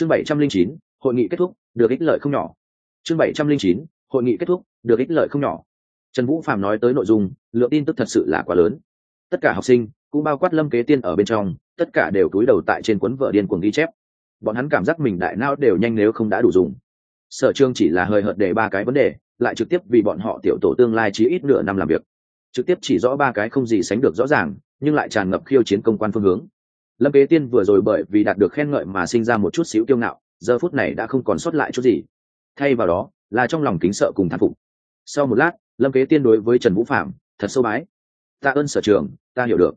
chương bảy trăm linh chín, hội nghị kết thúc, được ích lợi không nhỏ. Chương bảy trăm linh chín, hội nghị kết thúc, được ích lợi không nhỏ. Trần vũ phạm nói tới nội dung, lượng tin tức thật sự là quá lớn. Tất cả học sinh, cũng bao quát lâm kế tiên ở bên trong, tất cả đều túi đầu tại trên cuốn vợ điên cuồng ghi chép. Bọn hắn cảm giác mình đại não đều nhanh nếu không đã đủ dùng. Sở trường chỉ là hơi hợt để ba cái vấn đề, lại trực tiếp vì bọn họ tiểu tổ tương lai chỉ ít nửa năm làm việc. Trực tiếp chỉ rõ ba cái không gì sánh được rõ ràng, nhưng lại tràn ngập khiêu chiến công quan phương hướng lâm kế tiên vừa rồi bởi vì đạt được khen ngợi mà sinh ra một chút xíu kiêu ngạo, giờ phút này đã không còn sót lại chút gì. Thay vào đó, là trong lòng kính sợ cùng thán phục. Sau một lát, lâm kế tiên đối với trần vũ phạm thật sâu bái. Ta ơn sở trường, ta hiểu được.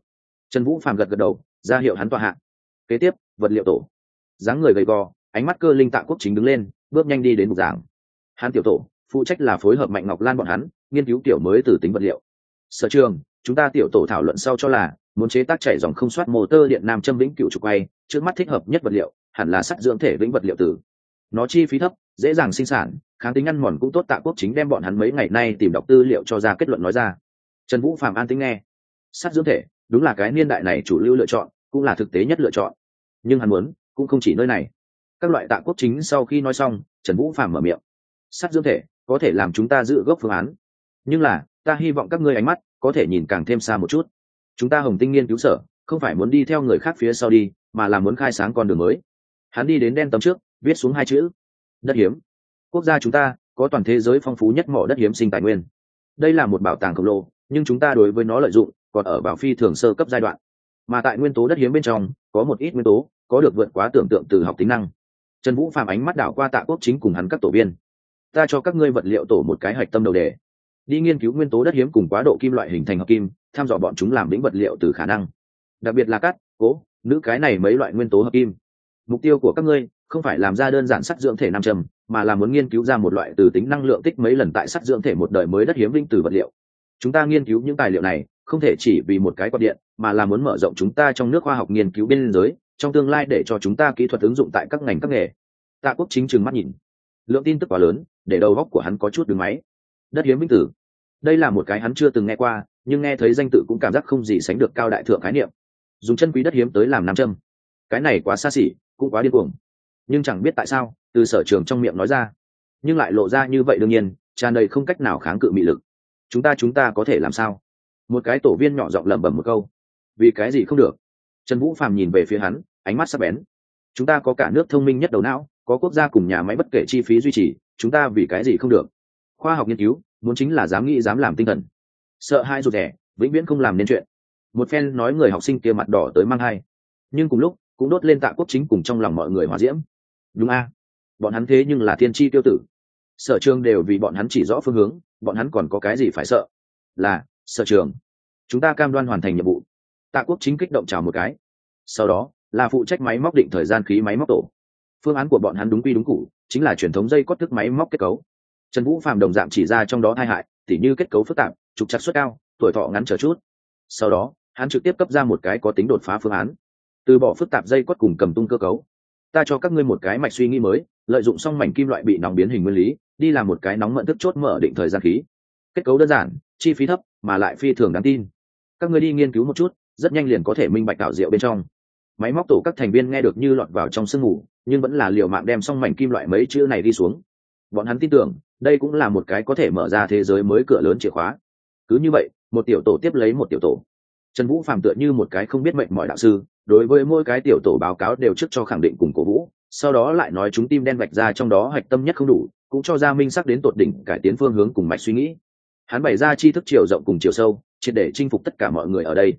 Trần vũ phạm gật gật đầu, ra hiệu hắn tọa hạ. Kế tiếp, vật liệu tổ. Dáng người gầy gò, ánh mắt cơ linh tạ quốc chính đứng lên, bước nhanh đi đến bục giảng. Hắn tiểu tổ, phụ trách là phối hợp mạnh ngọc lan bọn hắn, nghiên cứu tiểu mới từ tính vật liệu. Sở trường, chúng ta tiểu tổ thảo luận sau cho là muốn chế tác chảy dòng không soát motor điện nam châm vĩnh cựu trục quay trước mắt thích hợp nhất vật liệu, hẳn là sắt dưỡng thể vĩnh vật liệu tử. Nó chi phí thấp, dễ dàng sinh sản, kháng tính ăn mòn cũng tốt, tạ quốc chính đem bọn hắn mấy ngày nay tìm đọc tư liệu cho ra kết luận nói ra. Trần vũ phạm an tính nghe. Sắt dưỡng thể, đúng là cái niên đại này chủ lưu lựa chọn, cũng là thực tế nhất lựa chọn. Nhưng hắn muốn, cũng không chỉ nơi này. Các loại tạ quốc chính sau khi nói xong, trần vũ phạm mở miệng. Sắt dưỡng thể, có thể làm chúng ta giữ gốc phương án. Nhưng là, ta hy vọng các ngươi ánh mắt có thể nhìn càng thêm xa một chút chúng ta hồng tinh nghiên cứu sở, không phải muốn đi theo người khác phía sau đi, mà là muốn khai sáng con đường mới. Hắn đi đến đen tấm trước, viết xuống hai chữ, đất hiếm. Quốc gia chúng ta, có toàn thế giới phong phú nhất mỏ đất hiếm sinh tài nguyên. Đây là một bảo tàng khổng lồ, nhưng chúng ta đối với nó lợi dụng, còn ở vào phi thường sơ cấp giai đoạn. Mà tại nguyên tố đất hiếm bên trong, có một ít nguyên tố, có được vượt quá tưởng tượng từ học tính năng. Trần vũ phàm ánh mắt đảo qua tạ quốc chính cùng hắn các tổ viên. Ta cho các ngươi vật liệu tổ một cái hạch tâm đầu đề đi nghiên cứu nguyên tố đất hiếm cùng quá độ kim loại hình thành hợp kim tham dò bọn chúng làm lĩnh vật liệu từ khả năng. Đặc biệt là cắt cố nữ cái này mấy loại nguyên tố hợp kim. Mục tiêu của các ngươi không phải làm ra đơn giản sắt dưỡng thể nam trầm mà là muốn nghiên cứu ra một loại từ tính năng lượng tích mấy lần tại sắt dưỡng thể một đời mới đất hiếm linh từ vật liệu. Chúng ta nghiên cứu những tài liệu này không thể chỉ vì một cái quạt điện, mà là muốn mở rộng chúng ta trong nước khoa học nghiên cứu bên giới, trong tương lai để cho chúng ta kỹ thuật ứng dụng tại các ngành các nghề. Tạ quốc chính trừng mắt nhìn. Lượng tin tức quá lớn, để đầu góc của hắn có chút đứng máy. Đất hiếm vĩnh tử đây là một cái hắn chưa từng nghe qua, nhưng nghe thấy danh tự cũng cảm giác không gì sánh được cao đại thượng khái niệm. Dùng chân quý đất hiếm tới làm nam châm. Cái này quá xa xỉ, cũng quá điên cuồng. Nhưng chẳng biết tại sao, từ sở trường trong miệng nói ra. Nhưng lại lộ ra như vậy đương nhiên, tràn đầy không cách nào kháng cự mị lực. Chúng ta chúng ta có thể làm sao? Một cái tổ viên nhỏ giọng lẩm bẩm một câu. Vì cái gì không được? Trần vũ phàm nhìn về phía hắn, ánh mắt sắc bén. Chúng ta có cả nước thông minh nhất đầu não, có quốc gia cùng nhà máy bất kể chi phí duy trì, chúng ta vì cái gì không được? Khoa học nghiên cứu muốn chính là dám nghĩ, dám làm tinh thần. Sợ hai rụt rẻ vĩnh viễn không làm nên chuyện. Một phen nói người học sinh kia mặt đỏ tới mang hai. Nhưng cùng lúc, cũng đốt lên tạ quốc chính cùng trong lòng mọi người hòa diễm. Đúng a. Bọn hắn thế nhưng là thiên tri tiêu tử. Sở trường đều vì bọn hắn chỉ rõ phương hướng, bọn hắn còn có cái gì phải sợ? Là, sở trường. Chúng ta cam đoan hoàn thành nhiệm vụ. Tạ quốc chính kích động chào một cái. Sau đó, là phụ trách máy móc định thời gian khí máy móc tổ. Phương án của bọn hắn đúng quy đúng cụ chính là truyền thống dây cót thức máy móc kết cấu trần vũ phạm đồng dạng chỉ ra trong đó hai hại, tỉ như kết cấu phức tạp, trục chặt suất cao, tuổi thọ ngắn chờ chút. Sau đó, hắn trực tiếp cấp ra một cái có tính đột phá phương án. Từ bỏ phức tạp dây cốt cùng cầm tung cơ cấu. Ta cho các ngươi một cái mạch suy nghĩ mới, lợi dụng xong mảnh kim loại bị nóng biến hình nguyên lý, đi làm một cái nóng mận thức chốt mở định thời gian khí. Kết cấu đơn giản, chi phí thấp, mà lại phi thường đáng tin. Các ngươi đi nghiên cứu một chút, rất nhanh liền có thể minh bạch tạo rượu bên trong. Máy móc tổ các thành viên nghe được như lọt vào trong sương ngủ nhưng vẫn là liều mạng đem xong mảnh kim loại mấy chữ này đi xuống. Bọn hắn tin tưởng đây cũng là một cái có thể mở ra thế giới mới cửa lớn chìa khóa. Cứ như vậy, một tiểu tổ tiếp lấy một tiểu tổ. Trần vũ phàm tựa như một cái không biết mệnh mọi đạo sư, đối với mỗi cái tiểu tổ báo cáo đều trước cho khẳng định cùng cổ vũ, sau đó lại nói chúng tim đen vạch ra trong đó hạch tâm nhất không đủ, cũng cho ra minh sắc đến tột đỉnh, cải tiến phương hướng cùng mạch suy nghĩ. Hắn bày ra tri thức chiều rộng cùng chiều sâu, triệt để chinh phục tất cả mọi người ở đây.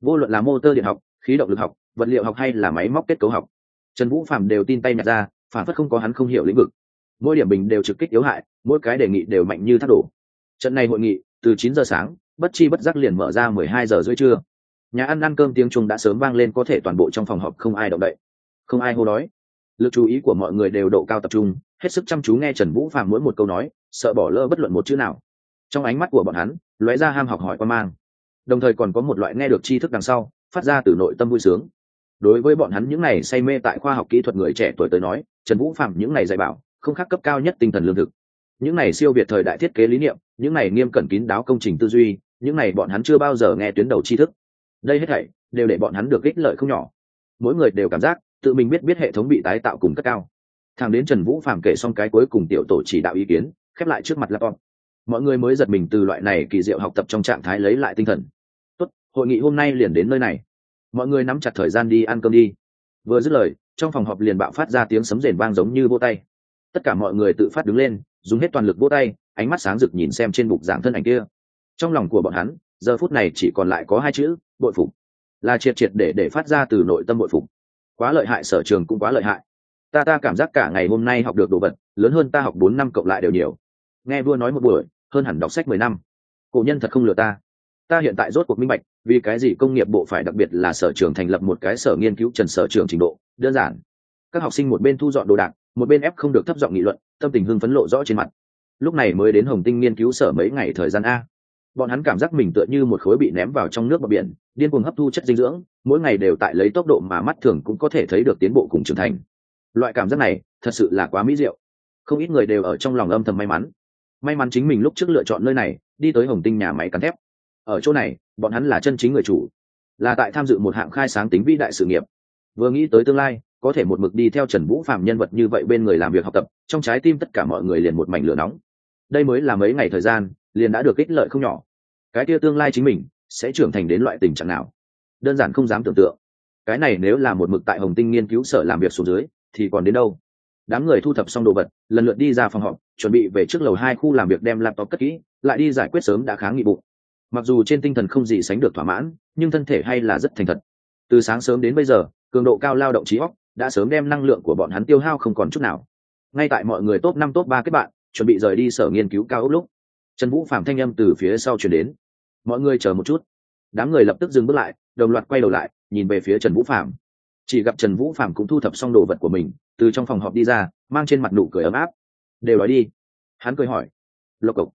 Vô luận là motor điện học, khí động lực học, vật liệu học hay là máy móc kết cấu học. Trần vũ phạm đều tin tay nhặt ra, phản phất không có hắn không hiểu lĩnh vực mỗi điểm bình đều trực kích yếu hại, mỗi cái đề nghị đều mạnh như thác đổ. Trận này hội nghị, từ chín giờ sáng, bất chi bất giác liền mở ra mười hai giờ rưỡi trưa. Nhà ăn ăn cơm tiếng trung đã sớm vang lên có thể toàn bộ trong phòng họp không ai động đậy. Không ai hô đói. Lực chú ý của mọi người đều độ cao tập trung, hết sức chăm chú nghe trần vũ phạm mỗi một câu nói, sợ bỏ lỡ bất luận một chữ nào. Trong ánh mắt của bọn hắn, lóe ra ham học hỏi quan mang. Đồng thời còn có một loại nghe được tri thức đằng sau, phát ra từ nội tâm vui sướng. Đối với bọn hắn những này say mê tại khoa học kỹ thuật người trẻ tuổi tới nói, trần vũ phạm những này dạy bảo không khác cấp cao nhất tinh thần lương thực. Những này siêu việt thời đại thiết kế lý niệm, những này nghiêm cẩn kín đáo công trình tư duy, những này bọn hắn chưa bao giờ nghe tuyến đầu tri thức. Đây hết thảy đều để bọn hắn được ích lợi không nhỏ. Mỗi người đều cảm giác tự mình biết biết hệ thống bị tái tạo cùng cất cao. Thằng đến trần vũ phàm kể xong cái cuối cùng tiểu tổ chỉ đạo ý kiến, khép lại trước mặt laptop. Mọi người mới giật mình từ loại này kỳ diệu học tập trong trạng thái lấy lại tinh thần. Tốt, hội nghị hôm nay liền đến nơi này. Mọi người nắm chặt thời gian đi ăn cơm đi. Vừa dứt lời, trong phòng họp liền bạo phát ra tiếng sấm rền vang giống như vô tay tất cả mọi người tự phát đứng lên, dùng hết toàn lực vô tay, ánh mắt sáng rực nhìn xem trên bục giảng thân ảnh kia. Trong lòng của bọn hắn, giờ phút này chỉ còn lại có hai chữ, bội phục. Là triệt triệt để để phát ra từ nội tâm bội phục. Quá lợi hại sở trường cũng quá lợi hại. Ta ta cảm giác cả ngày hôm nay học được đồ vật, lớn hơn ta học bốn năm cộng lại đều nhiều. Nghe vua nói một buổi, hơn hẳn đọc sách mười năm. Cổ nhân thật không lừa ta. Ta hiện tại rốt cuộc minh bạch, vì cái gì công nghiệp bộ phải đặc biệt là sở trường thành lập một cái sở nghiên cứu trần sở trường trình độ, đơn giản. Các học sinh một bên thu dọn đồ đạc một bên ép không được thấp giọng nghị luận, tâm tình hưng phấn lộ rõ trên mặt. Lúc này mới đến hồng tinh nghiên cứu sở mấy ngày thời gian a. Bọn hắn cảm giác mình tựa như một khối bị ném vào trong nước bờ biển, điên cuồng hấp thu chất dinh dưỡng, mỗi ngày đều tại lấy tốc độ mà mắt thường cũng có thể thấy được tiến bộ cùng trưởng thành. Loại cảm giác này, thật sự là quá mỹ diệu. Không ít người đều ở trong lòng âm thầm may mắn. May mắn chính mình lúc trước lựa chọn nơi này, đi tới hồng tinh nhà máy cắn thép. Ở chỗ này, bọn hắn là chân chính người chủ. Là tại tham dự một hạng khai sáng tính vĩ đại sự nghiệp. Vừa nghĩ tới tương lai có thể một mực đi theo trần vũ phạm nhân vật như vậy bên người làm việc học tập, trong trái tim tất cả mọi người liền một mảnh lửa nóng. Đây mới là mấy ngày thời gian, liền đã được ích lợi không nhỏ. Cái kia tương lai chính mình sẽ trưởng thành đến loại tình trạng nào? Đơn giản không dám tưởng tượng. Cái này nếu là một mực tại hồng tinh nghiên cứu sở làm việc xuống dưới, thì còn đến đâu? Đám người thu thập xong đồ vật, lần lượt đi ra phòng họp, chuẩn bị về trước lầu hai khu làm việc đem laptop cất kỹ, lại đi giải quyết sớm đã kháng nghị bụng. Mặc dù trên tinh thần không gì sánh được thỏa mãn, nhưng thân thể hay là rất thành thật. Từ sáng sớm đến bây giờ, cường độ cao lao động trí óc đã sớm đem năng lượng của bọn hắn tiêu hao không còn chút nào. Ngay tại mọi người top năm, top ba kết bạn, chuẩn bị rời đi sở nghiên cứu cao ốc lúc, trần vũ phạm thanh â m từ phía sau chuyển đến. Mọi người chờ một chút. Đám người lập tức dừng bước lại, đồng loạt quay đầu lại, nhìn về phía trần vũ phạm chỉ gặp trần vũ phạm cũng thu thập xong đồ vật của mình, từ trong phòng họp đi ra, mang trên mặt nụ cười ấm áp. Đều nói đi. Hắn cười hỏi. Lộc cộc.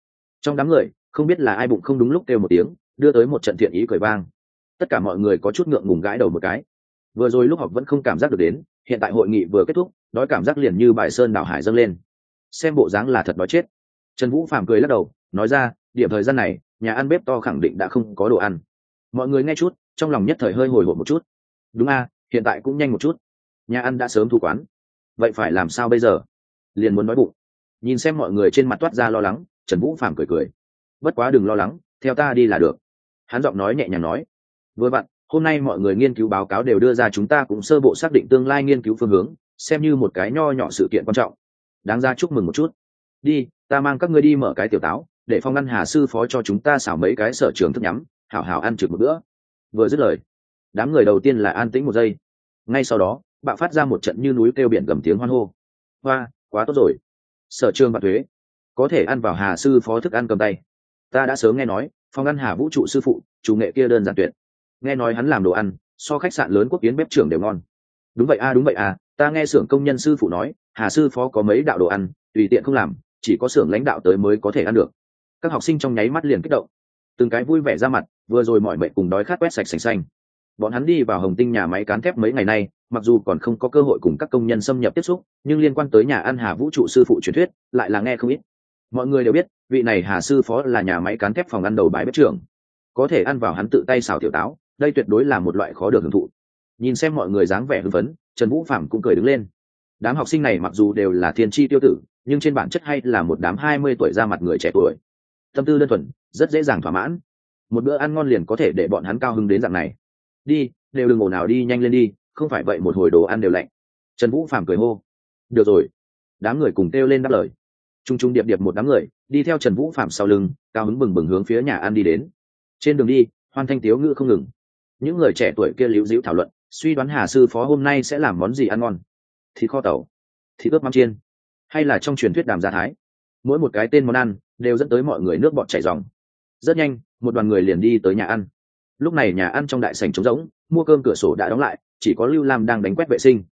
Trong đám người, không biết là ai bụng không đúng lúc kêu một tiếng, đưa tới một trận thiện ý cười vang. Tất cả mọi người có chút ngượng ngùng gãi đầu một cái vừa rồi lúc học vẫn không cảm giác được đến, hiện tại hội nghị vừa kết thúc, đói cảm giác liền như bài sơn đảo hải dâng lên. Xem bộ dáng là thật đói chết. Trần vũ phàm cười lắc đầu, nói ra, điểm thời gian này, nhà ăn bếp to khẳng định đã không có đồ ăn. Mọi người nghe chút, trong lòng nhất thời hơi hồi hộp một chút. Đúng a, hiện tại cũng nhanh một chút. Nhà ăn đã sớm thu quán. Vậy phải làm sao bây giờ? Liền muốn nói bụng. Nhìn xem mọi người trên mặt toát ra lo lắng, trần vũ phàm cười cười. Bất quá đừng lo lắng, theo ta đi là được. Hắn giọng nói nhẹ nhàng nói. Vừa vặn hôm nay mọi người nghiên cứu báo cáo đều đưa ra chúng ta cũng sơ bộ xác định tương lai nghiên cứu phương hướng, xem như một cái nho nhỏ sự kiện quan trọng. Đáng ra chúc mừng một chút. Đi, ta mang các ngươi đi mở cái tiểu táo, để phong ngăn hà sư phó cho chúng ta xảo mấy cái sở trường thức nhắm, hảo hảo ăn trực một bữa. Vừa dứt lời, đám người đầu tiên là an tĩnh một giây. Ngay sau đó, bạo phát ra một trận như núi kêu biển gầm tiếng hoan hô. Hoa, quá tốt rồi. Sở trường và thuế, có thể ăn vào hà sư phó thức ăn cầm tay. Ta đã sớm nghe nói, phong ăn hà vũ trụ sư phụ, chủ nghệ kia đơn giản tuyệt nghe nói hắn làm đồ ăn, so khách sạn lớn quốc kiến bếp trưởng đều ngon. Đúng vậy a, đúng vậy a, ta nghe xưởng công nhân sư phụ nói, hà sư phó có mấy đạo đồ ăn, tùy tiện không làm, chỉ có xưởng lãnh đạo tới mới có thể ăn được. Các học sinh trong nháy mắt liền kích động. Từng cái vui vẻ ra mặt, vừa rồi mọi mệnh cùng đói khát quét sạch sành xanh. Bọn hắn đi vào hồng tinh nhà máy cán thép mấy ngày nay, mặc dù còn không có cơ hội cùng các công nhân xâm nhập tiếp xúc, nhưng liên quan tới nhà ăn hà vũ trụ sư phụ truyền thuyết, lại là nghe không ít. Mọi người đều biết, vị này hà sư phó là nhà máy cán thép phòng ăn đầu bài bếp trưởng. Có thể ăn vào hắn tự tay xào tiểu táo đây tuyệt đối là một loại khó được hưởng thụ. Nhìn xem mọi người dáng vẻ hưng phấn, trần vũ phạm cũng cười đứng lên. Đám học sinh này mặc dù đều là thiên tri tiêu tử, nhưng trên bản chất hay là một đám hai mươi tuổi ra mặt người trẻ tuổi. Tâm tư đơn thuần, rất dễ dàng thỏa mãn. Một bữa ăn ngon liền có thể để bọn hắn cao hứng đến dạng này. Đi, đều đừng ồn nào đi, nhanh lên đi, không phải vậy một hồi đồ ăn đều lạnh. Trần vũ phàm cười hô. Được rồi. Đám người cùng kêu lên đáp lời. T r u n g t r u n g điệp điệp một đám người, đi theo trần vũ phạm sau lưng, cao hứng bừng bừng hướng phía nhà ăn đi đến. Trên đường đi, hoan thanh tiếu ngữ không ngừng những người trẻ tuổi kia liễu dĩu thảo luận, suy đoán hà sư phó hôm nay sẽ làm món gì ăn ngon. Thịt kho tàu, thịt ướp mắm chiên, hay là trong truyền thuyết đàm gia thái. Mỗi một cái tên món ăn đều dẫn tới mọi người nước bọt chảy dòng. Rất nhanh, một đoàn người liền đi tới nhà ăn. Lúc này nhà ăn trong đại sảnh trống rỗng, mua cơm cửa sổ đã đóng lại, chỉ có lưu lam đang đánh quét vệ sinh.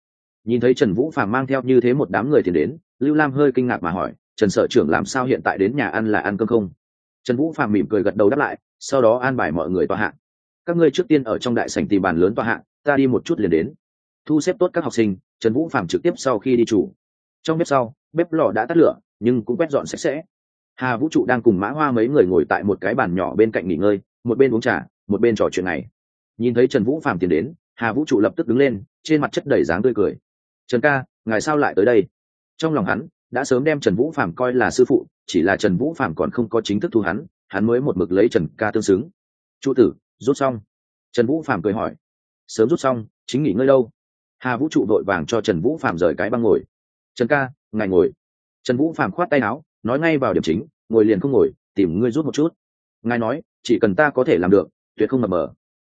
Nhìn thấy trần vũ phàm mang theo như thế một đám người thì đến, lưu lam hơi kinh ngạc mà hỏi, trần sở trưởng làm sao hiện tại đến nhà ăn là ăn cơm không? Trần vũ phàm mỉm cười gật đầu đáp lại, sau đó an bài mọi người tòa hạng các ngươi trước tiên ở trong đại sảnh tìm bàn lớn tòa hạng ta đi một chút liền đến. Thu xếp tốt các học sinh, trần vũ Phạm trực tiếp sau khi đi chủ. Trong bếp sau, bếp lò đã tắt lửa, nhưng cũng quét dọn sạch sẽ. Hà vũ trụ đang cùng mã hoa mấy người ngồi tại một cái bàn nhỏ bên cạnh nghỉ ngơi, một bên uống trà, một bên trò chuyện này nhìn thấy trần vũ Phạm tiến đến, hà vũ trụ lập tức đứng lên, trên mặt chất đầy dáng tươi cười. Trần ca, ngài sao lại tới đây? Trong lòng hắn, đã sớm đem trần vũ phạm coi là sư phụ, chỉ là trần vũ phạm còn không có chính thức thu hắn hắn mới một mực lấy trần ca tương xứng. Trụ tử rút xong. Trần vũ phạm cười hỏi, sớm rút xong, chính nghỉ ngơi đâu? Hà vũ trụ vội vàng cho trần vũ phạm rời cái băng ngồi. Trần ca, ngài ngồi. Trần vũ phạm khoát tay áo, nói ngay vào điểm chính, ngồi liền không ngồi, tìm ngươi rút một chút. Ngài nói, chỉ cần ta có thể làm được, tuyệt không mập mờ.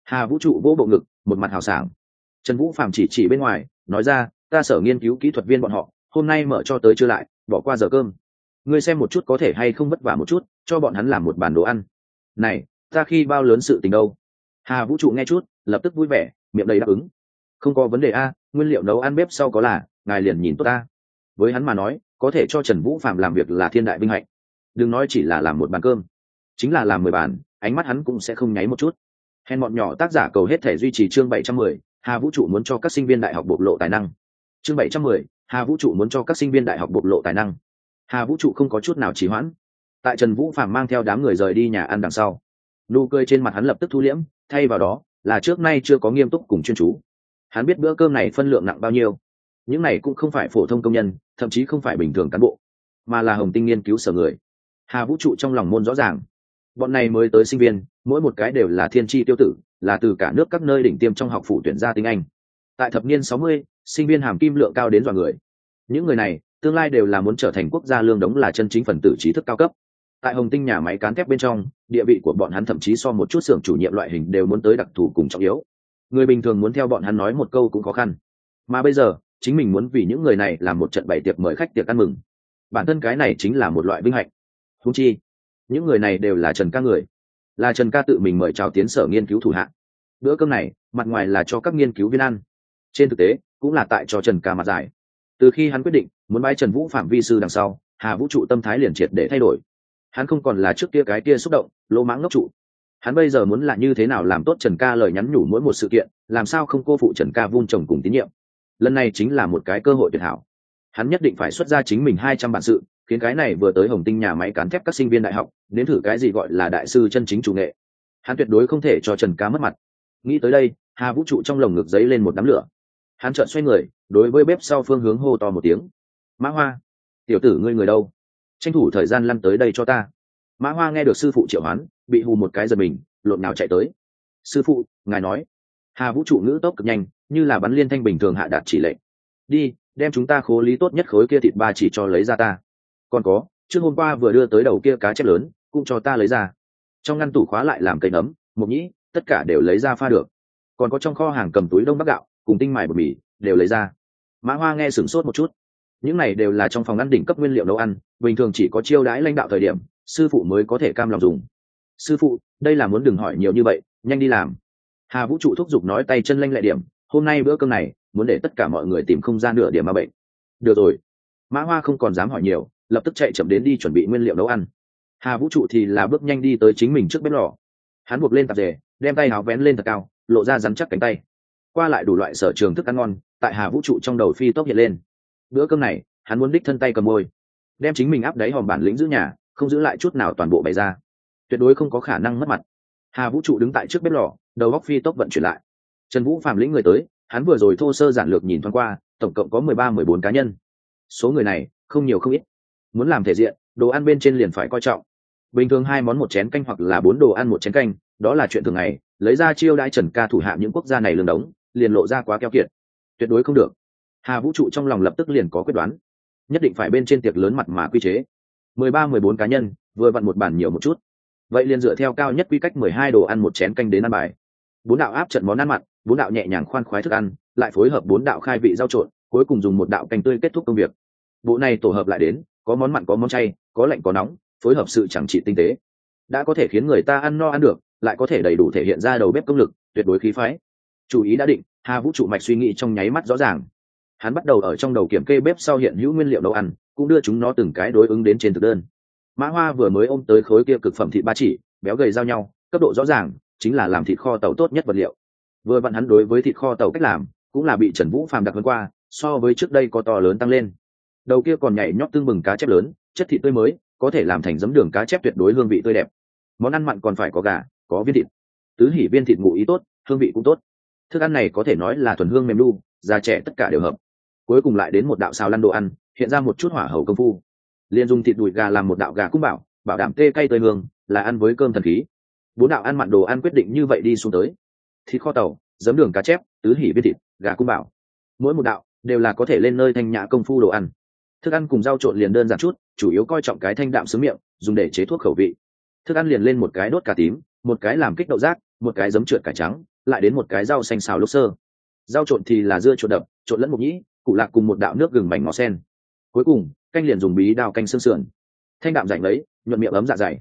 Hà vũ trụ vỗ bộ ngực, một mặt hào sảng. Trần vũ phạm chỉ chỉ bên ngoài, nói ra, ta sở nghiên cứu kỹ thuật viên bọn họ, hôm nay mở cho tới chưa lại, bỏ qua giờ cơm. Ngươi xem một chút có thể hay không vất vả một chút, cho bọn hắn làm một bàn đồ ăn. Này ta khi bao lớn sự tình đâu? Hà vũ trụ nghe chút, lập tức vui vẻ, miệng đầy đáp ứng. Không có vấn đề a, nguyên liệu nấu ăn bếp sau có là, ngài liền nhìn tốt ta. Với hắn mà nói, có thể cho trần vũ phạm làm việc là thiên đại vinh hạnh. Đừng nói chỉ là làm một bàn cơm. Chính là làm mười bàn, ánh mắt hắn cũng sẽ không nháy một chút. Hèn bọn nhỏ tác giả cầu hết thể duy trì chương bảy trăm mười, hà vũ trụ muốn cho các sinh viên đại học bộc lộ tài năng. Chương bảy trăm mười, hà vũ trụ muốn cho các sinh viên đại học bộc lộ tài năng. Hà vũ trụ không có chút nào trì hoãn. Tại trần vũ phạm mang theo đám người rời đi nhà ăn đằng sau nụ cười trên mặt hắn lập tức thu liễm, thay vào đó là trước nay chưa có nghiêm túc cùng chuyên chú. Hắn biết bữa cơm này phân lượng nặng bao nhiêu. Những này cũng không phải phổ thông công nhân, thậm chí không phải bình thường cán bộ, mà là hồng tinh nghiên cứu sở người. Hà vũ trụ trong lòng môn rõ ràng. Bọn này mới tới sinh viên, mỗi một cái đều là thiên tri tiêu tử, là từ cả nước các nơi đỉnh tiêm trong học phủ tuyển ra tiếng anh. Tại thập niên sáu mươi, sinh viên hàm kim lượng cao đến dọa người. Những người này, tương lai đều là muốn trở thành quốc gia lương đống là chân chính phần tử trí thức cao cấp tại hồng tinh nhà máy cán thép bên trong, địa vị của bọn hắn thậm chí so một chút xưởng chủ nhiệm loại hình đều muốn tới đặc thù cùng trọng yếu. Người bình thường muốn theo bọn hắn nói một câu cũng khó khăn. Mà bây giờ, chính mình muốn vì những người này làm một trận bày tiệc mời khách tiệc ăn mừng. Bản thân cái này chính là một loại vinh hạnh. Húng chi, những người này đều là trần ca người. Là trần ca tự mình mời chào tiến sở nghiên cứu thủ hạng bữa cơm này, mặt ngoài là cho các nghiên cứu viên ăn. Trên thực tế, cũng là tại cho trần ca mặt giải. Từ khi hắn quyết định muốn bãi trần vũ phạm vi sư đằng sau, hà vũ trụ tâm thái liền triệt để thay đổi hắn không còn là trước kia cái kia xúc động, lỗ mãng ngốc trụ. Hắn bây giờ muốn là như thế nào làm tốt trần ca lời nhắn nhủ mỗi một sự kiện, làm sao không cô phụ trần ca vun trồng cùng tín nhiệm? Lần này chính là một cái cơ hội tuyệt hảo. Hắn nhất định phải xuất ra chính mình hai trăm bản sự, khiến cái này vừa tới hồng tinh nhà máy cán thép các sinh viên đại học, nếm thử cái gì gọi là đại sư chân chính chủ nghệ. Hắn tuyệt đối không thể cho trần ca mất mặt. Nghĩ tới đây, hà vũ trụ trong lồng ngực giấy lên một đám lửa. Hắn trợn xoay người, đối với bếp sau phương hướng hô to một tiếng. Mã hoa, tiểu tử ngươi người đâu? Tranh thủ thời gian lăn tới đây cho ta. Mã hoa nghe được sư phụ triệu hoán, bị hù một cái giật mình, lộn nào chạy tới. Sư phụ, ngài nói. Hà vũ trụ ngữ tốc cực nhanh, như là bắn liên thanh bình thường hạ đạt chỉ lệnh. Đi, đem chúng ta khố lý tốt nhất khối kia thịt ba chỉ cho lấy ra ta. Còn có, trước hôm qua vừa đưa tới đầu kia cá chép lớn, cũng cho ta lấy ra. Trong ngăn tủ khóa lại làm cây nấm, mộc nhĩ, tất cả đều lấy ra pha được. Còn có trong kho hàng cầm túi đông bắc gạo, cùng tinh mài bột mì, đều lấy ra. Mã hoa nghe sửng sốt một chút những này đều là trong phòng ăn đỉnh cấp nguyên liệu nấu ăn, bình thường chỉ có chiêu đãi lãnh đạo thời điểm, sư phụ mới có thể cam lòng dùng. Sư phụ, đây là muốn đừng hỏi nhiều như vậy, nhanh đi làm. Hà vũ trụ thúc giục nói tay chân lanh lẹ điểm, hôm nay bữa cơm này, muốn để tất cả mọi người tìm không gian nửa điểm mà bệnh. Được rồi. Mã hoa không còn dám hỏi nhiều, lập tức chạy chậm đến đi chuẩn bị nguyên liệu nấu ăn. Hà vũ trụ thì là bước nhanh đi tới chính mình trước bếp lò. Hắn buộc lên tạp dề, đem tay áo vén lên thật cao, lộ ra rắn chắc cánh tay. Qua lại đủ loại sở trường thức ăn ngon, tại hà vũ trụ trong đầu phi tốc hiện lên bữa cơm này, hắn muốn đích thân tay cầm môi. Đem chính mình áp đáy hòm bản lĩnh giữ nhà, không giữ lại chút nào toàn bộ bày ra. Tuyệt đối không có khả năng mất mặt. Hà vũ trụ đứng tại trước bếp lò, đầu góc phi tốc vận chuyển lại. Trần vũ phạm lĩnh người tới, hắn vừa rồi thô sơ giản lược nhìn thoáng qua, tổng cộng có mười ba, mười bốn cá nhân. Số người này, không nhiều không ít. Muốn làm thể diện, đồ ăn bên trên liền phải coi trọng. Bình thường hai món một chén canh hoặc là bốn đồ ăn một chén canh, đó là chuyện thường ngày, lấy ra chiêu đãi trần ca thủ hạ những quốc gia này lương đống, liền lộ ra quá keo kiệt. Tuyệt đối không được hà vũ trụ trong lòng lập tức liền có quyết đoán. Nhất định phải bên trên tiệc lớn mặt mà quy chế. Mười ba, mười bốn cá nhân, vừa vặn một bản nhiều một chút. Vậy liền dựa theo cao nhất quy cách mười hai đồ ăn một chén canh đến ăn bài. Bốn đạo áp trận món ăn mặn bốn đạo nhẹ nhàng khoan khoái thức ăn, lại phối hợp bốn đạo khai vị giao trộn, cuối cùng dùng một đạo canh tươi kết thúc công việc. Bộ này tổ hợp lại đến, có món mặn, có món chay, có lạnh, có nóng, phối hợp sự chẳng trị tinh tế. Đã có thể khiến người ta ăn no ăn được, lại có thể đầy đủ thể hiện ra đầu bếp công lực, tuyệt đối khí phái. Chủ ý đã định, hà vũ trụ mạch suy nghĩ trong nháy mắt rõ ràng hắn bắt đầu ở trong đầu kiểm kê bếp sau hiện hữu nguyên liệu nấu ăn, cũng đưa chúng nó từng cái đối ứng đến trên thực đơn. Mã hoa vừa mới ôm tới khối kia cực phẩm thịt ba chỉ, béo gầy giao nhau, cấp độ rõ ràng, chính là làm thịt kho tàu tốt nhất vật liệu. Vừa vặn hắn đối với thịt kho tàu cách làm, cũng là bị trần vũ phàm đặc hơn qua, so với trước đây có to lớn tăng lên. Đầu kia còn nhảy nhót tương bừng cá chép lớn, chất thịt tươi mới, có thể làm thành giấm đường cá chép tuyệt đối hương vị tươi đẹp. Món ăn mặn còn phải có gà, có viên thịt. Tứ hỉ viên thịt ngụ ý tốt, hương vị cũng tốt. Thức ăn này có thể nói là thuần hương mềm đu già trẻ tất cả đều hợp cuối cùng lại đến một đạo xào lăn đồ ăn, hiện ra một chút hỏa hầu công phu. Liền dùng thịt đùi gà làm một đạo gà cung bảo bảo đảm tê cay tơi hương, là ăn với cơm thần khí. Bốn đạo ăn mặn đồ ăn quyết định như vậy đi xuống tới. Thịt kho tàu, giấm đường cá chép, tứ hỉ viên thịt, gà cung bảo. Mỗi một đạo đều là có thể lên nơi thanh nhã công phu đồ ăn. Thức ăn cùng rau trộn liền đơn giản chút, chủ yếu coi trọng cái thanh đạm sướng miệng, dùng để chế thuốc khẩu vị. Thức ăn liền lên một cái đốt cà tím, một cái làm kích đậu rác, một cái giấm trượt cải trắng, lại đến một cái rau xanh xào lúc sơ. Rau trộn thì là dưa trộn đập trộn lẫn một nhĩ cụ lạc cùng một đạo nước gừng mảnh ngó sen. Cuối cùng, canh liền dùng bí đào canh xương sườn. Thanh đạm rảnh lấy nhuận miệng ấm dạ dày.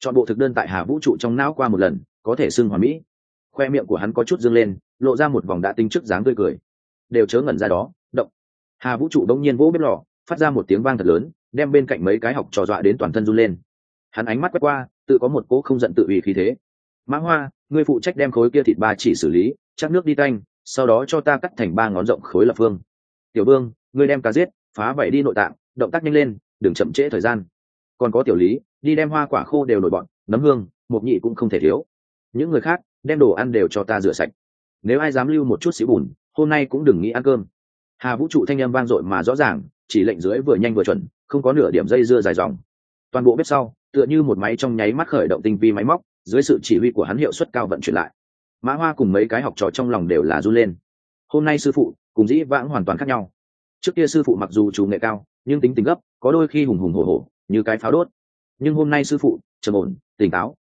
Chọn bộ thực đơn tại hà vũ trụ trong não qua một lần, có thể xưng hoàn mỹ. Khoe miệng của hắn có chút dâng lên, lộ ra một vòng đã tinh chức dáng tươi cười. Đều chớ ngẩn ra đó, động. Hà vũ trụ đông nhiên vỗ bếp lò, phát ra một tiếng vang thật lớn, đem bên cạnh mấy cái học trò dọa đến toàn thân run lên. Hắn ánh mắt quét qua, tự có một cỗ không giận tự ủy khí thế. Mã hoa, ngươi phụ trách đem khối kia thịt ba chỉ xử lý, chắc nước đi tanh sau đó cho ta cắt thành ba ngón rộng khối lập phương tiểu vương, ngươi đem cá giết, phá vảy đi nội tạng, động tác nhanh lên, đừng chậm trễ thời gian. Còn có tiểu lý, đi đem hoa quả khô đều nổi bọn nấm hương, mộc nhị cũng không thể thiếu. Những người khác, đem đồ ăn đều cho ta rửa sạch. Nếu ai dám lưu một chút xíu bùn, hôm nay cũng đừng nghĩ ăn cơm. Hà vũ trụ thanh â m vang dội mà rõ ràng, chỉ lệnh dưới vừa nhanh vừa chuẩn, không có nửa điểm dây dưa dài dòng. Toàn bộ bếp sau, tựa như một máy trong nháy mắt khởi động tinh vi máy móc, dưới sự chỉ huy của hắn hiệu suất cao vận chuyển lại. Mã hoa cùng mấy cái học trò trong lòng đều là run lên. Hôm nay sư phụ cùng dĩ vãng hoàn toàn khác nhau. Trước kia sư phụ mặc dù chủ nghệ cao, nhưng tính tình gấp, có đôi khi hùng hùng hổ hổ, như cái pháo đốt. Nhưng hôm nay sư phụ trầm ổn, tỉnh táo.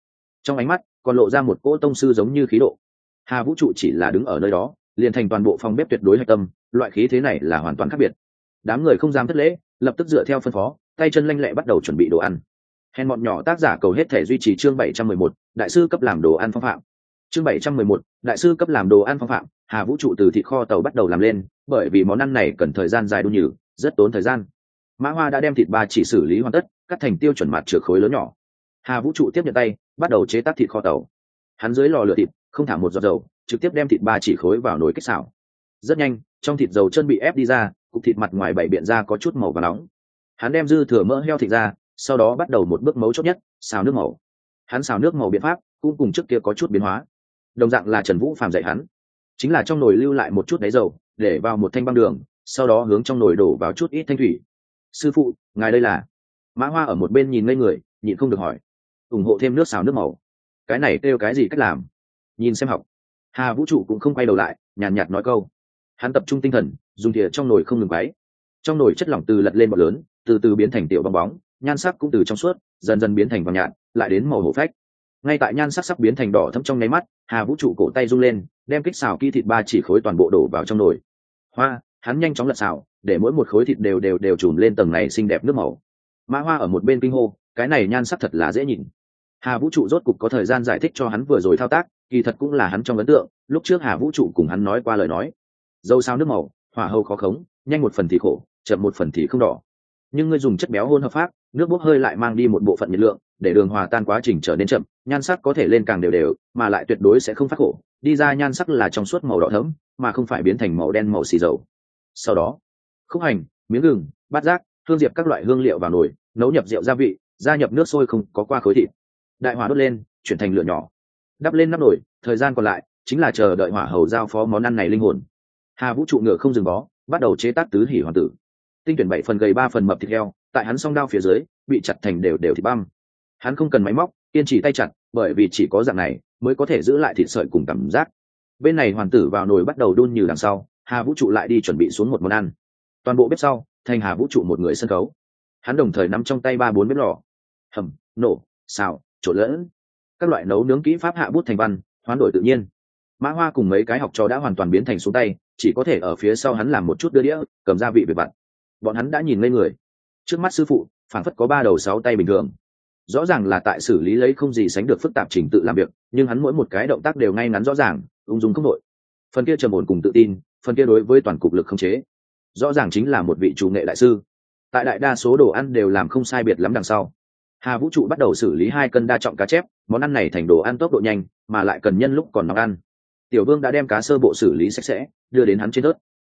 Trong ánh mắt còn lộ ra một cỗ tông sư giống như khí độ. Hà vũ trụ chỉ là đứng ở nơi đó, liền thành toàn bộ phòng bếp tuyệt đối hạch tâm, loại khí thế này là hoàn toàn khác biệt. Đám người không dám thất lễ, lập tức dựa theo phân phó, tay chân lanh lẹ bắt đầu chuẩn bị đồ ăn. Hèn bọn nhỏ tác giả cầu hết thể duy trì chương bảy trăm mười một, đại sư cấp làm đồ ăn phong phạm. Chương bảy trăm mười một, đại sư cấp làm đồ ăn phong phạm hà vũ trụ từ thịt kho tàu bắt đầu làm lên, bởi vì món ăn này cần thời gian dài đun nhừ, rất tốn thời gian. Mã hoa đã đem thịt ba chỉ xử lý hoàn tất, cắt thành tiêu chuẩn mặt trượt khối lớn nhỏ. Hà vũ trụ tiếp nhận tay, bắt đầu chế tác thịt kho tàu. Hắn dưới lò lửa thịt, không thả một giọt dầu, trực tiếp đem thịt ba chỉ khối vào nồi kích xào. Rất nhanh, trong thịt dầu chân bị ép đi ra, cục thịt mặt ngoài bảy biện ra có chút màu và nóng. Hắn đem dư thừa mỡ heo thịt ra, sau đó bắt đầu một bước mấu chốt nhất, xào nước màu. Hắn xào nước màu biện pháp, cũng cùng trước kia có chút biến hóa. Đồng dạng là trần vũ phàm dạy hắn chính là trong nồi lưu lại một chút đáy dầu để vào một thanh băng đường sau đó hướng trong nồi đổ vào chút ít thanh thủy. Sư phụ ngài đây là? Mã hoa ở một bên nhìn ngây người nhịn không được hỏi. Ủng hộ thêm nước xào nước màu. Cái này kêu cái gì cách làm? Nhìn xem học. Hà vũ trụ cũng không quay đầu lại nhàn nhạt, nhạt nói câu. Hắn tập trung tinh thần dùng thìa trong nồi không ngừng váy trong nồi chất lỏng từ lật lên bọt lớn từ từ biến thành tiểu bong bóng nhan sắc cũng từ trong suốt dần dần biến thành vàng nhạt lại đến màu hổ phách. Ngay tại nhan sắc sắc biến thành đỏ thâm trong nháy mắt hà vũ trụ cổ tay rung lên, đem kích xào kỹ thịt ba chỉ khối toàn bộ đổ vào trong nồi. Hoa, hắn nhanh chóng lật xào, để mỗi một khối thịt đều đều đều trùm lên tầng này xinh đẹp nước màu. Mã hoa ở một bên kinh hô, cái này nhan sắc thật là dễ nhìn. Hà vũ trụ rốt cục có thời gian giải thích cho hắn vừa rồi thao tác, kỳ thật cũng là hắn trong ấn tượng, lúc trước hà vũ trụ cùng hắn nói qua lời nói. Dâu sao nước màu, hỏa hầu khó khống, nhanh một phần thì khổ, chậm một phần thì không đỏ. Nhưng ngươi dùng chất béo hôn hợp pháp, nước bốc hơi lại mang đi một bộ phận nhiệt lượng, để đường hòa tan quá trình trở nên chậm nhan sắc có thể lên càng đều đều mà lại tuyệt đối sẽ không phát khổ. Đi ra nhan sắc là trong suốt màu đỏ thấm mà không phải biến thành màu đen màu xì dầu. Sau đó khúc hành miếng gừng bát rác, hương diệp các loại hương liệu vào nồi nấu nhập rượu gia vị gia nhập nước sôi không có qua khối thịt. Đại hỏa đốt lên chuyển thành lửa nhỏ. Đắp lên nắp nồi thời gian còn lại chính là chờ đợi hỏa hầu giao phó món ăn này linh hồn. Hà vũ trụ ngựa không dừng bó bắt đầu chế tác tứ hỉ hoàng tử. Tinh tuyển bảy phần gầy ba phần mập thịt heo tại hắn song đao phía dưới bị chặt thành đều đều thịt băm. Hắn không cần máy móc kiên trì tay chặt, bởi vì chỉ có dạng này mới có thể giữ lại thịt sợi cùng cảm giác. Bên này hoàn tử vào nồi bắt đầu đun như đằng sau, hà vũ trụ lại đi chuẩn bị xuống một món ăn. Toàn bộ bếp sau thành hà vũ trụ một người sân khấu. Hắn đồng thời nắm trong tay ba bốn bếp lò. Hầm, nổ, xào, trộn lẫn. Các loại nấu nướng kỹ pháp hạ bút thành văn, hoán đổi tự nhiên. Mã hoa cùng mấy cái học trò đã hoàn toàn biến thành xuống tay, chỉ có thể ở phía sau hắn làm một chút đưa đĩa, cầm gia vị về vặt. Bọn hắn đã nhìn ngây người. Trước mắt sư phụ phản phất có ba đầu sáu tay bình thường rõ ràng là tại xử lý lấy không gì sánh được phức tạp trình tự làm việc, nhưng hắn mỗi một cái động tác đều ngay ngắn rõ ràng, ung dung không đội phần kia trầm ổn cùng tự tin, phần kia đối với toàn cục lực không chế. Rõ ràng chính là một vị chủ nghệ đại sư. Tại đại đa số đồ ăn đều làm không sai biệt lắm đằng sau. Hà vũ trụ bắt đầu xử lý hai cân đa trọng cá chép, món ăn này thành đồ ăn tốc độ nhanh, mà lại cần nhân lúc còn nóng ăn. Tiểu vương đã đem cá sơ bộ xử lý sạch sẽ, đưa đến hắn trên tớt.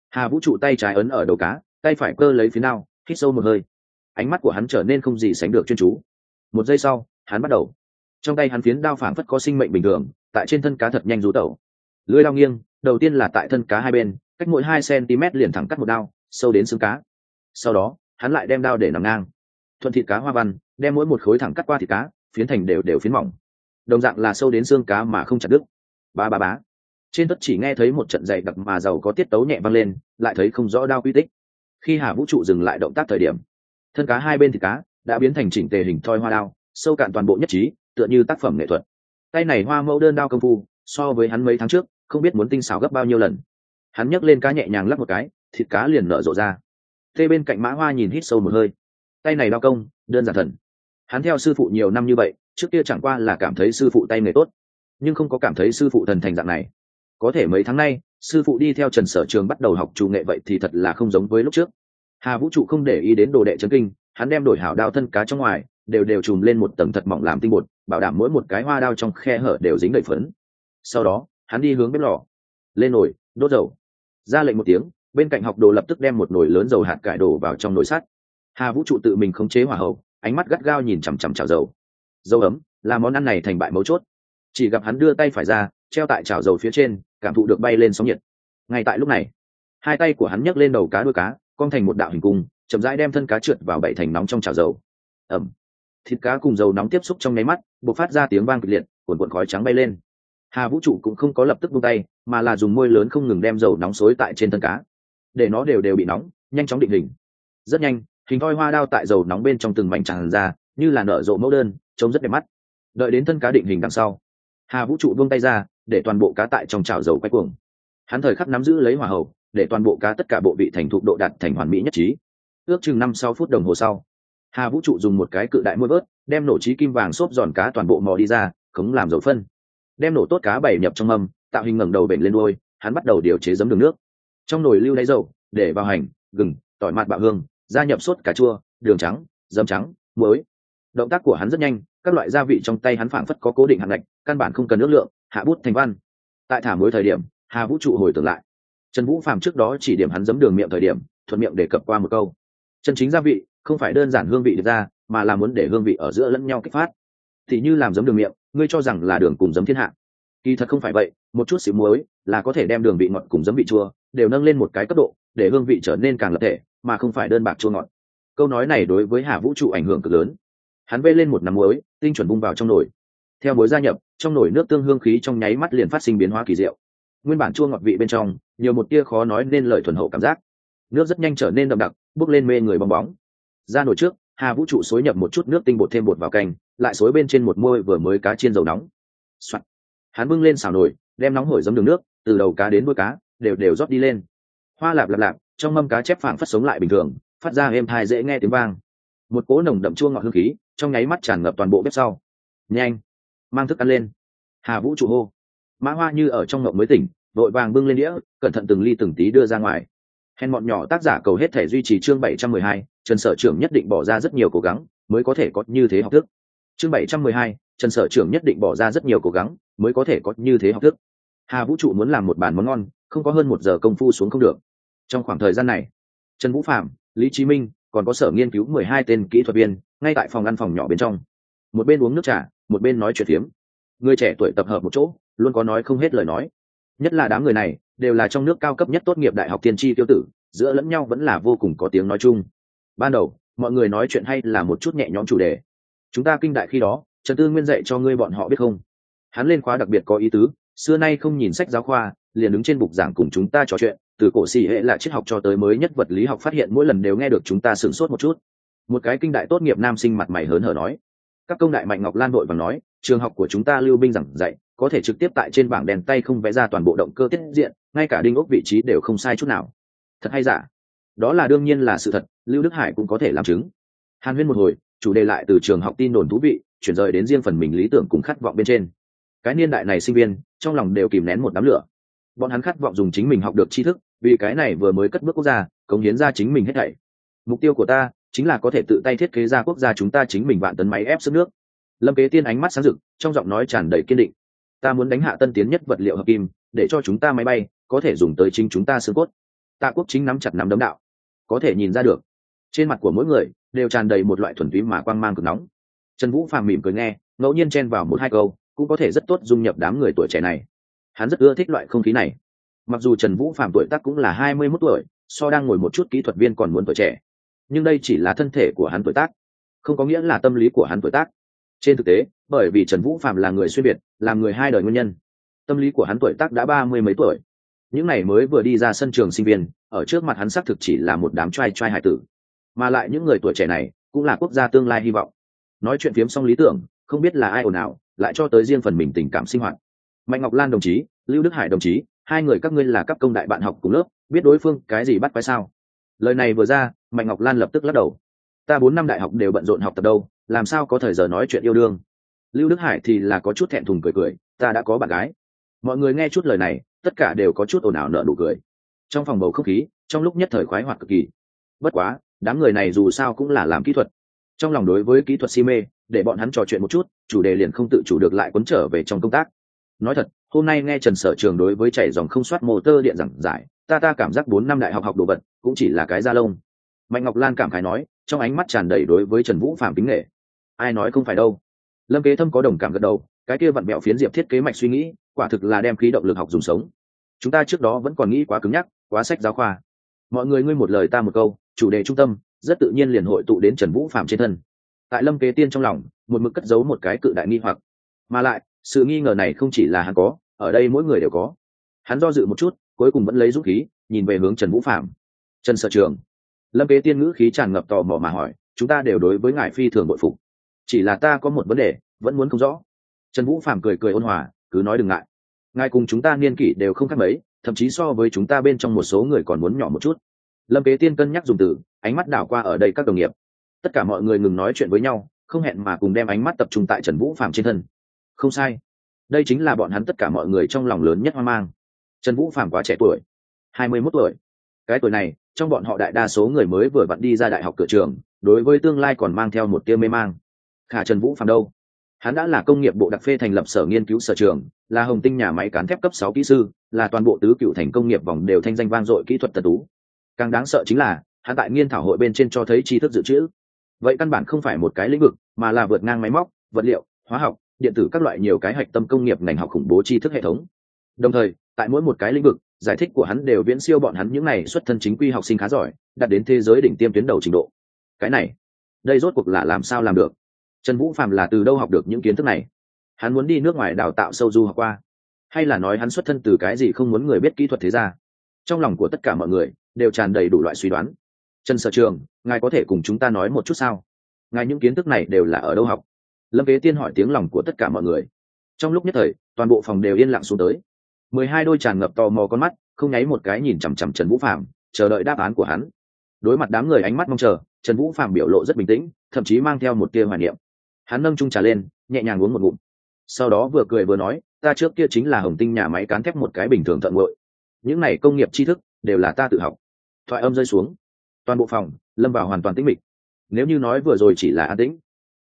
hà vũ trụ tay trái ấn ở đầu cá, tay phải cơ lấy phía nào, hít sâu một hơi. Ánh mắt của hắn trở nên không gì sánh được chuyên chú một giây sau, hắn bắt đầu. Trong tay hắn phiến đao phảng phất có sinh mệnh bình thường, tại trên thân cá thật nhanh rú tẩu. Lưới đao nghiêng, đầu tiên là tại thân cá hai bên, cách mỗi hai cm liền thẳng cắt một đao, sâu đến xương cá. Sau đó, hắn lại đem đao để nằm ngang. Thuận thịt cá hoa văn, đem mỗi một khối thẳng cắt qua thịt cá, phiến thành đều đều phiến mỏng. Đồng dạng là sâu đến xương cá mà không chặt đứt. Ba ba bá trên tất chỉ nghe thấy một trận dày đặc mà giàu có tiết tấu nhẹ vang lên, lại thấy không rõ đao quy tích. Khi hà vũ trụ dừng lại động tác thời điểm, thân cá hai bên thịt cá đã biến thành chỉnh tề hình thoi hoa đao, sâu cạn toàn bộ nhất trí, tựa như tác phẩm nghệ thuật. Tay này hoa mẫu đơn đao công phu, so với hắn mấy tháng trước, không biết muốn tinh xảo gấp bao nhiêu lần. Hắn nhấc lên cá nhẹ nhàng lắp một cái, thịt cá liền nở rộ ra. Tê bên cạnh mã hoa nhìn hít sâu một hơi. Tay này đao công, đơn giản thần. Hắn theo sư phụ nhiều năm như vậy, trước kia chẳng qua là cảm thấy sư phụ tay nghề tốt, nhưng không có cảm thấy sư phụ thần thành dạng này. Có thể mấy tháng nay, sư phụ đi theo trần sở trường bắt đầu học chủ nghệ vậy thì thật là không giống với lúc trước. Hà vũ trụ không để ý đến đồ đệ trấn kinh hắn đem đổi hảo đao thân cá trong ngoài, đều đều chùm lên một tầng thật mỏng làm tinh bột, bảo đảm mỗi một cái hoa đao trong khe hở đều dính đầy phấn. Sau đó, hắn đi hướng bếp lò. Lên nồi, đốt dầu. Ra lệnh một tiếng, bên cạnh học đồ lập tức đem một nồi lớn dầu hạt cải đổ vào trong nồi sắt. Hà vũ trụ tự mình khống chế hỏa hậu, ánh mắt gắt gao nhìn chằm chằm chảo dầu. Dầu ấm là món ăn này thành bại mấu chốt. Chỉ gặp hắn đưa tay phải ra, treo tại chảo dầu phía trên, cảm thụ được bay lên sóng nhiệt. Ngay tại lúc này, hai tay của hắn nhấc lên đầu cá đuôi cá, cong thành một đạo hình cung chậm rãi đem thân cá trượt vào bảy thành nóng trong chảo dầu. Ẩm. Thịt cá cùng dầu nóng tiếp xúc trong nháy mắt b ộ c phát ra tiếng vang kịch liệt, cuồn cuộn khói trắng bay lên. Hà vũ trụ cũng không có lập tức buông tay, mà là dùng môi lớn không ngừng đem dầu nóng xối tại trên thân cá. Để nó đều đều bị nóng, nhanh chóng định hình. Rất nhanh, hình thoi hoa đao tại dầu nóng bên trong từng mảnh tràn ra, như là nở rộ mẫu đơn, trông rất đẹp mắt. Đợi đến thân cá định hình đằng sau, hà vũ trụ buông tay ra, để toàn bộ cá tại trong chảo dầu quay cuồng. Hắn thời khắc nắm giữ lấy hỏa hậu để toàn bộ cá tất cả bộ vị thành thục độ đạt thành hoàn mỹ nhất trí ước chừng năm sáu phút đồng hồ sau, hà vũ trụ dùng một cái cự đại môi vớt, đem nổ trí kim vàng xốp giòn cá toàn bộ mò đi ra, khống làm dầu phân. Đem nổ tốt cá bảy nhập trong mâm, tạo hình ngẩng đầu bể lên đôi hắn bắt đầu điều chế giấm đường nước. Trong nồi lưu đáy dầu, để vào hành, gừng, tỏi mạt bạo hương, gia nhập sốt, cà chua, đường trắng dấm trắng, muối. Động tác của hắn rất nhanh, các loại gia vị trong tay hắn phảng phất có cố định hạn ngạch, căn bản không cần nước lượng, hạ bút thành văn. Tại thả muối thời điểm, hà vũ trụ hồi tưởng lại. Trần vũ phàm trước đó chỉ điểm hắn giấm đường miệng thời điểm, thuận miệng đề cập qua một câu chân chính gia vị, không phải đơn giản hương vị được ra, mà là muốn để hương vị ở giữa lẫn nhau kích phát. Thì như làm giấm đường miệng, ngươi cho rằng là đường cùng giấm thiên hạ. Kỳ thật không phải vậy, một chút xíu muối là có thể đem đường vị ngọt cùng giấm vị chua đều nâng lên một cái cấp độ, để hương vị trở nên càng lập thể, mà không phải đơn bạc chua ngọt. Câu nói này đối với hà vũ trụ ảnh hưởng cực lớn. Hắn vê lên một nắm muối, tinh chuẩn bung vào trong nồi. Theo muối gia nhập, trong nồi nước tương hương khí trong nháy mắt liền phát sinh biến hóa kỳ diệu. Nguyên bản chua ngọt vị bên trong, nhiều một tia khó nói nên lời thuần hậu cảm giác. Nước rất nhanh trở nên đậm đặc bốc lên mê người bong bóng. Ra nồi trước, hà vũ trụ xối nhập một chút nước tinh bột thêm bột vào canh, lại xối bên trên một môi vừa mới cá chiên dầu nóng、Soạn. hắn bưng lên xào nồi, đem nóng hổi giống đường nước, từ đầu cá đến đuôi cá, đều đều rót đi lên. Hoa lạp lạp lạp, trong mâm cá chép phảng phất sống lại bình thường, phát ra êm thai dễ nghe tiếng vang. Một cỗ nồng đậm chua ngọt hương khí, trong nháy mắt tràn ngập toàn bộ bếp sau. Nhanh. Mang thức ăn lên. Hà vũ trụ hô. Mã hoa như ở trong ngộng mới tỉnh, vội vàng bưng lên đĩa, cẩn thận từng ly từng tí đưa ra ngoài hèn bọn nhỏ tác giả cầu hết thể duy trì chương bảy trăm mười hai, trần sở trưởng nhất định bỏ ra rất nhiều cố gắng mới có thể có như thế học thức. Chương bảy trăm mười hai, trần sở trưởng nhất định bỏ ra rất nhiều cố gắng mới có thể có như thế học thức. Hà vũ trụ muốn làm một bàn món ngon, không có hơn một giờ công phu xuống không được. Trong khoảng thời gian này, trần vũ phạm lý chí minh, còn có sở nghiên cứu mười hai tên kỹ thuật viên ngay tại phòng ăn phòng nhỏ bên trong. Một bên uống nước trà, một bên nói chuyện phiếm. Người trẻ tuổi tập hợp một chỗ, luôn có nói không hết lời nói. Nhất là đám người này đều là trong nước cao cấp nhất tốt nghiệp đại học tiên tri tiêu tử, giữa lẫn nhau vẫn là vô cùng có tiếng nói chung. Ban đầu, mọi người nói chuyện hay là một chút nhẹ nhõm chủ đề. Chúng ta kinh đại khi đó, trần tư nguyên dạy cho ngươi bọn họ biết không? Hắn lên khóa đặc biệt có ý tứ, xưa nay không nhìn sách giáo khoa, liền đứng trên bục giảng cùng chúng ta trò chuyện, từ cổ xì hệ là triết học cho tới mới nhất vật lý học phát hiện mỗi lần đều nghe được chúng ta sửng sốt một chút. Một cái kinh đại tốt nghiệp nam sinh mặt mày hớn hở nói. Các công đại mạnh ngọc lan đội và nói, trường học của chúng ta lưu binh giảng dạy có thể trực tiếp tại trên bảng đèn tay không vẽ ra toàn bộ động cơ tiết diện, ngay cả đinh ốc vị trí đều không sai chút nào. Thật hay giả? Đó là đương nhiên là sự thật, lưu đức hải cũng có thể làm chứng. Hàn huyên một hồi, chủ đề lại từ trường học tin đồn thú vị, chuyển rời đến riêng phần mình lý tưởng cùng khát vọng bên trên. Cái niên đại này sinh viên, trong lòng đều kìm nén một đám lửa. Bọn hắn khát vọng dùng chính mình học được tri thức, vì cái này vừa mới cất bước quốc gia, cống hiến ra chính mình hết thảy. Mục tiêu của ta, chính là có thể tự tay thiết kế ra quốc gia chúng ta chính mình vạn tấn máy ép sức nước. Lâm kế tiên ánh mắt sáng rực, trong giọng nói tràn đầy kiên định ta muốn đánh hạ tân tiến nhất vật liệu hợp kim, để cho chúng ta máy bay có thể dùng tới chính chúng ta xương cốt. Tạ quốc chính nắm chặt nắm đấm đạo. Có thể nhìn ra được. Trên mặt của mỗi người đều tràn đầy một loại thuần túy mà quang mang cực nóng. Trần vũ phàm mỉm cười nghe, ngẫu nhiên chen vào một hai câu, cũng có thể rất tốt dung nhập đám người tuổi trẻ này. Hắn rất ưa thích loại không khí này. Mặc dù trần vũ phạm tuổi tác cũng là hai mươi mốt tuổi, so đang ngồi một chút kỹ thuật viên còn muốn tuổi trẻ, nhưng đây chỉ là thân thể của hắn tuổi tác, không có nghĩa là tâm lý của hắn tuổi tác. Trên thực tế bởi vì trần vũ phạm là người xuyên biệt là người hai đời nguyên nhân. Tâm lý của hắn tuổi tác đã ba mươi mấy tuổi. Những n mới vừa đi ra sân trường sinh viên, ở trước mặt hắn xác thực chỉ là một đám trai trai hải tử. Mà lại những người tuổi trẻ này cũng là quốc gia tương lai hy vọng. Nói chuyện phiếm xong lý tưởng, không biết là ai ồn ào, lại cho tới riêng phần mình tình cảm sinh hoạt. Mạnh ngọc lan đồng chí, lưu đức hải đồng chí, hai người các ngươi là các công đại bạn học cùng lớp, biết đối phương cái gì bắt quái sao? Lời này vừa ra, mạnh ngọc lan lập tức lắc đầu. Ta bốn năm đại học đều bận rộn học tập đâu, làm sao có thời giờ nói chuyện yêu đương? Lưu đức hải thì là có chút thẹn thùng cười cười, ta đã có bạn gái. Mọi người nghe chút lời này, tất cả đều có chút ồn ào nợ nụ cười. Trong phòng bầu không khí, trong lúc nhất thời khoái hoạt cực kỳ. Bất quá, đám người này dù sao cũng là làm kỹ thuật. Trong lòng đối với kỹ thuật si mê, để bọn hắn trò chuyện một chút, chủ đề liền không tự chủ được lại cuốn trở về trong công tác. Nói thật, hôm nay nghe trần sở trường đối với chạy dòng không soát mô tơ điện giảng giải, ta ta cảm giác bốn năm đại học học đồ vật, cũng chỉ là cái da lông. Mạnh ngọc lan cảm khái nói, trong ánh mắt tràn đầy đối với trần vũ phạm kính nghệ ai nói không phải đâu lâm kế thâm có đồng cảm gật đầu, cái kia vặn mẹo phiến diệp thiết kế mạch suy nghĩ, quả thực là đem khí động lực học dùng sống. Chúng ta trước đó vẫn còn nghĩ quá cứng nhắc, quá sách giáo khoa. Mọi người ngươi một lời ta một câu, chủ đề trung tâm, rất tự nhiên liền hội tụ đến trần vũ phạm trên thân. Tại lâm kế tiên trong lòng, một mực cất giấu một cái cự đại nghi hoặc. Mà lại, sự nghi ngờ này không chỉ là hắn có, ở đây mỗi người đều có. Hắn do dự một chút, cuối cùng vẫn lấy dũng khí, nhìn về hướng trần vũ phạm trần sở trường. Lâm kế tiên ngữ khí tràn ngập tò mò mà hỏi, chúng ta đều đối với ngài phi thường bội phục chỉ là ta có một vấn đề, vẫn muốn không rõ. Trần vũ phạm cười cười ôn hòa, cứ nói đừng ngại. Ngài cùng chúng ta niên kỷ đều không khác mấy, thậm chí so với chúng ta bên trong một số người còn muốn nhỏ một chút. Lâm kế tiên cân nhắc dùng từ, ánh mắt đảo qua ở đây các đồng nghiệp. Tất cả mọi người ngừng nói chuyện với nhau, không hẹn mà cùng đem ánh mắt tập trung tại trần vũ phạm trên thân. Không sai. Đây chính là bọn hắn tất cả mọi người trong lòng lớn nhất hoang mang. Trần vũ phạm quá trẻ tuổi, hai mươi mốt tuổi. Cái tuổi này, trong bọn họ đại đa số người mới vừa vặn đi ra đại học cửa trường, đối với tương lai còn mang theo một tia mê mang khả trần vũ phạm đâu? Hắn đã là công nghiệp bộ đặc phê thành lập sở nghiên cứu sở trường, là hồng tinh nhà máy cán thép cấp sáu kỹ sư, là toàn bộ tứ cựu thành công nghiệp vòng đều thanh danh vang dội kỹ thuật tật tú. Càng đáng sợ chính là, hắn tại nghiên thảo hội bên trên cho thấy tri thức dự trữ. Vậy căn bản không phải một cái lĩnh vực, mà là vượt ngang máy móc, vật liệu, hóa học, điện tử các loại nhiều cái hạch tâm công nghiệp ngành học khủng bố tri thức hệ thống. Đồng thời, tại mỗi một cái lĩnh vực, giải thích của hắn đều viễn siêu bọn hắn những n à y xuất thân chính quy học sinh khá giỏi, đạt đến thế giới đỉnh tiêm tuyến đầu trình độ. Cái này, đây rốt cuộc là làm sao làm được? Trần vũ phạm là từ đâu học được những kiến thức này? Hắn muốn đi nước ngoài đào tạo sâu du học qua? Hay là nói hắn xuất thân từ cái gì không muốn người biết kỹ thuật thế ra trong lòng của tất cả mọi người đều tràn đầy đủ loại suy đoán. Trần sở trường, ngài có thể cùng chúng ta nói một chút sao? Ngài những kiến thức này đều là ở đâu học? Lâm kế tiên hỏi tiếng lòng của tất cả mọi người. Trong lúc nhất thời, toàn bộ phòng đều yên lặng xuống tới. Mười hai đôi tràn ngập tò mò con mắt, không nháy một cái nhìn chằm chằm trần vũ phạm chờ đợi đáp án của hắn. Đối mặt đám người ánh mắt mong chờ, trần vũ phạm biểu lộ rất bình tĩnh, thậm chí mang theo một tia hoài niệm hắn nâng trung trà lên, nhẹ nhàng uống một ngụm. Sau đó vừa cười vừa nói, ta trước kia chính là hồng tinh nhà máy cán thép một cái bình thường thận ngội những này công nghiệp tri thức đều là ta tự học. Thoại âm rơi xuống. Toàn bộ phòng, lâm vào hoàn toàn tĩnh mịch. Nếu như nói vừa rồi chỉ là an tĩnh,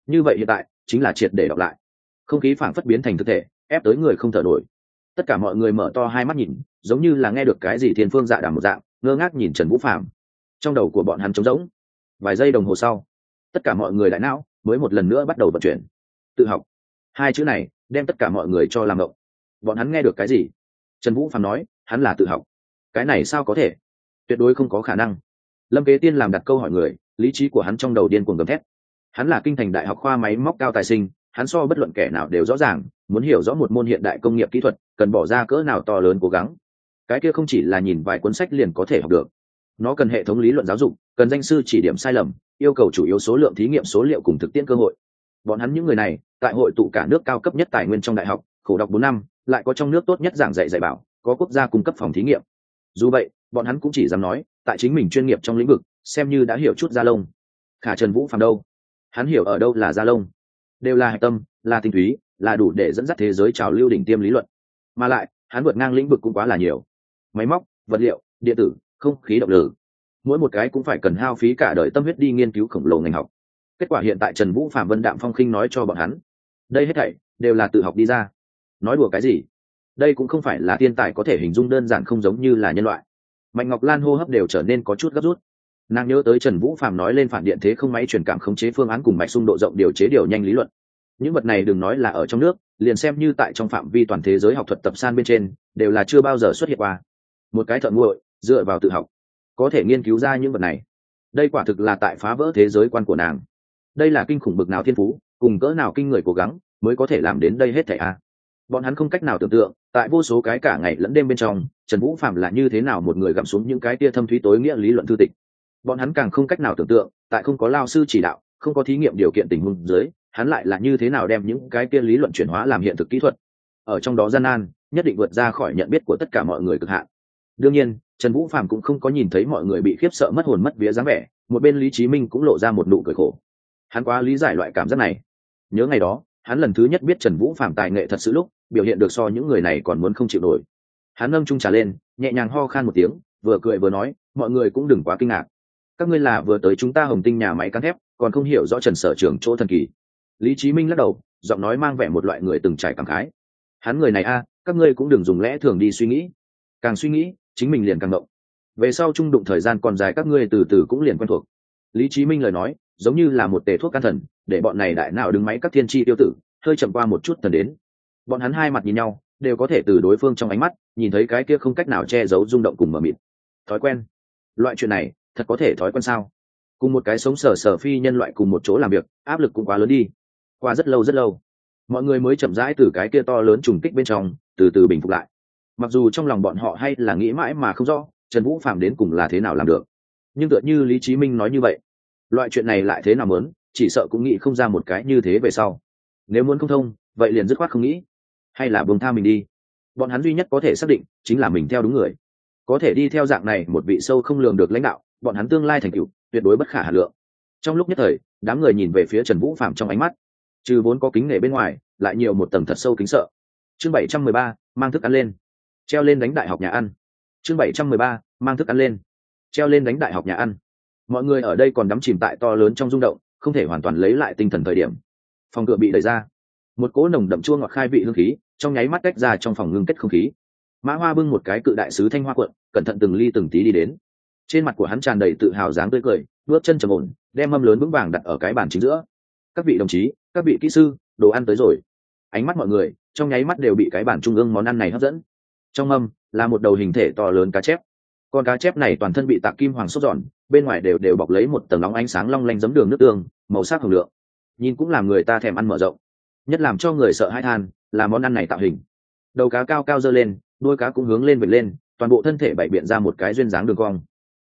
như vậy hiện tại chính là triệt để đọc lại. Không khí phảng phất biến thành thực thể, ép tới người không thở nổi. Tất cả mọi người mở to hai mắt nhìn, giống như là nghe được cái gì thiên phương dạ đàm một dạng, ngơ ngác nhìn trần vũ phạm trong đầu của bọn hắn trống rỗng. Vài giây đồng hồ sau, tất cả mọi người đại não mới một lần nữa bắt đầu vận chuyển. Tự học. Hai chữ này đem tất cả mọi người cho làm ngộng. Bọn hắn nghe được cái gì? Trần vũ phạm nói, hắn là tự học. Cái này sao có thể? Tuyệt đối không có khả năng. Lâm kế tiên làm đặt câu hỏi người, lý trí của hắn trong đầu điên cuồng gầm thét. Hắn là kinh thành đại học khoa máy móc cao tài sinh, hắn so bất luận kẻ nào đều rõ ràng, muốn hiểu rõ một môn hiện đại công nghiệp kỹ thuật, cần bỏ ra cỡ nào to lớn cố gắng. Cái kia không chỉ là nhìn vài cuốn sách liền có thể học được nó cần hệ thống lý luận giáo dục, cần danh sư chỉ điểm sai lầm, yêu cầu chủ yếu số lượng thí nghiệm số liệu cùng thực tiễn cơ hội. Bọn hắn những người này, tại hội tụ cả nước cao cấp nhất tài nguyên trong đại học, khổ đọc bốn năm, lại có trong nước tốt nhất giảng dạy dạy bảo, có quốc gia cung cấp phòng thí nghiệm. Dù vậy, bọn hắn cũng chỉ dám nói, tại chính mình chuyên nghiệp trong lĩnh vực, xem như đã hiểu chút gia lông. Khả trần vũ phàm đâu? Hắn hiểu ở đâu là gia lông? Đều là hạch tâm, là tinh túy, là đủ để dẫn dắt thế giới trào lưu đỉnh tiêm lý luận. Mà lại, hắn vượt ngang lĩnh vực cũng quá là nhiều. Máy móc, vật liệu, điện tử không khí động lực mỗi một cái cũng phải cần hao phí cả đời tâm huyết đi nghiên cứu khổng lồ ngành học. Kết quả hiện tại trần vũ phạm vân đạm phong khinh nói cho bọn hắn, đây hết thảy đều là tự học đi ra. Nói đùa cái gì? Đây cũng không phải là thiên tài có thể hình dung đơn giản không giống như là nhân loại. Mạnh ngọc lan hô hấp đều trở nên có chút gấp rút. Nàng nhớ tới trần vũ phạm nói lên phản điện thế không máy truyền cảm khống chế phương án cùng mạch xung độ rộng điều chế điều nhanh lý luận. Những vật này đừng nói là ở trong nước, liền xem như tại trong phạm vi toàn thế giới học thuật tập san bên trên, đều là chưa bao giờ xuất hiện qua. Một cái thợ nguội dựa vào tự học, có thể nghiên cứu ra những vật này. Đây quả thực là tại phá vỡ thế giới quan của nàng. Đây là kinh khủng bực nào thiên phú, cùng cỡ nào kinh người cố gắng mới có thể làm đến đây hết thảy a. Bọn hắn không cách nào tưởng tượng, tại vô số cái cả ngày lẫn đêm bên trong, trần vũ phạm là như thế nào một người gặm xuống những cái tia thâm thúy tối nghĩa lý luận thư tịch. Bọn hắn càng không cách nào tưởng tượng, tại không có lao sư chỉ đạo, không có thí nghiệm điều kiện tình huống dưới, hắn lại là như thế nào đem những cái tia lý luận chuyển hóa làm hiện thực kỹ thuật. Ở trong đó gian nan, nhất định vượt ra khỏi nhận biết của tất cả mọi người cực hạn đương nhiên, trần vũ phạm cũng không có nhìn thấy mọi người bị khiếp sợ mất hồn mất vía dáng vẻ, một bên lý trí minh cũng lộ ra một nụ cười khổ. Hắn quá lý giải loại cảm giác này. Nhớ ngày đó, hắn lần thứ nhất biết trần vũ phạm tài nghệ thật sự lúc, biểu hiện được so những người này còn muốn không chịu nổi. Hắn nâng trung trà lên, nhẹ nhàng ho khan một tiếng, vừa cười vừa nói, mọi người cũng đừng quá kinh ngạc. Các ngươi là vừa tới chúng ta hồng tinh nhà máy cán thép, còn không hiểu rõ trần sở trường chỗ thần kỳ. Lý trí minh lắc đầu, giọng nói mang vẻ một loại người từng trải cảm khái. Hắn người này a, các ngươi cũng đừng dùng lẽ thường đi suy nghĩ. Càng suy nghĩ chính mình liền càng động. Về sau trung đụng thời gian còn dài, các ngươi từ từ cũng liền quen thuộc. Lý trí minh lời nói, giống như là một tề thuốc can thần, để bọn này đại nào đứng máy các thiên tri tiêu tử, hơi chậm qua một chút thần đến. Bọn hắn hai mặt nhìn nhau, đều có thể từ đối phương trong ánh mắt, nhìn thấy cái kia không cách nào che giấu rung động cùng mờ mịt. Thói quen. Loại chuyện này, thật có thể thói quen sao? Cùng một cái sống sờ sờ phi nhân loại cùng một chỗ làm việc, áp lực cũng quá lớn đi. Qua rất lâu rất lâu. Mọi người mới chậm rãi từ cái kia to lớn trùng kích bên trong, từ từ bình phục lại mặc dù trong lòng bọn họ hay là nghĩ mãi mà không rõ, trần vũ phạm đến cùng là thế nào làm được. Nhưng tựa như lý trí minh nói như vậy, loại chuyện này lại thế nào mớn chỉ sợ cũng nghĩ không ra một cái như thế về sau. Nếu muốn không thông, vậy liền dứt khoát không nghĩ. Hay là buông tha mình đi. Bọn hắn duy nhất có thể xác định chính là mình theo đúng người. Có thể đi theo dạng này một vị sâu không lường được lãnh đạo, bọn hắn tương lai thành cựu tuyệt đối bất khả hà lượng. Trong lúc nhất thời, đám người nhìn về phía trần vũ phạm trong ánh mắt. Trừ vốn có kính nể bên ngoài, lại nhiều một tầng thật sâu kính sợ. Chương bảy trăm mười ba, mang thức ăn lên treo lên đánh đại học nhà ăn. Chương bảy trăm mười ba, mang thức ăn lên. Treo lên đánh đại học nhà ăn. Mọi người ở đây còn đắm chìm tại to lớn trong rung động, không thể hoàn toàn lấy lại tinh thần thời điểm. Phòng cửa bị đẩy ra. Một cỗ nồng đậm chua ngọt khai vị hương khí, trong nháy mắt tách ra trong phòng ngưng kết không khí. Mã hoa bưng một cái cự đại sứ thanh hoa cuộn, cẩn thận từng ly từng tí đi đến. Trên mặt của hắn tràn đầy tự hào dáng tươi cười, bước chân trầm ổn, đem mâm lớn vững vàng đặt ở cái bàn chính giữa. Các vị đồng chí, các vị kỹ sư, đồ ăn tới rồi. Ánh mắt mọi người, trong nháy mắt đều bị cái bản trung ương món ăn này hấp dẫn trong mâm, là một đầu hình thể to lớn cá chép. Con cá chép này toàn thân bị tạc kim hoàng sốt giòn, bên ngoài đều đều bọc lấy một tầng nóng ánh sáng long lanh giấm đường nước tương, màu sắc hồng lượng. Nhìn cũng làm người ta thèm ăn mở rộng. Nhất làm cho người sợ hãi than, là món ăn này tạo hình. Đầu cá cao cao dơ lên, đuôi cá cũng hướng lên vệt lên, toàn bộ thân thể bày biện ra một cái duyên dáng đường cong.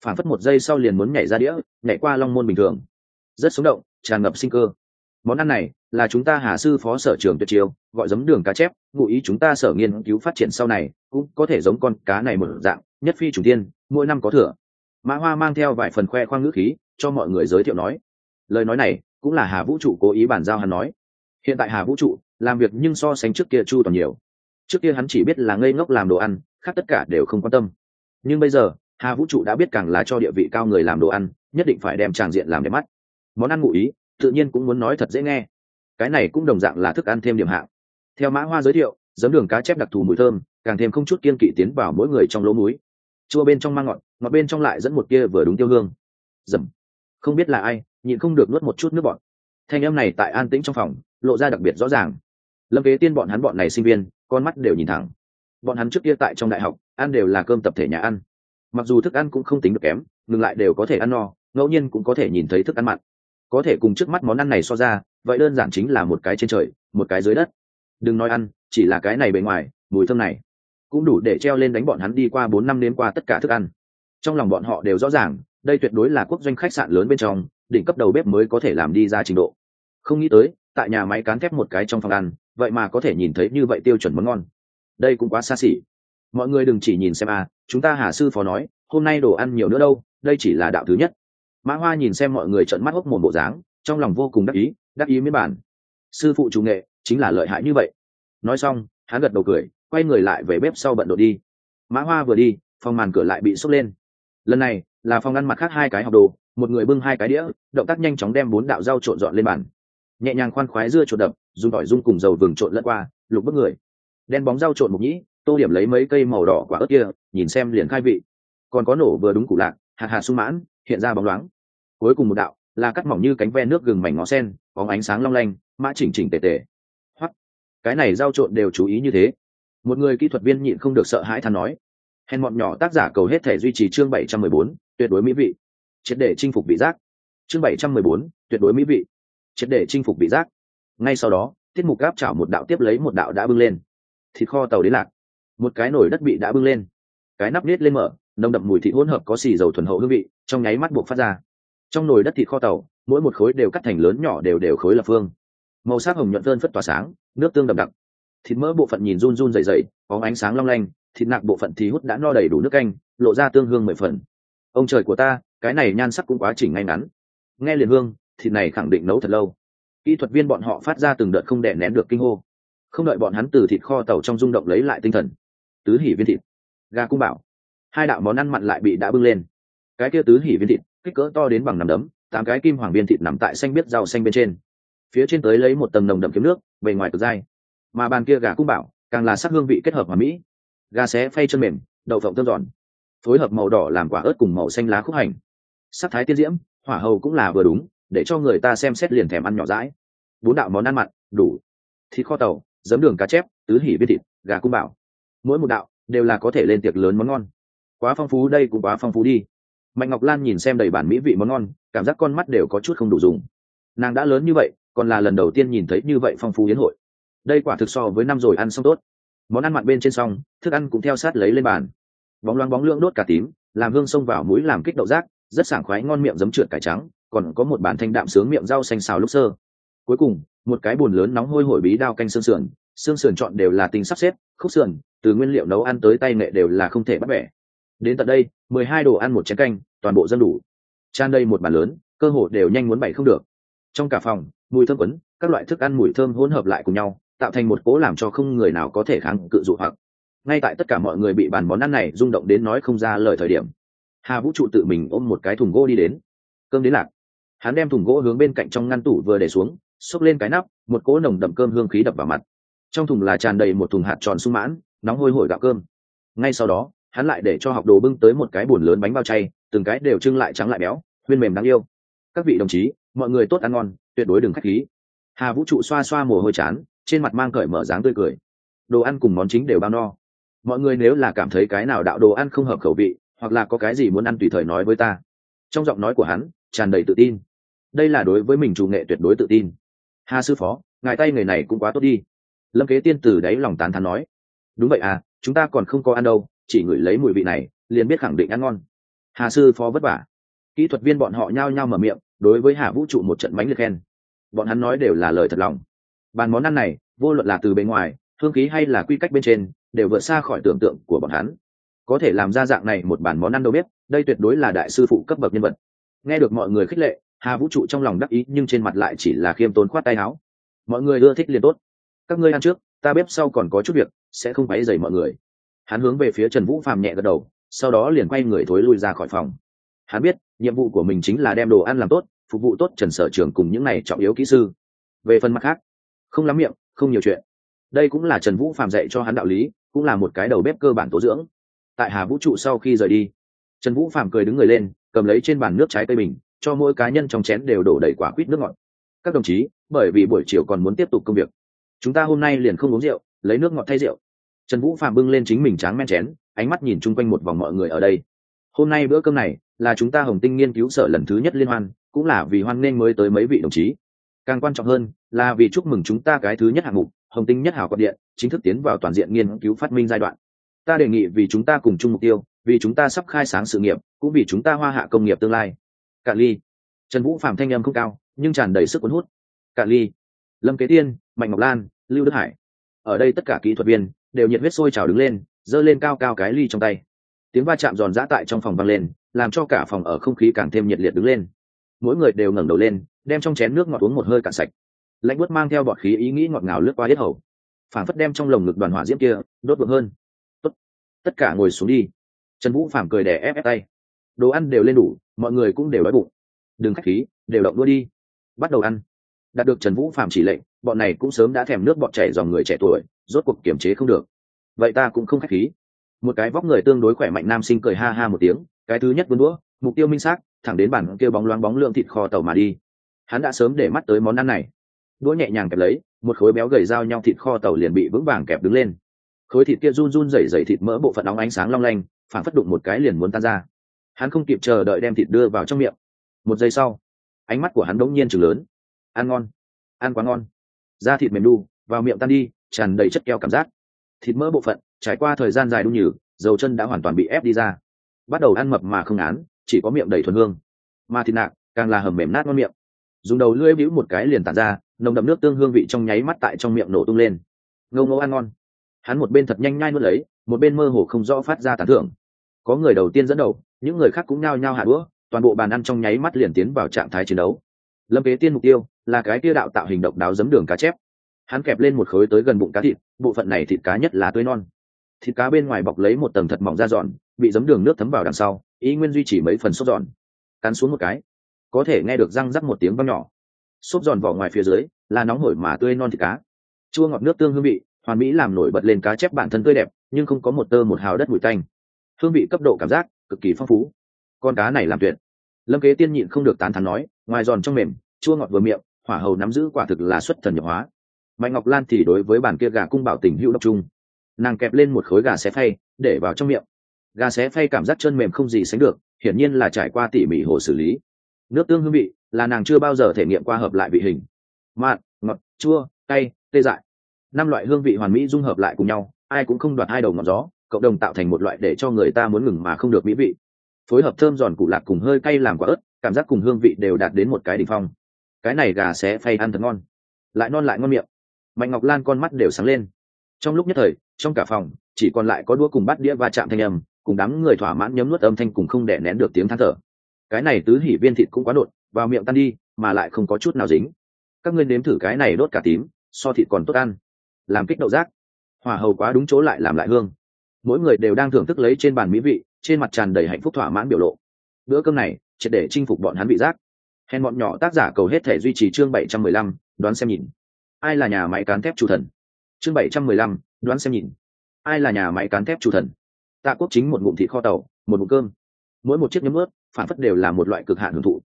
Phản phất một giây sau liền muốn nhảy ra đĩa, nhảy qua long môn bình thường. Rất sống động, tràn ngập sinh cơ. Món ăn này là chúng ta hà sư phó sở trường tuyệt chiêu, gọi giống đường cá chép, ngụ ý chúng ta sở nghiên cứu phát triển sau này, cũng có thể giống con cá này một dạng, nhất phi chủ tiên mỗi năm có thừa. Mã hoa mang theo vài phần khoe khoang ngữ khí, cho mọi người giới thiệu nói. Lời nói này cũng là hà vũ trụ cố ý bàn giao hắn nói. Hiện tại hà vũ trụ làm việc nhưng so sánh trước kia chu toàn nhiều. Trước kia hắn chỉ biết là ngây ngốc làm đồ ăn, khác tất cả đều không quan tâm. Nhưng bây giờ, hà vũ trụ đã biết càng là cho địa vị cao người làm đồ ăn, nhất định phải đem tràng diện làm đẹp mắt. Món ăn ngụ ý, tự nhiên cũng muốn nói thật dễ nghe cái này cũng đồng dạng là thức ăn thêm điểm hạng. Theo mã hoa giới thiệu, giấm đường cá chép đặc thù mùi thơm, càng thêm không chút kiên kỵ tiến vào mỗi người trong lỗ múi chua bên trong mang ngọt ngọt bên trong lại dẫn một kia vừa đúng tiêu hương. Dầm không biết là ai, nhịn không được nuốt một chút nước bọt. Thanh em này tại an tĩnh trong phòng, lộ ra đặc biệt rõ ràng. Lâm kế tiên bọn hắn bọn này sinh viên, con mắt đều nhìn thẳng. Bọn hắn trước kia tại trong đại học, ăn đều là cơm tập thể nhà ăn. Mặc dù thức ăn cũng không tính được kém ngừng lại đều có thể ăn no, ngẫu nhiên cũng có thể nhìn thấy thức ăn mặn có thể cùng trước mắt món ăn này so ra, vậy đơn giản chính là một cái trên trời, một cái dưới đất. Đừng nói ăn, chỉ là cái này bề ngoài, mùi thơm này cũng đủ để treo lên đánh bọn hắn đi qua bốn năm đến qua tất cả thức ăn. Trong lòng bọn họ đều rõ ràng, đây tuyệt đối là quốc doanh khách sạn lớn bên trong, đỉnh cấp đầu bếp mới có thể làm đi ra trình độ. Không nghĩ tới, tại nhà máy cán thép một cái trong phòng ăn, vậy mà có thể nhìn thấy như vậy tiêu chuẩn món ngon. Đây cũng quá xa xỉ. Mọi người đừng chỉ nhìn xem à chúng ta hà sư phó nói, hôm nay đồ ăn nhiều nữa đâu, đây chỉ là đạo thứ nhất mã hoa nhìn xem mọi người trợn mắt hốc mồm bộ dáng, trong lòng vô cùng đắc ý đắc ý miễn bản. Sư phụ chủ nghệ chính là lợi hại như vậy. Nói xong, hắn gật đầu cười, quay người lại về bếp sau bận độ đi. Mã hoa vừa đi, phòng màn cửa lại bị sốc lên. Lần này là phòng ngăn mặt khác hai cái học đồ, một người bưng hai cái đĩa, động tác nhanh chóng đem bốn đạo rau trộn dọn lên bàn. Nhẹ nhàng khoan khoái dưa trộn đập, dùng tỏi dung cùng dầu vừng trộn lẫn qua, lục bức người. Đen bóng rau trộn mục nhĩ, tô điểm lấy mấy cây màu đỏ quả ớt kia, nhìn xem liền khai vị. Còn có nổ vừa đúng củ lạc, hạt hạt sung mãn hiện ra bóng loáng. Cuối cùng một đạo, là cắt mỏng như cánh ve nước gừng mảnh ngó sen, bóng ánh sáng long lanh, mã chỉnh chỉnh tề tề. Hoặc cái này giao trộn đều chú ý như thế. Một người kỹ thuật viên nhịn không được sợ hãi than nói. Hèn mọn nhỏ tác giả cầu hết thể duy trì chương bảy trăm mười bốn, tuyệt đối mỹ vị. Triệt để chinh phục vị giác. Chương bảy trăm mười bốn, tuyệt đối mỹ vị. Triệt để chinh phục vị giác. Ngay sau đó, tiết mục gáp chảo một đạo tiếp lấy một đạo đã bưng lên. Thịt kho tàu đến lạc. Một cái nồi đất bị đã bưng lên. Cái nắp nết lên mở nồng đậm mùi thịt hỗn hợp có xì dầu thuần hậu hương vị, trong nháy mắt buộc phát ra. Trong nồi đất thịt kho tàu, mỗi một khối đều cắt thành lớn nhỏ đều đều khối lập phương. Màu sắc hồng nhuận vơn phất tỏa sáng, nước tương đậm đặc. Thịt mỡ bộ phận nhìn run run dày dày có ánh sáng long lanh, thịt nạc bộ phận thì hút đã no đầy đủ nước canh, lộ ra tương hương mười phần. Ông trời của ta, cái này nhan sắc cũng quá chỉnh ngay ngắn. Nghe liền hương, thịt này khẳng định nấu thật lâu. Kỹ thuật viên bọn họ phát ra từng đợt không đè nén được kinh hô. Không đợi bọn hắn từ thịt kho tàu trong rung động lấy lại tinh thần, tứ hỉ viên thịt. Gà cung bảo hai đạo món ăn mặn lại bị đã bưng lên. Cái kia tứ hỉ viên thịt, kích cỡ to đến bằng nằm đấm, tám cái kim hoàng viên thịt nằm tại xanh biết rau xanh bên trên. Phía trên tới lấy một tầng nồng đậm kiếm nước, bề ngoài cực dai. Mà bàn kia gà cung bảo, càng là sắc hương vị kết hợp hòa mỹ. Gà xé phay chân mềm, đậu phộng thơm giòn. Phối hợp màu đỏ làm quả ớt cùng màu xanh lá khúc hành. Sắc thái tiên diễm, hỏa hầu cũng là vừa đúng, để cho người ta xem xét liền thèm ăn nhỏ rãi bốn đạo món ăn mặn, đủ. Thịt kho tàu, giấm đường cá chép, tứ hỉ viên thịt, gà cung bảo. Mỗi một đạo đều là có thể lên tiệc lớn món ngon quá phong phú, đây cũng quá phong phú đi. Mạnh ngọc lan nhìn xem đầy bản mỹ vị món ngon, cảm giác con mắt đều có chút không đủ dùng. Nàng đã lớn như vậy, còn là lần đầu tiên nhìn thấy như vậy phong phú yến hội. Đây quả thực so với năm rồi ăn xong tốt. Món ăn mặn bên trên xong, thức ăn cũng theo sát lấy lên bàn. Bóng loáng bóng lưỡng đốt cả tím, làm hương xông vào mũi làm kích đậu rác rất sảng khoái ngon miệng giấm trượt cải trắng, còn có một bản thanh đạm sướng miệng rau xanh xào lúc sơ. Cuối cùng, một cái bồn lớn nóng hôi hổi bí đao canh xương sườn xương sườn chọn đều là tinh sắp xếp, khúc sườn, từ nguyên liệu nấu ăn tới tay nghệ đều là không thể bắt bẻ đến tận đây, mười hai đồ ăn một chén canh, toàn bộ dân đủ. Tràn đây một bàn lớn, cơ hồ đều nhanh muốn bày không được. Trong cả phòng, mùi thơm quấn, các loại thức ăn mùi thơm hỗn hợp lại cùng nhau, tạo thành một cố làm cho không người nào có thể kháng cự dụ hoặc. Ngay tại tất cả mọi người bị bàn món ăn này rung động đến nói không ra lời thời điểm, hà vũ trụ tự mình ôm một cái thùng gỗ đi đến. Cơm đến lạc. Hắn đem thùng gỗ hướng bên cạnh trong ngăn tủ vừa để xuống, xốc lên cái nắp, một cỗ nồng đậm cơm hương khí đập vào mặt. Trong thùng là tràn đầy một thùng hạt tròn sung mãn, nóng hôi hổi gạo cơm. Ngay sau đó hắn lại để cho học đồ bưng tới một cái bùn lớn bánh bao chay, từng cái đều trưng lại trắng lại béo, huyên mềm đáng yêu. Các vị đồng chí, mọi người tốt ăn ngon, tuyệt đối đừng k h á c h khí. Hà vũ trụ xoa xoa mồ hôi chán, trên mặt mang cởi mở dáng tươi cười. Đồ ăn cùng món chính đều bao no. Mọi người nếu là cảm thấy cái nào đạo đồ ăn không hợp khẩu vị, hoặc là có cái gì muốn ăn tùy thời nói với ta. Trong giọng nói của hắn, tràn đầy tự tin. Đây là đối với mình chủ nghệ tuyệt đối tự tin. Hà sư phó, ngài tay người này cũng quá tốt đi. Lâm kế tiên từ đáy lòng tán thán nói. Đúng vậy à chúng ta còn không có ăn đâu chỉ ngửi lấy mùi vị này, liền biết khẳng định ăn ngon. Hà sư phó vất vả. Kỹ thuật viên bọn họ nhao nhao mở miệng, đối với hà vũ trụ một trận bánh liệt khen. Bọn hắn nói đều là lời thật lòng. Bàn món ăn này, vô luận là từ bên ngoài, hương khí hay là quy cách bên trên, đều vượt xa khỏi tưởng tượng của bọn hắn. Có thể làm ra dạng này một bản món ăn đâu biết, đây tuyệt đối là đại sư phụ cấp bậc nhân vật. Nghe được mọi người khích lệ, hà vũ trụ trong lòng đắc ý, nhưng trên mặt lại chỉ là khiêm tốn khoát tay áo. Mọi người ưa thích liền tốt. Các ngươi ăn trước, ta bếp sau còn có chút việc, sẽ không phải dày mọi người hắn hướng về phía trần vũ phàm nhẹ gật đầu sau đó liền quay người thối lui ra khỏi phòng. Hắn biết nhiệm vụ của mình chính là đem đồ ăn làm tốt phục vụ tốt trần sở trường cùng những này trọng yếu kỹ sư. Về phần mặt khác không lắm miệng không nhiều chuyện. Đây cũng là trần vũ phàm dạy cho hắn đạo lý cũng là một cái đầu bếp cơ bản tố dưỡng. Tại hà vũ trụ sau khi rời đi trần vũ phàm cười đứng người lên cầm lấy trên bàn nước trái cây mình, cho mỗi cá nhân trong chén đều đổ đầy quả quýt nước ngọt. Các đồng chí bởi vì buổi chiều còn muốn tiếp tục công việc chúng ta hôm nay liền không uống rượu lấy nước ngọt thay rượu trần vũ phàm bưng lên chính mình tráng men chén, ánh mắt nhìn chung quanh một vòng mọi người ở đây. Hôm nay bữa cơm này, là chúng ta hồng tinh nghiên cứu sở lần thứ nhất liên hoan, cũng là vì hoan nghênh mới tới mấy vị đồng chí. Càng quan trọng hơn, là vì chúc mừng chúng ta cái thứ nhất hạng mục, hồng tinh nhất hảo quạt điện, chính thức tiến vào toàn diện nghiên cứu phát minh giai đoạn. Ta đề nghị vì chúng ta cùng chung mục tiêu, vì chúng ta sắp khai sáng sự nghiệp, cũng vì chúng ta hoa hạ công nghiệp tương lai. Cạn ly. Trần vũ phạm thanh âm không cao, nhưng tràn đầy sức cuốn hút. Cạn ly. Lâm kế tiên, mạnh ngọc lan, lưu đức hải. Ở đây tất cả kỹ thuật viên đều nhiệt huyết sôi trào đứng lên giơ lên cao cao cái ly trong tay. Tiếng va chạm giòn giã tại trong phòng vang lên làm cho cả phòng ở không khí càng thêm nhiệt liệt đứng lên. Mỗi người đều ngẩng đầu lên đem trong chén nước ngọt uống một hơi cạn sạch. Lạnh bớt mang theo bọt khí ý nghĩ ngọt ngào lướt qua hết hầu. Phản phất đem trong lồng ngực đoàn hỏa diễm kia đốt vượng hơn. Tất, tất cả ngồi xuống đi. Trần vũ phản cười đè ép ép tay. Đồ ăn đều lên đủ mọi người cũng đều đói bụng. Đừng khách khí đều động đua đi. Bắt đầu ăn. Đạt được trần vũ phạm chỉ lệnh bọn này cũng sớm đã thèm nước bọn trẻ dòng người trẻ tuổi rốt cuộc kiểm chế không được. Vậy ta cũng không khách khí. Một cái vóc người tương đối khỏe mạnh nam sinh cười ha ha một tiếng, cái thứ nhất vươn đũa, mục tiêu minh xác, thẳng đến bản kêu bóng loáng bóng lượng thịt kho tàu mà đi. Hắn đã sớm để mắt tới món ăn này. Đũa nhẹ nhàng kẹp lấy, một khối béo gầy dao nhau thịt kho tàu liền bị vững vàng kẹp đứng lên. Khối thịt kia run run rẩy rẩy thịt mỡ bộ phận óng ánh sáng long lanh, phản phất đụng một cái liền muốn tan ra. Hắn không kịp chờ đợi đem thịt đưa vào trong miệng. Một giây sau, ánh mắt của hắn đống nhiên chừng lớn. Ăn ngon. Ăn quá ngon. Da thịt mềm đu, vào miệng tan đi tràn đầy chất keo cảm giác. Thịt mỡ bộ phận, trải qua thời gian dài đun nhừ, dầu chân đã hoàn toàn bị ép đi ra. Bắt đầu ăn mập mà không án, chỉ có miệng đầy thuần hương. Mà thịt nạc, càng là hầm mềm nát ngon miệng. Dùng đầu lưỡi bĩu một cái liền tàn ra, nồng đậm nước tương hương vị trong nháy mắt tại trong miệng nổ tung lên. Ngâu ngâu ăn ngon. Hắn một bên thật nhanh nhai nuốt lấy, một bên mơ hồ không rõ phát ra tán thưởng. Có người đầu tiên dẫn đầu, những người khác cũng nhao nhao hạ đũa, toàn bộ bàn ăn trong nháy mắt liền tiến vào trạng thái chiến đấu. Lâm kế tiên mục tiêu là cái kia đạo tạo hình độc đáo giấm đường cá chép hắn kẹp lên một khối tới gần bụng cá thịt, bộ phận này thịt cá nhất là tươi non. Thịt cá bên ngoài bọc lấy một tầng thật mỏng da giòn, bị giấm đường nước thấm vào đằng sau, ý nguyên duy trì mấy phần sốt giòn. Cắn xuống một cái, có thể nghe được răng rắc một tiếng văng nhỏ. Xốp giòn vỏ ngoài phía dưới, là nóng hổi mà tươi non thịt cá. Chua ngọt nước tương hương vị, hoàn mỹ làm nổi bật lên cá chép bản thân tươi đẹp, nhưng không có một tơ một hào đất mùi tanh. Hương vị cấp độ cảm giác, cực kỳ phong phú. Con cá này làm tuyệt. Lâm kế tiên nhịn không được tán thắn nói, ngoài giòn trong mềm, chua ngọt vừa miệng, hỏa hầu nắm giữ quả thực là xuất thần nhập hóa mạnh ngọc lan thì đối với bàn kia gà cung bảo tình hữu độc trung nàng kẹp lên một khối gà xé phay, để vào trong miệng. Gà xé phay cảm giác chân mềm không gì sánh được, hiển nhiên là trải qua tỉ mỉ hồ xử lý. Nước tương hương vị là nàng chưa bao giờ thể nghiệm qua hợp lại vị hình. Mặn ngọt, chua, cay, tê dại. Năm loại hương vị hoàn mỹ dung hợp lại cùng nhau, ai cũng không đoạt hai đầu ngọt gió, cộng đồng tạo thành một loại để cho người ta muốn ngừng mà không được mỹ vị. Phối hợp thơm giòn cụ lạc cùng hơi cay làm quả ớt, cảm giác cùng hương vị đều đạt đến một cái đ ỉ n h phong. Cái này gà xé phay ăn thật ngon. Lại non lại ngon miệng mạnh ngọc lan con mắt đều sáng lên. Trong lúc nhất thời, trong cả phòng, chỉ còn lại có đũa cùng bát đĩa va chạm thanh âm, cùng đám người thỏa mãn nhấm nuốt âm thanh cùng không đẻ nén được tiếng than thở. Cái này tứ hỉ viên thịt cũng quá đột, vào miệng tan đi, mà lại không có chút nào dính. Các ngươi nếm thử cái này đốt cả tím, so thịt còn tốt ăn. Làm kích đậu rác. Hỏa hầu quá đúng chỗ lại làm lại hương. Mỗi người đều đang thưởng thức lấy trên bàn mỹ vị, trên mặt tràn đầy hạnh phúc thỏa mãn biểu lộ. Bữa cơm này, triệt để chinh phục bọn hắn vị giác. Hèn bọn nhỏ tác giả cầu hết thể duy trì chương bảy trăm mười lăm, đoán xem nhìn ai là nhà máy cán thép chủ thần? Chương bảy trăm mười lăm, đoán xem nhìn. Ai là nhà máy cán thép chủ thần? Tạ quốc chính một ngụm thịt kho tàu, một ngụm cơm. Mỗi một chiếc nhấm ướt phản phất đều là một loại cực hạn hưởng thụ.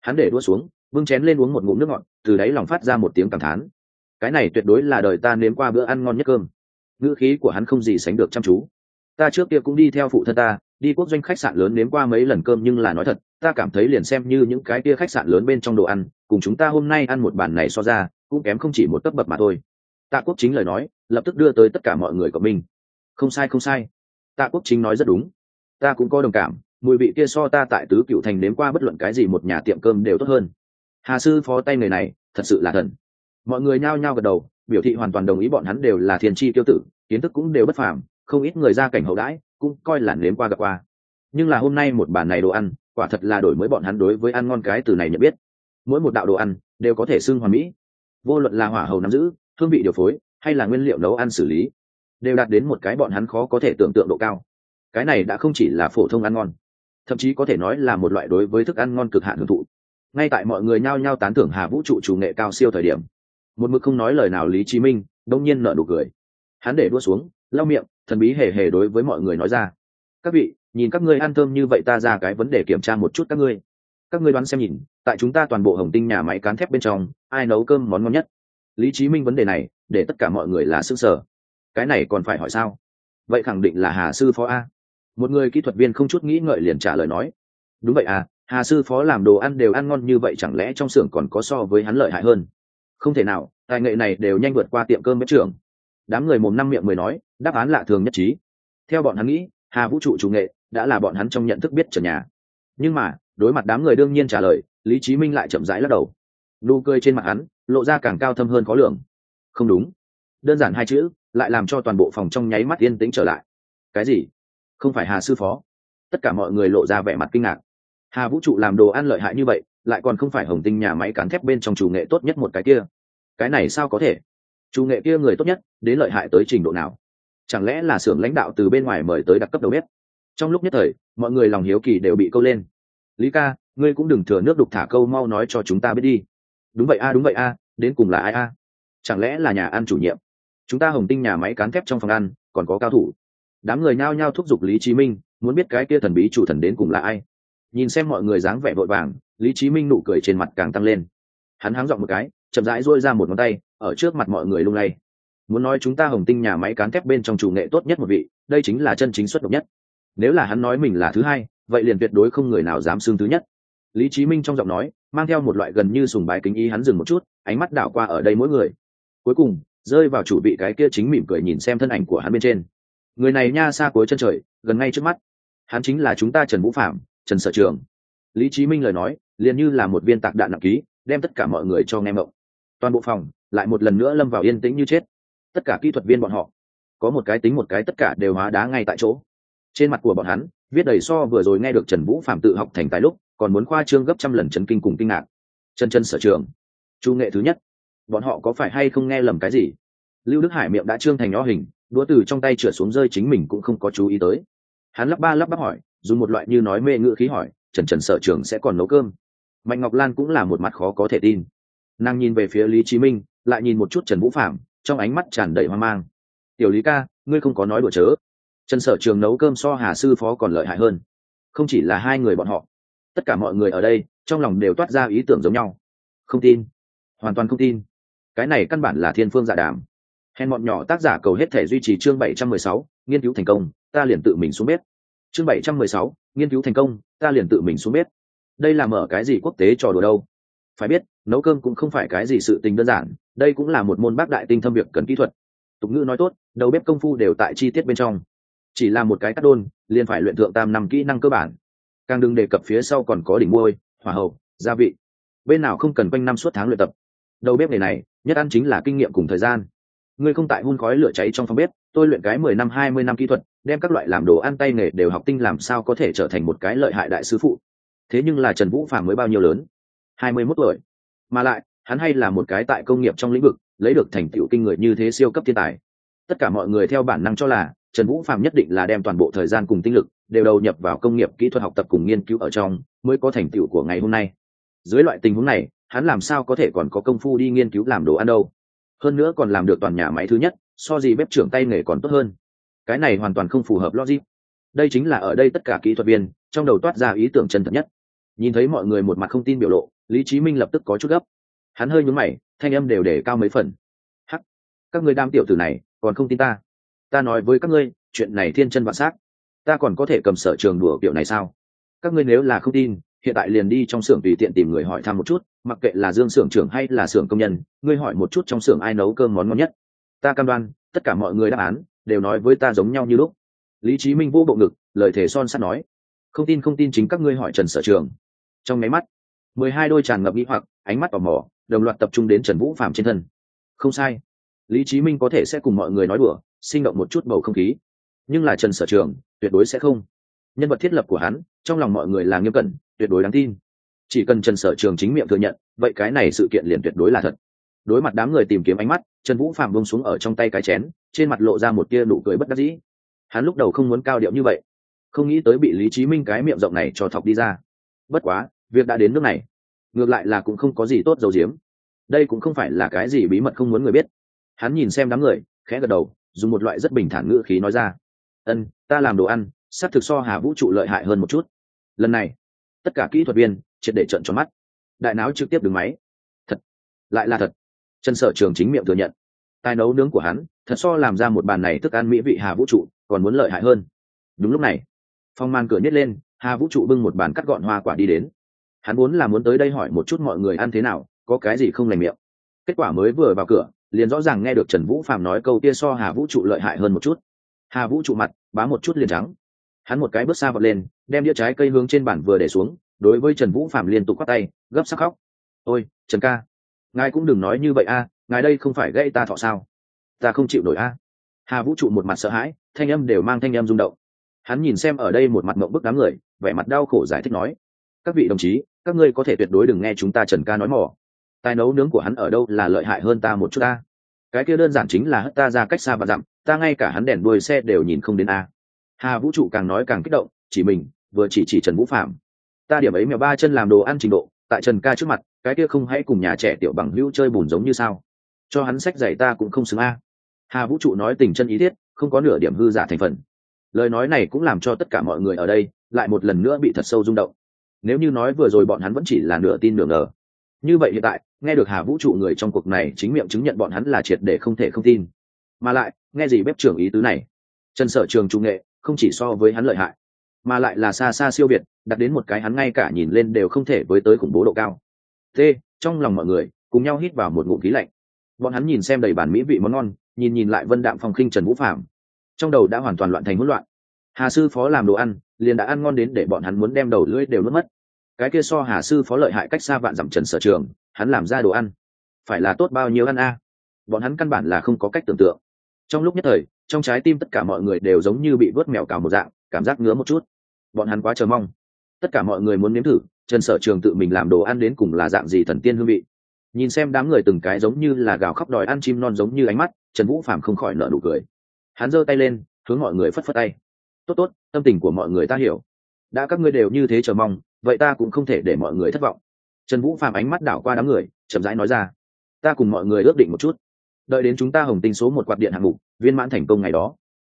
Hắn để đua xuống vương chén lên uống một ngụm nước ngọt, từ đáy lòng phát ra một tiếng cảm thán. Cái này tuyệt đối là đời ta nếm qua bữa ăn ngon nhất cơm. Ngữ khí của hắn không gì sánh được chăm chú. Ta trước kia cũng đi theo phụ thân ta, đi quốc doanh khách sạn lớn nếm qua mấy lần cơm nhưng là nói thật, ta cảm thấy liền xem như những cái kia khách sạn lớn bên trong đồ ăn cùng chúng ta hôm nay ăn một bàn này so ra, cũng kém không chỉ một cấp bậc mà thôi. Tạ quốc chính lời nói, lập tức đưa tới tất cả mọi người của mình. Không sai không sai. Tạ quốc chính nói rất đúng. Ta cũng có đồng cảm, mùi vị kia so ta tại tứ cựu thành nếm qua bất luận cái gì một nhà tiệm cơm đều tốt hơn. Hà sư phó tay người này, thật sự là thần. Mọi người nhao nhao gật đầu, biểu thị hoàn toàn đồng ý bọn hắn đều là thiền tri tiêu tử, kiến thức cũng đều bất phàm, không ít người ra cảnh hậu đãi, cũng coi là nếm qua gặp qua. Nhưng là hôm nay một bàn này đồ ăn, quả thật là đổi mới bọn hắn đối với ăn ngon cái từ này nhận biết mỗi một đạo đồ ăn đều có thể xưng hoàn mỹ. Vô luận là hỏa hầu nắm giữ, hương vị điều phối, hay là nguyên liệu nấu ăn xử lý, đều đạt đến một cái bọn hắn khó có thể tưởng tượng độ cao. Cái này đã không chỉ là phổ thông ăn ngon, thậm chí có thể nói là một loại đối với thức ăn ngon cực hạn hưởng thụ. Ngay tại mọi người nhao nhao tán thưởng hà vũ trụ chủ nghệ cao siêu thời điểm, một mực không nói lời nào lý chí minh đông nhiên nở nụ cười. Hắn để đua xuống, lau miệng, thần bí hề hề đối với mọi người nói ra. Các vị, nhìn các ngươi ăn thơm như vậy ta ra cái vấn đề kiểm tra một chút các ngươi. Các ngươi đoán xem nhìn tại chúng ta toàn bộ hồng tinh nhà máy cán thép bên trong, ai nấu cơm món ngon nhất? Lý trí minh vấn đề này, để tất cả mọi người là xương sở cái này còn phải hỏi sao? Vậy khẳng định là hà sư phó a. Một người kỹ thuật viên không chút nghĩ ngợi liền trả lời nói. Đúng vậy à hà sư phó làm đồ ăn đều ăn ngon như vậy chẳng lẽ trong xưởng còn có so với hắn lợi hại hơn? Không thể nào, tài nghệ này đều nhanh vượt qua tiệm cơm bếp trưởng. Đám người mồm năm miệng mười nói, đáp án lạ thường nhất trí. Theo bọn hắn nghĩ, hà vũ trụ chủ nghệ đã là bọn hắn trong nhận thức biết trần nhà. Nhưng mà, đối mặt đám người đương nhiên trả lời lý trí minh lại chậm rãi lắc đầu. Nụ cười trên mặt hắn lộ ra càng cao thâm hơn khó lường. Không đúng. Đơn giản hai chữ, lại làm cho toàn bộ phòng trong nháy mắt yên tĩnh trở lại. Cái gì? Không phải hà sư phó. Tất cả mọi người lộ ra vẻ mặt kinh ngạc. Hà vũ trụ làm đồ ăn lợi hại như vậy, lại còn không phải hồng tinh nhà máy cán thép bên trong chủ nghệ tốt nhất một cái kia. Cái này sao có thể? Chủ nghệ kia người tốt nhất, đến lợi hại tới trình độ nào? Chẳng lẽ là xưởng lãnh đạo từ bên ngoài mời tới đặc cấp đầu bếp? Trong lúc nhất thời, mọi người lòng hiếu kỳ đều bị câu lên lý ca, ngươi cũng đừng thừa nước đục thả câu mau nói cho chúng ta biết đi. Đúng vậy a, đúng vậy a, đến cùng là ai a? Chẳng lẽ là nhà ăn chủ nhiệm? Chúng ta hồng tinh nhà máy cán thép trong phòng ăn, còn có cao thủ. Đám người nhao nhao thúc giục lý chí minh, muốn biết cái kia thần bí chủ thần đến cùng là ai. Nhìn xem mọi người dáng vẻ vội vàng, lý chí minh nụ cười trên mặt càng tăng lên. Hắn háng dọn một cái, chậm rãi dôi ra một ngón tay, ở trước mặt mọi người lung lay. Muốn nói chúng ta hồng tinh nhà máy cán thép bên trong chủ nghệ tốt nhất một vị, đây chính là chân chính xuất độc nhất. Nếu là hắn nói mình là thứ hai vậy liền tuyệt đối không người nào dám xương thứ nhất. Lý chí minh trong giọng nói, mang theo một loại gần như sùng bái kính ý hắn dừng một chút, ánh mắt đảo qua ở đây mỗi người. Cuối cùng, rơi vào chủ vị cái kia chính mỉm cười nhìn xem thân ảnh của hắn bên trên. Người này nha xa cuối chân trời, gần ngay trước mắt. Hắn chính là chúng ta trần vũ phạm, trần sở trường. Lý chí minh lời nói, liền như là một viên tạc đạn nặng ký, đem tất cả mọi người cho nghe mộng toàn bộ phòng, lại một lần nữa lâm vào yên tĩnh như chết. Tất cả kỹ thuật viên bọn họ, có một cái tính một cái tất cả đều hóa đá ngay tại chỗ. Trên mặt của bọn hắn viết đầy so vừa rồi nghe được trần vũ phạm tự học thành tài lúc, còn muốn khoa trương gấp trăm lần chấn kinh cùng kinh ngạc. Chân chân sở trường. Chu nghệ thứ nhất. Bọn họ có phải hay không nghe lầm cái gì? Lưu đức hải miệng đã trương thành nhỏ hình, đũa từ trong tay trượt xuống rơi chính mình cũng không có chú ý tới. Hắn lắp ba lắp bắp hỏi, dùng một loại như nói mê ngữ khí hỏi, trần trần sở trường sẽ còn nấu cơm? Mạnh ngọc lan cũng là một mặt khó có thể tin. Nàng nhìn về phía lý chí minh, lại nhìn một chút trần vũ phạm trong ánh mắt tràn đầy hoang mang. Tiểu lý ca, ngươi không có nói đùa chớ trần sở trường nấu cơm so hà sư phó còn lợi hại hơn. Không chỉ là hai người bọn họ, tất cả mọi người ở đây, trong lòng đều toát ra ý tưởng giống nhau. Không tin. Hoàn toàn không tin. Cái này căn bản là thiên phương giả đàm. Hèn bọn nhỏ tác giả cầu hết thể duy trì chương bảy trăm mười sáu, nghiên cứu thành công, ta liền tự mình xuống bếp. Chương bảy trăm mười sáu, nghiên cứu thành công, ta liền tự mình xuống bếp. Đây là mở cái gì quốc tế trò đùa đâu? Phải biết, nấu cơm cũng không phải cái gì sự tình đơn giản, đây cũng là một môn bác đại tinh thâm việc cần kỹ thuật. Tục ngữ nói tốt, đầu bếp công phu đều tại chi tiết bên trong chỉ là một cái cắt đôn, liền phải luyện thượng tam năm kỹ năng cơ bản. Càng đừng đề cập phía sau còn có đỉnh môi, hỏa hậu gia vị. Bên nào không cần quanh năm suốt tháng luyện tập. Đầu bếp nghề này, nhất ăn chính là kinh nghiệm cùng thời gian. Ngươi không tại hun khói lửa cháy trong phòng bếp, tôi luyện cái mười năm, hai mươi năm kỹ thuật, đem các loại làm đồ ăn tay nghề đều học tinh làm sao có thể trở thành một cái lợi hại đại sứ phụ. Thế nhưng là trần vũ phàm mới bao nhiêu lớn? Hai mươi mốt tuổi. Mà lại, hắn hay là một cái tại công nghiệp trong lĩnh vực, lấy được thành tựu kinh người như thế siêu cấp thiên tài. Tất cả mọi người theo bản năng cho là trần vũ phạm nhất định là đem toàn bộ thời gian cùng tinh lực đều đầu nhập vào công nghiệp kỹ thuật học tập cùng nghiên cứu ở trong, mới có thành tựu của ngày hôm nay. Dưới loại tình huống này, hắn làm sao có thể còn có công phu đi nghiên cứu làm đồ ăn đâu? Hơn nữa còn làm được toàn nhà máy thứ nhất, so gì bếp trưởng tay nghề còn tốt hơn. Cái này hoàn toàn không phù hợp logic. Đây chính là ở đây tất cả kỹ thuật viên, trong đầu toát ra ý tưởng chân thật nhất. Nhìn thấy mọi người một mặt không tin biểu lộ, lý Chí minh lập tức có chút gấp. Hắn hơi nhún mày, thanh âm đều để cao mấy phần. Hắc, các người đam tiểu tử này còn không tin ta ta nói với các ngươi, chuyện này thiên chân vạn s á c ta còn có thể cầm sở trường đùa kiểu này sao? Các ngươi nếu là không tin, hiện tại liền đi trong xưởng tùy tiện tìm người hỏi thăm một chút, mặc kệ là dương xưởng trưởng hay là xưởng công nhân, ngươi hỏi một chút trong xưởng ai nấu cơm món ngon nhất. Ta cam đoan, tất cả mọi người đáp án, đều nói với ta giống nhau như lúc. Lý trí minh vô bộ ngực, lời thề son sắt nói. Không tin không tin chính các ngươi hỏi trần sở trường. Trong máy mắt, mười hai đôi tràn ngập nghĩ hoặc, ánh mắt tò mò, đồng loạt tập trung đến trần vũ phạm trên thân. Không sai. Lý trí minh có thể sẽ cùng mọi người nói đùa sinh động một chút bầu không khí. Nhưng là trần sở trường, tuyệt đối sẽ không. Nhân vật thiết lập của hắn, trong lòng mọi người là nghiêm cẩn, tuyệt đối đáng tin. Chỉ cần trần sở trường chính miệng thừa nhận, vậy cái này sự kiện liền tuyệt đối là thật. Đối mặt đám người tìm kiếm ánh mắt, trần vũ phạm bông xuống ở trong tay cái chén, trên mặt lộ ra một tia nụ cười bất đắc dĩ. Hắn lúc đầu không muốn cao điệu như vậy, không nghĩ tới bị lý trí minh cái miệng rộng này cho thọc đi ra. Bất quá, việc đã đến nước này, ngược lại là cũng không có gì tốt dầu diếm. Đây cũng không phải là cái gì bí mật không muốn người biết. Hắn nhìn xem đám người, khẽ gật đầu dùng một loại rất bình thản ngữ khí nói ra. Ân, ta làm đồ ăn s á c thực so hà vũ trụ lợi hại hơn một chút. Lần này, tất cả kỹ thuật viên triệt để trận tròn mắt. Đại não trực tiếp đứng máy. Thật, lại là thật. Chân sở trường chính miệng thừa nhận. Tài nấu nướng của hắn, thật so làm ra một bàn này thức ăn mỹ vị hà vũ trụ còn muốn lợi hại hơn. Đúng lúc này, phong man cửa nhét lên, hà vũ trụ bưng một bàn cắt gọn hoa quả đi đến. Hắn vốn là muốn tới đây hỏi một chút mọi người ăn thế nào, có cái gì không lành miệng. Kết quả mới vừa vào cửa liền rõ ràng nghe được trần vũ phạm nói câu kia so hà vũ trụ lợi hại hơn một chút. Hà vũ trụ mặt, bá một chút liền trắng. Hắn một cái bước xa vật lên, đem đĩa trái cây hướng trên bản vừa để xuống, đối với trần vũ phạm liên tục quát tay, gấp sắc khóc. Ôi, trần ca, ngài cũng đừng nói như vậy a, ngài đây không phải gây ta thọ sao? Ta không chịu nổi a. Hà vũ trụ một mặt sợ hãi, thanh âm đều mang thanh âm rung động. Hắn nhìn xem ở đây một mặt mộng bức đám người, vẻ mặt đau khổ giải thích nói, các vị đồng chí, các ngươi có thể tuyệt đối đừng nghe chúng ta trần ca nói mỏ tài nấu nướng của hắn ở đâu là lợi hại hơn ta một chút ta. Cái kia đơn giản chính là hất ta ra cách xa và dặm, ta ngay cả hắn đèn đuôi xe đều nhìn không đến a. Hà vũ trụ càng nói càng kích động, chỉ mình, vừa chỉ chỉ trần vũ phạm. Ta điểm ấy mèo ba chân làm đồ ăn trình độ, tại trần ca trước mặt, cái kia không hãy cùng nhà trẻ tiểu bằng hữu chơi bùn giống như sao. Cho hắn sách giày ta cũng không xứng a. Hà vũ trụ nói tình chân ý thiết không có nửa điểm hư giả thành phần. Lời nói này cũng làm cho tất cả mọi người ở đây lại một lần nữa bị thật sâu rung động. Nếu như nói vừa rồi bọn hắn vẫn chỉ là nửa tin nửa ngờ như vậy hiện tại, nghe được hà vũ trụ người trong cuộc này chính miệng chứng nhận bọn hắn là triệt để không thể không tin. Mà lại, nghe gì bếp trưởng ý tứ này? Trần sở trường trung nghệ, không chỉ so với hắn lợi hại, mà lại là xa xa siêu việt, đặt đến một cái hắn ngay cả nhìn lên đều không thể với tới khủng bố độ cao. T, trong lòng mọi người, cùng nhau hít vào một ngụm khí lạnh. Bọn hắn nhìn xem đầy bản mỹ vị món ngon, nhìn nhìn lại vân đạm phong khinh trần vũ phạm trong đầu đã hoàn toàn loạn thành hỗn loạn. Hà sư phó làm đồ ăn, liền đã ăn ngon đến để bọn hắn muốn đem đầu lưỡi đều nuốt mất cái kia so hà sư phó lợi hại cách xa vạn dặm trần sở trường, hắn làm ra đồ ăn. Phải là tốt bao nhiêu ăn a? Bọn hắn căn bản là không có cách tưởng tượng. Trong lúc nhất thời, trong trái tim tất cả mọi người đều giống như bị vớt mèo cào một dạng, cảm giác ngứa một chút. Bọn hắn quá chờ mong. Tất cả mọi người muốn nếm thử, trần sở trường tự mình làm đồ ăn đến cùng là dạng gì thần tiên hương vị. Nhìn xem đám người từng cái giống như là gào khóc đòi ăn chim non giống như ánh mắt, trần vũ phạm không khỏi nợ nụ cười. Hắn giơ tay lên, hướng mọi người phất phất tay. Tốt tốt, tâm tình của mọi người ta hiểu. Đã các ngươi đều như thế chờ mong vậy ta cũng không thể để mọi người thất vọng. Trần vũ phạm ánh mắt đảo qua đám người, chậm rãi nói ra, ta cùng mọi người ước định một chút. Đợi đến chúng ta hồng tinh số một quạt điện hạng mục, viên mãn thành công ngày đó,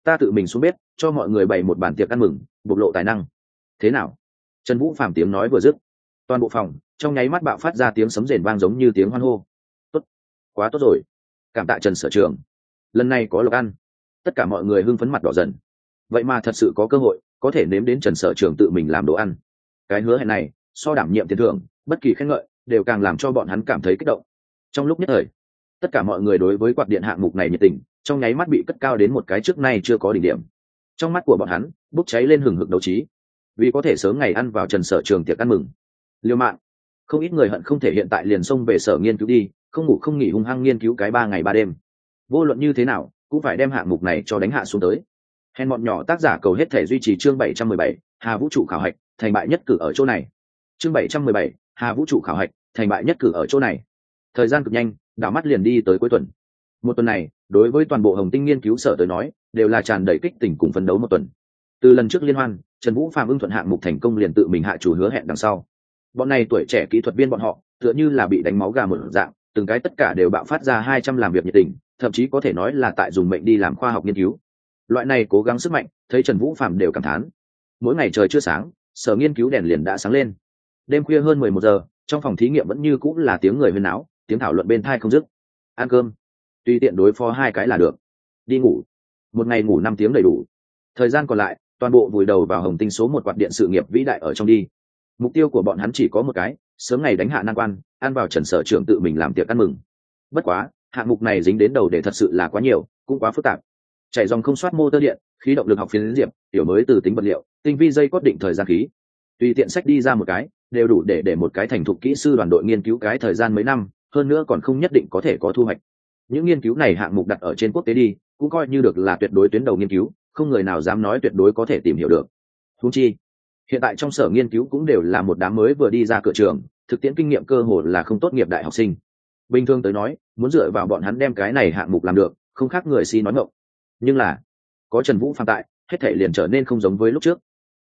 ta tự mình xuống bếp, cho mọi người bày một bàn tiệc ăn mừng, bộc lộ tài năng. Thế nào? Trần vũ phạm tiếng nói vừa dứt, toàn bộ phòng, trong nháy mắt bạo phát ra tiếng sấm rền vang giống như tiếng hoan hô. Tốt, quá tốt rồi. Cảm tạ trần sở trường. Lần này có lộc ăn. Tất cả mọi người hưng phấn mặt đỏ dần. Vậy mà thật sự có cơ hội, có thể nếm đến trần sở trường tự mình làm đồ ăn cái hứa hẹn này, so đảm nhiệm tiền thưởng, bất kỳ khen ngợi, đều càng làm cho bọn hắn cảm thấy kích động. Trong lúc nhất thời, tất cả mọi người đối với quạt điện hạng mục này nhiệt tình, trong nháy mắt bị cất cao đến một cái trước nay chưa có đỉnh điểm. Trong mắt của bọn hắn, bốc cháy lên hừng hực đấu trí. Vì có thể sớm ngày ăn vào trần sở trường tiệc ăn mừng. Liêu mạng không ít người hận không thể hiện tại liền xông về sở nghiên cứu đi, không ngủ không nghỉ hung hăng nghiên cứu cái ba ngày ba đêm. Vô luận như thế nào, cũng phải đem hạng mục này cho đánh hạ xuống tới. Hèn bọn nhỏ tác giả cầu hết thể duy trì chương bảy trăm mười bảy, hà vũ trụ khảo hạch thành bại nhất cử ở chỗ này. Chương bảy trăm mười bảy, hà vũ trụ khảo hạch, thành bại nhất cử ở chỗ này. Thời gian cực nhanh, đảo mắt liền đi tới cuối tuần. Một tuần này, đối với toàn bộ hồng tinh nghiên cứu sở tới nói, đều là tràn đầy kích tỉnh cùng phấn đấu một tuần. Từ lần trước liên hoan, trần vũ phạm ưng thuận hạng mục thành công liền tự mình hạ chủ hứa hẹn đằng sau. Bọn này tuổi trẻ kỹ thuật viên bọn họ, tựa như là bị đánh máu gà một dạng, từng cái tất cả đều bạo phát ra hai trăm làm việc nhiệt tình, thậm chí có thể nói là tại dùng mệnh đi làm khoa học nghiên cứu. Loại này cố gắng sức mạnh, thấy trần vũ phạm đều cảm thán. Mỗi ngày trời chưa sáng sở nghiên cứu đèn liền đã sáng lên. Đêm khuya hơn mười một giờ, trong phòng thí nghiệm vẫn như cũng là tiếng người huyên áo tiếng thảo luận bên thai không dứt. Ăn cơm. Tùy tiện đối phó hai cái là được. Đi ngủ. Một ngày ngủ năm tiếng đầy đủ. Thời gian còn lại, toàn bộ vùi đầu vào hồng tinh số một quạt điện sự nghiệp vĩ đại ở trong đi. Mục tiêu của bọn hắn chỉ có một cái, sớm ngày đánh hạ nan quan, ăn vào trần sở trưởng tự mình làm tiệc ăn mừng. Bất quá, hạng mục này dính đến đầu để thật sự là quá nhiều, cũng quá phức tạp. Chạy dòng không soát motor điện, khí động lực học phiến diệp, tiểu mới từ tính vật liệu tinh vi dây cốt định thời gian khí. Tùy tiện sách đi ra một cái, đều đủ để để một cái thành thục kỹ sư đoàn đội nghiên cứu cái thời gian mấy năm, hơn nữa còn không nhất định có thể có thu hoạch. Những nghiên cứu này hạng mục đặt ở trên quốc tế đi, cũng coi như được là tuyệt đối tuyến đầu nghiên cứu, không người nào dám nói tuyệt đối có thể tìm hiểu được. Thú chi, hiện tại trong sở nghiên cứu cũng đều là một đám mới vừa đi ra cửa trường, thực tiễn kinh nghiệm cơ hồ là không tốt nghiệp đại học sinh. Bình thường tới nói, muốn dựa vào bọn hắn đem cái này hạng mục làm được, không khác người si nói ngộng nhưng là, có trần vũ phạm tại, hết thể liền trở nên không giống với lúc trước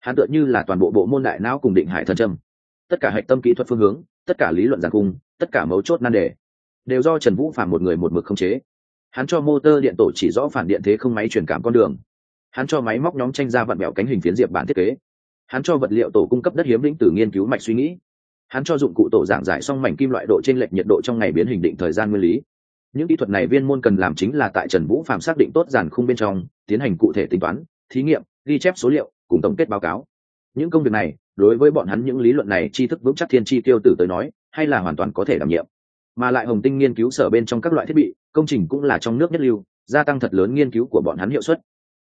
hắn tựa như là toàn bộ bộ môn đại não cùng định hải thần trâm. Tất cả hệ tâm kỹ thuật phương hướng, tất cả lý luận giảng cung, tất cả mấu chốt nan đề, đều do trần vũ phạm một người một mực không chế. Hắn cho motor điện tổ chỉ rõ phản điện thế không máy truyền cảm con đường. Hắn cho máy móc nhóm tranh ra vận mẹo cánh hình phiến diệp bản thiết kế. Hắn cho vật liệu tổ cung cấp đất hiếm lĩnh từ nghiên cứu mạch suy nghĩ. Hắn cho dụng cụ tổ giảng giải xong mảnh kim loại độ t r ê n lệch nhiệt độ trong ngày biến hình định thời gian nguyên lý. Những kỹ thuật này viên môn cần làm chính là tại trần vũ phạm xác định tốt giàn khung bên trong, tiến hành cụ thể tính toán, thí nghiệm, ghi chép số liệu cùng tổng kết báo cáo. Những công việc này, đối với bọn hắn những lý luận này, tri thức vững chắc thiên tri tiêu tử tới nói, hay là hoàn toàn có thể đảm nhiệm. Mà lại hồng tinh nghiên cứu sở bên trong các loại thiết bị, công trình cũng là trong nước nhất lưu, gia tăng thật lớn nghiên cứu của bọn hắn hiệu suất.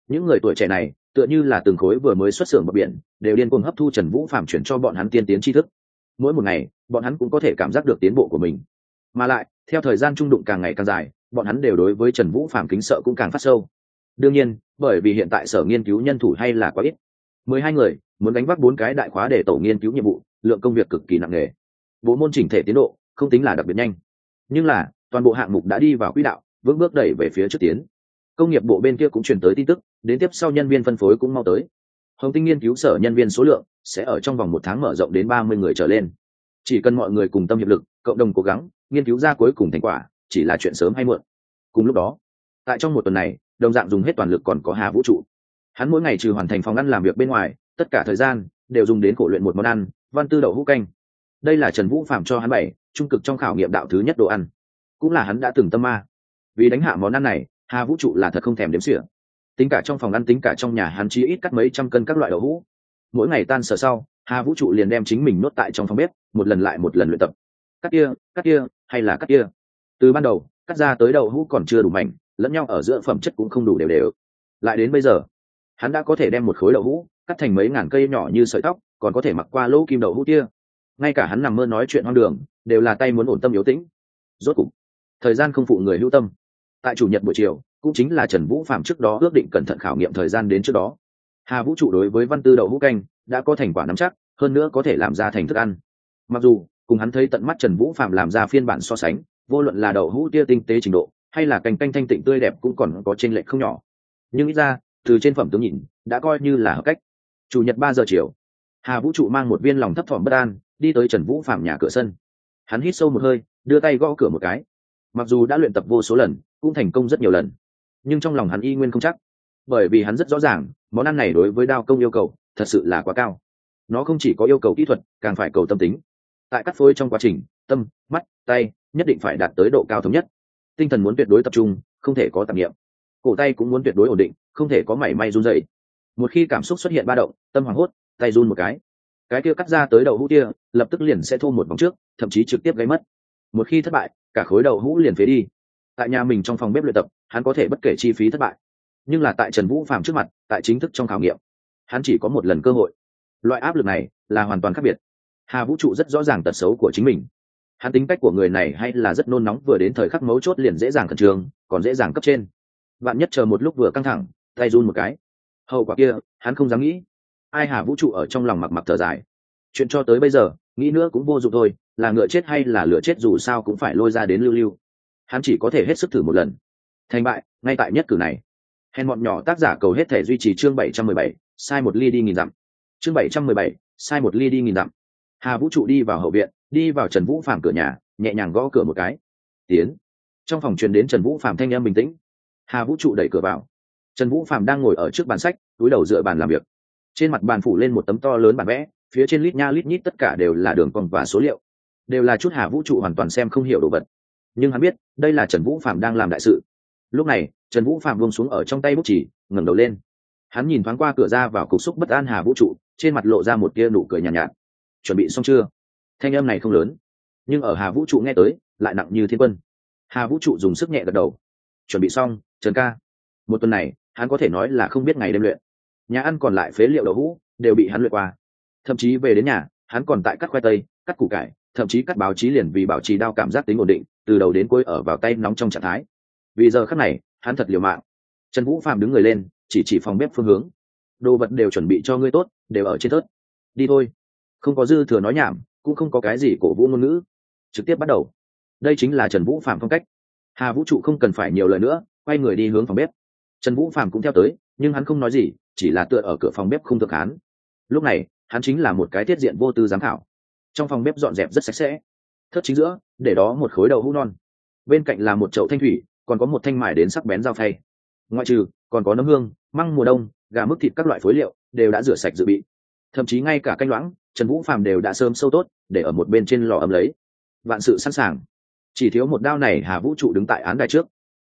Những người tuổi trẻ này, tựa như là từng khối vừa mới xuất xưởng bờ biển, đều điên cuồng hấp thu trần vũ phạm chuyển cho bọn hắn tiên tiến tri thức. Mỗi một ngày, bọn hắn cũng có thể cảm giác được tiến bộ của mình. Mà lại, theo thời gian trung đụng càng ngày càng dài, bọn hắn đều đối với trần vũ phạm kính sợ cũng càng phát sâu. Đương nhiên, bởi vì hiện tại sở nghiên cứu nhân thủ hay là quá ít mười hai người, muốn đánh vác bốn cái đại khóa để tổ nghiên cứu nhiệm vụ, lượng công việc cực kỳ nặng nề. Bộ môn chỉnh thể tiến độ, không tính là đặc biệt nhanh. Nhưng là, toàn bộ hạng mục đã đi vào quỹ đạo, vững bước đẩy về phía trước tiến. Công nghiệp bộ bên kia cũng truyền tới tin tức, đến tiếp sau nhân viên phân phối cũng mau tới. Hồng tinh nghiên cứu sở nhân viên số lượng sẽ ở trong vòng một tháng mở rộng đến ba mươi người trở lên. Chỉ cần mọi người cùng tâm hiệp lực, cộng đồng cố gắng, nghiên cứu ra cuối cùng thành quả, chỉ là chuyện sớm hay muộn. Cùng lúc đó, tại trong một tuần này, đồng dạng dùng hết toàn lực còn có hà vũ trụ hắn mỗi ngày trừ hoàn thành phòng ăn làm việc bên ngoài, tất cả thời gian đều dùng đến cổ luyện một món ăn, văn tư đậu hũ canh. Đây là trần vũ phạm cho hắn bảy, trung cực trong khảo nghiệm đạo thứ nhất đồ ăn. Cũng là hắn đã từng tâm ma. Vì đánh hạ món ăn này, hà vũ trụ là thật không thèm đếm xỉa. Tính cả trong phòng ăn, tính cả trong nhà hắn chí ít cắt mấy trăm cân các loại đậu hũ. Mỗi ngày tan sở sau, hà vũ trụ liền đem chính mình nuốt tại trong phòng bếp, một lần lại một lần luyện tập. Cắt kia cắt kia, hay là cắt kia. Từ ban đầu, cắt ra tới đậu hũ còn chưa đủ mảnh, lẫn nhau ở giữa phẩm chất cũng không đủ đều đều. Lại đến bây giờ hắn đã có thể đem một khối đậu hũ cắt thành mấy ngàn cây nhỏ như sợi tóc, còn có thể mặc qua lỗ kim đậu hũ tia ngay cả hắn nằm mơ nói chuyện hoang đường, đều là tay muốn ổn tâm yếu tĩnh. Rốt cục, thời gian không phụ người hữu tâm. Tại chủ nhật buổi chiều, cũng chính là trần vũ phạm trước đó ước định cẩn thận khảo nghiệm thời gian đến trước đó. Hà vũ trụ đối với văn tư đậu hũ canh đã có thành quả nắm chắc, hơn nữa có thể làm ra thành thức ăn. Mặc dù, cùng hắn thấy tận mắt trần vũ phạm làm ra phiên bản so sánh, vô luận là đậu hũ tia tinh tế trình độ, hay là canh canh thanh tịnh tươi đẹp cũng còn có t r ê n lệch không nhỏ. Nhưng ít ra từ trên phẩm tướng nhìn, đã coi như là hợp cách. Chủ nhật ba giờ chiều, hà vũ trụ mang một viên lòng thấp thỏm bất an, đi tới trần vũ phạm nhà cửa sân. Hắn hít sâu một hơi, đưa tay gõ cửa một cái. Mặc dù đã luyện tập vô số lần, cũng thành công rất nhiều lần, nhưng trong lòng hắn y nguyên không chắc. Bởi vì hắn rất rõ ràng, món ăn này đối với đao công yêu cầu, thật sự là quá cao. Nó không chỉ có yêu cầu kỹ thuật, càng phải cầu tâm tính. Tại cắt phôi trong quá trình, tâm, mắt, tay, nhất định phải đạt tới độ cao thống nhất. Tinh thần muốn tuyệt đối tập trung, không thể có tạp nghiệm cổ tay cũng muốn tuyệt đối ổn định, không thể có mảy may run dậy một khi cảm xúc xuất hiện ba động, tâm hoảng hốt, tay run một cái. Cái kia cắt ra tới đầu hũ kia, lập tức liền sẽ thu một vòng trước, thậm chí trực tiếp gây mất. Một khi thất bại, cả khối đầu hũ liền phế đi. Tại nhà mình trong phòng bếp luyện tập, hắn có thể bất kể chi phí thất bại. Nhưng là tại trần vũ phạm trước mặt, tại chính thức trong khảo nghiệm, hắn chỉ có một lần cơ hội. Loại áp lực này là hoàn toàn khác biệt. Hà vũ trụ rất rõ ràng tật xấu của chính mình. Hắn tính cách của người này hay là rất nôn nóng, vừa đến thời khắc mấu chốt liền dễ dàng khẩn trương, còn dễ dàng cấp trên bạn nhất chờ một lúc vừa căng thẳng, tay run một cái. Hậu quả kia, hắn không dám nghĩ. Ai hà vũ trụ ở trong lòng mặc mặc thở dài. Chuyện cho tới bây giờ, nghĩ nữa cũng vô dụng thôi, là ngựa chết hay là lửa chết dù sao cũng phải lôi ra đến lưu lưu. Hắn chỉ có thể hết sức thử một lần. Thành bại, ngay tại nhất cử này. Hèn bọn nhỏ tác giả cầu hết thể duy trì chương bảy trăm mười bảy, sai một ly đi nghìn dặm. Chương bảy trăm mười bảy, sai một ly đi nghìn dặm. Hà vũ trụ đi vào hậu viện, đi vào trần vũ phạm cửa nhà, nhẹ nhàng gõ cửa một cái. Tiến. Trong phòng truyền đến trần vũ phạm thanh em bình tĩnh hà vũ trụ đẩy cửa vào. Trần vũ phạm đang ngồi ở trước bàn sách túi đầu dựa bàn làm việc. Trên mặt bàn phủ lên một tấm to lớn bản vẽ phía trên lít nha lít nhít tất cả đều là đường cong và số liệu. Đều là chút hà vũ trụ hoàn toàn xem không hiểu đồ vật. Nhưng hắn biết đây là trần vũ phạm đang làm đại sự. Lúc này trần vũ phạm buông xuống ở trong tay bút chỉ ngẩng đầu lên. Hắn nhìn thoáng qua cửa ra vào cục xúc bất an hà vũ trụ trên mặt lộ ra một tia nụ cười nhàn nhạt, nhạt. Chuẩn bị xong chưa? Thanh âm này không lớn. Nhưng ở hà vũ trụ nghe tới lại nặng như thiên quân. Hà vũ trụ dùng sức nhẹ gật đầu. Chuẩn bị xong trần ca, một tuần này, hắn có thể nói là không biết ngày đêm luyện. Nhà ăn còn lại phế liệu đậu hũ đều bị hắn luyện qua. Thậm chí về đến nhà, hắn còn tại cắt khoai tây, cắt củ cải, thậm chí cắt báo chí liền vì bảo trì đao cảm giác tính ổn định, từ đầu đến cuối ở vào tay nóng trong trạng thái. Vì giờ khắc này, hắn thật liều mạng. Trần vũ phạm đứng người lên, chỉ chỉ phòng bếp phương hướng. Đồ vật đều chuẩn bị cho ngươi tốt, đều ở trên thớt. Đi thôi. Không có dư thừa nói nhảm, cũng không có cái gì cổ vũ ngôn ngữ. Trực tiếp bắt đầu. Đây chính là trần vũ phạm phong cách. Hà vũ trụ không cần phải nhiều lời nữa quay người đi hướng phòng bếp. Trần vũ phạm cũng theo tới, nhưng hắn không nói gì, chỉ là tựa ở cửa phòng bếp không thực hán lúc này, hắn chính là một cái tiết diện vô tư giám khảo. Trong phòng bếp dọn dẹp rất sạch sẽ. Thất chính giữa, để đó một khối đầu hũ non. Bên cạnh là một chậu thanh thủy, còn có một thanh mải đến sắc bén dao phay. Ngoại trừ, còn có nấm hương, măng mùa đông, gà mức thịt các loại phối liệu đều đã rửa sạch dự bị. Thậm chí ngay cả canh loãng, trần vũ phàm đều đã sớm sâu tốt, để ở một bên trên lò ấm lấy. Vạn sự sẵn sàng. Chỉ thiếu một đao này hà vũ trụ đứng tại án đài trước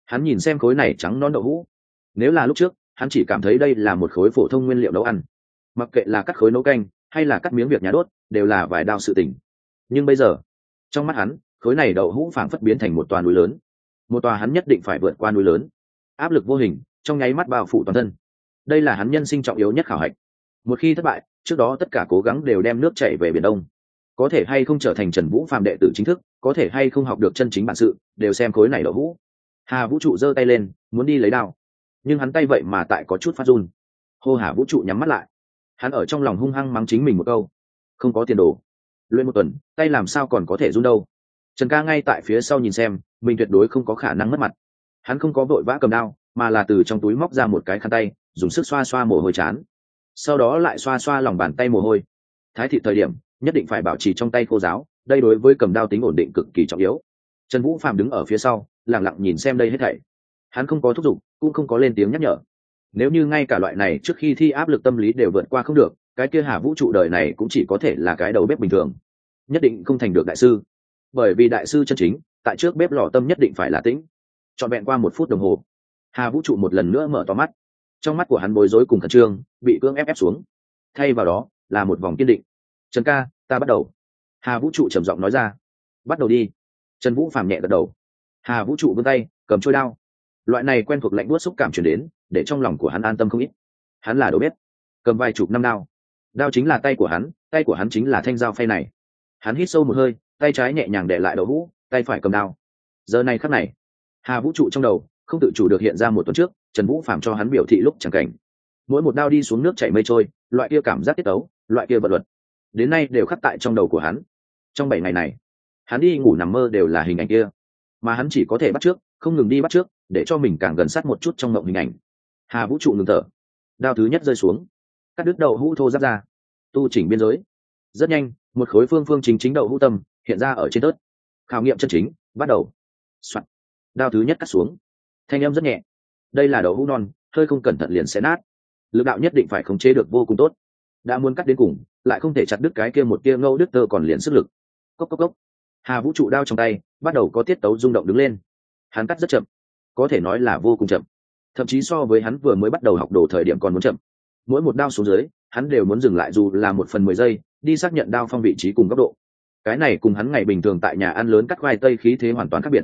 hắn nhìn xem khối này trắng non đậu hũ. Nếu là lúc trước, hắn chỉ cảm thấy đây là một khối phổ thông nguyên liệu nấu ăn. Mặc kệ là cắt khối nấu canh, hay là cắt miếng việc nhà đốt, đều là vài đao sự tình. Nhưng bây giờ, trong mắt hắn, khối này đậu hũ phảng phất biến thành một tòa núi lớn. Một tòa hắn nhất định phải vượt qua núi lớn. Áp lực vô hình, trong nháy mắt bao phủ toàn thân. Đây là hắn nhân sinh trọng yếu nhất khảo hạch. Một khi thất bại, trước đó tất cả cố gắng đều đem nước chảy về biển đông. Có thể hay không trở thành trần vũ phạm đệ tử chính thức, có thể hay không học được chân chính bản sự, đều xem khối này đậu hũ hà vũ trụ giơ tay lên, muốn đi lấy đao. Nhưng hắn tay vậy mà tại có chút phát run. Hô hà vũ trụ nhắm mắt lại. Hắn ở trong lòng hung hăng mắng chính mình một câu. Không có tiền đồ. Luyện một tuần, tay làm sao còn có thể run đâu? Trần ca ngay tại phía sau nhìn xem, mình tuyệt đối không có khả năng mất mặt. Hắn không có vội vã cầm đao, mà là từ trong túi móc ra một cái khăn tay, dùng sức xoa xoa mồ hôi chán. Sau đó lại xoa xoa lòng bàn tay mồ hôi. Thái thị thời điểm, nhất định phải bảo trì trong tay khô giáo, đây đối với cầm đao tính ổn định cực kỳ trọng yếu. Trần vũ phạm đứng ở phía sau lẳng lặng nhìn xem đây hết thảy. Hắn không có thúc giục, cũng không có lên tiếng nhắc nhở. Nếu như ngay cả loại này trước khi thi áp lực tâm lý đều vượt qua không được, cái kia hà vũ trụ đời này cũng chỉ có thể là cái đầu bếp bình thường. Nhất định không thành được đại sư. Bởi vì đại sư chân chính, tại trước bếp lò tâm nhất định phải là tĩnh. Trọn vẹn qua một phút đồng hồ, hà vũ trụ một lần nữa mở to mắt. Trong mắt của hắn bối rối cùng khẩn trương, bị cưỡng ép ép xuống. Thay vào đó, là một vòng kiên định. Trần ca, ta bắt đầu. Hà vũ trụ trầm giọng nói ra. Bắt đầu đi. Trần vũ phàm nhẹ gật đầu hà vũ trụ vươn tay, cầm trôi đao. Loại này quen thuộc lạnh buốt xúc cảm chuyển đến, để trong lòng của hắn an tâm không ít. Hắn là đầu bếp cầm vài chục năm đao. Đao chính là tay của hắn, tay của hắn chính là thanh dao phay này. Hắn hít sâu một hơi, tay trái nhẹ nhàng để lại đậu hũ, tay phải cầm đao. Giờ này khắc này, hà vũ trụ trong đầu không tự chủ được hiện ra một tuần trước, trần vũ phạm cho hắn biểu thị lúc chẳng cảnh. Mỗi một đao đi xuống nước chảy mây trôi, loại kia cảm giác tiết tấu, loại kia vật luật, đến nay đều khắc tại trong đầu của hắn. Trong bảy ngày này, hắn đi ngủ nằm mơ đều là hình ảnh kia mà hắn chỉ có thể bắt trước, không ngừng đi bắt trước, để cho mình càng gần sát một chút trong mộng hình ảnh. Hà vũ trụ ngừng thở. Đao thứ nhất rơi xuống. Cắt đứt đầu hũ thô giáp ra. Tu chỉnh biên giới. Rất nhanh, một khối phương phương chính chính đậu hũ tâm hiện ra ở trên tớt. Khảo nghiệm chân chính, bắt đầu. Soạn. đao thứ nhất cắt xuống. Thanh âm rất nhẹ. Đây là đậu hũ non, hơi không cẩn thận liền sẽ nát. Lực đạo nhất định phải khống chế được vô cùng tốt. Đã muốn cắt đến cùng, lại không thể chặt đứt cái kia một tia ngâu đứt tơ còn liền sức lực. Cốc cốc cốc. Hà vũ trụ đao trong tay bắt đầu có tiết tấu rung động đứng lên. Hắn cắt rất chậm, có thể nói là vô cùng chậm. Thậm chí so với hắn vừa mới bắt đầu học đồ thời điểm còn muốn chậm. Mỗi một đao xuống dưới, hắn đều muốn dừng lại dù là một phần mười giây, đi xác nhận đao phong vị trí cùng góc độ. Cái này cùng hắn ngày bình thường tại nhà ăn lớn cắt khoai tây khí thế hoàn toàn khác biệt.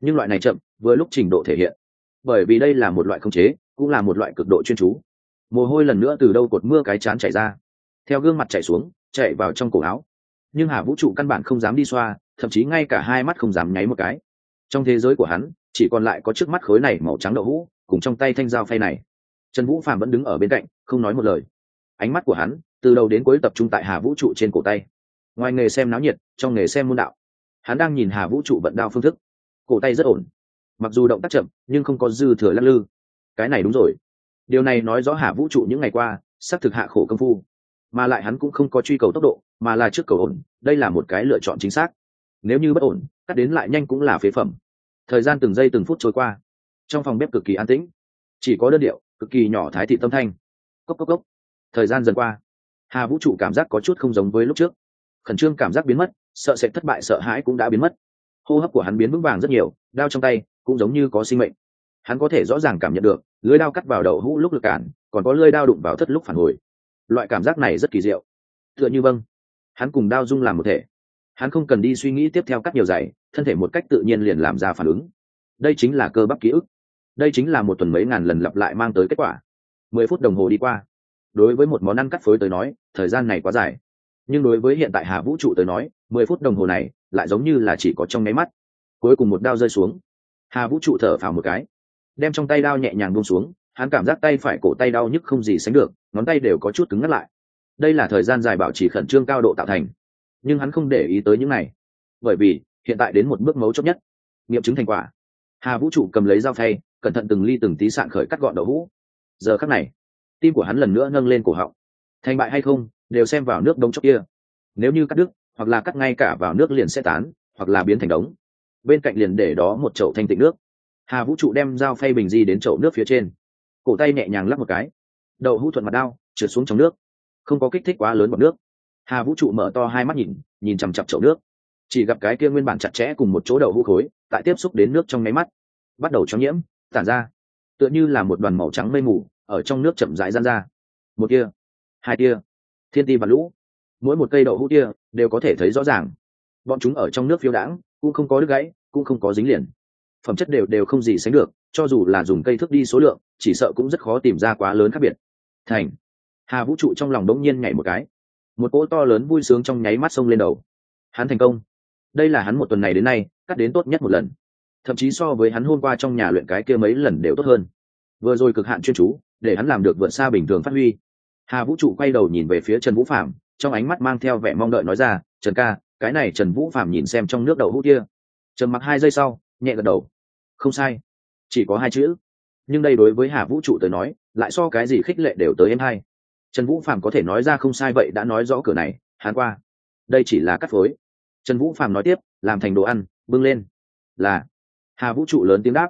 Nhưng loại này chậm với lúc trình độ thể hiện. Bởi vì đây là một loại không chế, cũng là một loại cực độ chuyên chú. Mồ hôi lần nữa từ đâu cột mưa cái chán chảy ra. Theo gương mặt chảy xuống chạy vào trong cổ áo. Nhưng hà vũ trụ căn bản không dám đi xoa thậm chí ngay cả hai mắt không dám nháy một cái. Trong thế giới của hắn, chỉ còn lại có trước mắt khối này màu trắng đậu hũ, cùng trong tay thanh dao phay này. Trần vũ phạm vẫn đứng ở bên cạnh, không nói một lời. Ánh mắt của hắn, từ đầu đến cuối tập trung tại hà vũ trụ trên cổ tay. Ngoài nghề xem náo nhiệt, trong nghề xem môn đạo. Hắn đang nhìn hà vũ trụ vận đao phương thức. Cổ tay rất ổn. Mặc dù động tác chậm, nhưng không có dư thừa lắc lư. Cái này đúng rồi. Điều này nói rõ hà vũ trụ những ngày qua, xác thực hạ khổ công phu. Mà lại hắn cũng không có truy cầu tốc độ, mà là trước cầu ổn. Đây là một cái lựa chọn chính xác nếu như bất ổn, cắt đến lại nhanh cũng là phế phẩm. Thời gian từng giây từng phút trôi qua. Trong phòng bếp cực kỳ an tĩnh. Chỉ có đơn điệu, cực kỳ nhỏ thái thị tâm thanh. Cốc cốc cốc. Thời gian dần qua. Hà vũ trụ cảm giác có chút không giống với lúc trước. Khẩn trương cảm giác biến mất, sợ sẽ thất bại sợ hãi cũng đã biến mất. Hô hấp của hắn biến vững vàng rất nhiều, đao trong tay cũng giống như có sinh mệnh. Hắn có thể rõ ràng cảm nhận được, lưới đao cắt vào đầu hũ lúc lực cản, còn có lưới đao đụng vào thất lúc phản hồi. Loại cảm giác này rất kỳ diệu. Tựa như vâng. Hắn cùng đao dung làm một thể hắn không cần đi suy nghĩ tiếp theo cắt nhiều giày thân thể một cách tự nhiên liền làm ra phản ứng. Đây chính là cơ bắp ký ức. Đây chính là một tuần mấy ngàn lần lặp lại mang tới kết quả. Mười phút đồng hồ đi qua. Đối với một món ăn cắt phối tới nói, thời gian này quá dài. Nhưng đối với hiện tại hà vũ trụ tới nói, mười phút đồng hồ này lại giống như là chỉ có trong nháy mắt. Cuối cùng một đao rơi xuống. Hà vũ trụ thở phào một cái. Đem trong tay đao nhẹ nhàng buông xuống, hắn cảm giác tay phải cổ tay đau nhức không gì sánh được, ngón tay đều có chút cứng ngắt lại. Đây là thời gian dài bảo trì khẩn trương cao độ tạo thành nhưng hắn không để ý tới những này. Bởi vì, hiện tại đến một bước mấu chốt nhất. Nghiệm chứng thành quả. Hà vũ trụ cầm lấy dao phay, cẩn thận từng ly từng tí sạn khởi cắt gọn đậu hũ. Giờ khắc này, tim của hắn lần nữa nâng lên cổ họng. Thành bại hay không, đều xem vào nước đông chốc kia. Nếu như cắt đứt, hoặc là cắt ngay cả vào nước liền sẽ tán, hoặc là biến thành đống. Bên cạnh liền để đó một chậu thanh tịnh nước. Hà vũ trụ đem dao phay bình di đến chậu nước phía trên. Cổ tay nhẹ nhàng lắp một cái. Đậu hũ thuận mặt đao, trượt xuống trong nước. Không có kích thích quá lớn bọc nước hà vũ trụ mở to hai mắt nhìn nhìn chằm chặp chậu nước. Chỉ gặp cái kia nguyên bản chặt chẽ cùng một chỗ đầu hũ khối, tại tiếp xúc đến nước trong nháy mắt, bắt đầu cho nhiễm, tản ra. Tựa như là một đoàn màu trắng mây mù, ở trong nước chậm rãi gian ra. Một tia, hai tia, thiên ti và lũ. Mỗi một cây đậu hũ tia đều có thể thấy rõ ràng. Bọn chúng ở trong nước phiêu đãng, cũng không có đứt gãy, cũng không có dính liền. Phẩm chất đều đều không gì sánh được, cho dù là dùng cây thước đi số lượng, chỉ sợ cũng rất khó tìm ra quá lớn khác biệt. Thành. Hà vũ trụ trong lòng đống nhiên nhảy một cái một cỗ to lớn vui sướng trong nháy mắt sông lên đầu. Hắn thành công. Đây là hắn một tuần này đến nay, cắt đến tốt nhất một lần. Thậm chí so với hắn hôm qua trong nhà luyện cái kia mấy lần đều tốt hơn. Vừa rồi cực hạn chuyên chú, để hắn làm được vượt xa bình thường phát huy. Hà vũ trụ quay đầu nhìn về phía trần vũ phạm trong ánh mắt mang theo vẻ mong đợi nói ra, trần ca, cái này trần vũ phạm nhìn xem trong nước đậu hũ kia. Trần mặc hai giây sau, nhẹ gật đầu. Không sai. Chỉ có hai chữ. Nhưng đây đối với hà vũ trụ tới nói, lại so cái gì khích lệ đều tới em hai trần vũ phạm có thể nói ra không sai vậy đã nói rõ cửa này, hắn qua. Đây chỉ là cắt phối. Trần vũ phạm nói tiếp, làm thành đồ ăn, bưng lên. Là. Hà vũ trụ lớn tiếng đáp.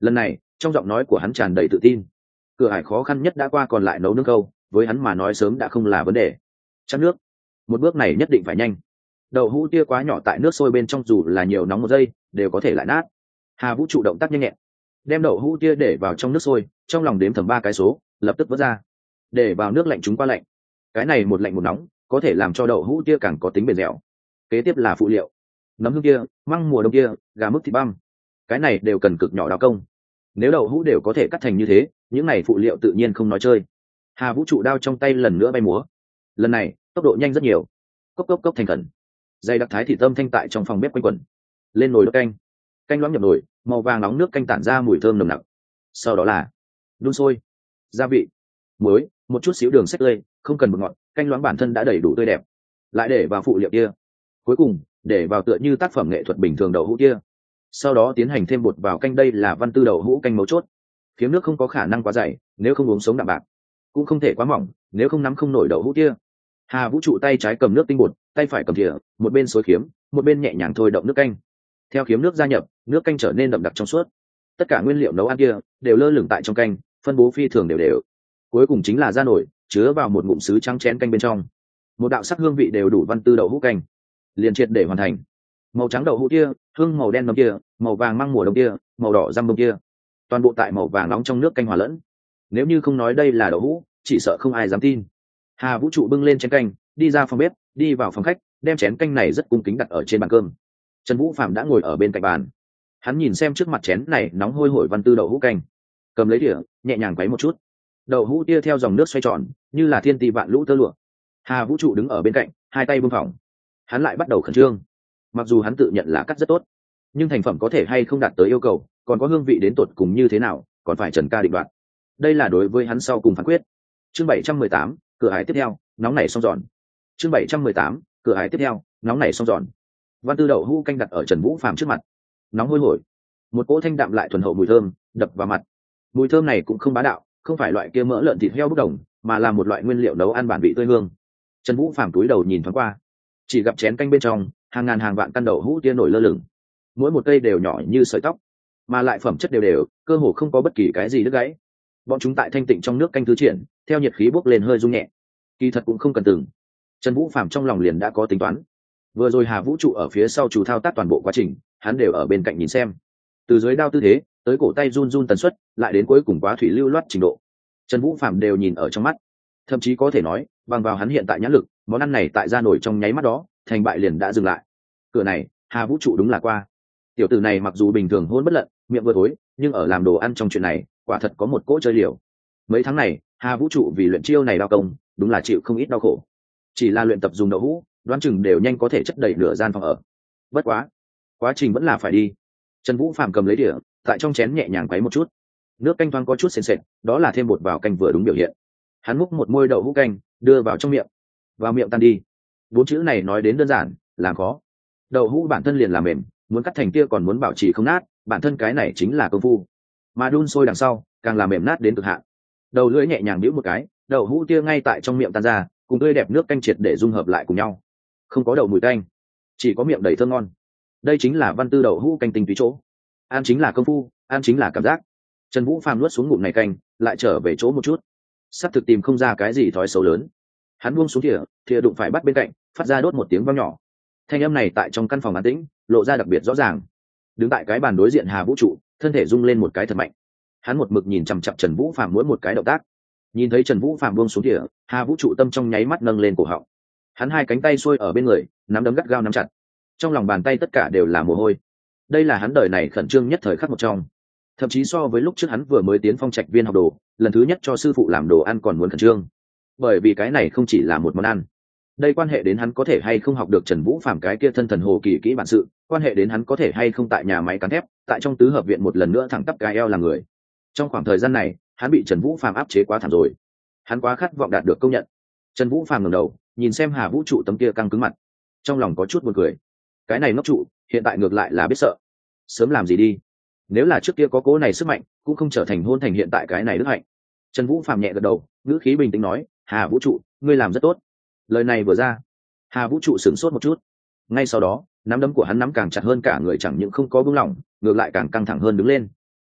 Lần này, trong giọng nói của hắn tràn đầy tự tin. Cửa hải khó khăn nhất đã qua còn lại nấu nước câu, với hắn mà nói sớm đã không là vấn đề. Chắc nước. Một bước này nhất định phải nhanh. Đậu hũ tia quá nhỏ tại nước sôi bên trong dù là nhiều nóng một giây, đều có thể lại nát. Hà vũ trụ động tác nhanh nhẹn. Đem đậu hũ tia để vào trong nước sôi, trong lòng đếm thầm ba cái số, lập tức vớt ra để vào nước lạnh chúng qua lạnh. Cái này một lạnh một nóng, có thể làm cho đậu hũ tia càng có tính bền dẻo. Kế tiếp là phụ liệu. Nấm hương kia, măng mùa đông kia, gà mức thịt băm. Cái này đều cần cực nhỏ đào công. Nếu đậu hũ đều có thể cắt thành như thế, những này phụ liệu tự nhiên không nói chơi. Hà vũ trụ đao trong tay lần nữa bay múa. Lần này, tốc độ nhanh rất nhiều. Cốc cốc cốc thành khẩn. Dây đặc thái thị tâm thanh tại trong phòng bếp quanh quẩn. Lên nồi đốt canh. Canh loãng nhập nồi, màu vàng nóng nước canh tản ra mùi thơm nồng nặc. Sau đó là đun sôi, gia vị, muối một chút xíu đường sách tươi không cần một ngọn, canh loãng bản thân đã đầy đủ tươi đẹp. Lại để vào phụ liệu kia. Cuối cùng để vào tựa như tác phẩm nghệ thuật bình thường đậu hũ kia. Sau đó tiến hành thêm bột vào canh đây là văn tư đậu hũ canh mấu chốt. Khiếm nước không có khả năng quá dày nếu không uống sống đạm bạc cũng không thể quá mỏng nếu không nắm không nổi đậu hũ kia. Hà vũ trụ tay trái cầm nước tinh bột tay phải cầm thìa một bên xối khiếm một bên nhẹ nhàng thôi động nước canh. Theo khiếm nước gia nhập nước canh trở nên đậm đặc trong suốt. Tất cả nguyên liệu nấu ăn kia đều lơ lửng tại trong canh phân bố phi thường đều đều cuối cùng chính là ra nổi, chứa vào một ngụm sứ trắng chén canh bên trong. Một đạo sắc hương vị đều đủ văn tư đậu hũ canh. Liền triệt để hoàn thành. Màu trắng đậu hũ kia, hương màu đen nấm kia, màu vàng măng mùa đông kia, màu đỏ răm bông kia. Toàn bộ tại màu vàng nóng trong nước canh hòa lẫn. Nếu như không nói đây là đậu hũ, chỉ sợ không ai dám tin. Hà vũ trụ bưng lên chén canh, đi ra phòng bếp, đi vào phòng khách, đem chén canh này rất cung kính đặt ở trên bàn cơm. Trần vũ phạm đã ngồi ở bên cạnh bàn. Hắn nhìn xem trước mặt chén này nóng hôi hổi văn tư đậu hũ canh. Cầm lấy đĩa, nhẹ nhàng quấy một chút đậu hũ tia theo dòng nước xoay tròn, như là thiên tì vạn lũ tơ lụa. Hà vũ trụ đứng ở bên cạnh, hai tay bưng phòng hắn lại bắt đầu khẩn trương. Mặc dù hắn tự nhận là cắt rất tốt, nhưng thành phẩm có thể hay không đạt tới yêu cầu, còn có hương vị đến tột cùng như thế nào, còn phải trần ca định đoạt. Đây là đối với hắn sau cùng phán quyết. Chương bảy trăm mười tám, cửa hải tiếp theo, nóng nảy xong giòn. Chương bảy trăm mười tám, cửa hải tiếp theo, nóng nảy xong giòn. Văn tư đậu hũ canh đặt ở trần vũ phàm trước mặt. Nóng hôi hổi. Một cỗ thanh đạm lại thuần hậu mùi thơm, đập vào mặt. Mùi thơm này cũng không bá đạo không phải loại kia mỡ lợn thịt heo bốc đồng, mà là một loại nguyên liệu nấu ăn bản vị tươi hương. Trần vũ phàm túi đầu nhìn thoáng qua. Chỉ gặp chén canh bên trong, hàng ngàn hàng vạn căn đậu hũ tia nổi lơ lửng. Mỗi một cây đều nhỏ như sợi tóc, mà lại phẩm chất đều đều, cơ hồ không có bất kỳ cái gì đứt gãy. Bọn chúng tại thanh tịnh trong nước canh thứ triển, theo nhiệt khí bốc lên hơi rung nhẹ. Kỳ thật cũng không cần từng trần vũ phạm trong lòng liền đã có tính toán. Vừa rồi hà vũ trụ ở phía sau chủ thao tác toàn bộ quá trình, hắn đều ở bên cạnh nhìn xem. Từ dưới đao tư thế tới cổ tay run run tần suất, lại đến cuối cùng quá thủy lưu loát trình độ. Trần vũ phạm đều nhìn ở trong mắt. Thậm chí có thể nói, bằng vào hắn hiện tại nhãn lực, món ăn này tại ra nổi trong nháy mắt đó, thành bại liền đã dừng lại. Cửa này, hà vũ trụ đúng là qua. Tiểu tử này mặc dù bình thường hôn bất lận, miệng vừa thối, nhưng ở làm đồ ăn trong chuyện này, quả thật có một cỗ chơi liều. Mấy tháng này, hà vũ trụ vì luyện chiêu này đau công, đúng là chịu không ít đau khổ. Chỉ là luyện tập dùng đậu hũ, đoán chừng đều nhanh có thể chất đầy nửa gian phòng ở. Bất quá quá trình vẫn là phải đi. Trần vũ phạm cầm lấy đĩa tại trong chén nhẹ nhàng quấy một chút. Nước canh thoáng có chút sền sệt, đó là thêm bột vào canh vừa đúng biểu hiện. Hắn múc một môi đậu hũ canh, đưa vào trong miệng. Vào miệng tan đi. Bốn chữ này nói đến đơn giản làm khó. Đậu hũ bản thân liền làm mềm, muốn cắt thành kia còn muốn bảo trì không nát, bản thân cái này chính là công phu. Mà đun sôi đằng sau, càng làm mềm nát đến cực hạn. Đầu lưỡi nhẹ nhàng nhíu một cái, đậu hũ tia ngay tại trong miệng tan ra, cùng tươi đẹp nước canh triệt để dung hợp lại cùng nhau. Không có đậu mùi canh, chỉ có miệng đầy thơm ngon. Đây chính là văn tư đậu hũ canh tinh túy chỗ ăn chính là công phu ăn chính là cảm giác. Trần vũ phàm nuốt xuống ngụm này canh, lại trở về chỗ một chút. Sắp thực tìm không ra cái gì thói xấu lớn. Hắn buông xuống thìa thìa đụng phải bắt bên cạnh, phát ra đốt một tiếng vang nhỏ. Thanh âm này tại trong căn phòng an tĩnh, lộ ra đặc biệt rõ ràng. Đứng tại cái bàn đối diện hà vũ trụ, thân thể rung lên một cái thật mạnh. Hắn một mực nhìn chằm chặp trần vũ phạm mỗi một cái động tác. Nhìn thấy trần vũ phạm buông xuống thìa, hà vũ trụ tâm trong nháy mắt nâng lên cổ họng. Hắn hai cánh tay xuôi ở bên người, nắm đấm gắt gao nắm chặt. Trong lòng bàn tay tất cả đều là mồ hôi đây là hắn đời này khẩn trương nhất thời khắc một trong. Thậm chí so với lúc trước hắn vừa mới tiến phong trạch viên học đồ, lần thứ nhất cho sư phụ làm đồ ăn còn muốn khẩn trương. Bởi vì cái này không chỉ là một món ăn. Đây quan hệ đến hắn có thể hay không học được trần vũ phạm cái kia thân thần hồ kỳ kỹ bản sự, quan hệ đến hắn có thể hay không tại nhà máy cán thép, tại trong tứ hợp viện một lần nữa thẳng tắp cái eo là người. Trong khoảng thời gian này, hắn bị trần vũ phạm áp chế quá thảm rồi. Hắn quá khát vọng đạt được công nhận. Trần vũ phạm ngẩng đầu, nhìn xem hà vũ trụ tấm kia căng cứng mặt. Trong lòng có chút b u ồ n cười. Cái này ngốc trụ, hiện tại ngược lại là biết sợ sớm làm gì đi. Nếu là trước kia có cố này sức mạnh, cũng không trở thành hôn thành hiện tại cái này đức hạnh. Trần vũ phàm nhẹ gật đầu, ngữ khí bình tĩnh nói, hà vũ trụ, ngươi làm rất tốt. Lời này vừa ra, hà vũ trụ sửng sốt một chút. Ngay sau đó, nắm đấm của hắn nắm càng chặt hơn cả người chẳng những không có buông lỏng, ngược lại càng căng thẳng hơn đứng lên.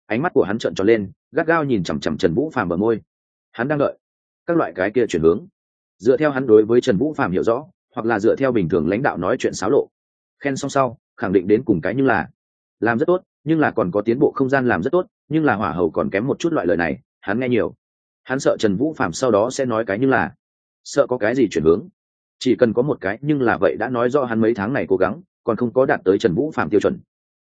Ánh mắt của hắn trợn tròn lên, gắt gao nhìn chằm chằm trần vũ phàm bờ môi. Hắn đang đợi các loại cái kia chuyển hướng. Dựa theo hắn đối với trần vũ phàm hiểu rõ, hoặc là dựa theo bình thường lãnh đạo nói chuyện xáo lộ. Khen xong sau, khẳng định đến cùng cái như là làm rất tốt, nhưng là còn có tiến bộ không gian làm rất tốt, nhưng là hỏa hầu còn kém một chút loại lời này, hắn nghe nhiều. Hắn sợ trần vũ phạm sau đó sẽ nói cái như là, sợ có cái gì chuyển hướng. Chỉ cần có một cái, nhưng là vậy đã nói rõ hắn mấy tháng này cố gắng, còn không có đạt tới trần vũ phạm tiêu chuẩn.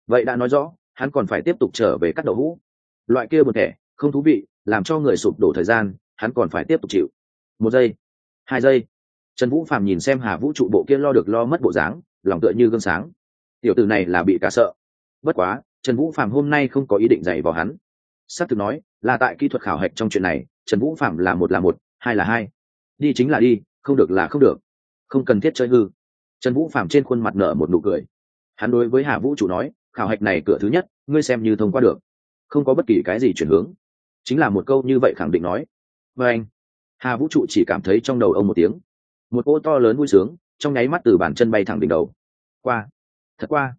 Vậy đã nói rõ, hắn còn phải tiếp tục trở về cắt đầu hũ. Loại kia một thẻ, không thú vị, làm cho người sụp đổ thời gian, hắn còn phải tiếp tục chịu. Một giây, hai giây. Trần vũ phạm nhìn xem hà vũ trụ bộ kia lo được lo mất bộ dáng, lòng tựa như gương sáng. Tiểu tử này là bị cả sợ bất quá, trần vũ phạm hôm nay không có ý định dạy vào hắn. S á c thực nói, là tại kỹ thuật khảo hạch trong chuyện này, trần vũ phạm là một là một, hai là hai. Đi chính là đi, không được là không được. Không cần thiết chơi hư. Trần vũ phạm trên khuôn mặt nở một nụ cười. Hắn đối với hà vũ trụ nói, khảo hạch này cửa thứ nhất, ngươi xem như thông qua được. Không có bất kỳ cái gì chuyển hướng. Chính là một câu như vậy khẳng định nói. Và anh, hà vũ trụ chỉ cảm thấy trong đầu ông một tiếng. Một cỗ to lớn vui sướng, trong nháy mắt từ bàn chân bay thẳng đỉnh đầu. Qua. Thật qua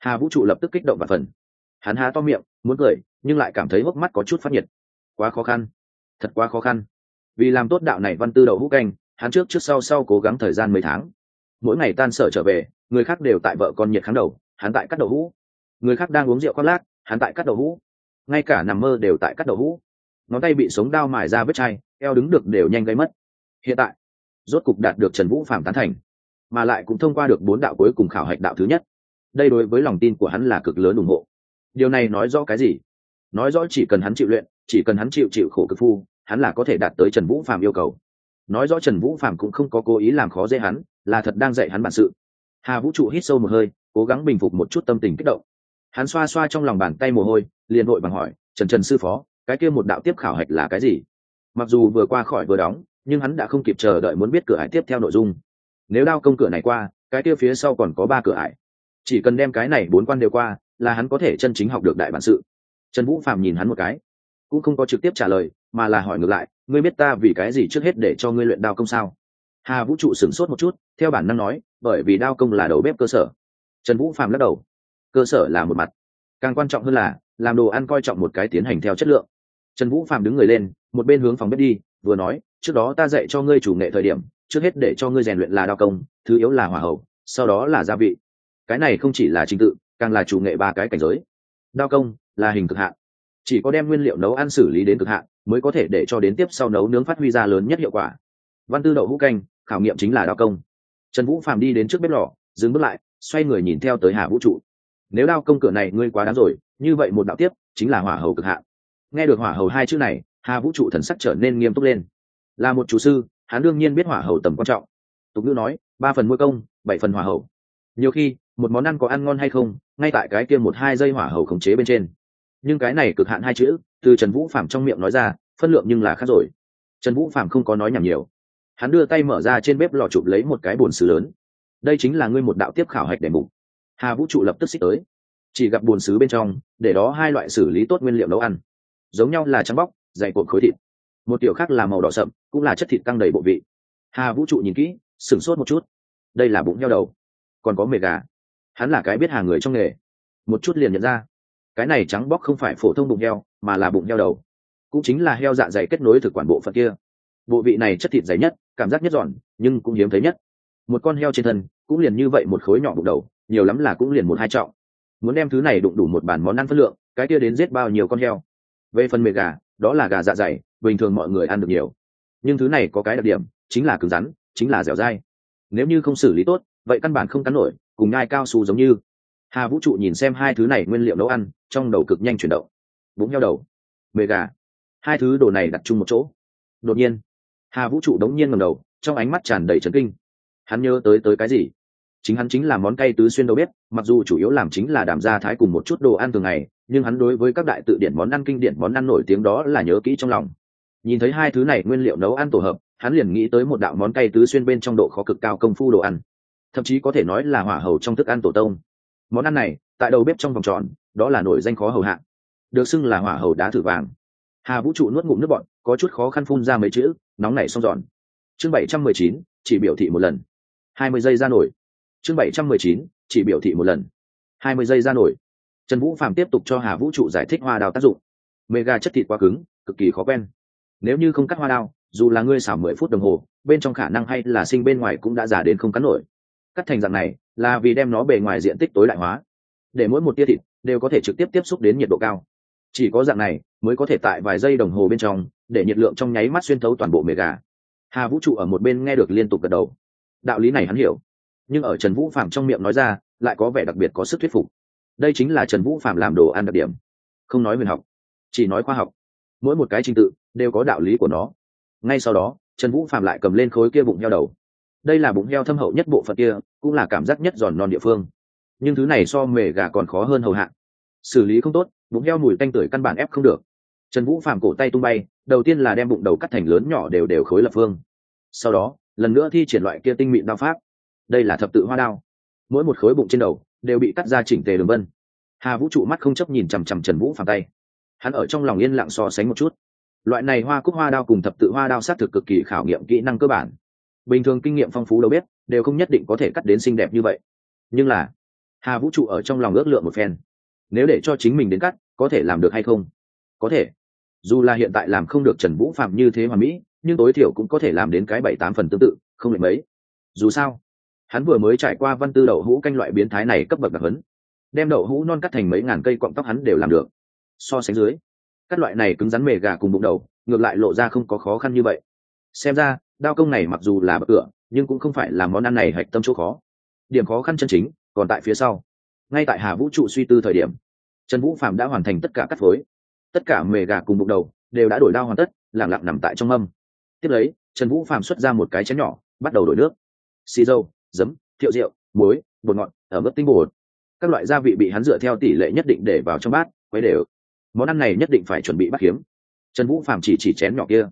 hà vũ trụ lập tức kích động và phần. Hắn há to miệng, muốn cười, nhưng lại cảm thấy hốc mắt có chút phát nhiệt. Quá khó khăn. Thật quá khó khăn. Vì làm tốt đạo này văn tư đậu hũ canh, hắn trước trước sau sau cố gắng thời gian mấy tháng. Mỗi ngày tan sở trở về, người khác đều tại vợ con nhiệt kháng đầu, hắn tại cắt đầu hũ. Người khác đang uống rượu khoác lát hắn tại cắt đầu hũ. Ngay cả nằm mơ đều tại cắt đầu hũ. Ngón tay bị sống đao mài ra vết chai, eo đứng được đều nhanh gây mất. Hiện tại, rốt cục đạt được trần vũ phạm tán thành, mà lại cũng thông qua được bốn đạo cuối cùng khảo hạch đạo thứ nhất đây đối với lòng tin của hắn là cực lớn ủng hộ. Điều này nói rõ cái gì? Nói rõ chỉ cần hắn chịu luyện, chỉ cần hắn chịu chịu khổ cực phu, hắn là có thể đạt tới trần vũ phạm yêu cầu. Nói rõ trần vũ phạm cũng không có cố ý làm khó dễ hắn, là thật đang dạy hắn bản sự. Hà vũ trụ hít sâu một hơi, cố gắng bình phục một chút tâm tình kích động. Hắn xoa xoa trong lòng bàn tay mồ hôi, liền vội bằng hỏi, trần trần sư phó, cái kia một đạo tiếp khảo hạch là cái gì? Mặc dù vừa qua khỏi vừa đóng, nhưng hắn đã không kịp chờ đợi muốn biết cửa ải tiếp theo nội dung. Nếu đao công cửa này qua, cái kia phía sau còn có ba cửa ải chỉ cần đem cái này bốn quan đều qua, là hắn có thể chân chính học được đại bản sự. Trần vũ phạm nhìn hắn một cái, cũng không có trực tiếp trả lời, mà là hỏi ngược lại, ngươi biết ta vì cái gì trước hết để cho ngươi luyện đao công sao? Hà vũ trụ sửng sốt một chút, theo bản năng nói, bởi vì đao công là đầu bếp cơ sở. Trần vũ phạm lắc đầu, cơ sở là một mặt. Càng quan trọng hơn là, làm đồ ăn coi trọng một cái tiến hành theo chất lượng. Trần vũ phạm đứng người lên, một bên hướng phòng bếp đi, vừa nói, trước đó ta dạy cho ngươi chủ nghệ thời điểm, trước hết để cho ngươi rèn luyện là đao công, thứ yếu là hỏa hậu sau đó là gia vị cái này không chỉ là trình tự, càng là chủ nghệ ba cái cảnh giới. Đao công là hình cực hạn. Chỉ có đem nguyên liệu nấu ăn xử lý đến cực hạn, mới có thể để cho đến tiếp sau nấu nướng phát huy ra lớn nhất hiệu quả. Văn tư đậu hũ canh, khảo nghiệm chính là đao công. Trần vũ phạm đi đến trước bếp lò, dừng bước lại, xoay người nhìn theo tới hà vũ trụ. Nếu đao công cửa này ngươi quá đáng rồi, như vậy một đạo tiếp, chính là hỏa hầu cực hạn. Nghe được hỏa hầu hai chữ này, hà vũ trụ thần sắc trở nên nghiêm túc lên. Là một chủ sư, hắn đương nhiên biết hỏa hầu tầm quan trọng. Tục ngữ nói, ba phần môi công, bảy phần hỏa hầu. Nhiều khi một món ăn có ăn ngon hay không, ngay tại cái kia một hai giây hỏa hầu khống chế bên trên. Nhưng cái này cực hạn hai chữ, từ trần vũ phạm trong miệng nói ra, phân lượng nhưng là khác rồi. Trần vũ phạm không có nói nhảm nhiều. Hắn đưa tay mở ra trên bếp lò chụp lấy một cái bồn xứ lớn. Đây chính là ngươi một đạo tiếp khảo hạch để mục. Hà vũ trụ lập tức xích tới. Chỉ gặp bồn xứ bên trong, để đó hai loại xử lý tốt nguyên liệu nấu ăn. Giống nhau là trắng bóc, dày cột khối thịt. Một kiểu khác là màu đỏ sậm, cũng là chất thịt tăng đầy bộ vị. Hà vũ trụ nhìn kỹ, sửng sốt một chút. Đây là bụng heo đầu. Còn có mề gà hắn là cái biết hàng người trong nghề. Một chút liền nhận ra, cái này trắng bóc không phải phổ thông bụng heo, mà là bụng heo đầu. Cũng chính là heo dạ dày kết nối thực quản bộ phận kia. Bộ vị này chất thịt dày nhất, cảm giác nhất giòn, nhưng cũng hiếm thấy nhất. Một con heo trên thân, cũng liền như vậy một khối nhỏ bụng đầu, nhiều lắm là cũng liền một hai trọng. Muốn đem thứ này đụng đủ một bàn món ăn phân lượng, cái kia đến giết bao nhiêu con heo. Về phần mề gà, đó là gà dạ dày, bình thường mọi người ăn được nhiều. Nhưng thứ này có cái đặc điểm, chính là cứng rắn, chính là dẻo dai. Nếu như không xử lý tốt, vậy căn bản không cắn nổi cùng ngai cao su giống như. Hà vũ trụ nhìn xem hai thứ này nguyên liệu nấu ăn, trong đầu cực nhanh chuyển động. Búng nhau đầu. Mề gà. Hai thứ đồ này đặt chung một chỗ. Đột nhiên, hà vũ trụ đống nhiên ngầm đầu, trong ánh mắt tràn đầy trấn kinh. Hắn nhớ tới tới cái gì? Chính hắn chính là món cay tứ xuyên đâu biết, mặc dù chủ yếu làm chính là đảm gia thái cùng một chút đồ ăn thường ngày, nhưng hắn đối với các đại tự điển món ăn kinh điển món ăn nổi tiếng đó là nhớ kỹ trong lòng. Nhìn thấy hai thứ này nguyên liệu nấu ăn tổ hợp, hắn liền nghĩ tới một đạo món cay tứ xuyên bên trong độ khó cực cao công phu đồ ăn thậm chí có thể nói là hỏa hầu trong thức ăn tổ tông. Món ăn này, tại đầu bếp trong vòng tròn, đó là nổi danh khó hầu hạ. Được xưng là hỏa hầu đá thử vàng. Hà vũ trụ nuốt ngụm nước bọn có chút khó khăn phun ra mấy chữ, nóng nảy xong giòn. Chương bảy trăm mười chín, chỉ biểu thị một lần. hai mươi giây ra nổi. Chương bảy trăm mười chín, chỉ biểu thị một lần. hai mươi giây ra nổi. Trần vũ phạm tiếp tục cho hà vũ trụ giải thích hoa đào tác dụng. Mega chất thịt quá cứng, cực kỳ khó quen. Nếu như không cắt hoa đao dù là ngươi xảo mười phút đồng hồ, bên trong khả năng hay là sinh bên ngoài cũng đã già đến không cắn nổi cắt thành dạng này là vì đem nó bề ngoài diện tích tối đại hóa. Để mỗi một tia thịt đều có thể trực tiếp tiếp xúc đến nhiệt độ cao. Chỉ có dạng này mới có thể tại vài giây đồng hồ bên trong để nhiệt lượng trong nháy mắt xuyên thấu toàn bộ mề gà. Hà vũ trụ ở một bên nghe được liên tục gật đầu. Đạo lý này hắn hiểu. Nhưng ở trần vũ phạm trong miệng nói ra, lại có vẻ đặc biệt có sức thuyết phục. Đây chính là trần vũ phạm làm đồ ăn đặc điểm. Không nói huyền học, chỉ nói khoa học. Mỗi một cái trình tự đều có đạo lý của nó. Ngay sau đó, trần vũ phạm lại cầm lên khối kia bụng heo đầu đây là bụng heo thâm hậu nhất bộ phận kia, cũng là cảm giác nhất giòn non địa phương. Nhưng thứ này so mề gà còn khó hơn hầu hạ. Xử lý không tốt, bụng heo mùi tanh tưởi căn bản ép không được. Trần vũ phàm cổ tay tung bay, đầu tiên là đem bụng đầu cắt thành lớn nhỏ đều đều khối lập phương. Sau đó, lần nữa thi triển loại kia tinh mịn đao pháp. Đây là thập tự hoa đao. Mỗi một khối bụng trên đầu đều bị cắt ra chỉnh tề đường vân. Hà vũ trụ mắt không chấp nhìn chằm chằm trần vũ phàm tay. Hắn ở trong lòng yên lặng so sánh một chút. Loại này hoa cúc hoa đao cùng thập tự hoa đao sát thực cực kỳ khảo nghiệm kỹ năng cơ bản bình thường kinh nghiệm phong phú đâu biết, đều không nhất định có thể cắt đến xinh đẹp như vậy. Nhưng là, hà vũ trụ ở trong lòng ước lượng một phen. Nếu để cho chính mình đến cắt, có thể làm được hay không? Có thể. Dù là hiện tại làm không được trần vũ phạm như thế hoàn mỹ, nhưng tối thiểu cũng có thể làm đến cái bảy tám phần tương tự, không lệch mấy. Dù sao, hắn vừa mới trải qua văn tư đậu hũ canh loại biến thái này cấp bậc đặc hấn đem đậu hũ non cắt thành mấy ngàn cây quọng tóc hắn đều làm được. So sánh dưới các loại này cứng rắn mề gà cùng bụng đầu, ngược lại lộ ra không có khó khăn như vậy. Xem ra đao công này mặc dù là bậc cửa, nhưng cũng không phải là món ăn này hạch tâm chỗ khó. Điểm khó khăn chân chính, còn tại phía sau. Ngay tại hà vũ trụ suy tư thời điểm, trần vũ phạm đã hoàn thành tất cả các phối. Tất cả mề gà cùng bụng đầu đều đã đổi đao hoàn tất lẳng lặng nằm tại trong mâm. Tiếp lấy, trần vũ phạm xuất ra một cái chén nhỏ, bắt đầu đổi nước. Xì dâu, giấm, thiệu rượu, muối, bột ngọt, ở mức tinh bột. Các loại gia vị bị hắn dựa theo tỷ lệ nhất định để vào trong bát, quấy đều. Món ăn này nhất định phải chuẩn bị bắt kiếm. Trần vũ phạm chỉ chỉ chén nhỏ kia.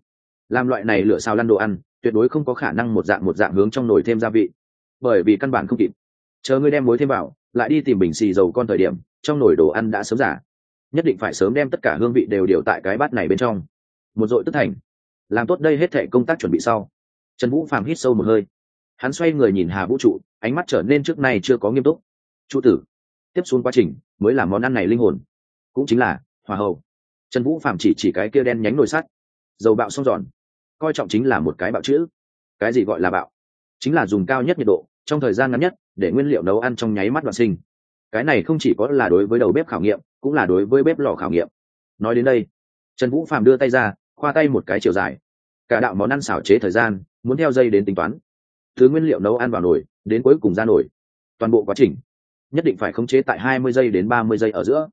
Làm loại này lửa xào lăn đồ ăn tuyệt đối không có khả năng một dạng một dạng hướng trong nồi thêm gia vị. Bởi vì căn bản không kịp. Chờ ngươi đem muối thêm vào, lại đi tìm bình xì dầu con thời điểm, trong nồi đồ ăn đã sớm giả. Nhất định phải sớm đem tất cả hương vị đều điều tại cái bát này bên trong. Một dội tức thành. Làm tốt đây hết thể công tác chuẩn bị sau. Trần vũ phàm hít sâu một hơi. Hắn xoay người nhìn hà vũ trụ, ánh mắt trở nên trước nay chưa có nghiêm túc. Trụ tử, tiếp xuống quá trình mới là món ăn này linh hồn. Cũng chính là hòa hậu. Trần vũ Phàm chỉ chỉ cái kia đen nhánh nồi sắt. Dầu bạo xong giòn coi trọng chính là một cái bạo chữ. Cái gì gọi là bạo? Chính là dùng cao nhất nhiệt độ, trong thời gian ngắn nhất, để nguyên liệu nấu ăn trong nháy mắt đoạn sinh. Cái này không chỉ có là đối với đầu bếp khảo nghiệm, cũng là đối với bếp lò khảo nghiệm. Nói đến đây, trần vũ phạm đưa tay ra, khoa tay một cái chiều dài. Cả đạo món ăn xảo chế thời gian, muốn theo dây đến tính toán. Thứ nguyên liệu nấu ăn vào nồi, đến cuối cùng ra nồi. Toàn bộ quá trình, nhất định phải khống chế tại 20 giây đến 30 giây ở giữa.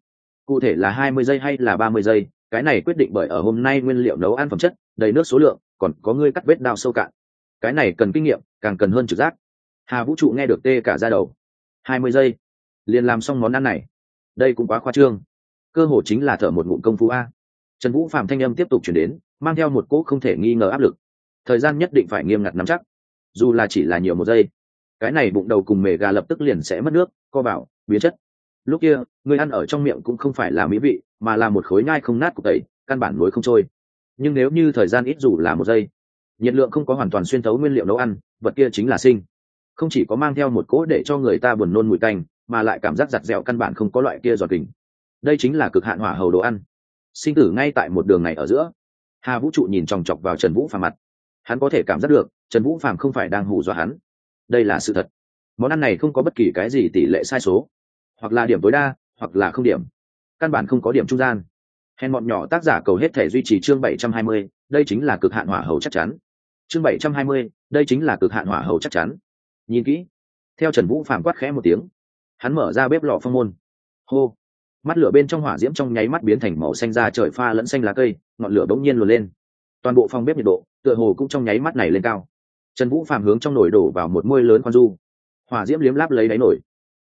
Cụ thể là 20 giây hay là 30 giây, cái này quyết định bởi ở hôm nay nguyên liệu nấu ăn phẩm chất, đầy nước số lượng còn có ngươi cắt vết đao sâu cạn. Cái này cần kinh nghiệm, càng cần hơn trực giác. Hà vũ trụ nghe được tê cả ra đầu. 20 giây. Liền làm xong món ăn này. Đây cũng quá khoa trương. Cơ hồ chính là thở một ngụm công phu a. Trần vũ phạm thanh âm tiếp tục chuyển đến, mang theo một cỗ không thể nghi ngờ áp lực. Thời gian nhất định phải nghiêm ngặt nắm chắc. Dù là chỉ là nhiều một giây, cái này bụng đầu cùng mề gà lập tức liền sẽ mất nước, co bảo, biến chất. Lúc kia, người ăn ở trong miệng cũng không phải là mỹ vị, mà là một khối nhai không nát cục tẩy, căn bản nối không trôi nhưng nếu như thời gian ít dù là một giây, nhiệt lượng không có hoàn toàn xuyên thấu nguyên liệu nấu ăn, vật kia chính là sinh. Không chỉ có mang theo một cỗ để cho người ta buồn nôn mùi canh, mà lại cảm giác giặt dẻo căn bản không có loại kia giọt kình. Đây chính là cực hạn hỏa hầu đồ ăn. Sinh tử ngay tại một đường này ở giữa. Hà vũ trụ nhìn chòng chọc vào trần vũ phàm mặt. Hắn có thể cảm giác được, trần vũ phàm không phải đang hù dọa hắn. Đây là sự thật. Món ăn này không có bất kỳ cái gì tỷ lệ sai số. Hoặc là điểm tối đa, hoặc là không điểm. Căn bản không có điểm trung gian hèn bọn nhỏ tác giả cầu hết thể duy trì chương bảy trăm hai mươi, đây chính là cực hạn hỏa hầu chắc chắn. Chương bảy trăm hai mươi, đây chính là cực hạn hỏa hầu chắc chắn. Nhìn kỹ. Theo trần vũ phản quát khẽ một tiếng. Hắn mở ra bếp lò phong môn. Hô. Mắt lửa bên trong hỏa diễm trong nháy mắt biến thành màu xanh da trời pha lẫn xanh lá cây, ngọn lửa bỗng nhiên luồn lên. Toàn bộ phòng bếp nhiệt độ, tựa hồ cũng trong nháy mắt này lên cao. Trần vũ phàm hướng trong nồi đổ vào một môi lớn con du hỏa diễm liếm láp lấy đáy nồi.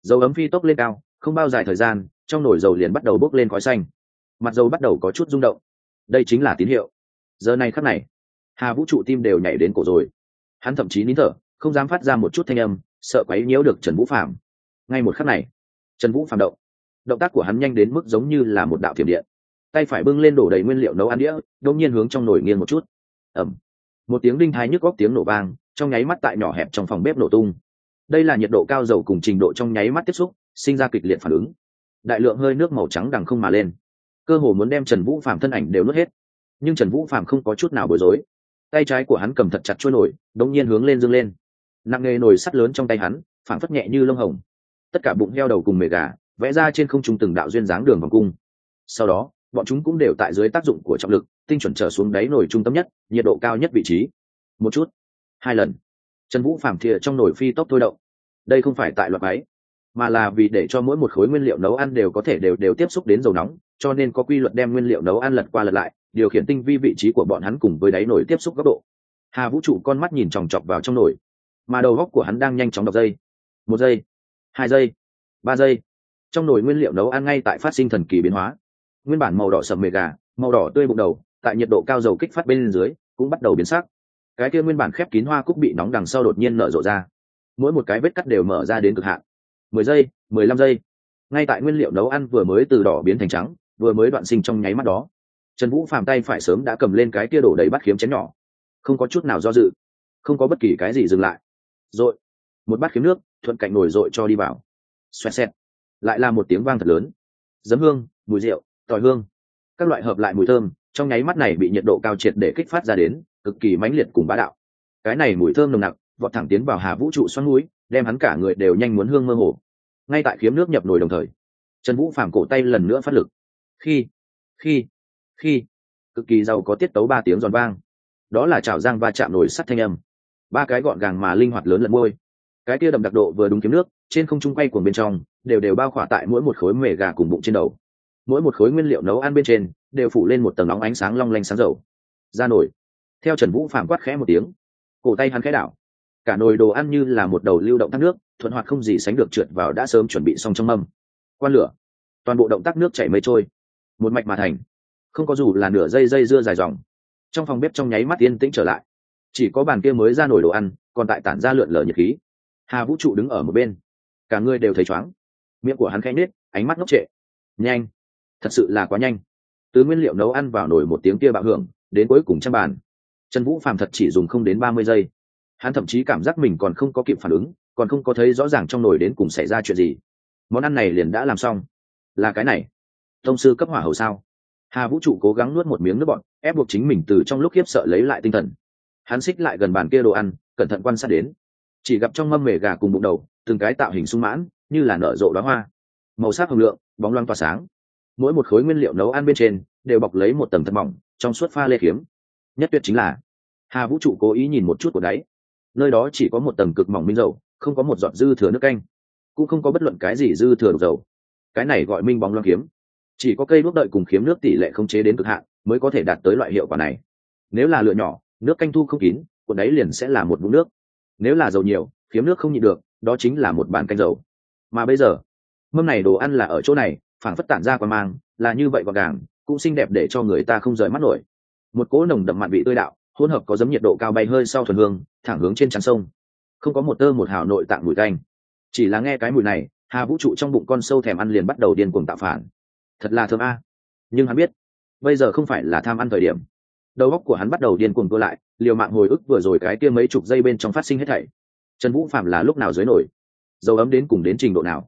Dầu ấm phi tốc lên cao, không bao dài thời gian, trong nồi dầu liền bắt đầu bốc lên khói xanh mặt dầu bắt đầu có chút rung động. Đây chính là tín hiệu. Giờ này khắc này, hà vũ trụ tim đều nhảy đến cổ rồi. Hắn thậm chí nín thở, không dám phát ra một chút thanh âm, sợ quấy nhiễu được trần vũ phạm ngay một khắc này, trần vũ phạm động. Động tác của hắn nhanh đến mức giống như là một đạo thiểm điện. Tay phải bưng lên đổ đầy nguyên liệu nấu ăn đĩa, đột nhiên hướng trong nồi nghiêng một chút. Ẩm một tiếng đinh thái nhức góc tiếng nổ vang, trong nháy mắt tại nhỏ hẹp trong phòng bếp nổ tung. Đây là nhiệt độ cao dầu cùng trình độ trong nháy mắt tiếp xúc, sinh ra kịch liệt phản ứng. Đại lượng hơi nước màu trắng đằng không mà lên cơ hồ muốn đem trần vũ phạm thân ảnh đều nuốt hết. Nhưng trần vũ phạm không có chút nào bối rối. Tay trái của hắn cầm thật chặt trôi nổi, đống nhiên hướng lên dương lên. Nặng nghề nồi sắt lớn trong tay hắn, phảng phất nhẹ như lông hồng. Tất cả bụng heo đầu cùng mề gà, vẽ ra trên không trung từng đạo duyên dáng đường vòng cung. Sau đó, bọn chúng cũng đều tại dưới tác dụng của trọng lực, tinh chuẩn trở xuống đáy nồi trung tâm nhất, nhiệt độ cao nhất vị trí. Một chút, hai lần. Trần vũ phàm thìa trong nồi phi tốc thôi động. Đây không phải tại loạt máy mà là vì để cho mỗi một khối nguyên liệu nấu ăn đều có thể đều đều tiếp xúc đến dầu nóng, cho nên có quy luật đem nguyên liệu nấu ăn lật qua lật lại, điều khiển tinh vi vị trí của bọn hắn cùng với đáy nồi tiếp xúc góc độ. Hà vũ trụ con mắt nhìn chòng chọc vào trong nồi, mà đầu góc của hắn đang nhanh chóng đọc dây. Một giây, hai giây, ba giây. Trong nồi nguyên liệu nấu ăn ngay tại phát sinh thần kỳ biến hóa. Nguyên bản màu đỏ sầm mề gà, màu đỏ tươi bụng đầu, tại nhiệt độ cao dầu kích phát bên dưới, cũng bắt đầu biến sắc. Cái kia nguyên bản khép kín hoa cúc bị nóng đằng sau đột nhiên nở rộ ra. Mỗi một cái vết cắt đều mở ra đến cực hạn mười giây, mười lăm giây. Ngay tại nguyên liệu nấu ăn vừa mới từ đỏ biến thành trắng, vừa mới đoạn sinh trong nháy mắt đó, trần vũ phàm tay phải sớm đã cầm lên cái kia đổ đầy bát khiếm chén nhỏ. Không có chút nào do dự, không có bất kỳ cái gì dừng lại. Rồi, một bát khiếm nước, thuận cạnh nổi dội cho đi vào. Xoẹt xẹt, lại là một tiếng vang thật lớn. Giấm hương, mùi rượu, tỏi hương, các loại hợp lại mùi thơm, trong nháy mắt này bị nhiệt độ cao triệt để kích phát ra đến, cực kỳ mãnh liệt cùng bá đạo. Cái này mùi thơm nồng nặc, vọt thẳng tiến vào hà vũ trụ xoắn núi, đem hắn cả người đều nhanh muốn hương mơ hồ ngay tại khiếm nước nhập nồi đồng thời, trần vũ phàm cổ tay lần nữa phát lực. Khi khi khi, cực kỳ giàu có tiết tấu ba tiếng giòn vang. Đó là chảo giang va chạm nồi sắt thanh âm. Ba cái gọn gàng mà linh hoạt lớn lẫn môi. Cái kia đậm đặc độ vừa đúng kiếm nước, trên không trung quay cuồng bên trong, đều đều bao khỏa tại mỗi một khối mề gà cùng bụng trên đầu. Mỗi một khối nguyên liệu nấu ăn bên trên, đều phủ lên một tầng nóng ánh sáng long lanh sáng dầu. Ra nổi theo trần vũ phàm quát khẽ một tiếng, cổ tay hắn khẽ đảo. Cả nồi đồ ăn như là một đầu lưu động thác nước thuận hoạt không gì sánh được trượt vào đã sớm chuẩn bị xong trong mâm. Quan lửa. Toàn bộ động tác nước chảy mây trôi. Một mạch mà thành. Không có dù là nửa dây dây dưa dài dòng. Trong phòng bếp trong nháy mắt yên tĩnh trở lại. Chỉ có bàn kia mới ra nổi đồ ăn, còn tại tản ra lượn lờ nhiệt khí. Hà vũ trụ đứng ở một bên. Cả người đều thấy chóng miệng của hắn khẽ nết ánh mắt ngốc trệ. Nhanh. Thật sự là quá nhanh. Từ nguyên liệu nấu ăn vào nổi một tiếng kia bạo hưởng, đến cuối cùng trăm bàn. Trần vũ phàm thật chỉ dùng không đến ba mươi giây. Hắn thậm chí cảm giác mình còn không có kịp phản ứng còn không có thấy rõ ràng trong nồi đến cùng xảy ra chuyện gì. Món ăn này liền đã làm xong. Là cái này. Tông sư cấp hỏa hầu sao? Hà vũ trụ cố gắng nuốt một miếng nước bọn ép buộc chính mình từ trong lúc khiếp sợ lấy lại tinh thần. Hắn xích lại gần bàn kia đồ ăn, cẩn thận quan sát đến. Chỉ gặp trong mâm mề gà cùng bụng đầu, từng cái tạo hình sung mãn, như là nở rộ đóa hoa. Màu sắc hồng lượng, bóng loang tỏa sáng. Mỗi một khối nguyên liệu nấu ăn bên trên, đều bọc lấy một tầng thật mỏng, trong suốt pha lê khiếm nhất tuyệt chính là, hà vũ trụ cố ý nhìn một chút của đáy. Nơi đó chỉ có một tầng cực mỏng minh dầu không có một giọt dư thừa nước canh, cũng không có bất luận cái gì dư thừa độc dầu. Cái này gọi minh bóng loang kiếm. Chỉ có cây đuốc đợi cùng kiếm nước tỷ lệ không chế đến cực hạn mới có thể đạt tới loại hiệu quả này. Nếu là lựa nhỏ, nước canh thu không kín, cuộn ấy liền sẽ là một vũng nước. Nếu là dầu nhiều, kiếm nước không nhịn được, đó chính là một bàn canh dầu. Mà bây giờ, mâm này đồ ăn là ở chỗ này, phảng phất tản ra qua mang, là như vậy gọn gàng, cũng xinh đẹp để cho người ta không rời mắt nổi. Một cỗ nồng đậm mặn vị tươi đạo, hỗn hợp có giấm nhiệt độ cao bay hơi sau thuần hương, thẳng hướng trên tràn sông không có một tơ một hào nội tạng mùi canh chỉ là nghe cái mùi này, hà vũ trụ trong bụng con sâu thèm ăn liền bắt đầu điên cuồng tạo phản. Thật là thơm a. Nhưng hắn biết, bây giờ không phải là tham ăn thời điểm. Đầu óc của hắn bắt đầu điên cuồng cơ lại, liều mạng hồi ức vừa rồi cái kia mấy chục giây bên trong phát sinh hết thảy. Trần vũ phạm là lúc nào dưới nổi? Dầu ấm đến cùng đến trình độ nào?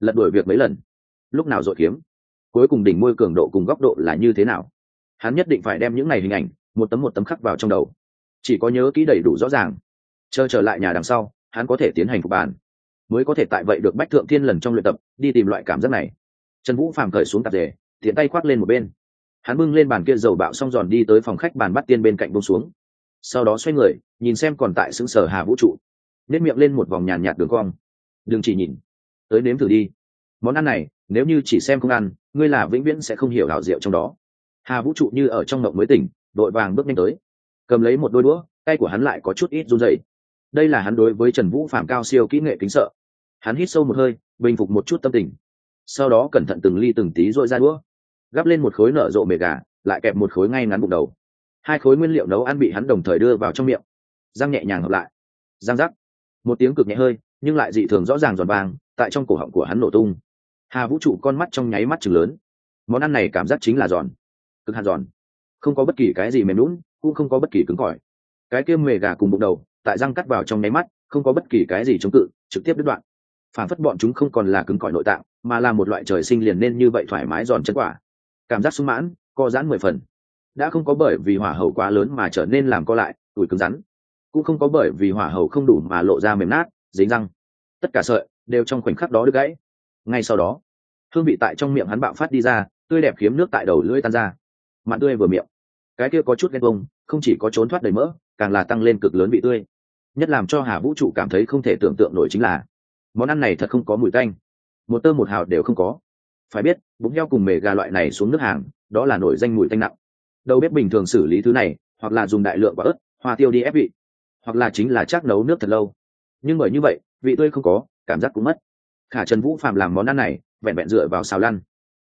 Lật đuổi việc mấy lần? Lúc nào dội kiếm? Cuối cùng đỉnh môi cường độ cùng góc độ là như thế nào? Hắn nhất định phải đem những này hình ảnh, một tấm một tấm khắc vào trong đầu. Chỉ có nhớ kỹ đầy đủ rõ ràng chờ trở lại nhà đằng sau, hắn có thể tiến hành phục bàn. Mới có thể tại vậy được bách thượng thiên lần trong luyện tập, đi tìm loại cảm giác này. Trần vũ phàm cởi xuống tạp rể tiện tay khoác lên một bên. Hắn bưng lên bàn kia dầu bạo xong giòn đi tới phòng khách bàn bắt tiên bên cạnh bông xuống. Sau đó xoay người, nhìn xem còn tại xứng sở hà vũ trụ. Nếp miệng lên một vòng nhàn nhạt đường cong. Đừng chỉ nhìn, tới nếm thử đi. Món ăn này, nếu như chỉ xem không ăn, ngươi là vĩnh viễn sẽ không hiểu đạo diệu trong đó. Hà vũ trụ như ở trong ngộng mới tỉnh, đội vàng bước nhanh tới. Cầm lấy một đôi đũa, tay của hắn lại có chút ít run dày đây là hắn đối với trần vũ phạm cao siêu kỹ nghệ kính sợ. Hắn hít sâu một hơi, bình phục một chút tâm tình. Sau đó cẩn thận từng ly từng tí dội ra đũa. Gắp lên một khối nở rộ mề gà, lại kẹp một khối ngay ngắn bụng đầu. Hai khối nguyên liệu nấu ăn bị hắn đồng thời đưa vào trong miệng. Răng nhẹ nhàng hợp lại. Răng rắc. Một tiếng cực nhẹ hơi, nhưng lại dị thường rõ ràng giòn vàng tại trong cổ họng của hắn nổ tung. Hà vũ trụ con mắt trong nháy mắt chừng lớn. Món ăn này cảm giác chính là giòn. Cực hạt giòn. Không có bất kỳ cái gì mềm lún cũng không có bất kỳ cứng cỏi. Cái kia mề gà cùng bụng đầu tại răng cắt vào trong nháy mắt, không có bất kỳ cái gì chống cự, trực tiếp đứt đoạn. Phản phất bọn chúng không còn là cứng cỏi nội tạng, mà là một loại trời sinh liền nên như vậy thoải mái giòn chân quả. Cảm giác sung mãn, co giãn mười phần. Đã không có bởi vì hỏa hầu quá lớn mà trở nên làm co lại tủi cứng rắn. Cũng không có bởi vì hỏa hầu không đủ mà lộ ra mềm nát, dính răng. Tất cả sợi đều trong khoảnh khắc đó được gãy. Ngay sau đó, hương vị tại trong miệng hắn bạo phát đi ra, tươi đẹp kiếm nước tại đầu lưỡi tan ra. Mặn tươi vừa miệng. Cái kia có chút ghen bông không chỉ có trốn thoát đầy mỡ, càng là tăng lên cực lớn vị tươi nhất làm cho hà vũ trụ cảm thấy không thể tưởng tượng nổi chính là, món ăn này thật không có mùi tanh. Một tơ một hào đều không có. Phải biết bụng heo cùng mề gà loại này xuống nước hàng, đó là nổi danh mùi tanh nặng. Đầu bếp bình thường xử lý thứ này, hoặc là dùng đại lượng quả ớt, hoa tiêu đi ép vị, hoặc là chính là chắc nấu nước thật lâu. Nhưng bởi như vậy, vị tươi không có, cảm giác cũng mất. Khả trần vũ phạm làm món ăn này, vẹn vẹn dựa vào xào lăn.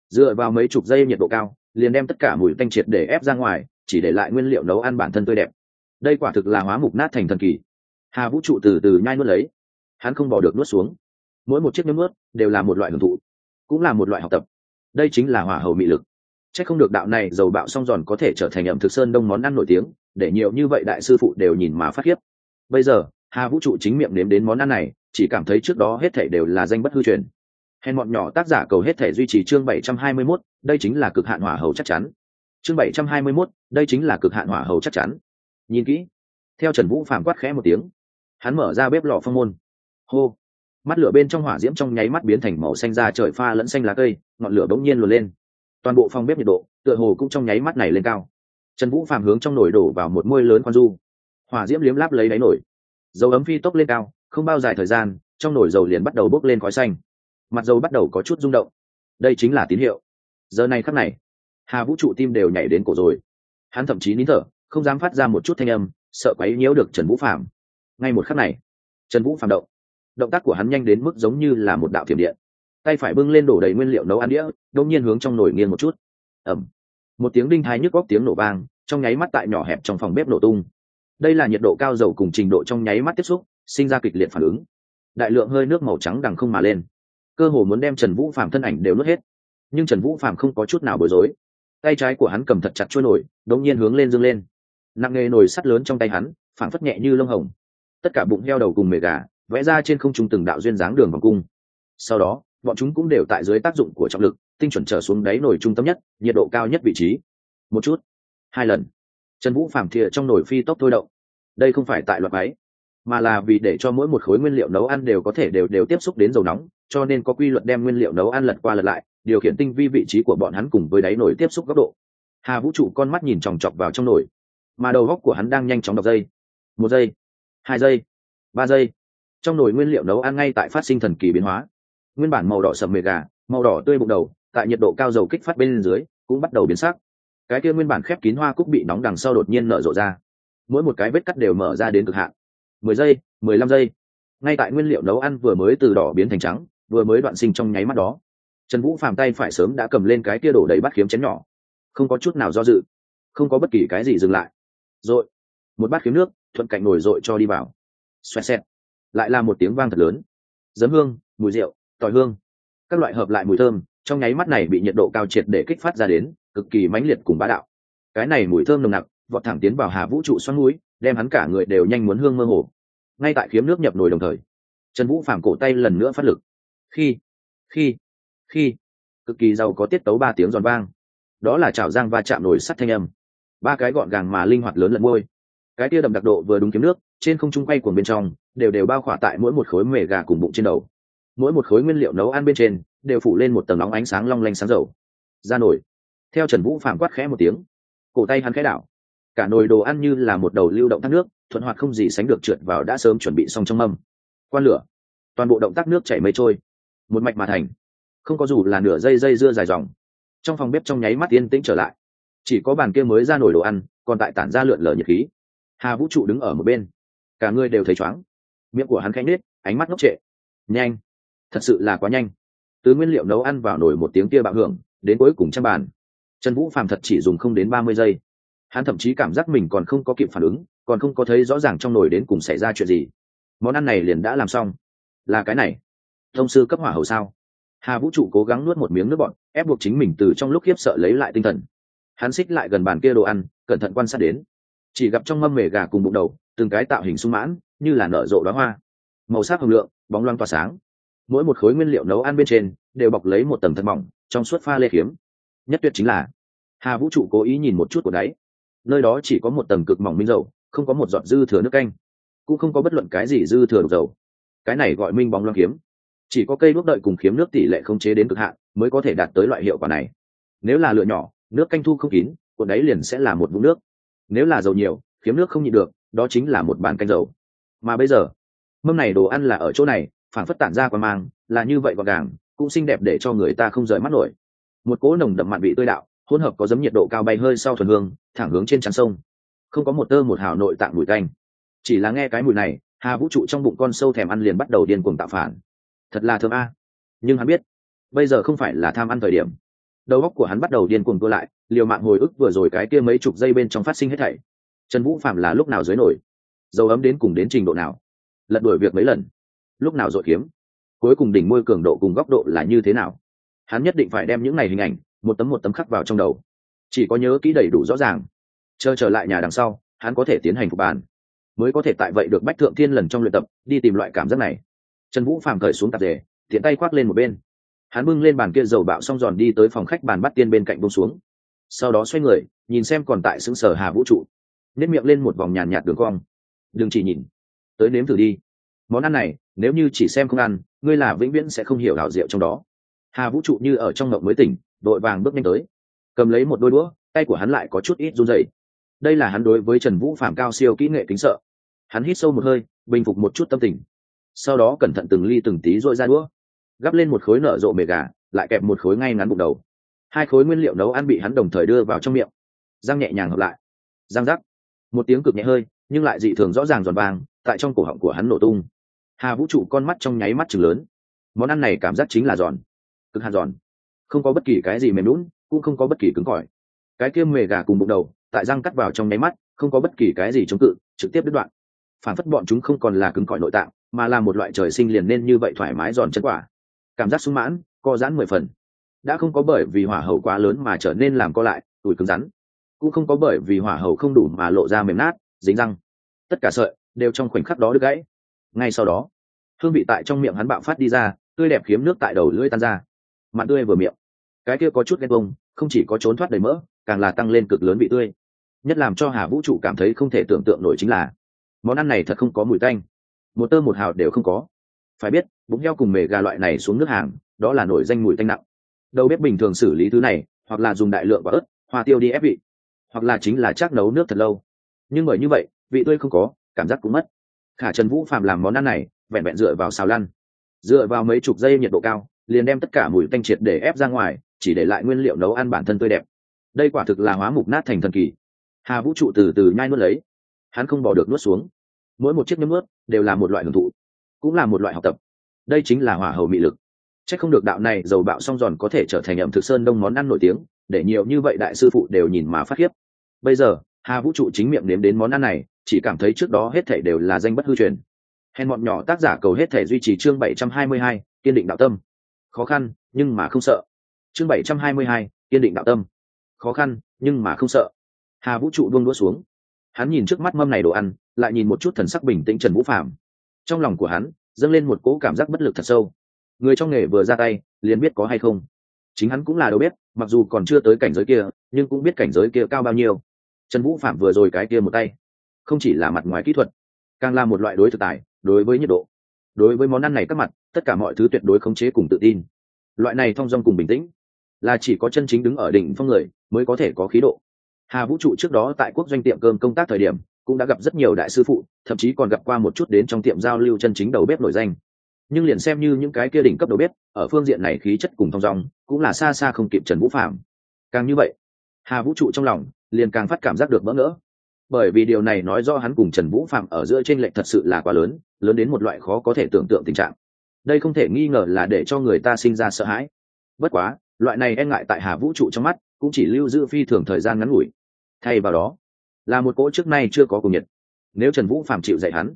Dựa vào mấy chục giây nhiệt độ cao, liền đem tất cả mùi tanh triệt để ép ra ngoài, chỉ để lại nguyên liệu nấu ăn bản thân tươi đẹp. Đây quả thực là hóa mục nát thành thần kỳ hà vũ trụ từ từ nhai nuốt lấy. Hắn không bỏ được nuốt xuống. Mỗi một chiếc nhấm nuốt đều là một loại hưởng thụ cũng là một loại học tập. Đây chính là hỏa hầu mị lực. C h ắ c không được đạo này dầu bạo song giòn có thể trở thành ẩm thực sơn đông món ăn nổi tiếng để nhiều như vậy đại sư phụ đều nhìn mà phát khiếp. Bây giờ hà vũ trụ chính miệng nếm đến món ăn này chỉ cảm thấy trước đó hết thể đều là danh bất hư truyền. Hèn bọn nhỏ tác giả cầu hết thể duy trì chương bảy trăm hai mươi 721, đây chính là cực hạn hỏa hầu chắc chắn. Chương bảy trăm hai mươi 721, đây chính là cực hạn hỏa hầu chắc chắn. Nhìn kỹ. Theo trần vũ phàm quát khẽ một tiếng hắn mở ra bếp lò phong môn. Hô! Mắt lửa bên trong hỏa diễm trong nháy mắt biến thành màu xanh da trời pha lẫn xanh lá cây, ngọn lửa bỗng nhiên luồn lên. Toàn bộ phòng bếp nhiệt độ, tựa hồ cũng trong nháy mắt này lên cao. Trần vũ phàm hướng trong nồi đổ vào một môi lớn khoan du. Hỏa diễm liếm láp lấy đáy nồi. Dầu ấm phi tốc lên cao, không bao dài thời gian, trong nồi dầu liền bắt đầu bốc lên khói xanh. Mặt dầu bắt đầu có chút rung động. Đây chính là tín hiệu. Giờ này khắc này, hà vũ trụ tim đều nhảy đến cổ rồi. Hắn thậm chí nín thở, không dám phát ra một chút thanh âm, sợ quấy nhiễu được trần vũ phạm ngay một khắc này, trần vũ phản động. Động tác của hắn nhanh đến mức giống như là một đạo thiểm điện. Tay phải bưng lên đổ đầy nguyên liệu nấu ăn đĩa đông nhiên hướng trong nồi nghiêng một chút. Ẩm một tiếng đinh thái nhức góc tiếng nổ vang, trong nháy mắt tại nhỏ hẹp trong phòng bếp nổ tung. Đây là nhiệt độ cao dầu cùng trình độ trong nháy mắt tiếp xúc, sinh ra kịch liệt phản ứng. Đại lượng hơi nước màu trắng đằng không mà lên. Cơ hồ muốn đem trần vũ phạm thân ảnh đều nuốt hết. Nhưng trần vũ phạm không có chút nào bối rối. Tay trái của hắn cầm thật chặt trôi nổi đống nhiên hướng lên dương lên. Nặng nghề nồi sắt lớn trong tay hắn, phảng phất nhẹ như lông hồng tất cả bụng heo đầu cùng mề gà, vẽ ra trên không trung từng đạo duyên dáng đường vòng cung. Sau đó, bọn chúng cũng đều tại dưới tác dụng của trọng lực, tinh chuẩn trở xuống đáy nồi trung tâm nhất, nhiệt độ cao nhất vị trí. Một chút, hai lần. Trần vũ phàm thịa trong nồi phi tốc thôi động. Đây không phải tại loạt máy, mà là vì để cho mỗi một khối nguyên liệu nấu ăn đều có thể đều đều tiếp xúc đến dầu nóng, cho nên có quy luật đem nguyên liệu nấu ăn lật qua lật lại, điều khiển tinh vi vị trí của bọn hắn cùng với đáy nồi tiếp xúc góc độ. Hà vũ trụ con mắt nhìn chòng chọc vào trong nồi, mà đầu góc của hắn đang nhanh chóng đọc dây. Một giây hai giây. Ba giây. Trong nồi nguyên liệu nấu ăn ngay tại phát sinh thần kỳ biến hóa. Nguyên bản màu đỏ sầm mề gà, màu đỏ tươi bụng đầu, tại nhiệt độ cao dầu kích phát bên dưới, cũng bắt đầu biến sắc. Cái kia nguyên bản khép kín hoa cúc bị nóng đằng sau đột nhiên nở rộ ra. Mỗi một cái vết cắt đều mở ra đến cực hạn. Mười giây, mười lăm giây. Ngay tại nguyên liệu nấu ăn vừa mới từ đỏ biến thành trắng, vừa mới đoạn sinh trong nháy mắt đó. Trần vũ phàm tay phải sớm đã cầm lên cái kia đổ đầy bát kiếm chén nhỏ. Không có chút nào do dự. Không có bất kỳ cái gì dừng lại. Rồi, một bát kiếm nước thuận cạnh nổi dội cho đi vào. Xoẹt xẹt. Lại là một tiếng vang thật lớn. Giấm hương, mùi rượu, tỏi hương. Các loại hợp lại mùi thơm, trong nháy mắt này bị nhiệt độ cao triệt để kích phát ra đến, cực kỳ mãnh liệt cùng bá đạo. Cái này mùi thơm nồng nặc, vọt thẳng tiến vào hà vũ trụ xoắn núi, đem hắn cả người đều nhanh muốn hương mơ hồ. Ngay tại kiếm nước nhập nồi đồng thời, trần vũ phàm cổ tay lần nữa phát lực. Khi khi khi. Cực kỳ giàu có tiết tấu ba tiếng giòn vang. Đó là chảo giang va chạm nồi sắt thanh âm. Ba cái gọn gàng mà linh hoạt lớn lẫn môi cái tia đậm đặc độ vừa đúng kiếm nước, trên không trung quay cuồng bên trong, đều đều bao khỏa tại mỗi một khối mề gà cùng bụng trên đầu. Mỗi một khối nguyên liệu nấu ăn bên trên, đều phủ lên một tầng nóng ánh sáng long lanh sáng dầu. Ra nổi. Theo trần vũ phản quát khẽ một tiếng, cổ tay hắn khẽ đảo. Cả nồi đồ ăn như là một đầu lưu động thác nước, thuận hoạt không gì sánh được trượt vào đã sớm chuẩn bị xong trong mâm. Quan lửa. Toàn bộ động tác nước chảy mây trôi. Một mạch mà thành. Không có dù là nửa dây dây dưa dài dòng. Trong phòng bếp trong nháy mắt yên tĩnh trở lại. Chỉ có bàn kia mới ra nổi đồ ăn, còn tại tản ra lượn lờ nhiệt khí hà vũ trụ đứng ở một bên. Cả người đều thấy chóng miệng của hắn khanh nết ánh mắt ngốc trệ. Nhanh. Thật sự là quá nhanh. Từ nguyên liệu nấu ăn vào nổi một tiếng kia bạo hưởng, đến cuối cùng trăm bàn. Trần vũ phàm thật chỉ dùng không đến ba mươi giây. Hắn thậm chí cảm giác mình còn không có kịp phản ứng, còn không có thấy rõ ràng trong nồi đến cùng xảy ra chuyện gì. Món ăn này liền đã làm xong. Là cái này. Thông sư cấp hỏa hầu sao? Hà vũ trụ cố gắng nuốt một miếng nước bọn ép buộc chính mình từ trong lúc khiếp sợ lấy lại tinh thần. Hắn xích lại gần bàn kia đồ ăn, cẩn thận quan sát đến chỉ gặp trong mâm mề gà cùng bụng đầu, từng cái tạo hình sung mãn, như là nở rộ đoá hoa. Màu sắc hồng lượng, bóng loang tỏa sáng. Mỗi một khối nguyên liệu nấu ăn bên trên, đều bọc lấy một tầng thật mỏng, trong suốt pha lê khiếm. Nhất tuyệt chính là, hà vũ trụ cố ý nhìn một chút của đáy. Nơi đó chỉ có một tầng cực mỏng minh dầu, không có một giọt dư thừa nước canh. Cũng không có bất luận cái gì dư thừa độc dầu. Cái này gọi minh bóng loang kiếm chỉ có cây đuốc đợi cùng kiếm nước tỷ lệ không chế đến cực hạn, mới có thể đạt tới loại hiệu quả này. Nếu là lựa nhỏ, nước canh thu không kín, cuộn đáy liền sẽ là một vũng nước nếu là dầu nhiều kiếm nước không nhịn được, đó chính là một bàn canh dầu. Mà bây giờ, mâm này đồ ăn là ở chỗ này phản phất tản ra qua mang, là như vậy gọn gàng, cũng xinh đẹp để cho người ta không rời mắt nổi. Một cỗ nồng đậm mặn vị tươi đạo, hỗn hợp có giấm nhiệt độ cao bay hơi sau thuần hương, thẳng hướng trên trắng sông. Không có một tơ một hào nội tạng mùi canh chỉ là nghe cái mùi này, hà vũ trụ trong bụng con sâu thèm ăn liền bắt đầu điên cuồng tạo phản. Thật là thơm a. Nhưng hắn biết, bây giờ không phải là tham ăn thời điểm đầu óc của hắn bắt đầu điên cuồng tua lại, liều mạng hồi ức vừa rồi cái kia mấy chục giây bên trong phát sinh hết thảy. Trần vũ phạm là lúc nào dưới nổi? Dầu ấm đến cùng đến trình độ nào? Lật đuổi việc mấy lần? Lúc nào dội kiếm? Cuối cùng đỉnh môi cường độ cùng góc độ là như thế nào? Hắn nhất định phải đem những này hình ảnh, một tấm một tấm khắc vào trong đầu. Chỉ có nhớ kỹ đầy đủ rõ ràng. Chờ trở lại nhà đằng sau, hắn có thể tiến hành phục bàn. Mới có thể tại vậy được bách thượng thiên lần trong luyện tập, đi tìm loại cảm giác này. Trần vũ phàm cởi xuống tạp dề, tiện tay khoác lên một bên hắn bưng lên bàn kia dầu bạo xong giòn đi tới phòng khách bàn bắt tiên bên cạnh bông xuống. Sau đó xoay người, nhìn xem còn tại xứng sở hà vũ trụ. Nếp miệng lên một vòng nhàn nhạt đường cong. Đừng chỉ nhìn. Tới nếm thử đi. Món ăn này, nếu như chỉ xem không ăn, ngươi là vĩnh viễn sẽ không hiểu đạo rượu trong đó. Hà vũ trụ như ở trong ngộng mới tỉnh, đội vàng bước nhanh tới. Cầm lấy một đôi đũa, tay của hắn lại có chút ít run dày đây là hắn đối với trần vũ phạm cao siêu kỹ nghệ kính sợ. Hắn hít sâu một hơi, bình phục một chút tâm tình. Sau đó cẩn thận từng ly từng tí dội ra đũa gắp lên một khối nở rộ mề gà, lại kẹp một khối ngay ngắn bụng đầu. Hai khối nguyên liệu nấu ăn bị hắn đồng thời đưa vào trong miệng. Răng nhẹ nhàng hợp lại. Răng rắc. Một tiếng cực nhẹ hơi, nhưng lại dị thường rõ ràng giòn vàng, tại trong cổ họng của hắn nổ tung. Hà vũ trụ con mắt trong nháy mắt chừng lớn. Món ăn này cảm giác chính là giòn. Cực hạt giòn. Không có bất kỳ cái gì mềm lún cũng không có bất kỳ cứng cỏi. Cái kia mề gà cùng bụng đầu, tại răng cắt vào trong nháy mắt, không có bất kỳ cái gì chống cự, trực tiếp đứt đoạn. Phản phất bọn chúng không còn là cứng cỏi nội tạng, mà là một loại trời sinh liền nên như vậy thoải mái giòn chân quả cảm giác sung mãn, co giãn mười phần. Đã không có bởi vì hỏa hầu quá lớn mà trở nên làm co lại tủi cứng rắn. Cũng không có bởi vì hỏa hầu không đủ mà lộ ra mềm nát, dính răng. Tất cả sợi đều trong khoảnh khắc đó được gãy. Ngay sau đó, hương vị tại trong miệng hắn bạo phát đi ra, tươi đẹp khiếm nước tại đầu lưỡi tan ra. Mặn tươi vừa miệng. Cái kia có chút ghen bông không chỉ có trốn thoát đầy mỡ, càng là tăng lên cực lớn vị tươi. Nhất làm cho hà vũ trụ cảm thấy không thể tưởng tượng nổi chính là, món ăn này thật không có mùi tanh. Một tơ một hào đều không có. Phải biết bụng heo cùng mề gà loại này xuống nước hàng, đó là nổi danh mùi tanh nặng. Đầu bếp bình thường xử lý thứ này, hoặc là dùng đại lượng quả ớt, hoa tiêu đi ép vị, hoặc là chính là chắc nấu nước thật lâu. Nhưng bởi như vậy, vị tươi không có, cảm giác cũng mất. Khả trần vũ phạm làm món ăn này, vẹn vẹn dựa vào xào lăn. Dựa vào mấy chục giây nhiệt độ cao, liền đem tất cả mùi tanh triệt để ép ra ngoài, chỉ để lại nguyên liệu nấu ăn bản thân tươi đẹp. Đây quả thực là hóa mục nát thành thần kỳ. Hà vũ trụ từ từ nhai nuốt lấy. Hắn không bỏ được nuốt xuống. Mỗi một chiếc nhấm nuốt đều là một loại hưởng thụ, cũng là một loại học tập đây chính là hỏa hầu mị lực. Chắc không được đạo này dầu bạo song giòn có thể trở thành ẩm thực sơn đông món ăn nổi tiếng, để nhiều như vậy đại sư phụ đều nhìn mà phát khiếp. Bây giờ, hà vũ trụ chính miệng nếm đến món ăn này, chỉ cảm thấy trước đó hết thể đều là danh bất hư truyền. Hèn bọn nhỏ tác giả cầu hết thể duy trì chương bảy trăm hai mươi hai, kiên định đạo tâm. Khó khăn, nhưng mà không sợ. Chương bảy trăm hai mươi hai, kiên định đạo tâm. Khó khăn, nhưng mà không sợ. Hà vũ trụ buông đũa xuống. Hắn nhìn trước mắt mâm này đồ ăn, lại nhìn một chút thần sắc bình tĩnh trần vũ phạm trong lòng của hắn dâng lên một cỗ cảm giác bất lực thật sâu. Người trong nghề vừa ra tay, liền biết có hay không. Chính hắn cũng là đâu biết mặc dù còn chưa tới cảnh giới kia, nhưng cũng biết cảnh giới kia cao bao nhiêu. Trần vũ phạm vừa rồi cái kia một tay, không chỉ là mặt ngoài kỹ thuật, càng là một loại đối thực tài, đối với nhiệt độ, đối với món ăn này các mặt, tất cả mọi thứ tuyệt đối khống chế cùng tự tin. Loại này thong dong cùng bình tĩnh, là chỉ có chân chính đứng ở đỉnh phong người mới có thể có khí độ. Hà vũ trụ trước đó tại quốc doanh tiệm cơm công tác thời điểm cũng đã gặp rất nhiều đại sư phụ, thậm chí còn gặp qua một chút đến trong tiệm giao lưu chân chính đầu bếp nổi danh. Nhưng liền xem như những cái kia đỉnh cấp đầu bếp, ở phương diện này khí chất cùng thong dong, cũng là xa xa không kịp trần vũ phạm càng như vậy, hà vũ trụ trong lòng liền càng phát cảm giác được bỡ ngỡ. Bởi vì điều này nói do hắn cùng trần vũ phạm ở giữa t r ê n lệch thật sự là quá lớn lớn đến một loại khó có thể tưởng tượng tình trạng. Đây không thể nghi ngờ là để cho người ta sinh ra sợ hãi. Bất quá, loại này e ngại tại hà vũ trụ trong mắt cũng chỉ lưu giữ phi thường thời gian ngắn ngủi. Thay vào đó là một cỗ trước nay chưa có cùng nhiệt. Nếu trần vũ phạm chịu dạy hắn,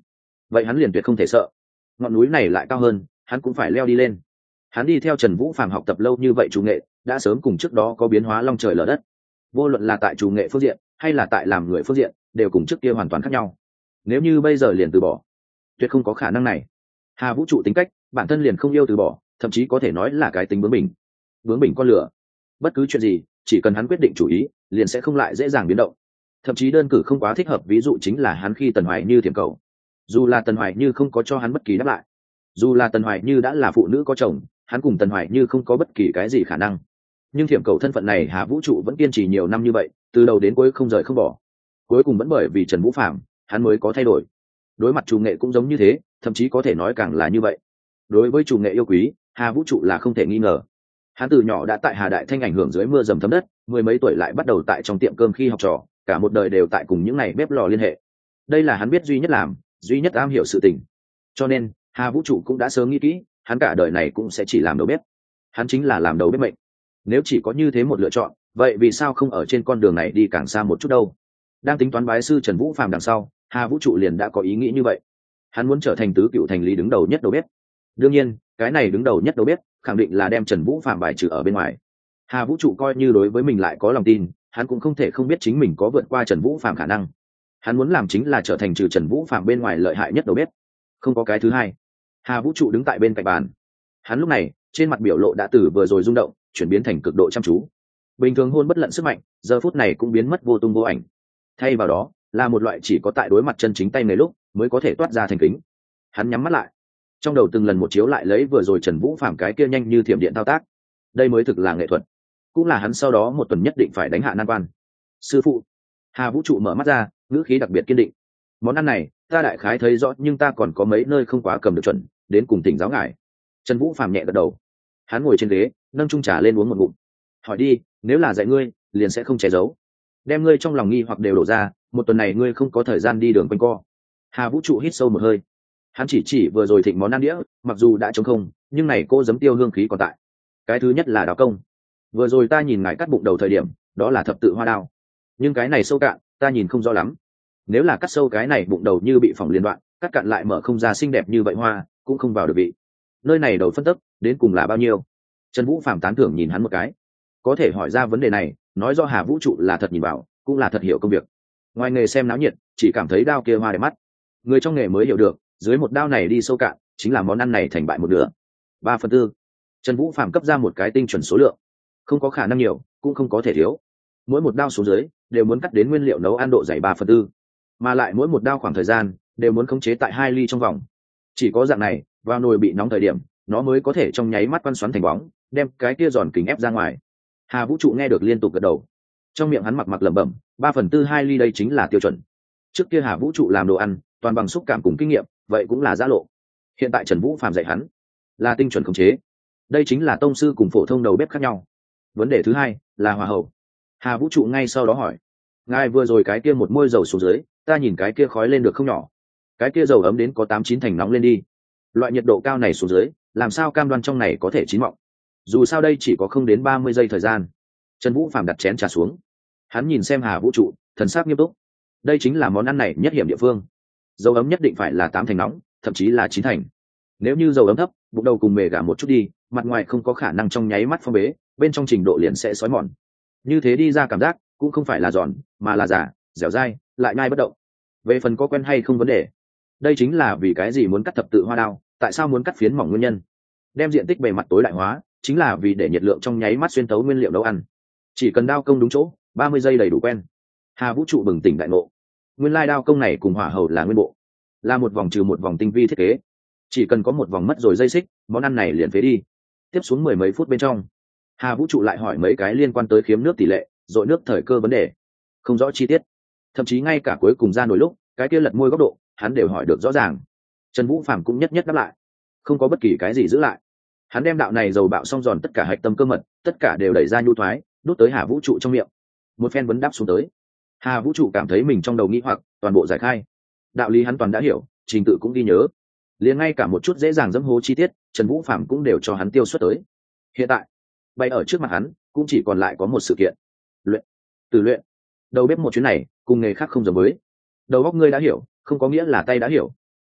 vậy hắn liền tuyệt không thể sợ. Ngọn núi này lại cao hơn, hắn cũng phải leo đi lên. Hắn đi theo trần vũ phạm học tập lâu như vậy chủ nghệ, đã sớm cùng trước đó có biến hóa long trời lở đất. Vô luận là tại chủ nghệ phương diện, hay là tại làm người phương diện, đều cùng trước kia hoàn toàn khác nhau. Nếu như bây giờ liền từ bỏ, tuyệt không có khả năng này. Hà vũ trụ tính cách, bản thân liền không yêu từ bỏ, thậm chí có thể nói là cái tính bướng bình bướng bình con lửa. Bất cứ chuyện gì, chỉ cần hắn quyết định chủ ý, liền sẽ không lại dễ dàng biến động thậm chí đơn cử không quá thích hợp ví dụ chính là hắn khi tần hoài như thiểm cầu. Dù là tần hoài như không có cho hắn bất kỳ đáp lại, dù là tần hoài như đã là phụ nữ có chồng, hắn cùng tần hoài như không có bất kỳ cái gì khả năng. Nhưng thiểm cầu thân phận này hà vũ trụ vẫn kiên trì nhiều năm như vậy, từ đầu đến cuối không rời không bỏ. Cuối cùng vẫn bởi vì trần vũ phạm hắn mới có thay đổi. Đối mặt chủ nghệ cũng giống như thế, thậm chí có thể nói càng là như vậy. Đối với chủ nghệ yêu quý, hà vũ trụ là không thể nghi ngờ. Hắn từ nhỏ đã tại hà đại thanh ảnh hưởng dưới mưa dầm thấm đất, mười mấy tuổi lại bắt đầu tại trong tiệm cơm khi học trò cả một đời đều tại cùng những ngày bếp lò liên hệ. Đây là hắn biết duy nhất làm, duy nhất am hiểu sự tình. Cho nên, hà vũ trụ cũng đã sớm nghĩ kỹ, hắn cả đời này cũng sẽ chỉ làm đầu bếp. Hắn chính là làm đầu bếp mệnh. Nếu chỉ có như thế một lựa chọn, vậy vì sao không ở trên con đường này đi càng xa một chút đâu? Đang tính toán bái sư trần vũ phàm đằng sau, hà vũ trụ liền đã có ý nghĩ như vậy. Hắn muốn trở thành tứ cựu thành lý đứng đầu nhất đầu bếp. Đương nhiên, cái này đứng đầu nhất đầu bếp khẳng định là đem trần vũ phạm bài trừ ở bên ngoài. Hà vũ trụ coi như đối với mình lại có lòng tin hắn cũng không thể không biết chính mình có vượt qua trần vũ phạm khả năng. Hắn muốn làm chính là trở thành trừ trần vũ phạm bên ngoài lợi hại nhất đầu bếp. Không có cái thứ hai. Hà vũ trụ đứng tại bên cạnh bàn. Hắn lúc này, trên mặt biểu lộ đã từ vừa rồi rung động, chuyển biến thành cực độ chăm chú. Bình thường hôn bất lận sức mạnh, giờ phút này cũng biến mất vô tung vô ảnh. Thay vào đó, là một loại chỉ có tại đối mặt chân chính tay người lúc, mới có thể toát ra thành kính. Hắn nhắm mắt lại. Trong đầu từng lần một chiếu lại lấy vừa rồi trần vũ phạm cái kia nhanh như thiểm điện thao tác. Đây mới thực là nghệ thuật cũng là hắn sau đó một tuần nhất định phải đánh hạ nan quan. Sư phụ, hà vũ trụ mở mắt ra, ngữ khí đặc biệt kiên định. Món ăn này, ta đại khái thấy rõ, nhưng ta còn có mấy nơi không quá cầm được chuẩn, đến cùng tỉnh giáo ngài. Trần vũ phàm nhẹ gật đầu. Hắn ngồi trên ghế, nâng trung trà lên uống một ngụm. Hỏi đi, nếu là dạy ngươi, liền sẽ không che giấu. Đem ngươi trong lòng nghi hoặc đều đổ ra, một tuần này ngươi không có thời gian đi đường quanh co. Hà vũ trụ hít sâu một hơi. Hắn chỉ chỉ vừa rồi thịnh món ăn đĩa, mặc dù đã trống không, nhưng này cô giấm tiêu hương khí còn tại. Cái thứ nhất là đào công vừa rồi ta nhìn ngài cắt bụng đầu thời điểm, đó là thập tự hoa đao. Nhưng cái này sâu cạn, ta nhìn không rõ lắm. Nếu là cắt sâu cái này bụng đầu như bị phỏng liên đoạn, cắt cạn lại mở không ra xinh đẹp như vậy hoa, cũng không vào được vị. Nơi này đầu phân tức, đến cùng là bao nhiêu? Trần vũ phạm tán thưởng nhìn hắn một cái. Có thể hỏi ra vấn đề này, nói do hà vũ trụ là thật nhìn vào, cũng là thật hiểu công việc. Ngoài nghề xem náo nhiệt, chỉ cảm thấy đao kia hoa đẹp mắt. Người trong nghề mới hiểu được, dưới một đao này đi sâu cạn, chính là món ăn này thành bại một nửa. Ba phần tư. Trần vũ phạm cấp ra một cái tinh chuẩn số lượng không có khả năng nhiều, cũng không có thể thiếu. Mỗi một đao xuống dưới, đều muốn cắt đến nguyên liệu nấu ăn độ dày ba phần tư. Mà lại mỗi một đao khoảng thời gian, đều muốn khống chế tại hai ly trong vòng. Chỉ có dạng này, vào nồi bị nóng thời điểm, nó mới có thể trong nháy mắt quan xoắn thành bóng, đem cái kia giòn kính ép ra ngoài. Hà vũ trụ nghe được liên tục gật đầu. Trong miệng hắn mặc mặc lẩm bẩm, ba phần tư hai ly đây chính là tiêu chuẩn. Trước kia hà vũ trụ làm đồ ăn, toàn bằng xúc cảm cùng kinh nghiệm, vậy cũng là giã lộ. Hiện tại trần vũ phàm dạy hắn, là tinh chuẩn khống chế. Đây chính là tông sư cùng phổ thông đầu bếp khác nhau vấn đề thứ hai là hòa hậu. Hà vũ trụ ngay sau đó hỏi, ngài vừa rồi cái kia một môi dầu xuống dưới, ta nhìn cái kia khói lên được không nhỏ? Cái kia dầu ấm đến có tám chín thành nóng lên đi. Loại nhiệt độ cao này xuống dưới, làm sao cam đoan trong này có thể chín mọng? Dù sao đây chỉ có không đến ba mươi giây thời gian. Trần vũ phạm đặt chén trà xuống. Hắn nhìn xem hà vũ trụ, thần sắc nghiêm túc. Đây chính là món ăn này nhất hiểm địa phương. Dầu ấm nhất định phải là tám thành nóng, thậm chí là chín thành. Nếu như dầu ấm thấp, bụng đầu cùng mề gả một chút đi, mặt ngoài không có khả năng trong nháy mắt phong bế bên trong trình độ liền sẽ xói mòn. Như thế đi ra cảm giác, cũng không phải là giòn, mà là giả, dẻo dai, lại nhai bất động. Về phần có quen hay không vấn đề, đây chính là vì cái gì muốn cắt thập tự hoa đao, tại sao muốn cắt phiến mỏng nguyên nhân. Đem diện tích bề mặt tối đại hóa, chính là vì để nhiệt lượng trong nháy mắt xuyên tấu nguyên liệu nấu ăn. Chỉ cần đao công đúng chỗ, ba mươi giây đầy đủ quen. Hà vũ trụ bừng tỉnh đại ngộ. Nguyên lai đao công này cùng hỏa hầu là nguyên bộ. Là một vòng trừ một vòng tinh vi thiết kế. Chỉ cần có một vòng mất rồi dây xích, món ăn này liền phế đi. Tiếp xuống mười mấy phút bên trong hà vũ trụ lại hỏi mấy cái liên quan tới khiếm nước tỷ lệ dội nước thời cơ vấn đề. Không rõ chi tiết. Thậm chí ngay cả cuối cùng ra nổi lúc, cái kia lật môi góc độ, hắn đều hỏi được rõ ràng. Trần vũ phạm cũng nhất nhất đáp lại. Không có bất kỳ cái gì giữ lại. Hắn đem đạo này dầu bạo xong giòn tất cả hạch tâm cơ mật, tất cả đều đẩy ra nhu thoái đốt tới hà vũ trụ trong miệng. Một phen vấn đáp xuống tới. Hà vũ trụ cảm thấy mình trong đầu nghĩ hoặc, toàn bộ giải khai. Đạo lý hắn toàn đã hiểu, trình tự cũng ghi nhớ. Liền ngay cả một chút dễ dàng dẫm hố chi tiết, trần vũ phạm cũng đều cho hắn tiêu xuất tới. Hiện tại bay ở trước mặt hắn, cũng chỉ còn lại có một sự kiện. Luyện. Từ luyện. Đầu bếp một chuyến này, cùng nghề khác không giống với. Đầu góc ngươi đã hiểu, không có nghĩa là tay đã hiểu.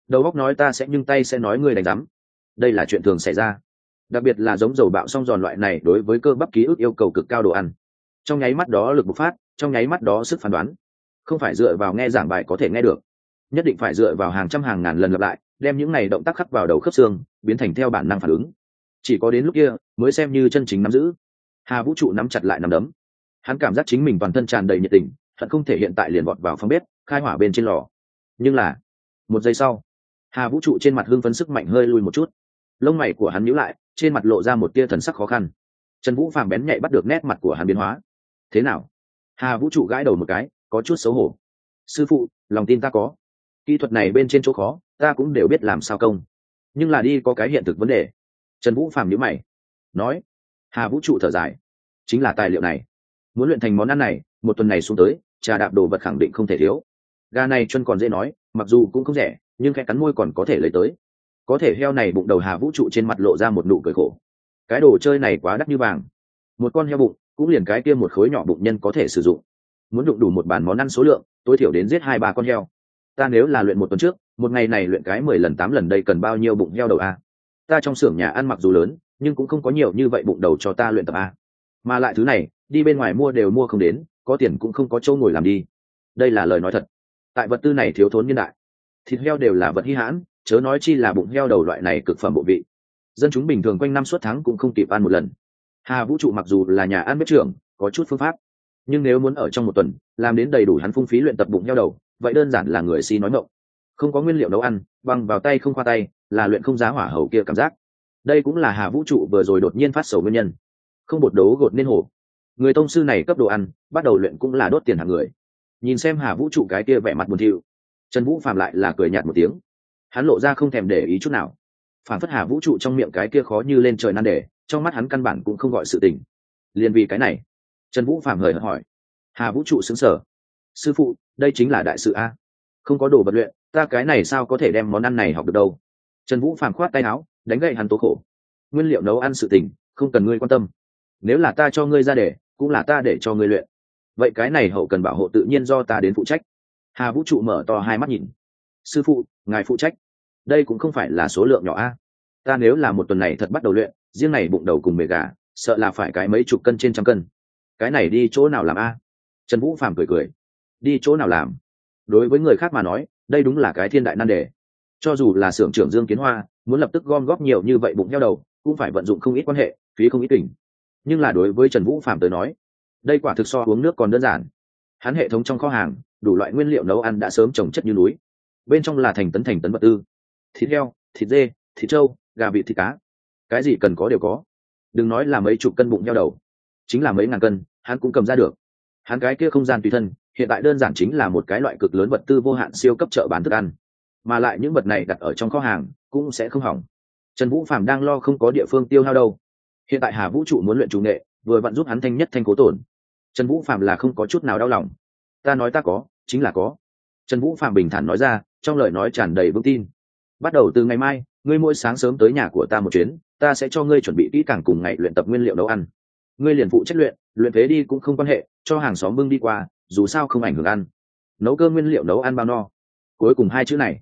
Đầu góc nói ta sẽ, nhưng tay sẽ nói ngươi đánh giám. Đây là chuyện thường xảy ra. Đặc biệt là giống dầu bạo song giòn loại này đối với cơ bắp ký ức yêu cầu cực cao đồ ăn. Trong nháy mắt đó lực bộc phát, trong nháy mắt đó sức phán đoán. Không phải dựa vào nghe giảng bài có thể nghe được. Nhất định phải dựa vào hàng trăm hàng ngàn lần lặp lại, đem những này động tác khắc vào đầu khớp xương, biến thành theo bản năng phản ứng. Chỉ có đến lúc kia mới xem như chân chính nắm giữ. Hà vũ trụ nắm chặt lại nắm đấm. Hắn cảm giác chính mình toàn thân tràn đầy nhiệt tình thật không thể hiện tại liền vọt vào phòng bếp, khai hỏa bên trên lò. Nhưng là, một giây sau, hà vũ trụ trên mặt hưng phấn sức mạnh hơi lui một chút. Lông mày của hắn nhíu lại, trên mặt lộ ra một tia thần sắc khó khăn. Trần vũ phàm bén nhạy bắt được nét mặt của hắn biến hóa. Thế nào? Hà vũ trụ gãi đầu một cái, có chút xấu hổ. Sư phụ, lòng tin ta có. Kỹ thuật này bên trên chỗ khó, ta cũng đều biết làm sao công. Nhưng là đi có cái hiện thực vấn đề. Trần vũ phàm nhữ mày nói, hà vũ trụ thở dài, chính là tài liệu này. Muốn luyện thành món ăn này, một tuần này xuống tới, trà đạp đồ vật khẳng định không thể thiếu. Gà này chân còn dễ nói, mặc dù cũng không rẻ, nhưng khẽ cắn môi còn có thể lấy tới. Có thể heo này bụng đầu hà vũ trụ trên mặt lộ ra một nụ cười khổ. Cái đồ chơi này quá đắt như vàng. Một con heo bụng, cũng liền cái kia một khối nhỏ bụng nhân có thể sử dụng. Muốn đụng đủ một bàn món ăn số lượng, tối thiểu đến giết hai ba con heo. Ta nếu là luyện một tuần trước, một ngày này luyện cái mười lần tám lần đây cần bao nhiêu bụng heo đầu a? Ta trong xưởng nhà ăn mặc dù lớn nhưng cũng không có nhiều như vậy bụng đầu cho ta luyện tập a mà lại thứ này, đi bên ngoài mua đều mua không đến, có tiền cũng không có chỗ ngồi làm đi. Đây là lời nói thật. Tại vật tư này thiếu thốn nhân đại, thịt heo đều là vật hy hãn, chớ nói chi là bụng heo đầu loại này cực phẩm bộ vị. Dân chúng bình thường quanh năm suốt tháng cũng không kịp ăn một lần. Hà vũ trụ mặc dù là nhà ăn bếp trưởng, có chút phương pháp, nhưng nếu muốn ở trong một tuần, làm đến đầy đủ hắn phung phí luyện tập bụng heo đầu, vậy đơn giản là người si nói ngộng không có nguyên liệu nấu ăn, bằng vào tay không khoa tay, là luyện không giá hỏa hầu kia cảm giác đây cũng là hà vũ trụ vừa rồi đột nhiên phát sầu nguyên nhân. Không bột đấu gột nên hổ. Người tông sư này cấp đồ ăn, bắt đầu luyện cũng là đốt tiền hàng người. Nhìn xem hà vũ trụ cái kia vẻ mặt buồn thiu, trần vũ phạm lại là cười nhạt một tiếng. Hắn lộ ra không thèm để ý chút nào. Phản phất hà vũ trụ trong miệng cái kia khó như lên trời nan đề, trong mắt hắn căn bản cũng không gọi sự tình. Liền vì cái này, trần vũ phạm hời hỏi. Hà vũ trụ xứng sở. Sư phụ, đây chính là đại sự a. Không có đồ vật luyện, ta cái này sao có thể đem món ăn này học được đâu? Trần vũ phạm khoát tay áo đánh gậy hắn tố khổ. Nguyên liệu nấu ăn sự tình, không cần ngươi quan tâm. Nếu là ta cho ngươi ra để, cũng là ta để cho ngươi luyện. Vậy cái này hậu cần bảo hộ tự nhiên do ta đến phụ trách. Hà vũ trụ mở to hai mắt nhìn. Sư phụ, ngài phụ trách. Đây cũng không phải là số lượng nhỏ a. Ta nếu là một tuần này thật bắt đầu luyện, riêng này bụng đầu cùng mề gà, sợ là phải cái mấy chục cân trên trăm cân. Cái này đi chỗ nào làm a? Trần vũ phàm cười cười. Đi chỗ nào làm? Đối với người khác mà nói, đây đúng là cái thiên đại nan đề. Cho dù là xưởng trưởng dương kiến hoa muốn lập tức gom góp nhiều như vậy bụng heo đầu, cũng phải vận dụng không ít quan hệ, phí không ít tỉnh nhưng là đối với trần vũ phạm tới nói, đây quả thực so uống nước còn đơn giản. Hắn hệ thống trong kho hàng, đủ loại nguyên liệu nấu ăn đã sớm trồng chất như núi. Bên trong là thành tấn thành tấn vật tư. Thịt heo, thịt dê, thịt trâu, gà vịt thịt cá. Cái gì cần có đều có. Đừng nói là mấy chục cân bụng heo đầu. Chính là mấy ngàn cân, hắn cũng cầm ra được. Hắn cái kia không gian tùy thân, hiện tại đơn giản chính là một cái loại cực lớn vật tư vô hạn siêu cấp chợ bán thức ăn mà lại những vật này đặt ở trong kho hàng cũng sẽ không hỏng. Trần vũ phạm đang lo không có địa phương tiêu hao đâu. Hiện tại hà vũ trụ muốn luyện chủ nghệ, vừa vặn giúp hắn thanh nhất thanh cố tổn. Trần vũ phạm là không có chút nào đau lòng. Ta nói ta có, chính là có. Trần vũ phạm bình thản nói ra, trong lời nói tràn đầy vững tin. Bắt đầu từ ngày mai, ngươi mỗi sáng sớm tới nhà của ta một chuyến, ta sẽ cho ngươi chuẩn bị kỹ càng cùng ngày luyện tập nguyên liệu nấu ăn. Ngươi liền phụ trách luyện luyện thế đi cũng không quan hệ, cho hàng xóm bưng đi qua, dù sao không ảnh hưởng ăn. Nấu cơm nguyên liệu nấu ăn bao no. Cuối cùng hai chữ này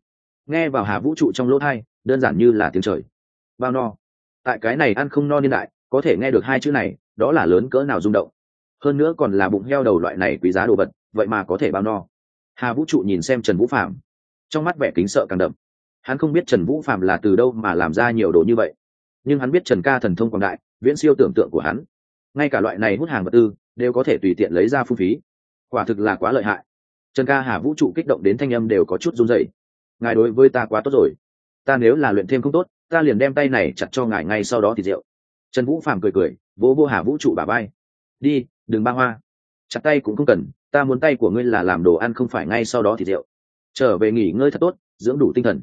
nghe vào hà vũ trụ trong lỗ thai, đơn giản như là tiếng trời. Bao no. Tại cái này ăn không no niên đại, có thể nghe được hai chữ này, đó là lớn cỡ nào rung động. Hơn nữa còn là bụng heo đầu loại này quý giá đồ vật, vậy mà có thể bao no. Hà vũ trụ nhìn xem trần vũ phạm trong mắt vẻ kính sợ càng đậm. Hắn không biết trần vũ phạm là từ đâu mà làm ra nhiều đồ như vậy. Nhưng hắn biết trần ca thần thông quảng đại, viễn siêu tưởng tượng của hắn. Ngay cả loại này hút hàng vật tư, đều có thể tùy tiện lấy ra phung phí. Quả thực là quá lợi hại. Trần ca hà vũ trụ kích động đến thanh âm đều có chút run dậy ngài đối với ta quá tốt rồi. Ta nếu là luyện thêm không tốt, ta liền đem tay này chặt cho ngài ngay sau đó thì rượu. Trần vũ phàm cười cười, vỗ vô hà vũ trụ bà bay đi, đừng ba hoa. Chặt tay cũng không cần, ta muốn tay của ngươi là làm đồ ăn không phải ngay sau đó thì rượu. Trở về nghỉ ngơi thật tốt, dưỡng đủ tinh thần.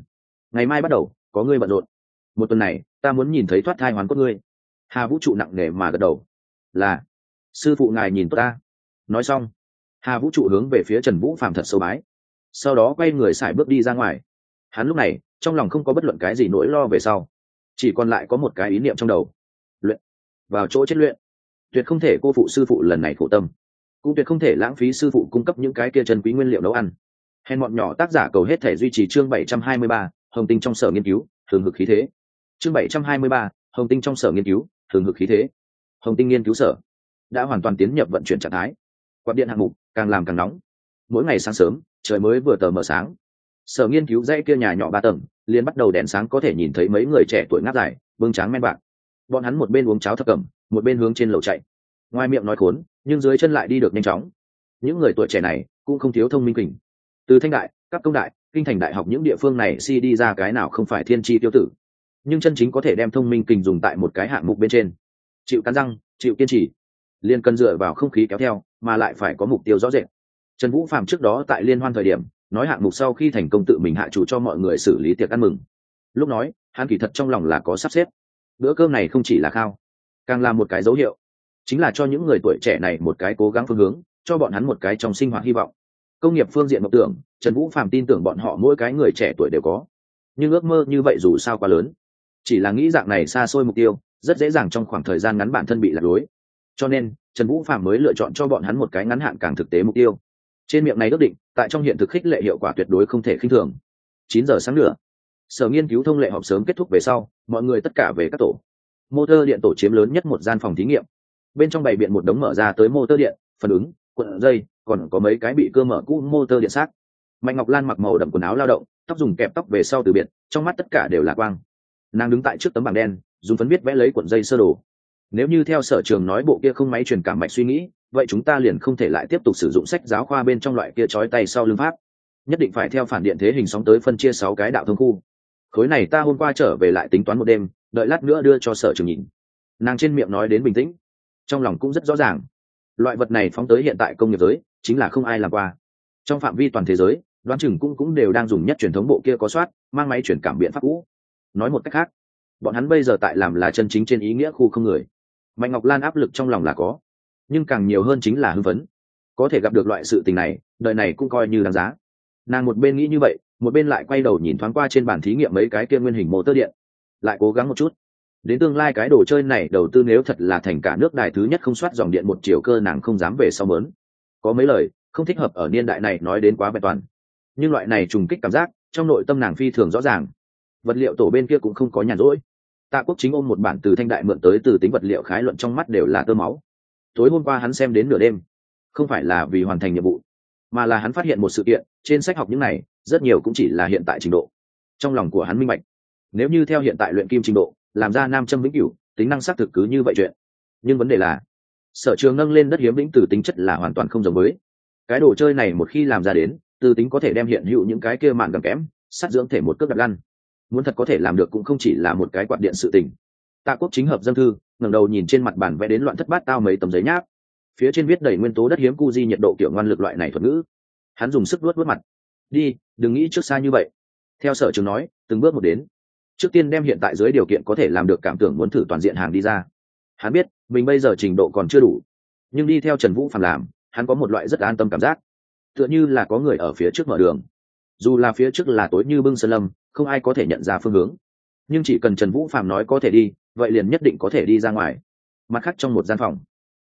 Ngày mai bắt đầu, có ngươi bận rộn. Một tuần này, ta muốn nhìn thấy thoát thai hoàn cốt ngươi. Hà vũ trụ nặng nề mà gật đầu. Là, sư phụ ngài nhìn tốt ta. Nói xong, hà vũ trụ hướng về phía trần vũ phàm thật sâu bái. Sau đó quay người x bước đi ra ngoài hắn lúc này, trong lòng không có bất luận cái gì nỗi lo về sau. Chỉ còn lại có một cái ý niệm trong đầu. Luyện. Vào chỗ chết luyện. Tuyệt không thể cô phụ sư phụ lần này khổ tâm. Cũng tuyệt không thể lãng phí sư phụ cung cấp những cái kia chân quý nguyên liệu nấu ăn. Hèn bọn nhỏ tác giả cầu hết thể duy trì chương bảy trăm hai mươi ba, hồng tinh trong sở nghiên cứu, thường hực khí thế. Chương bảy trăm hai mươi ba, hồng tinh trong sở nghiên cứu, thường hực khí thế. Hồng tinh nghiên cứu sở. Đã hoàn toàn tiến nhập vận chuyển trạng thái. Quạt điện hạng mục, càng làm càng nóng. Mỗi ngày sáng sớm, trời mới vừa tờ mờ sáng sở nghiên cứu dãy kia nhà nhỏ ba tầng, liền bắt đầu đèn sáng có thể nhìn thấy mấy người trẻ tuổi ngáp dài, bưng tráng men bạc. Bọn hắn một bên uống cháo thập cẩm, một bên hướng trên lầu chạy. Ngoài miệng nói khốn, nhưng dưới chân lại đi được nhanh chóng. Những người tuổi trẻ này cũng không thiếu thông minh kình. Từ thanh đại, các công đại, kinh thành đại học những địa phương này si đi ra cái nào không phải thiên tri tiêu tử. Nhưng chân chính có thể đem thông minh kình dùng tại một cái hạng mục bên trên. Chịu cắn răng, chịu kiên trì. Liên cần dựa vào không khí kéo theo, mà lại phải có mục tiêu rõ rệt. Trần vũ phạm trước đó tại liên hoan thời điểm nói hạng mục sau khi thành công tự mình hạ chủ cho mọi người xử lý tiệc ăn mừng. Lúc nói, hắn kỳ thật trong lòng là có sắp xếp. Bữa cơm này không chỉ là khao, càng là một cái dấu hiệu. Chính là cho những người tuổi trẻ này một cái cố gắng phương hướng, cho bọn hắn một cái trong sinh hoạt hy vọng. Công nghiệp phương diện mộng tưởng, trần vũ phạm tin tưởng bọn họ mỗi cái người trẻ tuổi đều có. Nhưng ước mơ như vậy dù sao quá lớn. Chỉ là nghĩ dạng này xa xôi mục tiêu, rất dễ dàng trong khoảng thời gian ngắn bản thân bị lạc lối. Cho nên, trần vũ phạm mới lựa chọn cho bọn hắn một cái ngắn hạn càng thực tế mục tiêu trên miệng này ước định, tại trong hiện thực khích lệ hiệu quả tuyệt đối không thể khinh thường. Chín giờ sáng nữa. Sở nghiên cứu thông lệ họp sớm kết thúc về sau, mọi người tất cả về các tổ. Motor điện tổ chiếm lớn nhất một gian phòng thí nghiệm. Bên trong bày biện một đống mở ra tới motor điện, phần ứng, cuộn dây, còn có mấy cái bị cơ mở cũ motor điện xác. Mạnh ngọc lan mặc màu đậm quần áo lao động, tóc dùng kẹp tóc về sau từ biệt, trong mắt tất cả đều là quang. Nàng đứng tại trước tấm bảng đen, dùng phấn viết vẽ lấy cuộn dây sơ đồ. Nếu như theo sở trường nói bộ kia không máy truyền cảm mạch suy nghĩ vậy chúng ta liền không thể lại tiếp tục sử dụng sách giáo khoa bên trong loại kia trói tay sau lưng pháp. Nhất định phải theo phản điện thế hình sóng tới phân chia sáu cái đạo thông khu. Khối này ta hôm qua trở về lại tính toán một đêm, đợi lát nữa đưa cho sở trường nhìn. Nàng trên miệng nói đến bình tĩnh. Trong lòng cũng rất rõ ràng. Loại vật này phóng tới hiện tại công nghiệp giới, chính là không ai làm qua. Trong phạm vi toàn thế giới, đoán chừng cũng cũng đều đang dùng nhất truyền thống bộ kia có soát, mang máy chuyển cảm biện pháp cũ. Nói một cách khác, bọn hắn bây giờ tại làm là chân chính trên ý nghĩa khu không người. Mạnh ngọc lan áp lực trong lòng là có nhưng càng nhiều hơn chính là hưng phấn. Có thể gặp được loại sự tình này, đời này cũng coi như đáng giá. Nàng một bên nghĩ như vậy, một bên lại quay đầu nhìn thoáng qua trên bàn thí nghiệm mấy cái kia nguyên hình mô tơ điện. Lại cố gắng một chút. Đến tương lai cái đồ chơi này đầu tư nếu thật là thành cả nước đài thứ nhất không soát dòng điện một chiều cơ nàng không dám về sau mớn. Có mấy lời, không thích hợp ở niên đại này nói đến quá vẹn toàn. Nhưng loại này trùng kích cảm giác, trong nội tâm nàng phi thường rõ ràng. Vật liệu tổ bên kia cũng không có nhàn rỗi. Tạ quốc chính ôm một bản từ thanh đại mượn tới từ tính vật liệu khái luận trong mắt đều là tơ máu tối hôm qua hắn xem đến nửa đêm. Không phải là vì hoàn thành nhiệm vụ, mà là hắn phát hiện một sự kiện, trên sách học những này, rất nhiều cũng chỉ là hiện tại trình độ. Trong lòng của hắn minh bạch, nếu như theo hiện tại luyện kim trình độ, làm ra nam châm vĩnh cửu, tính năng xác thực cứ như vậy chuyện. Nhưng vấn đề là, sở trường nâng lên đất hiếm vĩnh từ tính chất là hoàn toàn không giống với. Cái đồ chơi này một khi làm ra đến, từ tính có thể đem hiện hữu những cái kia mạn gầm kém sát dưỡng thể một cước đặt lăn. Muốn thật có thể làm được cũng không chỉ là một cái quạt điện sự tình tạ quốc chính hợp dân thư, ngẩng đầu nhìn trên mặt bàn vẽ đến loạn thất bát tao mấy tấm giấy nháp. Phía trên viết đầy nguyên tố đất hiếm cu di nhiệt độ kiểu ngoan lực loại này thuật ngữ. Hắn dùng sức luốt luốt mặt. Đi, đừng nghĩ trước xa như vậy. Theo sở trường nói, từng bước một đến. Trước tiên đem hiện tại dưới điều kiện có thể làm được cảm tưởng muốn thử toàn diện hàng đi ra. Hắn biết, mình bây giờ trình độ còn chưa đủ. Nhưng đi theo trần vũ phàm làm, hắn có một loại rất an tâm cảm giác. Tựa như là có người ở phía trước mở đường. Dù là phía trước là tối như bưng sơn lâm, không ai có thể nhận ra phương hướng. Nhưng chỉ cần trần vũ phàm nói có thể đi vậy liền nhất định có thể đi ra ngoài. Mặt khác trong một gian phòng,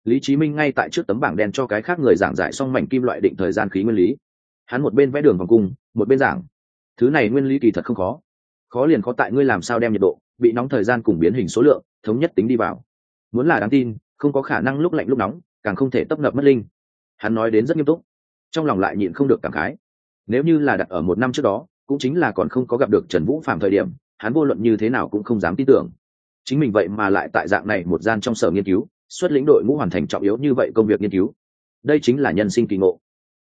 lý chí minh ngay tại trước tấm bảng đen cho cái khác người giảng giải xong mảnh kim loại định thời gian khí nguyên lý. Hắn một bên vẽ đường vòng cung, một bên giảng. Thứ này nguyên lý kỳ thật không khó. Khó liền có tại ngươi làm sao đem nhiệt độ, bị nóng thời gian cùng biến hình số lượng, thống nhất tính đi vào. Muốn là đáng tin, không có khả năng lúc lạnh lúc nóng, càng không thể tấp nập mất linh. Hắn nói đến rất nghiêm túc. Trong lòng lại nhịn không được cảm khái. Nếu như là đặt ở một năm trước đó, cũng chính là còn không có gặp được trần vũ phạm thời điểm, hắn vô luận như thế nào cũng không dám tin tưởng chính mình vậy mà lại tại dạng này một gian trong sở nghiên cứu xuất lĩnh đội ngũ hoàn thành trọng yếu như vậy công việc nghiên cứu. Đây chính là nhân sinh kỳ ngộ.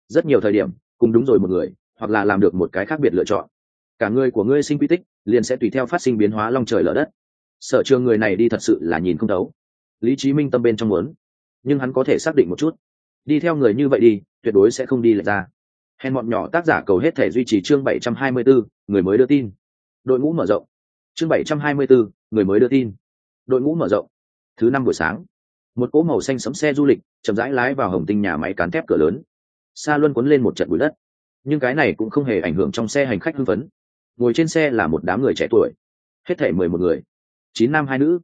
Rất nhiều thời điểm cùng đúng rồi một người hoặc là làm được một cái khác biệt lựa chọn. Cả người của ngươi sinh quy tích liền sẽ tùy theo phát sinh biến hóa long trời lở đất. Sở trường người này đi thật sự là nhìn không đấu lý trí minh tâm bên trong muốn nhưng hắn có thể xác định một chút. Đi theo người như vậy đi tuyệt đối sẽ không đi lệch ra. Hèn bọn nhỏ tác giả cầu hết thể duy trì chương 724, người mới đưa tin. Đội ngũ mở rộng. Chương 724, người mới đưa tin. Đội ngũ mở rộng. Thứ năm buổi sáng, một cỗ màu xanh sấm xe du lịch chậm rãi lái vào hồng tinh nhà máy cán thép cửa lớn. Xa luân cuốn lên một trận bụi đất. Nhưng cái này cũng không hề ảnh hưởng trong xe hành khách hưng phấn. Ngồi trên xe là một đám người trẻ tuổi, hết thể mười một người. Chín nam, hai nữ.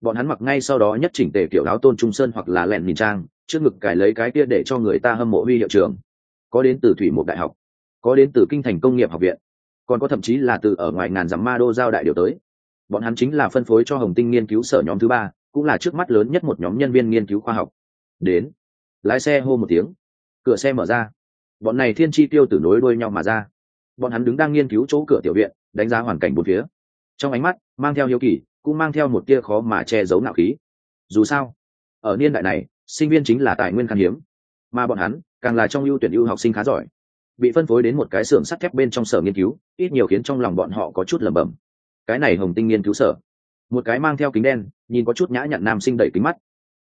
Bọn hắn mặc ngay sau đó nhất chỉnh tề kiểu áo tôn trung sơn hoặc là lẹn nhìn trang, trước ngực cài lấy cái kia để cho người ta hâm mộ huy hiệu trường có đến từ thủy một đại học, có đến từ kinh thành công nghiệp học viện, còn có thậm chí là từ ở ngoài ngàn dặm ma đô giao đại điều tới bọn hắn chính là phân phối cho hồng tinh nghiên cứu sở nhóm thứ ba, cũng là trước mắt lớn nhất một nhóm nhân viên nghiên cứu khoa học. Đến, lái xe hô một tiếng. Cửa xe mở ra. Bọn này thiên chi tiêu từ nối đuôi nhau mà ra. Bọn hắn đứng đang nghiên cứu chỗ cửa tiểu viện, đánh giá hoàn cảnh bốn phía. Trong ánh mắt, mang theo hiếu kỳ, cũng mang theo một tia khó mà che giấu nạo khí. Dù sao, ở niên đại này, sinh viên chính là tài nguyên khan hiếm. Mà bọn hắn, càng là trong ưu tuyển ưu học sinh khá giỏi. Bị phân phối đến một cái xưởng sắt thép bên trong sở nghiên cứu, ít nhiều khiến trong lòng bọn họ có chút lẩm bẩm cái này hồng tinh nghiên cứu sở. Một cái mang theo kính đen, nhìn có chút nhã nhặn nam sinh đẩy kính mắt.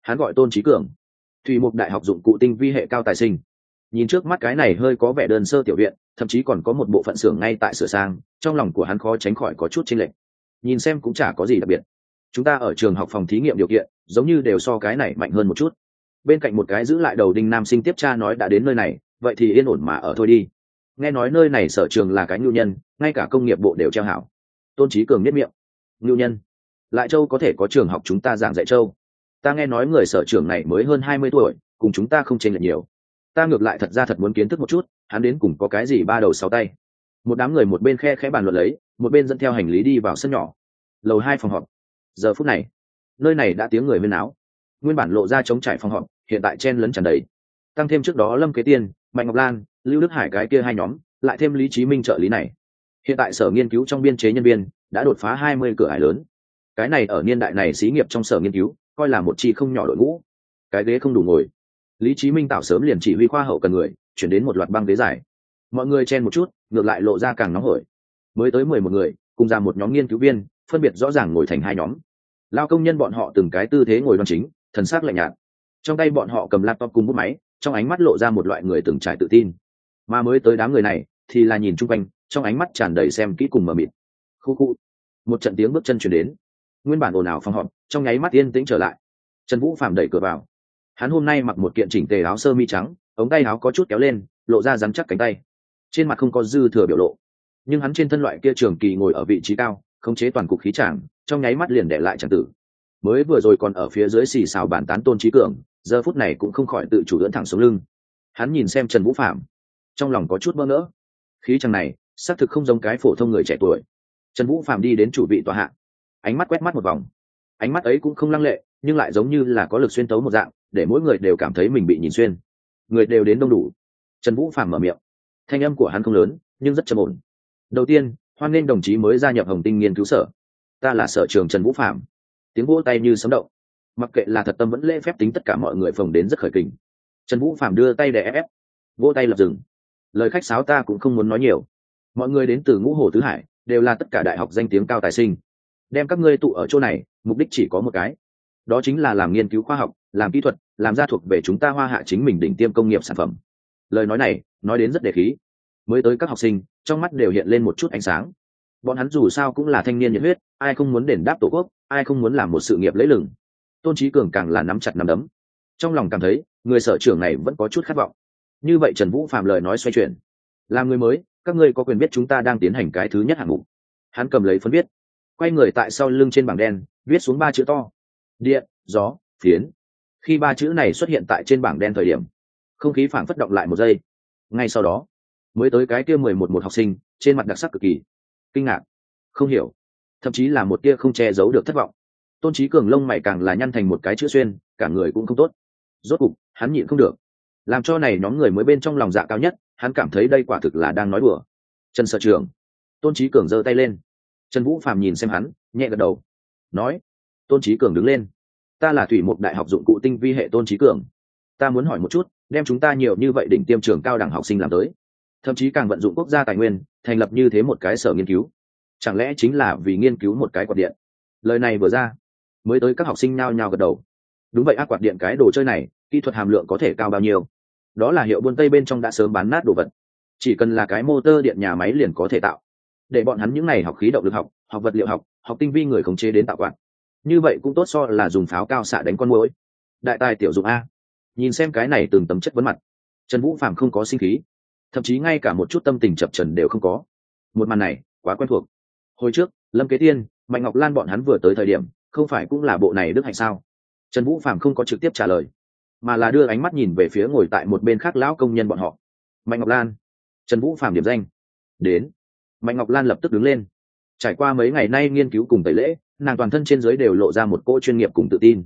Hắn gọi tôn trí cường. Thủy mục đại học dụng cụ tinh vi hệ cao tài sinh. Nhìn trước mắt cái này hơi có vẻ đơn sơ tiểu viện, thậm chí còn có một bộ phận xưởng ngay tại sửa sang, trong lòng của hắn khó tránh khỏi có chút chênh lệch. Nhìn xem cũng chả có gì đặc biệt. Chúng ta ở trường học phòng thí nghiệm điều kiện, giống như đều so cái này mạnh hơn một chút. Bên cạnh một cái giữ lại đầu đinh nam sinh tiếp cha nói đã đến nơi này, vậy thì yên ổn mà ở thôi đi. Nghe nói nơi này sở trường là cái nhu nhân, ngay cả công nghiệp bộ đều treo hảo tôn trí cường nhất miệng. Ngưu nhân, lại châu có thể có trường học chúng ta giảng dạy châu? Ta nghe nói người sở trường này mới hơn hai mươi tuổi, cùng chúng ta không chênh lệch nhiều. Ta ngược lại thật ra thật muốn kiến thức một chút, hắn đến cùng có cái gì ba đầu sáu tay? Một đám người một bên khe khẽ bàn luận lấy, một bên dẫn theo hành lý đi vào sân nhỏ. Lầu hai phòng họp. Giờ phút này, nơi này đã tiếng người huyên áo nguyên bản lộ ra chống trải phòng họp, hiện tại chen lấn tràn đầy. Tăng thêm trước đó lâm kế tiên, mạnh ngọc lan, lưu đức hải cái kia hai nhóm, lại thêm lý trí minh trợ lý này hiện tại sở nghiên cứu trong biên chế nhân viên đã đột phá hai mươi cửa hải lớn. Cái này ở niên đại này xí nghiệp trong sở nghiên cứu coi là một chi không nhỏ đội ngũ. Cái ghế không đủ ngồi. Lý trí minh tạo sớm liền chỉ huy khoa hậu cần người, chuyển đến một loạt băng ghế dài. Mọi người chen một chút, ngược lại lộ ra càng nóng hổi. Mới tới mười một người, cùng ra một nhóm nghiên cứu viên, phân biệt rõ ràng ngồi thành hai nhóm. Lao công nhân bọn họ từng cái tư thế ngồi đoan chính, thần sắc lạnh nhạt. Trong tay bọn họ cầm laptop cùng bút máy, trong ánh mắt lộ ra một loại người từng trải tự tin. Mà mới tới đám người này, thì là nhìn chung quanh trong ánh mắt tràn đầy xem kỹ cùng mờ mịt. Khu khu. Một trận tiếng bước chân chuyển đến. Nguyên bản ồn ào phòng họp, trong nháy mắt yên tĩnh trở lại. Trần vũ phạm đẩy cửa vào. Hắn hôm nay mặc một kiện chỉnh tề áo sơ mi trắng, ống tay áo có chút kéo lên, lộ ra rắn chắc cánh tay. Trên mặt không có dư thừa biểu lộ. Nhưng hắn trên thân loại kia trường kỳ ngồi ở vị trí cao, khống chế toàn cục khí tràng, trong nháy mắt liền để lại tràng tử. Mới vừa rồi còn ở phía dưới xì xào bàn tán tôn trí cường, giờ phút này cũng không khỏi tự chủ lưỡn thẳng xuống lưng. Hắn nhìn xem trần vũ phạm trong lòng có chút bỡ ngỡ. Khí chàng này xác thực không giống cái phổ thông người trẻ tuổi. Trần vũ phạm đi đến chủ vị tòa hạ. Ánh mắt quét mắt một vòng. Ánh mắt ấy cũng không lăng lệ, nhưng lại giống như là có lực xuyên tấu một dạng, để mỗi người đều cảm thấy mình bị nhìn xuyên. Người đều đến đông đủ. Trần vũ phạm mở miệng. Thanh âm của hắn không lớn, nhưng rất trầm ổn. Đầu tiên, hoan nghênh đồng chí mới gia nhập hồng tinh nghiên cứu sở. Ta là sở trường trần vũ phạm tiếng vỗ tay như sấm động. Mặc kệ là thật tâm vẫn lễ phép tính tất cả mọi người phòng đến rất khởi kình. Trần vũ phạm đưa tay để ép. Vỗ tay lập dừng. lời khách sáo ta cũng không muốn nói nhiều mọi người đến từ ngũ hồ tứ hải, đều là tất cả đại học danh tiếng cao tài sinh. Đem các ngươi tụ ở chỗ này, mục đích chỉ có một cái. Đó chính là làm nghiên cứu khoa học, làm kỹ thuật, làm ra thuộc về chúng ta hoa hạ chính mình đỉnh tiêm công nghiệp sản phẩm. Lời nói này, nói đến rất đề khí. Mới tới các học sinh, trong mắt đều hiện lên một chút ánh sáng. Bọn hắn dù sao cũng là thanh niên nhiệt huyết, ai không muốn đền đáp tổ quốc, ai không muốn làm một sự nghiệp lấy lừng. Tôn trí cường càng là nắm chặt nắm đấm. Trong lòng cảm thấy, người sở trưởng này vẫn có chút khát vọng. Như vậy trần vũ phạm lời nói xoay chuyển. Là người mới các ngươi có quyền biết chúng ta đang tiến hành cái thứ nhất hạng mục. Hắn cầm lấy phân viết, quay người tại sau lưng trên bảng đen, viết xuống ba chữ to. Điện, gió, phiến. Khi ba chữ này xuất hiện tại trên bảng đen thời điểm, không khí phảng phất động lại một giây. Ngay sau đó, mới tới cái kia mười một một học sinh, trên mặt đặc sắc cực kỳ. Kinh ngạc. Không hiểu. Thậm chí là một kia không che giấu được thất vọng. Tôn trí cường lông mày càng là nhăn thành một cái chữ xuyên, cả người cũng không tốt. Rốt cục, hắn nhịn không được. Làm cho này nhóm người mới bên trong lòng dạ cao nhất hắn cảm thấy đây quả thực là đang nói đùa. Trần sở trường, tôn trí cường giơ tay lên. Trần vũ phàm nhìn xem hắn, nhẹ gật đầu, nói, tôn trí cường đứng lên. Ta là thủy mục đại học dụng cụ tinh vi hệ tôn trí cường. Ta muốn hỏi một chút, đem chúng ta nhiều như vậy đỉnh tiêm trường cao đẳng học sinh làm tới. Thậm chí càng vận dụng quốc gia tài nguyên, thành lập như thế một cái sở nghiên cứu. Chẳng lẽ chính là vì nghiên cứu một cái quạt điện? Lời này vừa ra, mới tới các học sinh nhao nhao gật đầu. Đúng vậy ác quạt điện cái đồ chơi này, kỹ thuật hàm lượng có thể cao bao nhiêu? Đó là hiệu buôn tây bên trong đã sớm bán nát đồ vật. Chỉ cần là cái motor điện nhà máy liền có thể tạo. Để bọn hắn những n à y học khí động lực học học vật liệu học học tinh vi người khống chế đến tạo quản như vậy cũng tốt so là dùng pháo cao xạ đánh con mũi đại tài tiểu dụng a. Nhìn xem cái này từng tấm chất vấn mặt. Trần vũ phạm không có sinh khí. Thậm chí ngay cả một chút tâm tình chập trần đều không có. Một màn này, quá quen thuộc. Hồi trước, lâm kế tiên, mạnh ngọc lan bọn hắn vừa tới thời điểm, không phải cũng là bộ này đức hạnh sao? Trần vũ phạm không có trực tiếp trả lời mà là đưa ánh mắt nhìn về phía ngồi tại một bên khác lão công nhân bọn họ. Mạnh ngọc lan, trần vũ phạm điểm danh. Đến. Mạnh ngọc lan lập tức đứng lên. Trải qua mấy ngày nay nghiên cứu cùng tẩy lễ, nàng toàn thân trên giới đều lộ ra một cô chuyên nghiệp cùng tự tin.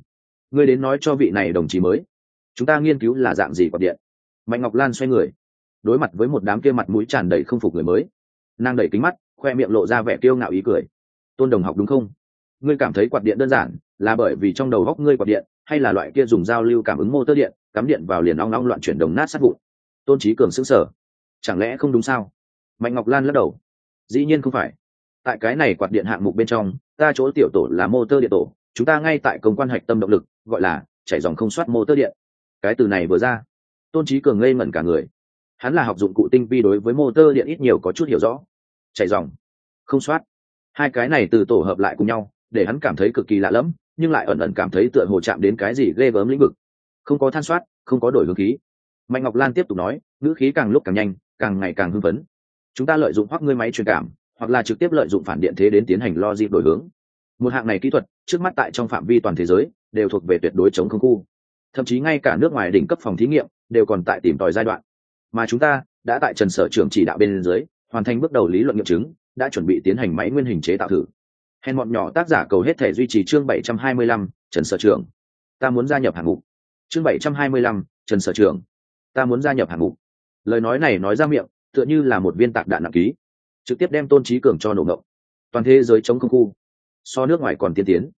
Ngươi đến nói cho vị này đồng chí mới. Chúng ta nghiên cứu là dạng gì quạt điện? Mạnh ngọc lan xoay người. Đối mặt với một đám kia mặt mũi tràn đầy không phục người mới. Nàng đẩy kính mắt, khoe miệng lộ ra vẻ kiêu ngạo ý cười. Tôn đồng học đúng không? Ngươi cảm thấy quạt điện đơn giản là bởi vì trong đầu góc ngươi quạt điện hay là loại kia dùng giao lưu cảm ứng mô tơ điện, cắm điện vào liền ong ong loạn chuyển đồng nát sát vụn. Tôn trí cường xứng sở chẳng lẽ không đúng sao? Mạnh ngọc lan lắc đầu. Dĩ nhiên không phải. Tại cái này quạt điện hạng mục bên trong, ta chỗ tiểu tổ là motor điện tổ, chúng ta ngay tại công quan hạch tâm động lực, gọi là chảy dòng không soát mô tơ điện. Cái từ này vừa ra, tôn trí cường ngây ngẩn cả người. Hắn là học dụng cụ tinh vi đối với mô tơ điện ít nhiều có chút hiểu rõ. Chảy dòng, không soát. Hai cái này từ tổ hợp lại cùng nhau, để hắn cảm thấy cực kỳ lạ lẫm nhưng lại ẩn ẩn cảm thấy tựa hồ chạm đến cái gì ghê gớm lĩnh vực. Không có than soát, không có đổi hướng khí. Mạnh ngọc lan tiếp tục nói, ngữ khí càng lúc càng nhanh, càng ngày càng hưng phấn. Chúng ta lợi dụng hoặc ngươi máy truyền cảm, hoặc là trực tiếp lợi dụng phản điện thế đến tiến hành lo dịp đổi hướng. Một hạng này kỹ thuật, trước mắt tại trong phạm vi toàn thế giới, đều thuộc về tuyệt đối chống không khu. Thậm chí ngay cả nước ngoài đỉnh cấp phòng thí nghiệm, đều còn tại tìm tòi giai đoạn. Mà chúng ta, đã tại trần sở trưởng chỉ đạo bên dưới, hoàn thành bước đầu lý luận nghiệm chứng, đã chuẩn bị tiến hành máy nguyên hình chế tạo thử hèn bọn nhỏ tác giả cầu hết thể duy trì chương 725, trần sở trưởng ta muốn gia nhập hạng mục. Chương 725, trần sở trưởng ta muốn gia nhập hạng mục. Lời nói này nói ra miệng tựa như là một viên tạc đạn nặng ký trực tiếp đem tôn trí cường cho nổ ngộng. Toàn thế giới chống công khu. So nước ngoài còn tiên tiến.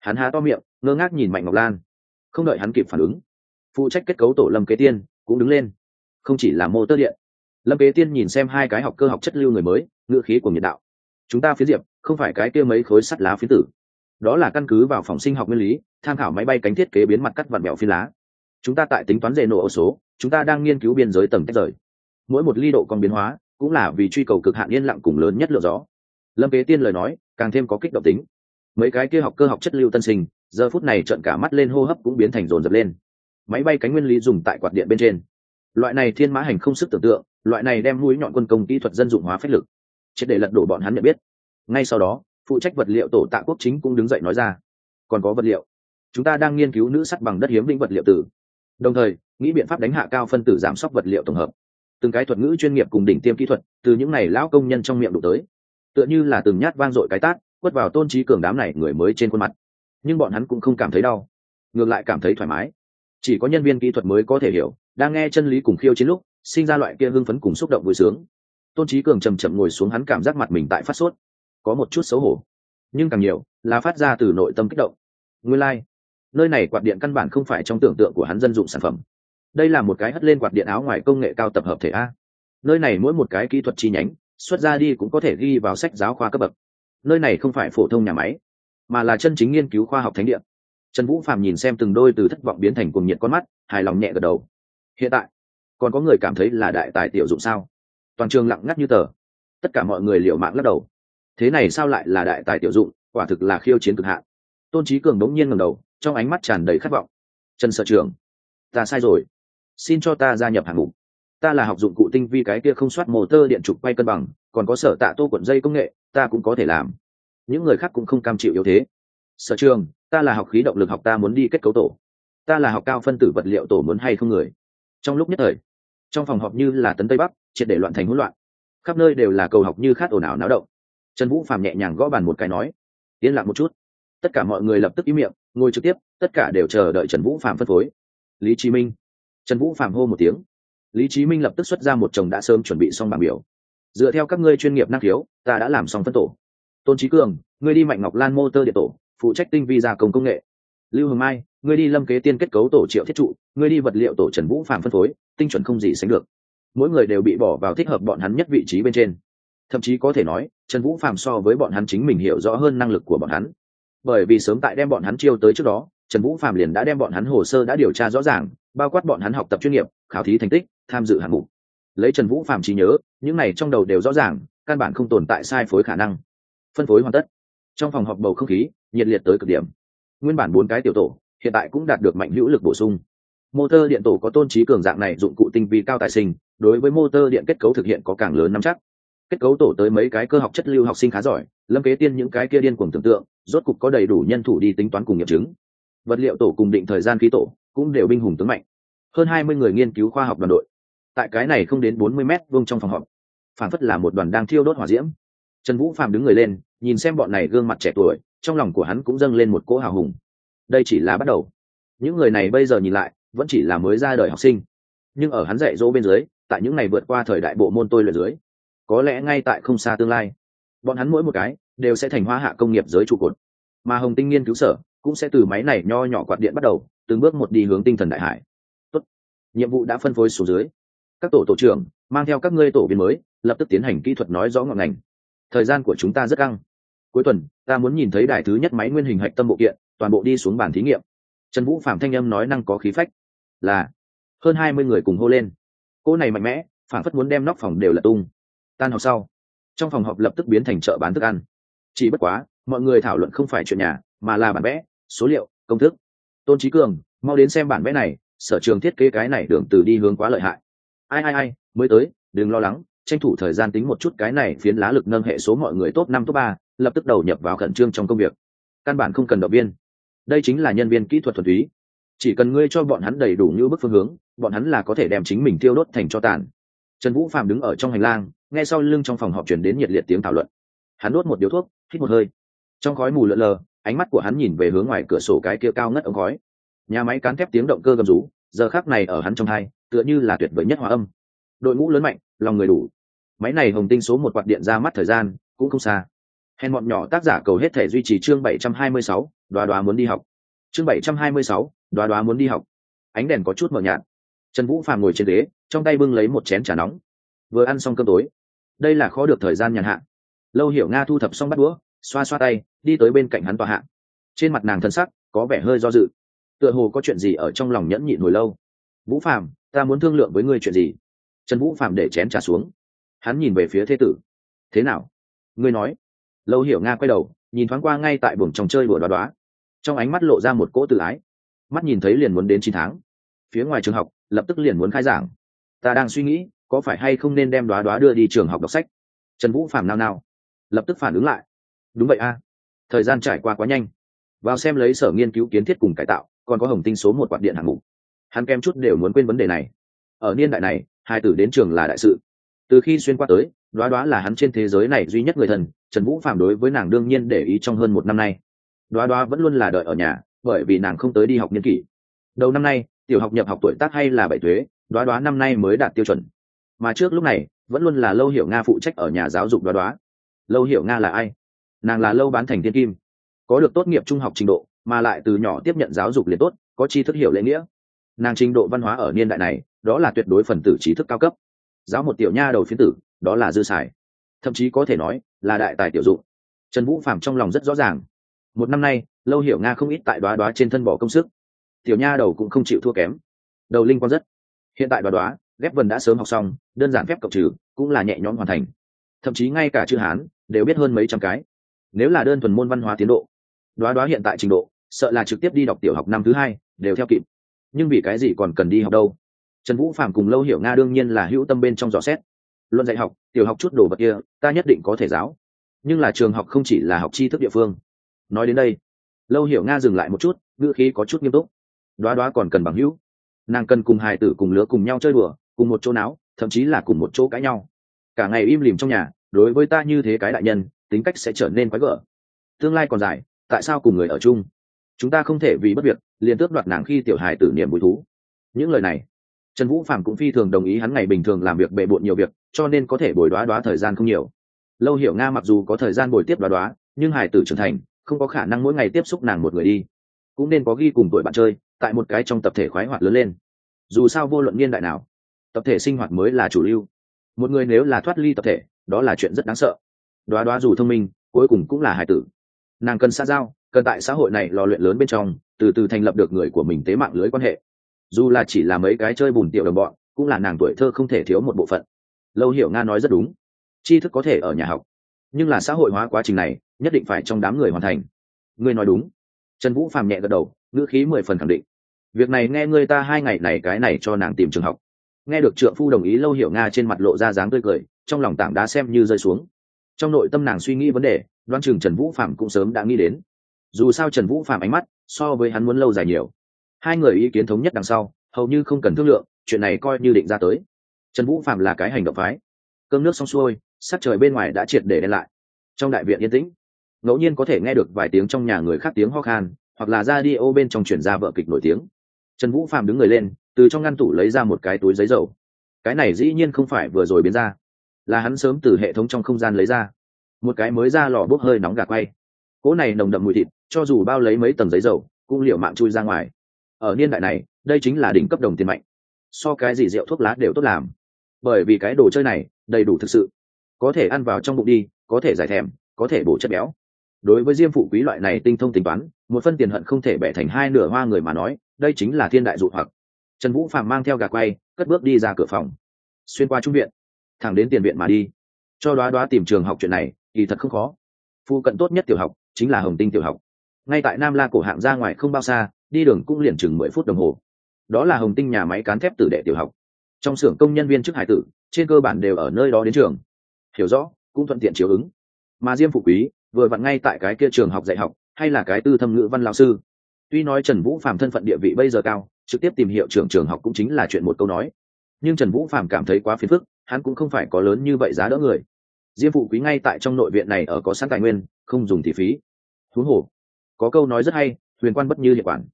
Hắn há to miệng ngơ ngác nhìn mạnh ngọc lan. Không đợi hắn kịp phản ứng phụ trách kết cấu tổ lâm kế tiên cũng đứng lên. Không chỉ là mô tơ điện lâm kế tiên nhìn xem hai cái học cơ học chất lưu người mới ngựa khí của nhiệt đạo. Chúng ta phía diệp không phải cái kia mấy khối sắt lá phiến tử. Đó là căn cứ vào phòng sinh học nguyên lý, tham khảo máy bay cánh thiết kế biến mặt cắt vặn mẹo phi lá. Chúng ta tại tính toán dề nổ ổ số, chúng ta đang nghiên cứu biên giới tầng tách rời. Mỗi một ly độ còn biến hóa, cũng là vì truy cầu cực hạn yên lặng cùng lớn nhất lượng gió. Lâm kế tiên lời nói, càng thêm có kích động tính. Mấy cái kia học cơ học chất lưu tân sinh, giờ phút này trợn cả mắt lên hô hấp cũng biến thành rồn rập lên. Máy bay cánh nguyên lý dùng tại quạt điện bên trên. Loại này thiên mã hành không sức tưởng tượng, loại này đem mũi nhọn quân công kỹ thuật dân dụng hóa phách lực. Triệt để lật đổ bọn hắn nhận biết ngay sau đó, phụ trách vật liệu tổ tạ quốc chính cũng đứng dậy nói ra. Còn có vật liệu. Chúng ta đang nghiên cứu nữ sắt bằng đất hiếm lĩnh vật liệu tử. Đồng thời, nghĩ biện pháp đánh hạ cao phân tử giảm sốc vật liệu tổng hợp. Từng cái thuật ngữ chuyên nghiệp cùng đỉnh tiêm kỹ thuật từ những này lão công nhân trong miệng đụng tới. Tựa như là từng nhát vang dội cái tát, quất vào tôn trí cường đám này người mới trên khuôn mặt. Nhưng bọn hắn cũng không cảm thấy đau, ngược lại cảm thấy thoải mái. Chỉ có nhân viên kỹ thuật mới có thể hiểu, đang nghe chân lý cùng khiêu chiến lúc, sinh ra loại kia hưng phấn cùng xúc động vui sướng. Tôn trí cường chầm chậm ngồi xuống, hắn cảm giác mặt mình tại phát sốt có một chút xấu hổ. Nhưng càng nhiều, là phát ra từ nội tâm kích động. Nguyên lai、like. nơi này quạt điện căn bản không phải trong tưởng tượng của hắn dân dụng sản phẩm. Đây là một cái hất lên quạt điện áo ngoài công nghệ cao tập hợp thể a. Nơi này mỗi một cái kỹ thuật chi nhánh, xuất ra đi cũng có thể ghi vào sách giáo khoa cấp bậc. Nơi này không phải phổ thông nhà máy, mà là chân chính nghiên cứu khoa học thánh địa. Trần vũ phạm nhìn xem từng đôi từ thất vọng biến thành cuồng nhiệt con mắt, hài lòng nhẹ gật đầu. Hiện tại, còn có người cảm thấy là đại tài tiểu dụng sao? Toàn trường lặng ngắt như tờ. Tất cả mọi người liệu mạng lắc đầu thế này sao lại là đại tài tiểu dụng, quả thực là khiêu chiến cực hạn. Tôn trí cường đống nhiên ngầm đầu, trong ánh mắt tràn đầy khát vọng. Trần sở trường, ta sai rồi. Xin cho ta gia nhập hạng mục. Ta là học dụng cụ tinh vi cái kia không soát mô tơ điện trục quay cân bằng, còn có sở tạ tô cuộn dây công nghệ, ta cũng có thể làm. Những người khác cũng không cam chịu yếu thế. Sở trường, ta là học khí động lực học, ta muốn đi kết cấu tổ. Ta là học cao phân tử vật liệu tổ muốn hay không người? Trong lúc nhất thời, trong phòng họp như là tấn tây bắc, triệt để loạn thành hỗn loạn. Khắp nơi đều là cầu học như khát ồn ào náo động trần vũ Phạm nhẹ nhàng gõ bàn một cái nói, yên lặng một chút. Tất cả mọi người lập tức im miệng, ngồi trực tiếp, tất cả đều chờ đợi trần vũ phạm phân phối. Lý chí minh. Trần vũ phạm hô một tiếng. Lý chí minh lập tức xuất ra một chồng đã sớm chuẩn bị xong bảng biểu. Dựa theo các ngươi chuyên nghiệp năng khiếu, ta đã làm xong phân tổ. Tôn trí cường, ngươi đi mạnh ngọc lan motor điện tổ, phụ trách tinh vi gia công công nghệ. Lưu hồng mai, ngươi đi lâm kế tiên kết cấu tổ triệu thiết trụ, ngươi đi vật liệu tổ trần vũ phạm phân phối, tinh chuẩn không gì sánh được. Mỗi người đều bị bỏ vào thích hợp bọn hắn nhất vị trí bên trên thậm chí có thể nói, trần vũ phạm so với bọn hắn chính mình hiểu rõ hơn năng lực của bọn hắn. Bởi vì sớm tại đem bọn hắn chiêu tới trước đó, trần vũ phạm liền đã đem bọn hắn hồ sơ đã điều tra rõ ràng, bao quát bọn hắn học tập chuyên nghiệp, khảo thí thành tích, tham dự hạng mục. Lấy trần vũ phạm trí nhớ, những này trong đầu đều rõ ràng, căn bản không tồn tại sai phối khả năng. Phân phối hoàn tất. Trong phòng họp bầu không khí, nhiệt liệt tới cực điểm. Nguyên bản bốn cái tiểu tổ, hiện tại cũng đạt được mạnh hữu lực bổ sung. Motor điện tổ có tôn trí cường dạng này dụng cụ tinh vi cao tài sinh, đối với motor điện kết cấu thực hiện có càng lớn nắm chắc kết cấu tổ tới mấy cái cơ học chất lưu học sinh khá giỏi, lâm kế tiên những cái kia điên cuồng tưởng tượng, rốt cục có đầy đủ nhân thủ đi tính toán cùng nghiệm chứng. Vật liệu tổ cùng định thời gian khí tổ cũng đều binh hùng tướng mạnh. Hơn hai mươi người nghiên cứu khoa học đoàn đội. Tại cái này không đến bốn mươi mét vuông trong phòng họp phản phất là một đoàn đang thiêu đốt hỏa diễm. Trần vũ phạm đứng người lên, nhìn xem bọn này gương mặt trẻ tuổi, trong lòng của hắn cũng dâng lên một cỗ hào hùng. Đây chỉ là bắt đầu. Những người này bây giờ nhìn lại, vẫn chỉ là mới ra đời học sinh. Nhưng ở hắn dạy dỗ bên dưới, tại những ngày vượt qua thời đại bộ môn tôi luyện dưới có lẽ ngay tại không xa tương lai, bọn hắn mỗi một cái đều sẽ thành hoa hạ công nghiệp giới trụ cột. Mà hồng tinh nghiên cứu sở cũng sẽ từ máy này nho nhỏ quạt điện bắt đầu, từng bước một đi hướng tinh thần đại hải. Tốt. nhiệm vụ đã phân phối xuống dưới. Các tổ tổ trưởng mang theo các ngươi tổ viên mới, lập tức tiến hành kỹ thuật nói rõ ngọn ngành. Thời gian của chúng ta rất căng. Cuối tuần, ta muốn nhìn thấy đài thứ nhất máy nguyên hình hạch tâm bộ kiện, toàn bộ đi xuống bàn thí nghiệm. Trần vũ phạm thanh âm nói năng có khí phách. Là. Hơn hai mươi người cùng hô lên. Cô này mạnh mẽ, phản phất muốn đem nóc phòng đều là tung tan học sau, trong phòng họp lập tức biến thành chợ bán thức ăn. Chỉ bất quá, mọi người thảo luận không phải chuyện nhà, mà là bản vẽ, số liệu, công thức. Tôn trí cường, mau đến xem bản vẽ này, sở trường thiết kế cái này đường từ đi hướng quá lợi hại. Ai ai ai, mới tới, đừng lo lắng, tranh thủ thời gian tính một chút cái này phiến lá lực nâng hệ số mọi người top năm, top ba, lập tức đầu nhập vào khẩn trương trong công việc. Căn bản không cần động viên. Đây chính là nhân viên kỹ thuật thuần túy. Chỉ cần ngươi cho bọn hắn đầy đủ như bức phương hướng, bọn hắn là có thể đem chính mình tiêu đốt thành cho tàn. Trần vũ phạm đứng ở trong hành lang nghe sau lưng trong phòng họp chuyển đến nhiệt liệt tiếng thảo luận. Hắn đốt một điếu thuốc, hít một hơi. Trong khói mù lợn lờ, ánh mắt của hắn nhìn về hướng ngoài cửa sổ cái kia cao ngất ống khói. Nhà máy cán thép tiếng động cơ gầm rú, giờ khác này ở hắn trong hai, tựa như là tuyệt vời nhất hòa âm. Đội ngũ lớn mạnh, lòng người đủ. Máy này hồng tinh số một quạt điện ra mắt thời gian, cũng không xa. Hèn bọn nhỏ tác giả cầu hết thể duy trì chương bảy trăm hai mươi sáu, đoá đoá muốn đi học. Chương bảy trăm hai mươi sáu, đoá đoá muốn đi học. Ánh đèn có chút mờ nhạt. Trần vũ phàm ngồi trên ghế, trong tay bưng lấy một chén trà nóng vừa ăn xong cơm tối. Đây là khó được thời gian nhàn hạ. Lâu hiểu nga thu thập xong bắt đũa, xoa xoa tay, đi tới bên cạnh hắn tòa hạ. Trên mặt nàng thân sắc có vẻ hơi do dự. Tựa hồ có chuyện gì ở trong lòng nhẫn nhịn hồi lâu. Vũ phạm ta muốn thương lượng với ngươi chuyện gì? Trần vũ phạm để chén trà xuống. Hắn nhìn về phía thế tử. Thế nào? Ngươi nói. Lâu hiểu nga quay đầu, nhìn thoáng qua ngay tại buồng tròng chơi bừa đoá đoá. Trong ánh mắt lộ ra một cỗ tự ái. Mắt nhìn thấy liền muốn đến chín tháng. Phía ngoài trường học, lập tức liền muốn khai giảng. Ta đang suy nghĩ có phải hay không nên đem đoá đoá đưa đi trường học đọc sách? Trần vũ phàm nao nao, lập tức phản ứng lại. Đúng vậy a, thời gian trải qua quá nhanh. Vào xem lấy sở nghiên cứu kiến thiết cùng cải tạo, còn có hồng tinh số một quạt điện hạng mục. Hắn kem chút đều muốn quên vấn đề này. Ở niên đại này, hai tử đến trường là đại sự. Từ khi xuyên qua tới, đoá đoá là hắn trên thế giới này duy nhất người thần, trần vũ phàm đối với nàng đương nhiên để ý trong hơn một năm nay. Đoá đoá vẫn luôn là đợi ở nhà, bởi vì nàng không tới đi học niên kỷ. Đầu năm nay, tiểu học nhập học tuổi tác hay là bảy thuế đoá đoá năm nay mới đạt tiêu chuẩn mà trước lúc này, vẫn luôn là lâu hiểu nga phụ trách ở nhà giáo dục đoá đoá. Lâu hiểu nga là ai? Nàng là lâu bán thành thiên kim. Có được tốt nghiệp trung học trình độ, mà lại từ nhỏ tiếp nhận giáo dục liền tốt, có tri thức hiểu lễ nghĩa. Nàng trình độ văn hóa ở niên đại này, đó là tuyệt đối phần tử trí thức cao cấp. Giáo một tiểu nha đầu phiến tử, đó là dư xài. Thậm chí có thể nói, là đại tài tiểu dụng. Trần vũ phạm trong lòng rất rõ ràng. Một năm nay, lâu hiểu nga không ít tại đoá đoá trên thân bỏ công sức. Tiểu nha đầu cũng không chịu thua kém. Đầu linh quan rất. Hiện tại đoá đoá ghép vần đã sớm học xong, đơn giản phép cộng trừ, cũng là nhẹ nhõm hoàn thành. Thậm chí ngay cả chữ hán đều biết hơn mấy trăm cái. Nếu là đơn thuần môn văn hóa tiến độ, đoá đoá hiện tại trình độ, sợ là trực tiếp đi đọc tiểu học năm thứ hai, đều theo kịp. Nhưng vì cái gì còn cần đi học đâu? Trần vũ phạm cùng lâu hiểu nga đương nhiên là hữu tâm bên trong dò xét. Luận dạy học, tiểu học chút đồ vật kia, ta nhất định có thể giáo. Nhưng là trường học không chỉ là học tri thức địa phương. Nói đến đây, lâu hiểu nga dừng lại một chút, ngữ khí có chút nghiêm túc. Đoá đoá còn cần bằng hữu. Nàng cần cùng hài tử cùng lứa cùng nhau chơi đùa cùng một chỗ não thậm chí là cùng một chỗ cãi nhau. Cả ngày im lìm trong nhà, đối với ta như thế cái đại nhân, tính cách sẽ trở nên quái gở. Tương lai còn dài, tại sao cùng người ở chung? Chúng ta không thể vì bất việc, liền tước đoạt nàng khi tiểu hài tử niệm bùi thú. Những lời này, trần vũ phạm cũng phi thường đồng ý hắn ngày bình thường làm việc bề bộn nhiều việc, cho nên có thể bồi đoá đoá thời gian không nhiều. Lâu hiểu nga mặc dù có thời gian bồi tiếp đoá đoá, nhưng hài tử trưởng thành, không có khả năng mỗi ngày tiếp xúc nàng một người đi. Cũng nên có ghi cùng tuổi bạn chơi, tại một cái trong tập thể khoái hoạt lớn lên. Dù sao vô luận niên đại nào tập thể sinh hoạt mới là chủ lưu. Một người nếu là thoát ly tập thể, đó là chuyện rất đáng sợ. Đoá đoá dù thông minh, cuối cùng cũng là hải tử. Nàng cần xa giao, cần tại xã hội này lò luyện lớn bên trong, từ từ thành lập được người của mình tế mạng lưới quan hệ. Dù là chỉ là mấy cái chơi bùn tiểu đồng bọn, cũng là nàng tuổi thơ không thể thiếu một bộ phận. Lâu hiểu nga nói rất đúng. Tri thức có thể ở nhà học. Nhưng là xã hội hóa quá trình này, nhất định phải trong đám người hoàn thành. Ngươi nói đúng. Trần vũ phàm nhẹ gật đầu, ngữ khí mười phần khẳng định. Việc này nghe ngươi ta hai ngày này cái này cho nàng tìm trường học nghe được trượng phu đồng ý lâu hiểu nga trên mặt lộ ra dáng tươi cười, trong lòng tảng đá xem như rơi xuống. Trong nội tâm nàng suy nghĩ vấn đề đoan chừng trần vũ phạm cũng sớm đã nghĩ đến. Dù sao trần vũ phạm ánh mắt so với hắn muốn lâu dài nhiều. Hai người ý kiến thống nhất đằng sau, hầu như không cần thương lượng, chuyện này coi như định ra tới. Trần vũ phạm là cái hành động phái. Cơm nước xong xuôi, sắc trời bên ngoài đã triệt để đen lại. Trong đại viện yên tĩnh, ngẫu nhiên có thể nghe được vài tiếng trong nhà người khác tiếng ho khan, hoặc là ra đi ô bên trong chuyển ra vợ kịch nổi tiếng. Trần vũ phạm đứng người lên từ trong ngăn tủ lấy ra một cái túi giấy dầu. Cái này dĩ nhiên không phải vừa rồi biến ra, là hắn sớm từ hệ thống trong không gian lấy ra. Một cái mới ra lò bốc hơi nóng gà quay. Cỗ này nồng đậm mùi thịt, cho dù bao lấy mấy tầng giấy dầu, cũng liệu mạng chui ra ngoài. Ở niên đại này, đây chính là đỉnh cấp đồng tiền mạnh. So cái gì rượu thuốc lá đều tốt làm. Bởi vì cái đồ chơi này, đầy đủ thực sự. Có thể ăn vào trong bụng đi, có thể giải thèm, có thể bổ chất béo. Đối với diêm phụ quý loại này tinh thông tính toán, một phân tiền hận không thể bẻ thành hai nửa hoa người mà nói, đây chính là thiên đại dụ hoặc trần vũ phạm mang theo gà quay, cất bước đi ra cửa phòng. Xuyên qua trung viện, thẳng đến tiền viện mà đi. Cho đoá đoá tìm trường học chuyện này, kỳ thật không khó. Phụ cận tốt nhất tiểu học, chính là hồng tinh tiểu học. Ngay tại nam la cổ hạng ra ngoài không bao xa, đi đường cũng liền chừng mười phút đồng hồ. Đó là hồng tinh nhà máy cán thép tử đệ tiểu học. Trong xưởng công nhân viên chức hải tử, trên cơ bản đều ở nơi đó đến trường. Hiểu rõ, cũng thuận tiện chiếu ứng. Mà diêm phụ quý, vừa vặn ngay tại cái kia trường học dạy học, hay là cái tư thâm ngữ văn lao sư tuy nói trần vũ phạm thân phận địa vị bây giờ cao, trực tiếp tìm hiệu trưởng trường học cũng chính là chuyện một câu nói. Nhưng trần vũ phạm cảm thấy quá phiền phức, hắn cũng không phải có lớn như vậy giá đỡ người. Diêm phụ quý ngay tại trong nội viện này ở có sẵn tài nguyên, không dùng thì phí. Thú hồ có câu nói rất hay, huyền quan bất như địa quản.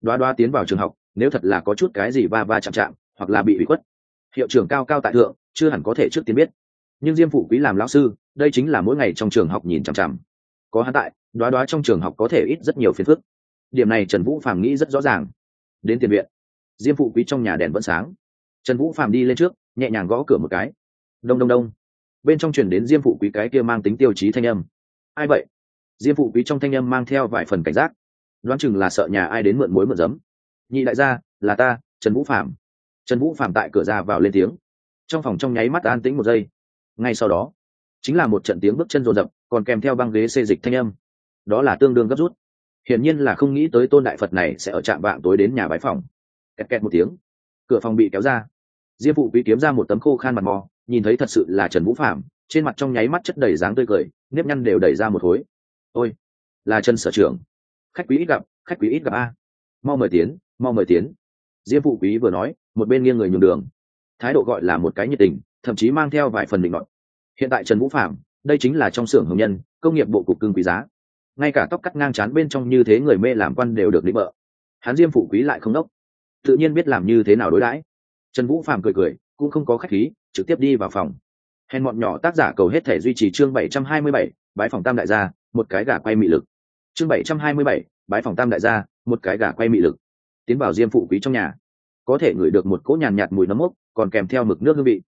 Đoá đoá tiến vào trường học, nếu thật là có chút cái gì va va chạm chạm, hoặc là bị bị khuất, hiệu trưởng cao cao tại thượng, chưa hẳn có thể trước tiên biết. Nhưng diêm phụ quý làm lão sư, đây chính là mỗi ngày trong trường học nhìn chằm chằm. Có hắn tại, đoá đoá trong trường học có thể ít rất nhiều phiền phức điểm này trần vũ phàm nghĩ rất rõ ràng. Đến tiền viện, diêm phụ quý trong nhà đèn vẫn sáng. Trần vũ phàm đi lên trước, nhẹ nhàng gõ cửa một cái. Đông đông đông. Bên trong chuyển đến diêm phụ quý cái kia mang tính tiêu chí thanh âm. Ai vậy? Diêm phụ quý trong thanh âm mang theo vài phần cảnh giác. Đoán chừng là sợ nhà ai đến mượn mối mượn giấm. Nhị đại gia, là ta, trần vũ phạm trần vũ phạm tại cửa ra vào lên tiếng. Trong phòng trong nháy mắt an tĩnh một giây. Ngay sau đó, chính là một trận tiếng bước chân rồn rập, còn kèm theo băng ghế xê dịch thanh âm. Đó là tương đương gấp rút hiển nhiên là không nghĩ tới tôn đại phật này sẽ ở trạm vạng tối đến nhà bái phòng. Kẹt kẹt một tiếng, cửa phòng bị kéo ra. Diêm phụ quý kiếm ra một tấm khô khan mặt mò, nhìn thấy thật sự là trần vũ phạm trên mặt trong nháy mắt chất đầy dáng tươi cười, nếp nhăn đều đẩy ra một khối. Ôi, là trần sở trưởng. Khách quý ít gặp, khách quý ít gặp a. Mau mời tiến, mau mời tiến. Diêm phụ quý vừa nói, một bên nghiêng người nhường đường. Thái độ gọi là một cái nhiệt tình, thậm chí mang theo vài phần định luận hiện tại trần vũ phạm đây chính là trong xưởng hồng nhân, công nghiệp bộ cục cưng quý giá ngay cả tóc cắt ngang chán bên trong như thế người mê làm quan đều được định vợ hắn diêm phụ quý lại không đốc. Tự nhiên biết làm như thế nào đối đãi. Trần vũ phạm cười cười cũng không có khách khí trực tiếp đi vào phòng. Hèn bọn nhỏ tác giả cầu hết thể duy trì chương bảy trăm hai mươi bảy bãi phòng tam đại gia một cái gà quay mị lực. Chương bảy trăm hai mươi bảy bãi phòng tam đại gia một cái gà quay mị lực. Tiến vào diêm phụ quý trong nhà. Có thể ngửi được một cỗ nhàn nhạt, nhạt mùi nấm mốc còn kèm theo mực nước hương vị.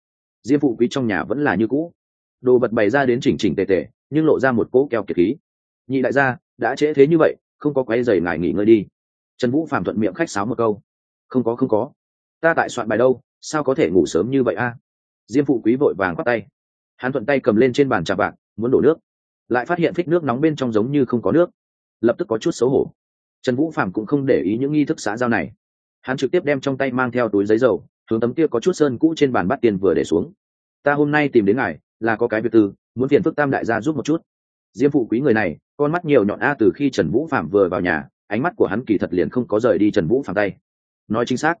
Diêm phụ quý trong nhà vẫn là như cũ. Đồ vật bày ra đến chỉnh chỉnh tề tề nhưng lộ ra một cỗ keo kiệt khí nhị đại gia, đã trễ thế như vậy, không có quay dày ngài nghỉ ngơi đi. Trần vũ phạm thuận miệng khách sáo một câu. Không có không có. Ta tại soạn bài đâu, sao có thể ngủ sớm như vậy a? Diêm phụ quý vội vàng khoác tay. Hắn thuận tay cầm lên trên bàn trà bạc, muốn đổ nước. Lại phát hiện phích nước nóng bên trong giống như không có nước. Lập tức có chút xấu hổ. Trần vũ phạm cũng không để ý những nghi thức xã giao này. Hắn trực tiếp đem trong tay mang theo túi giấy dầu, hướng tấm kia có chút sơn cũ trên bàn bắt tiền vừa để xuống. Ta hôm nay tìm đến ngài, là có cái việc tư, muốn phiền phức tam đại gia giúp một chút. Diêm phụ quý người này con mắt nhiều nhọn a từ khi trần vũ phạm vừa vào nhà, ánh mắt của hắn kỳ thật liền không có rời đi trần vũ phạm tay. Nói chính xác,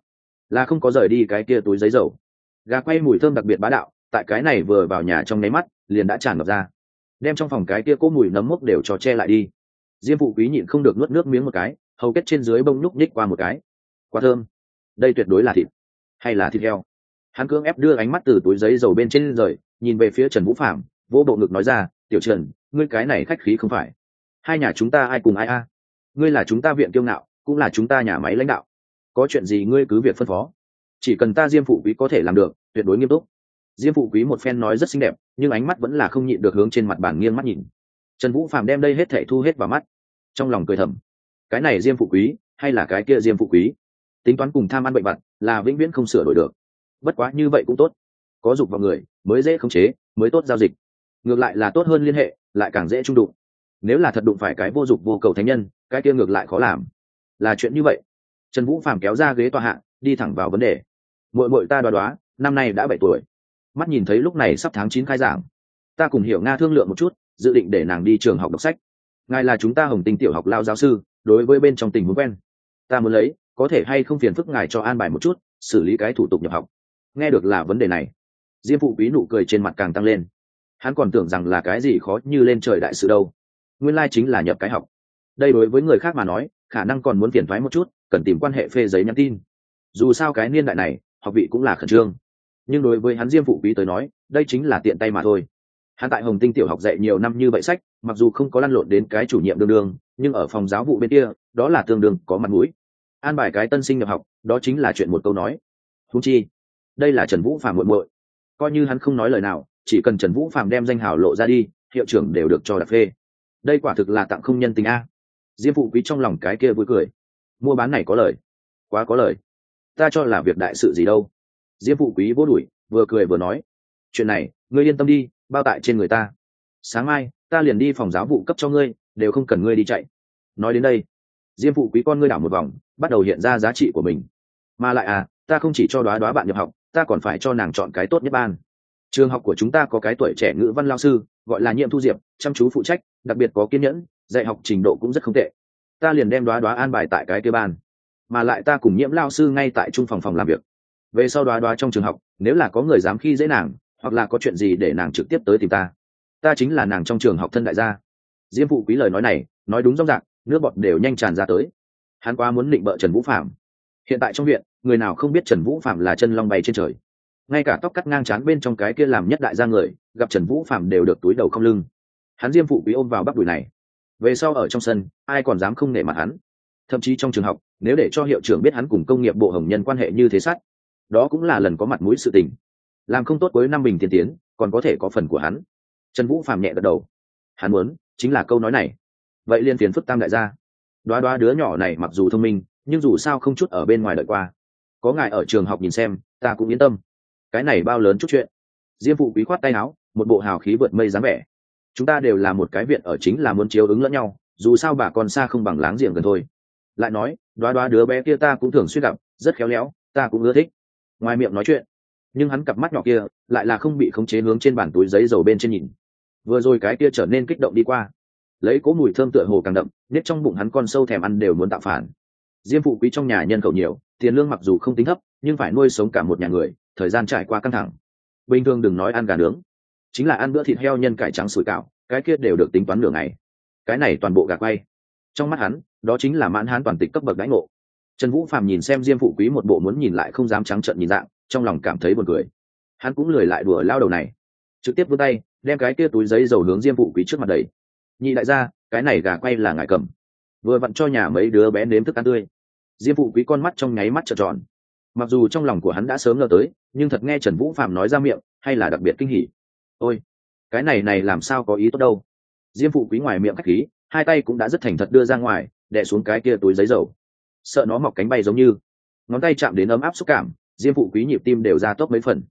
là không có rời đi cái kia túi giấy dầu. Gà quay mùi thơm đặc biệt bá đạo, tại cái này vừa vào nhà trong nháy mắt, liền đã tràn ngập ra. Đem trong phòng cái kia cố mùi nấm mốc đều cho che lại đi. Diêm phụ quý nhịn không được nuốt nước miếng một cái, hầu kết trên dưới bông nhúc nhích qua một cái. Quá thơm. Đây tuyệt đối là thịt, hay là thịt heo? Hắn cưỡng ép đưa ánh mắt từ túi giấy dầu bên trên rời, nhìn về phía trần vũ phạm vỗ bộ ngực nói ra, tiểu trần, ngươi cái này khách khí không phải hai nhà chúng ta ai cùng ai a? Ngươi là chúng ta viện kiêu ngạo, cũng là chúng ta nhà máy lãnh đạo. Có chuyện gì ngươi cứ việc phân phó. Chỉ cần ta diêm phụ quý có thể làm được, tuyệt đối nghiêm túc. Diêm phụ quý một phen nói rất xinh đẹp, nhưng ánh mắt vẫn là không nhịn được hướng trên mặt bàn nghiêng mắt nhìn. Trần vũ phạm đem đây hết thể thu hết vào mắt. Trong lòng cười thầm. Cái này diêm phụ quý, hay là cái kia diêm phụ quý? Tính toán cùng tham ăn bệnh vặt, là vĩnh viễn không sửa đổi được. Bất quá như vậy cũng tốt. Có dục vào người, mới dễ khống chế, mới tốt giao dịch. Ngược lại là tốt hơn liên hệ, lại càng dễ trung đụng nếu là thật đụng phải cái vô dụng vô cầu thánh nhân, cái kia ngược lại khó làm. Là chuyện như vậy. Trần vũ phàm kéo ra ghế tòa hạ, đi thẳng vào vấn đề. Mội mội ta đoá đoá, năm nay đã bảy tuổi. Mắt nhìn thấy lúc này sắp tháng chín khai giảng. Ta cùng hiểu nga thương lượng một chút, dự định để nàng đi trường học đọc sách. Ngài là chúng ta hồng tinh tiểu học lao giáo sư, đối với bên trong tình huống quen. Ta muốn lấy, có thể hay không phiền phức ngài cho an bài một chút, xử lý cái thủ tục nhập học. Nghe được là vấn đề này, diêm phụ quý nụ cười trên mặt càng tăng lên. Hắn còn tưởng rằng là cái gì khó như lên trời đại sự đâu nguyên lai chính là nhập cái học. Đây đối với người khác mà nói, khả năng còn muốn phiền thoái một chút, cần tìm quan hệ phê giấy nhắn tin. Dù sao cái niên đại này, học vị cũng là khẩn trương. Nhưng đối với hắn diêm phụ quý tới nói, đây chính là tiện tay mà thôi. Hắn tại hồng tinh tiểu học dạy nhiều năm như vậy sách, mặc dù không có lăn lộn đến cái chủ nhiệm đương đương nhưng ở phòng giáo vụ bên kia, đó là tương đương có mặt mũi. An bài cái tân sinh nhập học, đó chính là chuyện một câu nói. Húng chi, đây là trần vũ Phàm muộn muội. Coi như hắn không nói lời nào, chỉ cần trần vũ Phàm đem danh hào lộ ra đi, hiệu trưởng đều được cho đặt phê đây quả thực là tặng không nhân tình a. Diêm phụ quý trong lòng cái kia vui cười. Mua bán này có lời. Quá có lời. Ta cho là việc đại sự gì đâu. Diêm phụ quý vô đuổi, vừa cười vừa nói. Chuyện này, ngươi yên tâm đi, bao tại trên người ta. Sáng mai, ta liền đi phòng giáo vụ cấp cho ngươi, đều không cần ngươi đi chạy. Nói đến đây, diêm phụ quý con ngươi đảo một vòng, bắt đầu hiện ra giá trị của mình. Mà lại à ta không chỉ cho đoá đoá bạn nhập học, ta còn phải cho nàng chọn cái tốt nhất ban. Trường học của chúng ta có cái tuổi trẻ ngữ văn lao sư, gọi là nhiệm thu diệp, chăm chú phụ trách đặc biệt có kiên nhẫn dạy học trình độ cũng rất không tệ. Ta liền đem đoá đoá an bài tại cái kia ban mà lại ta cùng nhiễm lao sư ngay tại trung phòng phòng làm việc. Về sau đoá đoá trong trường học nếu là có người dám khi dễ nàng hoặc là có chuyện gì để nàng trực tiếp tới tìm ta ta chính là nàng trong trường học thân đại gia. Diêm phụ quý lời nói này nói đúng rõ ràng nước bọt đều nhanh tràn ra tới. Hắn quá muốn định bợ trần vũ phạm hiện tại trong huyện, người nào không biết trần vũ phạm là chân long bay trên trời. Ngay cả tóc cắt ngang c bên trong cái kia làm nhất đại gia người gặp trần vũ phạm đều được túi đầu không lưng hắn diêm phụ quý ôm vào bắp đùi này. Về sau ở trong sân, ai còn dám không nể mặt hắn? Thậm chí trong trường học, nếu để cho hiệu trưởng biết hắn cùng công nghiệp bộ hồng nhân quan hệ như thế sát, đó cũng là lần có mặt mũi sự tình. Làm không tốt cuối năm bình tiên tiến, còn có thể có phần của hắn. Trần vũ phàm nhẹ gật đầu. Hắn muốn, chính là câu nói này. Vậy liên phiền phức tam đại gia. Đoá đoá đứa nhỏ này mặc dù thông minh, nhưng dù sao không chút ở bên ngoài đợi qua. Có ngài ở trường học nhìn xem, ta cũng yên tâm. Cái này bao lớn chút chuyện. Diêm phụ quý khoát tay áo, một bộ hào khí vượt mây dáng vẻ chúng ta đều là một cái viện ở chính là muốn chiếu ứng lẫn nhau, dù sao bà con xa không bằng láng giềng gần thôi. Lại nói, đoá đoá đứa bé kia ta cũng thường xuyên gặp, rất khéo léo, ta cũng ưa thích. Ngoài miệng nói chuyện, nhưng hắn cặp mắt nhỏ kia lại là không bị khống chế hướng trên bàn túi giấy dầu bên trên nhìn. Vừa rồi cái kia trở nên kích động đi qua. Lấy cố mùi thơm tựa hồ càng đậm nếp trong bụng hắn con sâu thèm ăn đều muốn tạo phản. Diêm phụ quý trong nhà nhân khẩu nhiều, tiền lương mặc dù không tính thấp, nhưng phải nuôi sống cả một nhà người, thời gian trải qua căng thẳng. Bình thường đừng nói ăn gà nướng chính là ăn bữa thịt heo nhân cải trắng sủi cạo cái kia đều được tính toán nửa ngày. Cái này toàn bộ gà quay. Trong mắt hắn, đó chính là mãn hán toàn tịch cấp bậc đãi ngộ. Trần vũ phàm nhìn xem diêm phụ quý một bộ muốn nhìn lại không dám trắng trợn nhìn dạng, trong lòng cảm thấy buồn cười. Hắn cũng lười lại đùa lao đầu này. Trực tiếp vươn tay, đem cái kia túi giấy dầu hướng diêm phụ quý trước mặt đầy nhị đại gia, cái này gà quay là ngài cầm. Vừa vặn cho nhà mấy đứa bé nếm thức ăn tươi. Diêm phụ quý con mắt trong nháy mắt trợn tròn. Mặc dù trong lòng của hắn đã sớm ngờ tới, nhưng thật nghe trần vũ phạm nói ra miệng, hay là đặc biệt kinh hỉ ôi, cái này này làm sao có ý tốt đâu. Diêm phụ quý ngoài miệng khách khí, hai tay cũng đã rất thành thật đưa ra ngoài, đè xuống cái kia túi giấy dầu. Sợ nó mọc cánh bay giống như. Ngón tay chạm đến ấm áp xúc cảm, diêm phụ quý nhịp tim đều ra tốc mấy phần.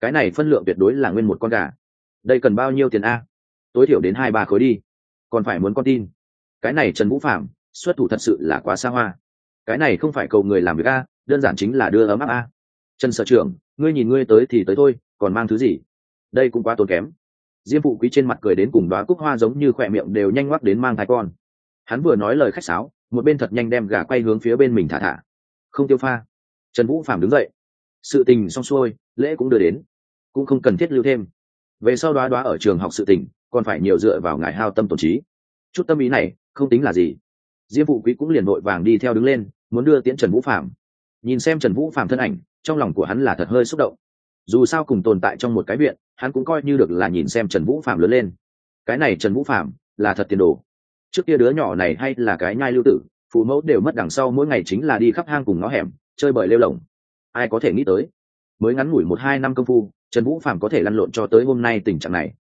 Cái này phân lượng tuyệt đối là nguyên một con gà. Đây cần bao nhiêu tiền a? Tối thiểu đến hai ba khối đi. Còn phải muốn con tin. Cái này trần vũ phạm xuất thủ thật sự là quá xa hoa. Cái này không phải cầu người làm việc a, đơn giản chính là đưa ấm áp a. Trần sở trưởng, ngươi nhìn ngươi tới thì tới thôi, còn mang thứ gì? Đây cũng quá tốn kém. Diêm phụ quý trên mặt cười đến cùng đoá cúc hoa giống như khỏe miệng đều nhanh ngoắc đến mang thai con. Hắn vừa nói lời khách sáo, một bên thật nhanh đem gà quay hướng phía bên mình thả thả. Không tiêu pha. Trần vũ phạm đứng dậy. Sự tình xong xuôi, lễ cũng đưa đến. Cũng không cần thiết lưu thêm. Về sau đoá đoá ở trường học sự tình, còn phải nhiều dựa vào ngài hao tâm tổn trí. Chút tâm ý này, không tính là gì. Diêm phụ quý cũng liền vội vàng đi theo đứng lên, muốn đưa tiễn trần vũ phạm nhìn xem trần vũ phạm thân ảnh, trong lòng của hắn là thật hơi xúc động dù sao cùng tồn tại trong một cái viện, hắn cũng coi như được là nhìn xem trần vũ phạm lớn lên. Cái này trần vũ phạm là thật tiền đồ. Trước kia đứa nhỏ này hay là cái nhai lưu tử, phụ mẫu đều mất đằng sau mỗi ngày chính là đi khắp hang cùng ngõ hẻm, chơi bời lêu lồng. Ai có thể nghĩ tới, mới ngắn ngủi một hai năm công phu, trần vũ phạm có thể lăn lộn cho tới hôm nay tình trạng này.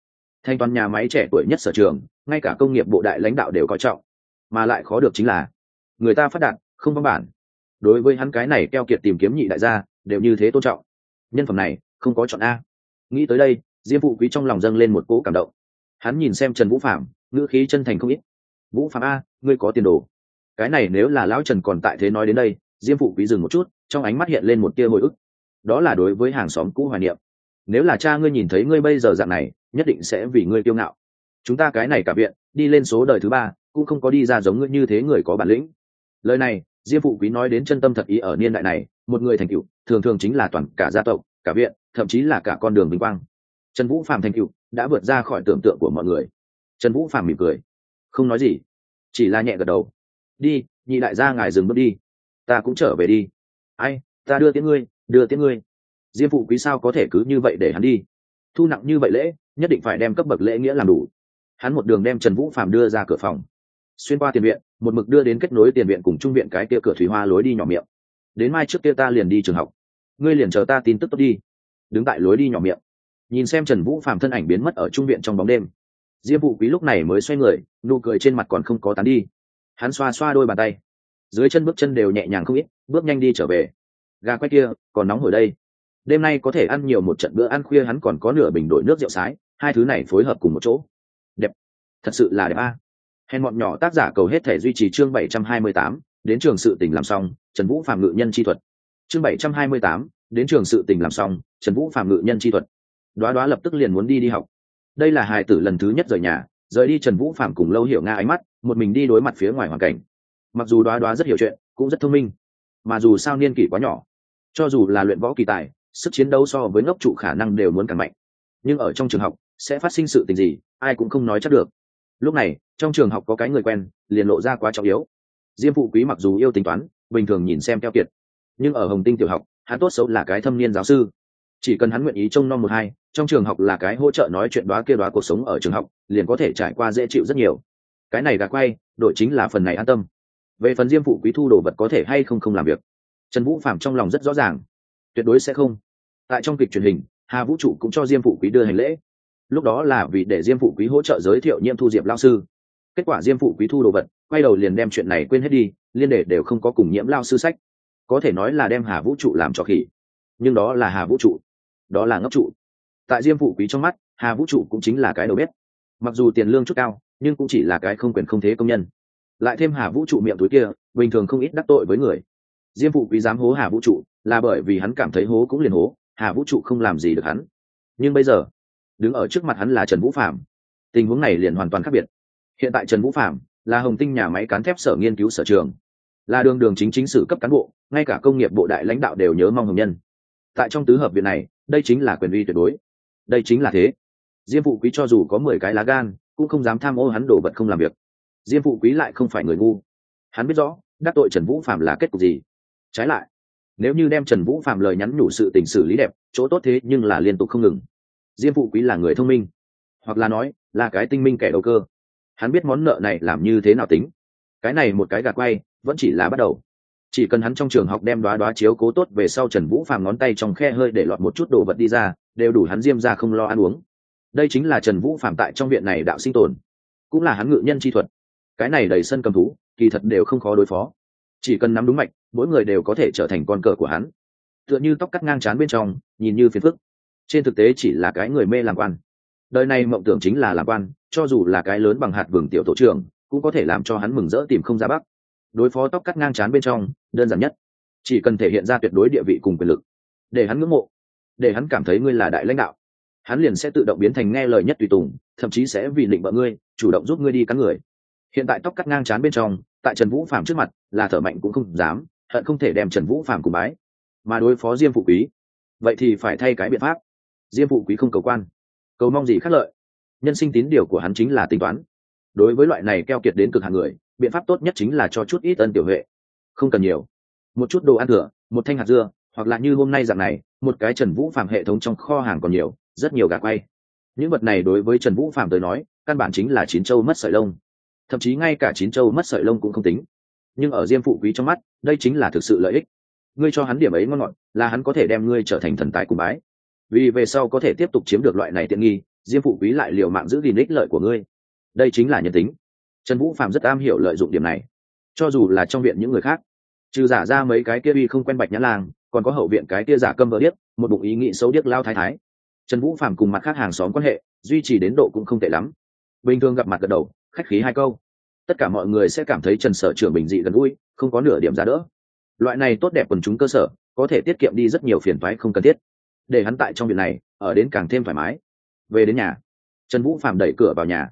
Thanh toán nhà máy trẻ tuổi nhất sở trường, ngay cả công nghiệp bộ đại lãnh đạo đều coi trọng. Mà lại khó được chính là, người ta phát đạt, không văn bản. Đối với hắn cái này keo kiệt tìm kiếm nhị đại gia, đều như thế tôn trọng. Nhân phẩm này không có chọn a. Nghĩ tới đây, diêm phụ quý trong lòng dâng lên một cỗ cảm động. Hắn nhìn xem trần vũ phạm ngữ khí chân thành không ít. Vũ phạm a, ngươi có tiền đồ. Cái này nếu là lão trần còn tại thế nói đến đây, diêm phụ quý dừng một chút, trong ánh mắt hiện lên một tia hồi ức. Đó là đối với hàng xóm cũ hoài niệm. Nếu là cha ngươi nhìn thấy ngươi bây giờ dạng này, nhất định sẽ vì ngươi kiêu ngạo. Chúng ta cái này cả viện, đi lên số đời thứ ba, cũng không có đi ra giống ngươi như thế người có bản lĩnh. Lời này, diêm phụ quý nói đến chân tâm thật ý ở niên đại này, một người thành cựu thường thường chính là toàn cả gia tộc cả viện, thậm chí là cả con đường vinh quang. Trần vũ phạm thành cựu đã vượt ra khỏi tưởng tượng của mọi người. Trần vũ phạm mỉm cười. Không nói gì, chỉ là nhẹ gật đầu. Đi, nhị đại gia ngài dừng bước đi. Ta cũng trở về đi. Ai, ta đưa tiếng ngươi, đưa tiếng ngươi. Diêm phụ quý sao có thể cứ như vậy để hắn đi? Thu nặng như vậy lễ, nhất định phải đem cấp bậc lễ nghĩa làm đủ. Hắn một đường đem trần vũ phạm đưa ra cửa phòng. Xuyên qua tiền viện, một mực đưa đến kết nối tiền viện cùng trung viện cái kia cửa thủy hoa lối đi nhỏ miệng. Đến mai trước kia ta liền đi trường học ngươi liền chờ ta tin tức tốt đi. Đứng tại lối đi nhỏ miệng. Nhìn xem trần vũ phạm thân ảnh biến mất ở trung viện trong bóng đêm. Diêm vụ quý lúc này mới xoay người, nụ cười trên mặt còn không có tán đi. Hắn xoa xoa đôi bàn tay. Dưới chân bước chân đều nhẹ nhàng không ít, bước nhanh đi trở về. Gà quét kia, còn nóng hồi đây. Đêm nay có thể ăn nhiều một trận bữa ăn khuya hắn còn có nửa bình đổi nước rượu sái, hai thứ này phối hợp cùng một chỗ. Đẹp. Thật sự là đẹp a. Hèn mọn nhỏ tác giả cầu hết thể duy trì chương bảy trăm hai mươi tám, đến trường sự tình làm xong, trần vũ phạm ngự nhân chi thuật chương bảy trăm hai mươi tám, đến trường sự tình làm xong, trần vũ phạm ngự nhân chi thuật. Đoá đoá lập tức liền muốn đi đi học. Đây là hài tử lần thứ nhất rời nhà, rời đi trần vũ phạm cùng lâu hiểu nga ánh mắt, một mình đi đối mặt phía ngoài hoàn cảnh. Mặc dù đoá đoá rất hiểu chuyện, cũng rất thông minh, mà dù sao niên kỷ quá nhỏ, cho dù là luyện võ kỳ tài, sức chiến đấu so với ngốc trụ khả năng đều muốn càng mạnh. Nhưng ở trong trường học, sẽ phát sinh sự tình gì, ai cũng không nói chắc được. Lúc này, trong trường học có cái người quen, liền lộ ra quá trọng yếu. Diêm phụ quý mặc dù yêu tính toán, bình thường nhìn xem keo kiệt nhưng ở hồng tinh tiểu học, hắn tốt xấu là cái thâm niên giáo sư. Chỉ cần hắn nguyện ý trông nom một hai, trong trường học là cái hỗ trợ nói chuyện đoá kia đoá cuộc sống ở trường học, liền có thể trải qua dễ chịu rất nhiều. Cái này gà quay, đội chính là phần này an tâm. Về phần diêm phụ quý thu đồ vật có thể hay không không làm việc, trần vũ phạm trong lòng rất rõ ràng. Tuyệt đối sẽ không. Tại trong kịch truyền hình, hà vũ trụ cũng cho diêm phụ quý đưa hành lễ. Lúc đó là vì để diêm phụ quý hỗ trợ giới thiệu nhiệm thu diệp lao sư. Kết quả diêm phụ quý thu đồ vật, quay đầu liền đem chuyện này quên hết đi, liên để đều không có cùng nhiễm lao sư sách có thể nói là đem hà vũ trụ làm cho khỉ. Nhưng đó là hà vũ trụ. Đó là ngốc trụ. Tại diêm phụ quý trong mắt, hà vũ trụ cũng chính là cái đầu bếp. Mặc dù tiền lương chút cao, nhưng cũng chỉ là cái không quyền không thế công nhân. Lại thêm hà vũ trụ miệng túi kia, bình thường không ít đắc tội với người. Diêm phụ quý dám hố hà vũ trụ, là bởi vì hắn cảm thấy hố cũng liền hố, hà vũ trụ không làm gì được hắn. Nhưng bây giờ, đứng ở trước mặt hắn là trần vũ phạm tình huống này liền hoàn toàn khác biệt. Hiện tại trần vũ phạm là hồng tinh nhà máy cán thép sở nghiên cứu sở trường là đường đường chính chính sử cấp cán bộ, ngay cả công nghiệp bộ đại lãnh đạo đều nhớ mong hồng nhân. Tại trong tứ hợp viện này, đây chính là quyền uy tuyệt đối. Đây chính là thế. Diêm phụ quý cho dù có mười cái lá gan, cũng không dám tham ô hắn đồ vật không làm việc. Diêm phụ quý lại không phải người ngu. Hắn biết rõ, đắc tội trần vũ phạm là kết cục gì. Trái lại, nếu như đem trần vũ phạm lời nhắn nhủ sự tình xử lý đẹp, chỗ tốt thế nhưng là liên tục không ngừng. Diêm phụ quý là người thông minh, hoặc là nói, là cái tinh minh kẻ đầu cơ. Hắn biết món nợ này làm như thế nào tính. Cái này một cái gạt quay vẫn chỉ là bắt đầu. Chỉ cần hắn trong trường học đem đoá đoá chiếu cố tốt về sau trần vũ phàm ngón tay trong khe hơi để lọt một chút đồ vật đi ra, đều đủ hắn diêm ra không lo ăn uống. Đây chính là trần vũ phàm tại trong viện này đạo sinh tồn, cũng là hắn ngự nhân chi thuật. Cái này đầy sân cầm thú, kỳ thật đều không khó đối phó. Chỉ cần nắm đúng mạch, mỗi người đều có thể trở thành con cờ của hắn. Tựa như tóc cắt ngang c bên trong, nhìn như phiền phức. Trên thực tế chỉ là cái người mê làm quan. Đời này mộng tưởng chính là làm quan, cho dù là cái lớn bằng hạt vườn tiểu tổ trưởng, cũng có thể làm cho hắn mừng rỡ tìm không ra bắc đối phó tóc cắt ngang c bên trong, đơn giản nhất. Chỉ cần thể hiện ra tuyệt đối địa vị cùng quyền lực, để hắn ngưỡng mộ, để hắn cảm thấy ngươi là đại lãnh đạo, hắn liền sẽ tự động biến thành nghe lời nhất tùy tùng, thậm chí sẽ vì định vợ ngươi, chủ động giúp ngươi đi cắn người. Hiện tại tóc cắt ngang c bên trong, tại trần vũ phạm trước mặt, là thở mạnh cũng không dám, hận không thể đem trần vũ phạm cùng bái. Mà đối phó diêm phụ quý, vậy thì phải thay cái biện pháp. Diêm phụ quý không cầu quan, cầu mong gì khác lợi. Nhân sinh tín điều của hắn chính là tính toán. Đối với loại này keo kiệt đến cực hàng người biện pháp tốt nhất chính là cho chút ít ân tiểu huệ. Không cần nhiều. Một chút đồ ăn thừa, một thanh hạt dưa, hoặc là như hôm nay dạng này, một cái trần vũ phạm hệ thống trong kho hàng còn nhiều, rất nhiều gà quay. Những vật này đối với trần vũ phạm tới nói, căn bản chính là chín châu mất sợi lông. Thậm chí ngay cả chín châu mất sợi lông cũng không tính. Nhưng ở diêm phụ quý trong mắt, đây chính là thực sự lợi ích. Ngươi cho hắn điểm ấy ngon ngọt, là hắn có thể đem ngươi trở thành thần tài cùng bái. Vì về sau có thể tiếp tục chiếm được loại này tiện nghi, diêm phụ quý lại liều mạng giữ gìn ích lợi của ngươi. Đây chính là nhân tính trần vũ phạm rất am hiểu lợi dụng điểm này. Cho dù là trong viện những người khác trừ giả ra mấy cái kia uy không quen bạch nhã làng, còn có hậu viện cái kia giả câm vỡ điếc một bụng ý nghĩ xấu điếc lao thái thái. Trần vũ phạm cùng mặt khác hàng xóm quan hệ duy trì đến độ cũng không tệ lắm. Bình thường gặp mặt gật đầu khách khí hai câu. Tất cả mọi người sẽ cảm thấy trần sở trưởng bình dị gần gũi không có nửa điểm giá đỡ. Loại này tốt đẹp quần chúng cơ sở có thể tiết kiệm đi rất nhiều phiền toái không cần thiết. Để hắn tại trong việc này ở đến càng thêm thoải mái. Về đến nhà trần vũ phạm đẩy cửa vào nhà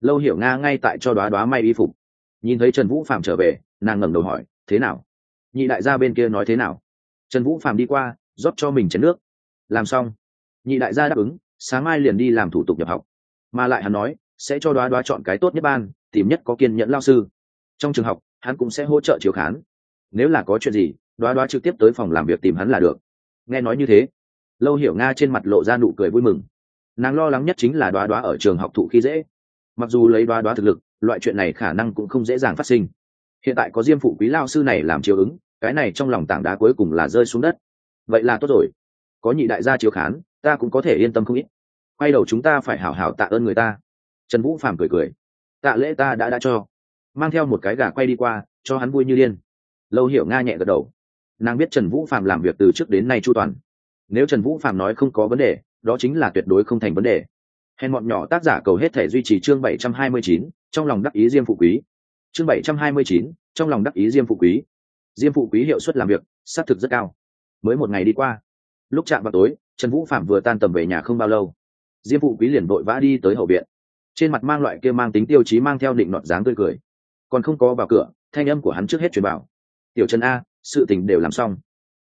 lâu hiểu nga ngay tại cho đoá đoá may y phục. Nhìn thấy trần vũ phạm trở về, nàng ngẩng đầu hỏi, thế nào? Nhị đại gia bên kia nói thế nào? Trần vũ phạm đi qua, rót cho mình chén nước. Làm xong. Nhị đại gia đáp ứng, sáng mai liền đi làm thủ tục nhập học. Mà lại hắn nói, sẽ cho đoá đoá chọn cái tốt nhất ban, tìm nhất có kiên nhẫn lao sư. Trong trường học, hắn cũng sẽ hỗ trợ chiếu khán. Nếu là có chuyện gì đoá đoá trực tiếp tới phòng làm việc tìm hắn là được. Nghe nói như thế, lâu hiểu nga trên mặt lộ ra nụ cười vui mừng. Nàng lo lắng nhất chính là đoá đoá ở trường học thụ khi dễ mặc dù lấy đoá đoá thực lực, loại chuyện này khả năng cũng không dễ dàng phát sinh. Hiện tại có diêm phụ quý lao sư này làm chiếu ứng, cái này trong lòng tảng đá cuối cùng là rơi xuống đất. Vậy là tốt rồi. Có nhị đại gia chiếu khán, ta cũng có thể yên tâm không ít. Quay đầu chúng ta phải hảo hảo tạ ơn người ta. Trần vũ phàm cười cười. Tạ lễ ta đã đã cho. Mang theo một cái gà quay đi qua, cho hắn vui như điên. Lâu hiểu nga nhẹ gật đầu. Nàng biết trần vũ phạm làm việc từ trước đến nay chu toàn. Nếu trần vũ phạm nói không có vấn đề, đó chính là tuyệt đối không thành vấn đề hèn bọn nhỏ tác giả cầu hết thể duy trì chương bảy trăm hai mươi chín, trong lòng đắc ý diêm phụ quý. Chương bảy trăm hai mươi chín, trong lòng đắc ý diêm phụ quý. Diêm phụ quý hiệu suất làm việc, xác thực rất cao. Mới một ngày đi qua, lúc chạm vào tối, trần vũ phạm vừa tan tầm về nhà không bao lâu. Diêm phụ quý liền vội vã đi tới hậu viện. Trên mặt mang loại kia mang tính tiêu chí mang theo định nọt dáng tươi cười. Còn không có vào cửa, thanh âm của hắn trước hết truyền bảo. Tiểu trần a, sự tình đều làm xong.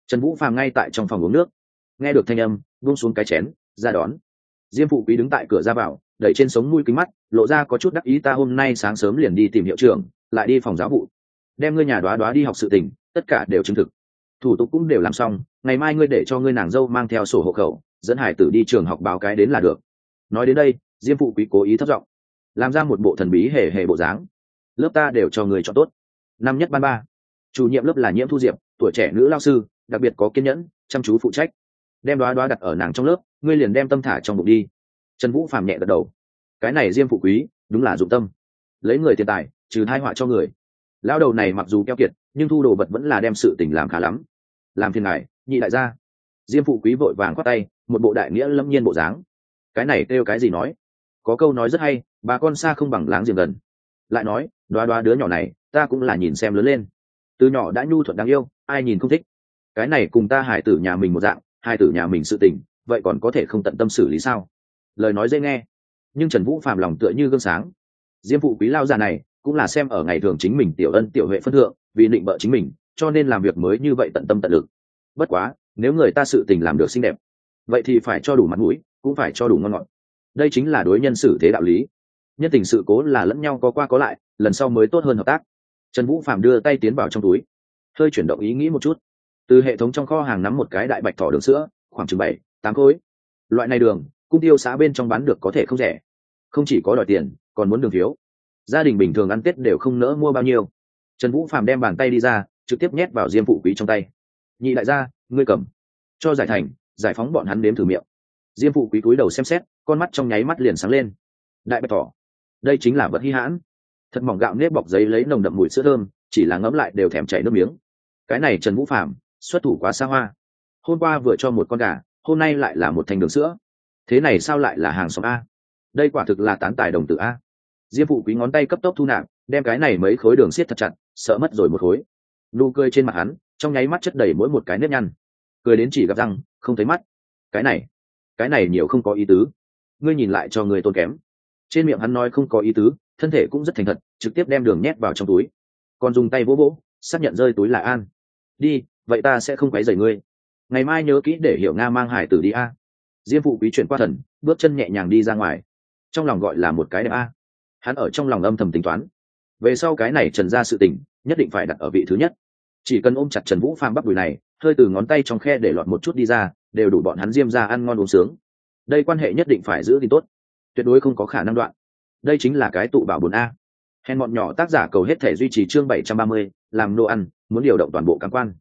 Trần vũ phàm ngay tại trong phòng uống nước. Nghe được thanh âm, buông xuống cái chén, ra đón diêm phụ quý đứng tại cửa ra vào, đẩy trên sống mũi kính mắt, lộ ra có chút đắc ý, ta hôm nay sáng sớm liền đi tìm hiệu trưởng, lại đi phòng giáo vụ. Đem ngươi nhà đoá đoá đi học sự tình, tất cả đều chứng thực. Thủ tục cũng đều làm xong, ngày mai ngươi để cho ngươi nàng dâu mang theo sổ hộ khẩu, dẫn hải tử đi trường học báo cái đến là được. Nói đến đây, diêm phụ quý cố ý thất giọng, làm ra một bộ thần bí hề hề bộ dáng. Lớp ta đều cho người chọn tốt. Năm nhất ban ba, chủ nhiệm lớp là nhiễm thu diệp, tuổi trẻ nữ lao sư, đặc biệt có kiên nhẫn, chăm chú phụ trách đem đoá đoá đặt ở nàng trong lớp, ngươi liền đem tâm thả trong bụng đi. Trần vũ phàm nhẹ gật đầu. Cái này diêm phụ quý, đúng là dụng tâm. Lấy người tiền tài, trừ thai họa cho người. Lao đầu này mặc dù keo kiệt, nhưng thu đồ vật vẫn là đem sự tình làm khá lắm. Làm phiền ngài, nhị đại gia. Diêm phụ quý vội vàng khoát tay, một bộ đại nghĩa lâm nhiên bộ dáng. Cái này kêu cái gì nói? Có câu nói rất hay, bà con xa không bằng láng giềng gần. Lại nói, đoá đoá đứa nhỏ này, ta cũng là nhìn xem lớn lên. Từ nhỏ đã nhu thuận đáng yêu, ai nhìn không thích. Cái này cùng ta hải tử nhà mình một dạng hai tử nhà mình sự tình, vậy còn có thể không tận tâm xử lý sao? Lời nói dễ nghe, nhưng trần vũ phàm lòng tựa như gương sáng. Diêm phụ quý lao già này cũng là xem ở ngày thường chính mình tiểu ân tiểu huệ phân thượng, vì định bợ chính mình, cho nên làm việc mới như vậy tận tâm tận lực. Bất quá, nếu người ta sự tình làm được xinh đẹp, vậy thì phải cho đủ mặt mũi, cũng phải cho đủ ngon ngọt. Đây chính là đối nhân xử thế đạo lý. Nhân tình sự cố là lẫn nhau có qua có lại, lần sau mới tốt hơn hợp tác. Trần vũ phạm đưa tay tiến vào trong túi, hơi chuyển động ý nghĩ một chút từ hệ thống trong kho hàng nắm một cái đại bạch thỏ đường sữa, khoảng chừng bảy, tám khối. Loại này đường, cung tiêu xã bên trong bán được có thể không rẻ. Không chỉ có đòi tiền, còn muốn đường phiếu gia đình bình thường ăn tết đều không nỡ mua bao nhiêu. Trần vũ phạm đem bàn tay đi ra, trực tiếp nhét vào diêm phụ quý trong tay. Nhị đại gia, ngươi cầm. Cho giải thành, giải phóng bọn hắn đếm thử miệng. Diêm phụ quý cúi đầu xem xét, con mắt trong nháy mắt liền sáng lên. Đại bạch thỏ, đây chính là vật hy hãn. Thật mỏng gạo nếp bọc giấy lấy nồng đậm mùi sữa thơm, chỉ là ngấm lại đều thèm chảy nước miếng. Cái này trần vũ phạm xuất thủ quá xa hoa. Hôm qua vừa cho một con gà, hôm nay lại là một thành đường sữa. Thế này sao lại là hàng xóm a? Đây quả thực là tán tài đồng tử a. Diêm phụ quý ngón tay cấp tốc thu nạp, đem cái này mấy khối đường siết thật chặt, sợ mất rồi một khối. Nụ cười trên mặt hắn, trong nháy mắt chất đầy mỗi một cái nếp nhăn. Cười đến chỉ gặp răng, không thấy mắt. Cái này cái này nhiều không có ý tứ. Ngươi nhìn lại cho người tôn kém. Trên miệng hắn nói không có ý tứ, thân thể cũng rất thành thật, trực tiếp đem đường nhét vào trong túi. Còn dùng tay vỗ vỗ, xác nhận rơi túi là an. Đi vậy ta sẽ không quấy rầy ngươi. Ngày mai nhớ kỹ để hiểu nga mang hải tử đi a. Diêm phụ quý chuyển qua thần, bước chân nhẹ nhàng đi ra ngoài. Trong lòng gọi là một cái đẹp a. Hắn ở trong lòng âm thầm tính toán. Về sau cái này trần ra sự tình, nhất định phải đặt ở vị thứ nhất. Chỉ cần ôm chặt trần vũ phàm bắp đùi này, hơi từ ngón tay trong khe để lọt một chút đi ra, đều đủ bọn hắn diêm ra ăn ngon uống sướng. Đây quan hệ nhất định phải giữ gìn tốt. Tuyệt đối không có khả năng đoạn. Đây chính là cái tụ bảo bốn a. Hèn bọn nhỏ tác giả cầu hết thể duy trì chương bảy trăm ba mươi, làm đồ ăn, muốn điều động toàn bộ cảm quan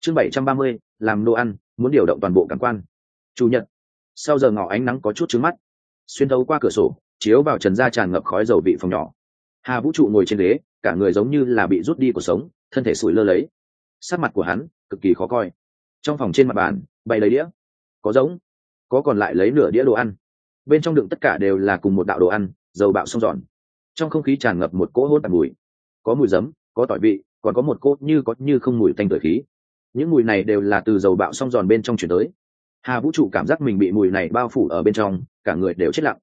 chương bảy trăm ba mươi, làm đồ ăn, muốn điều động toàn bộ cảm quan. Chủ nhật. Sau giờ ngỏ ánh nắng có chút trứng mắt. Xuyên thấu qua cửa sổ, chiếu vào trần da tràn ngập khói dầu vị phòng nhỏ. Hà vũ trụ ngồi trên ghế, cả người giống như là bị rút đi cuộc sống, thân thể sủi lơ lấy. Sắc mặt của hắn cực kỳ khó coi. Trong phòng trên mặt bàn, bày lấy đĩa. Có giống. Có còn lại lấy nửa đĩa đồ ăn. Bên trong đựng tất cả đều là cùng một đạo đồ ăn, dầu bạo sông giòn. Trong không khí tràn ngập một cỗ hôn tạp mùi. Có mùi giấm, có tỏi vị, còn có một cỗ như có như không mùi tanh tưởi khí những mùi này đều là từ dầu bạo song giòn bên trong chuyển tới. Hà vũ trụ cảm giác mình bị mùi này bao phủ ở bên trong, cả người đều chết lặng.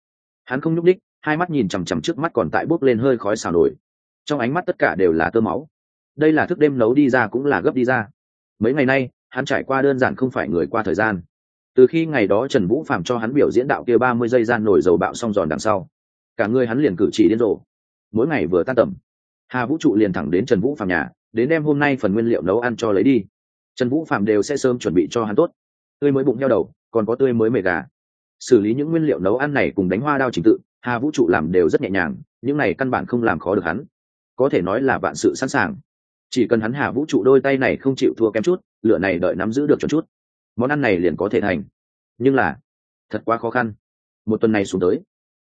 Hắn không nhúc ních hai mắt nhìn chằm chằm trước mắt còn tại bốc lên hơi khói xào nổi. Trong ánh mắt tất cả đều là tơ máu. Đây là thức đêm nấu đi ra cũng là gấp đi ra. Mấy ngày nay, hắn trải qua đơn giản không phải người qua thời gian. Từ khi ngày đó trần vũ phạm cho hắn biểu diễn đạo kia ba mươi giây gian nổi dầu bạo xong giòn đằng sau, cả người hắn liền cử chỉ điên rồ. Mỗi ngày vừa tan tầm, hà vũ trụ liền thẳng đến trần vũ phạm nhà, đến đem hôm nay phần nguyên liệu nấu ăn cho lấy đi trần vũ phạm đều sẽ sớm chuẩn bị cho hắn tốt. Tươi mới bụng heo đầu, còn có tươi mới mề gà. Xử lý những nguyên liệu nấu ăn này cùng đánh hoa đao trình tự, hà vũ trụ làm đều rất nhẹ nhàng, những này căn bản không làm khó được hắn. Có thể nói là vạn sự sẵn sàng. Chỉ cần hắn hà vũ trụ đôi tay này không chịu thua kém chút lựa này đợi nắm giữ được cho chút. Món ăn này liền có thể thành. Nhưng là, thật quá khó khăn. Một tuần này xuống tới,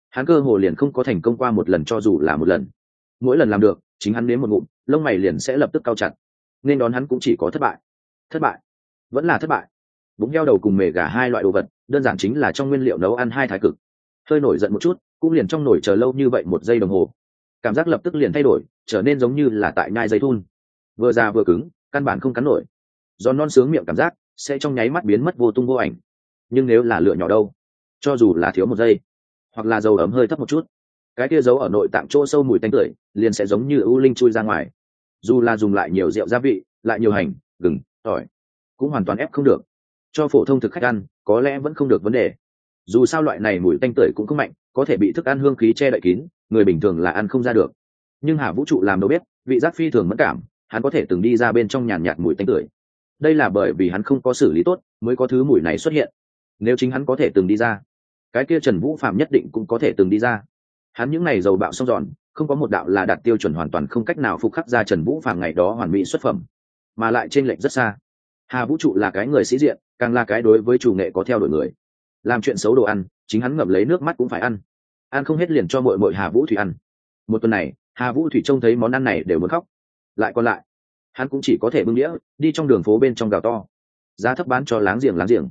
hắn cơ hồ liền không có thành công qua một lần cho dù là một lần. Mỗi lần làm được, chính hắn đến một ngụm, lông mày liền sẽ lập tức cao chặt. Nên đón hắn cũng chỉ có thất bại thất bại. Vẫn là thất bại. Bụng heo đầu cùng mề gà hai loại đồ vật, đơn giản chính là trong nguyên liệu nấu ăn hai thái cực. Hơi nổi giận một chút, cũng liền trong nổi chờ lâu như vậy một giây đồng hồ. Cảm giác lập tức liền thay đổi, trở nên giống như là tại nhai dây thun. Vừa già vừa cứng, căn bản không cắn nổi. Giòn non sướng miệng cảm giác, sẽ trong nháy mắt biến mất vô tung vô ảnh. Nhưng nếu là lựa nhỏ đâu, cho dù là thiếu một giây, hoặc là dầu ấm hơi thấp một chút, cái kia giấu ở nội tạng chỗ sâu mùi tanh tưởi, liền sẽ giống như ưu linh chui ra ngoài. Dù là dùng lại nhiều rượu gia vị, lại nhiều hành, gừng tỏi. Cũng hoàn toàn ép không được. Cho phổ thông thực khách ăn, có lẽ vẫn không được vấn đề. Dù sao loại này mùi tanh tưởi cũng không mạnh, có thể bị thức ăn hương khí che đậy kín, người bình thường là ăn không ra được. Nhưng hà vũ trụ làm đâu biết, vị giác phi thường mất cảm, hắn có thể từng đi ra bên trong nhàn nhạt mùi tanh tưởi. Đây là bởi vì hắn không có xử lý tốt, mới có thứ mùi này xuất hiện. Nếu chính hắn có thể từng đi ra, cái kia trần vũ phạm nhất định cũng có thể từng đi ra. Hắn những ngày giàu bạo xong giòn, không có một đạo là đạt tiêu chuẩn hoàn toàn không cách nào phục khắc ra trần vũ phạm ngày đó hoàn mỹ xuất phẩm mà lại t r ê n lệch rất xa. Hà vũ trụ là cái người sĩ diện, càng là cái đối với chủ nghệ có theo đuổi người. Làm chuyện xấu đồ ăn, chính hắn ngậm lấy nước mắt cũng phải ăn. Ăn không hết liền cho mội mội hà vũ thủy ăn. Một tuần này, hà vũ thủy trông thấy món ăn này đều muốn khóc. Lại còn lại, hắn cũng chỉ có thể bưng đĩa, đi trong đường phố bên trong gào to. Giá thấp bán cho láng giềng láng giềng.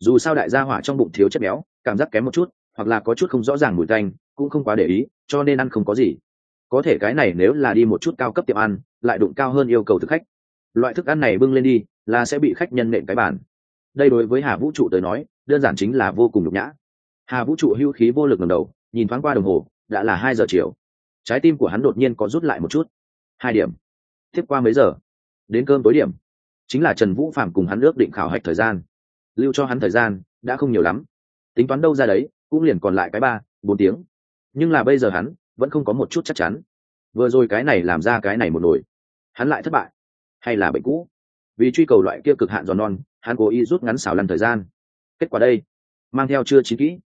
Dù sao đại gia hỏa trong bụng thiếu chất béo, cảm giác kém một chút, hoặc là có chút không rõ ràng mùi tanh, cũng không quá để ý, cho nên ăn không có gì. Có thể cái này nếu là đi một chút cao cấp tiệm ăn, lại đụng cao hơn yêu cầu thực khách loại thức ăn này bưng lên đi, là sẽ bị khách nhân nện cái bàn. đây đối với hà vũ trụ tới nói, đơn giản chính là vô cùng nhục nhã. Hà vũ trụ hưu khí vô lực ngầm đầu, nhìn thoáng qua đồng hồ, đã là hai giờ chiều. Trái tim của hắn đột nhiên có rút lại một chút. Hai điểm. Tiếp qua mấy giờ? Đến cơm tối điểm. Chính là trần vũ phạm cùng hắn ước định khảo hạch thời gian. Lưu cho hắn thời gian, đã không nhiều lắm. Tính toán đâu ra đấy, cũng liền còn lại cái ba, bốn tiếng. Nhưng là bây giờ hắn, vẫn không có một chút chắc chắn. Vừa rồi cái này làm ra cái này một nồi. Hắn lại thất bại hay là bệnh cũ. Vì truy cầu loại kia cực hạn giòn non, hắn cố ý rút ngắn xào lăn thời gian. Kết quả đây, mang theo chưa chín kỹ.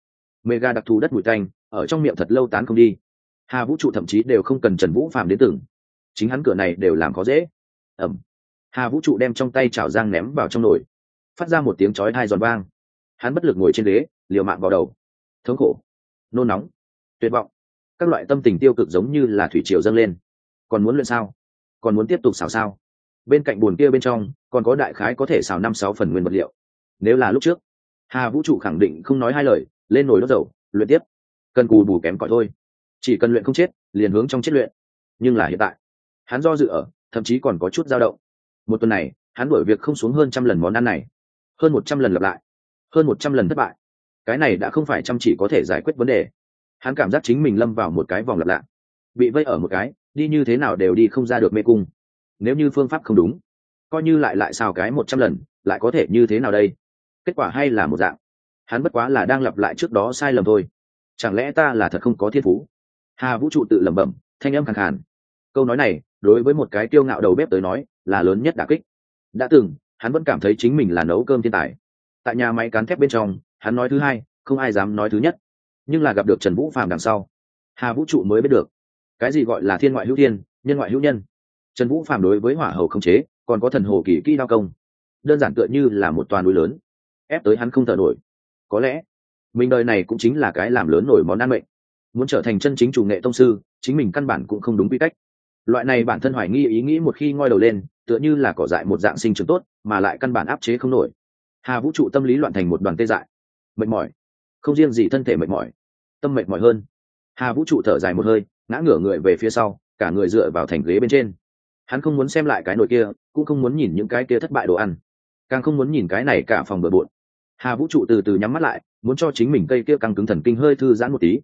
Mega đặc thù đất bụi tanh, ở trong miệng thật lâu tán không đi. Hà vũ trụ thậm chí đều không cần trần vũ phạm đến từng chính hắn cửa này đều làm khó dễ. Ẩm. Hà vũ trụ đem trong tay chảo giang ném vào trong nồi. Phát ra một tiếng chói hai giòn vang. Hắn bất lực ngồi trên ghế, liều mạng vào đầu. Thống khổ. Nôn nóng. Tuyệt vọng. Các loại tâm tình tiêu cực giống như là thủy triều dâng lên. Còn muốn luyện sao? Còn muốn tiếp tục xào sao? Bên cạnh bồn kia bên trong, còn có đại khái có thể xào năm sáu phần nguyên vật liệu. Nếu là lúc trước, hà vũ trụ khẳng định không nói hai lời, lên nồi đốt dầu, luyện tiếp. Cần cù bù kém cỏi thôi. Chỉ cần luyện không chết, liền hướng trong chết luyện. Nhưng là hiện tại, hắn do dự ở, thậm chí còn có chút dao động. Một tuần này, hắn đổi việc không xuống hơn trăm lần món ăn này. Hơn một trăm lần lặp lại. Hơn một trăm lần thất bại. Cái này đã không phải chăm chỉ có thể giải quyết vấn đề. Hắn cảm giác chính mình lâm vào một cái vòng lặp lại. Bị vây ở một cái, đi như thế nào đều đi không ra được mê cung nếu như phương pháp không đúng, coi như lại lại xào cái một trăm lần, lại có thể như thế nào đây? Kết quả hay là một dạng. Hắn bất quá là đang lặp lại trước đó sai lầm thôi. Chẳng lẽ ta là thật không có thiên phú? Hà vũ trụ tự lẩm bẩm, thanh âm khẳng khàn. Câu nói này, đối với một cái tiêu ngạo đầu bếp tới nói, là lớn nhất đà kích. Đã từng, hắn vẫn cảm thấy chính mình là nấu cơm thiên tài. Tại nhà máy cán thép bên trong, hắn nói thứ hai, không ai dám nói thứ nhất. Nhưng là gặp được trần vũ phàm đằng sau, hà vũ trụ mới biết được. Cái gì gọi là thiên ngoại hữu thiên, nhân ngoại hữu nhân? Trần vũ phàm đối với hỏa hầu không chế, còn có thần hồ kỳ kỹ đao công. Đơn giản tựa như là một toàn núi lớn, ép tới hắn không thở nổi. Có lẽ, mình đời này cũng chính là cái làm lớn nổi món ăn mệnh. Muốn trở thành chân chính chủ nghệ tông sư, chính mình căn bản cũng không đúng quy cách. Loại này bản thân hoài nghi ý nghĩ một khi ngoi đầu lên, tựa như là cỏ dại một dạng sinh trưởng tốt, mà lại căn bản áp chế không nổi. Hà vũ trụ tâm lý loạn thành một đoàn tê dại. Mệt mỏi. Không riêng gì thân thể mệt mỏi, tâm mệt mỏi hơn. Hà vũ trụ thở dài một hơi, ngã ngửa người về phía sau, cả người dựa vào thành ghế bên trên hắn không muốn xem lại cái nồi kia, cũng không muốn nhìn những cái kia thất bại đồ ăn. Càng không muốn nhìn cái này cả phòng bừa bộn. Hà vũ trụ từ từ nhắm mắt lại, muốn cho chính mình cây kia căng cứng thần kinh hơi thư giãn một tí.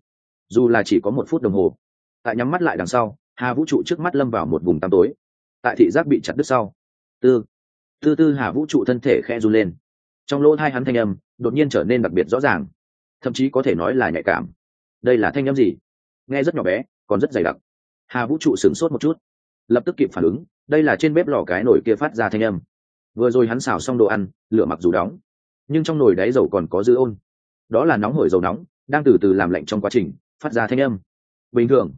Dù là chỉ có một phút đồng hồ. Tại nhắm mắt lại đằng sau, hà vũ trụ trước mắt lâm vào một vùng tăm tối. Tại thị giác bị chặt đứt sau. Tư tư tư hà vũ trụ thân thể khe run lên. Trong lỗ hai hắn thanh âm, đột nhiên trở nên đặc biệt rõ ràng. Thậm chí có thể nói là nhạy cảm. Đây là thanh âm gì? Nghe rất nhỏ bé, còn rất dày đặc. Hà vũ trụ sửng sốt một chút lập tức kịp phản ứng, đây là trên bếp lò cái nồi kia phát ra thanh âm. Vừa rồi hắn xào xong đồ ăn, lửa mặc dù đóng, nhưng trong nồi đáy dầu còn có dư ôn. Đó là nóng hổi dầu nóng, đang từ từ làm lạnh trong quá trình, phát ra thanh âm. Bình thường,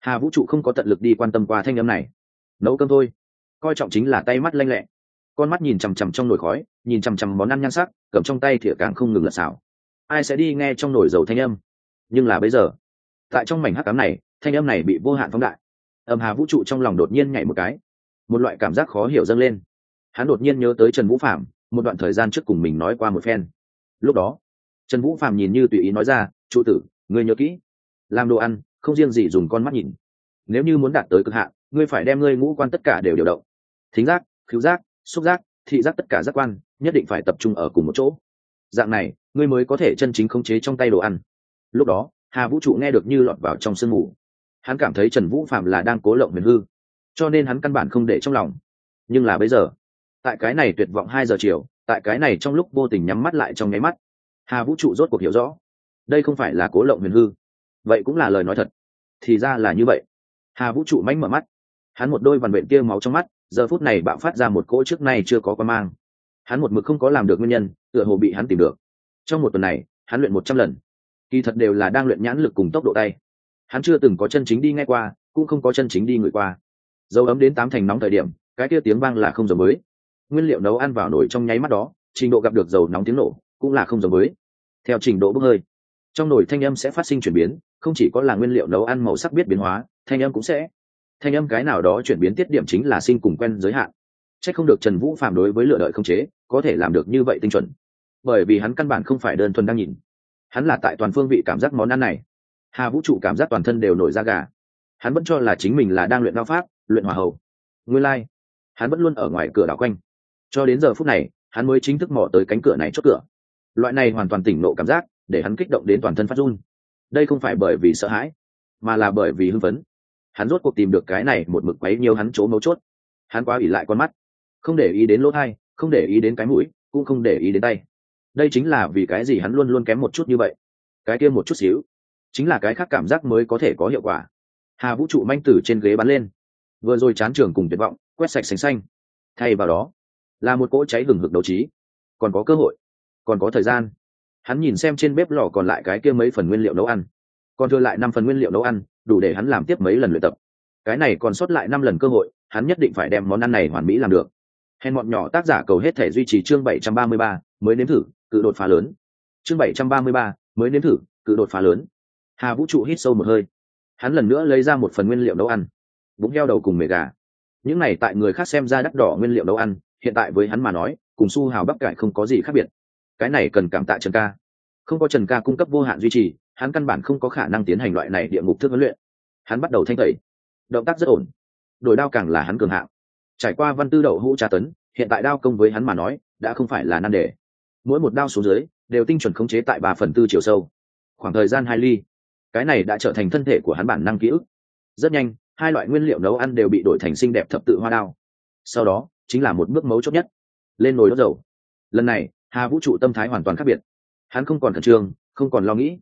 hà vũ trụ không có tận lực đi quan tâm qua thanh âm này. Nấu cơm thôi. Coi trọng chính là tay mắt lanh lẹ. Con mắt nhìn chằm chằm trong nồi khói, nhìn chằm chằm món ăn nhan sắc, cầm trong tay thìa càng không ngừng lật xào. Ai sẽ đi nghe trong nồi dầu thanh âm? Nhưng là bây giờ, tại trong mảnh hắc cám này, thanh âm này bị vô hạn phóng đại âm hà vũ trụ trong lòng đột nhiên nhảy một cái. Một loại cảm giác khó hiểu dâng lên. Hắn đột nhiên nhớ tới trần vũ phạm một đoạn thời gian trước cùng mình nói qua một phen. Lúc đó, trần vũ phạm nhìn như tùy ý nói ra trụ tử, ngươi nhớ kỹ. Làm đồ ăn, không riêng gì dùng con mắt nhìn. Nếu như muốn đạt tới cực hạn, ngươi phải đem ngươi ngũ quan tất cả đều điều động. Thính giác, khứu giác, xúc giác, thị giác tất cả giác quan, nhất định phải tập trung ở cùng một chỗ. Dạng này, ngươi mới có thể chân chính khống chế trong tay đồ ăn. Lúc đó, hà vũ trụ nghe được như lọt vào trong sương mù hắn cảm thấy trần vũ phạm là đang cố lộng huyền hư, cho nên hắn căn bản không để trong lòng. Nhưng là bây giờ, tại cái này tuyệt vọng hai giờ chiều, tại cái này trong lúc vô tình nhắm mắt lại trong nháy mắt, hà vũ trụ rốt cuộc hiểu rõ, đây không phải là cố lộng huyền hư. Vậy cũng là lời nói thật. Thì ra là như vậy. Hà vũ trụ mánh mở mắt. Hắn một đôi vằn vện kia máu trong mắt, giờ phút này bạo phát ra một cỗ trước nay chưa có con mang. Hắn một mực không có làm được nguyên nhân, tựa hồ bị hắn tìm được. Trong một tuần này, hắn luyện một trăm lần. Kỳ thật đều là đang luyện nhãn lực cùng tốc độ tay hắn chưa từng có chân chính đi ngay qua, cũng không có chân chính đi ngửi qua. Dầu ấm đến tám thành nóng thời điểm, cái kia tiếng vang là không giống mới. Nguyên liệu nấu ăn vào nổi trong nháy mắt đó, trình độ gặp được dầu nóng tiếng nổ, cũng là không giống mới. Theo trình độ bốc hơi, trong nồi thanh âm sẽ phát sinh chuyển biến, không chỉ có là nguyên liệu nấu ăn màu sắc biết biến hóa, thanh âm cũng sẽ, thanh âm cái nào đó chuyển biến tiết điểm chính là sinh cùng quen giới hạn. C h ắ c không được trần vũ phạm đối với lựa đợi không chế, có thể làm được như vậy tinh chuẩn. Bởi vì hắn căn bản không phải đơn thuần đang nhìn. Hắn là tại toàn phương vị cảm giác món ăn này hà vũ trụ cảm giác toàn thân đều nổi da gà. Hắn vẫn cho là chính mình là đang luyện đao pháp, luyện hòa hầu. Nguyên lai、like. hắn vẫn luôn ở ngoài cửa đảo quanh. Cho đến giờ phút này, hắn mới chính thức mò tới cánh cửa này chốt cửa. Loại này hoàn toàn tỉnh nộ cảm giác, để hắn kích động đến toàn thân phát run. Đây không phải bởi vì sợ hãi, mà là bởi vì hưng phấn. Hắn rốt cuộc tìm được cái này một mực quấy nhiều hắn chỗ mấu chốt. Hắn quá ỉ lại con mắt. Không để ý đến lỗ thai, không để ý đến cái mũi, cũng không để ý đến tay. Đây chính là vì cái gì hắn luôn luôn kém một chút như vậy. Cái kia một chút xíu chính là cái khác cảm giác mới có thể có hiệu quả. Hà vũ trụ manh tử trên ghế bắn lên. Vừa rồi chán trường cùng tuyệt vọng, quét sạch sành xanh. Thay vào đó, là một cỗ cháy hừng hực đấu trí. Còn có cơ hội, còn có thời gian. Hắn nhìn xem trên bếp lò còn lại cái kia mấy phần nguyên liệu nấu ăn. Còn thừa lại năm phần nguyên liệu nấu ăn, đủ để hắn làm tiếp mấy lần luyện tập. Cái này còn sót lại năm lần cơ hội, hắn nhất định phải đem món ăn này hoàn mỹ làm được. Hèn bọn nhỏ tác giả cầu hết thể duy trì chương bảy trăm ba mươi ba, mới nếm thử, cự đột phá lớn. Chương bảy trăm ba mươi ba, mới nếm thử, cự đột phá lớn hà vũ trụ hít sâu một hơi. Hắn lần nữa lấy ra một phần nguyên liệu nấu ăn. Bụng heo đầu cùng mề gà. Những này tại người khác xem ra đắt đỏ nguyên liệu nấu ăn, hiện tại với hắn mà nói, cùng su hào bắp cải không có gì khác biệt. Cái này cần cảm tạ trần ca. Không có trần ca cung cấp vô hạn duy trì, hắn căn bản không có khả năng tiến hành loại này địa ngục thức huấn luyện. Hắn bắt đầu thanh tẩy. Động tác rất ổn. Đổi đao càng là hắn cường hạng. Trải qua văn tư đậu hũ tra tấn, hiện tại đao công với hắn mà nói, đã không phải là nan đề. Mỗi một đao xuống dưới, đều tinh chuẩn khống chế tại ba phần tư chiều sâu. Khoảng thời gian hai ly cái này đã trở thành thân thể của hắn bản năng ký ức. Rất nhanh, hai loại nguyên liệu nấu ăn đều bị đổi thành xinh đẹp thập tự hoa đao. Sau đó, chính là một bước mấu chốt nhất. Lên nồi đốt dầu. Lần này, hà vũ trụ tâm thái hoàn toàn khác biệt. Hắn không còn khẩn trương, không còn lo nghĩ.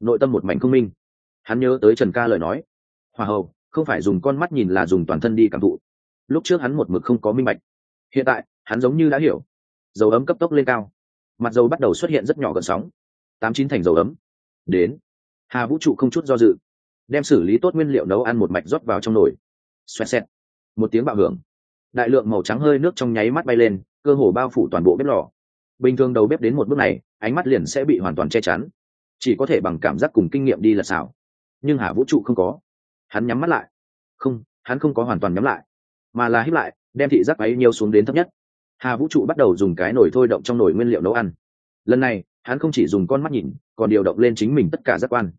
Nội tâm một mảnh không minh. Hắn nhớ tới trần ca lời nói. Hòa hậu, không phải dùng con mắt nhìn là dùng toàn thân đi cảm thụ. Lúc trước hắn một mực không có minh bạch. Hiện tại, hắn giống như đã hiểu. Dầu ấm cấp tốc lên cao. Mặt dầu bắt đầu xuất hiện rất nhỏ gần sóng. Tám chín thành dầu ấm. Đến hà vũ trụ không chút do dự, đem xử lý tốt nguyên liệu nấu ăn một mạch rót vào trong nồi. Xoẹt xẹt, một tiếng bạo hưởng. Đại lượng màu trắng hơi nước trong nháy mắt bay lên, cơ hồ bao phủ toàn bộ bếp lò. Bình thường đầu bếp đến một bước này, ánh mắt liền sẽ bị hoàn toàn che chắn. Chỉ có thể bằng cảm giác cùng kinh nghiệm đi là xảo. Nhưng hà vũ trụ không có. Hắn nhắm mắt lại. Không, hắn không có hoàn toàn nhắm lại, mà là hít lại, đem thị giác ấy nhiều xuống đến thấp nhất. Hà vũ trụ bắt đầu dùng cái nồi thôi động trong nồi nguyên liệu nấu ăn lần này, hắn không chỉ dùng con mắt nhìn, còn điều động lên chính mình tất cả giác quan.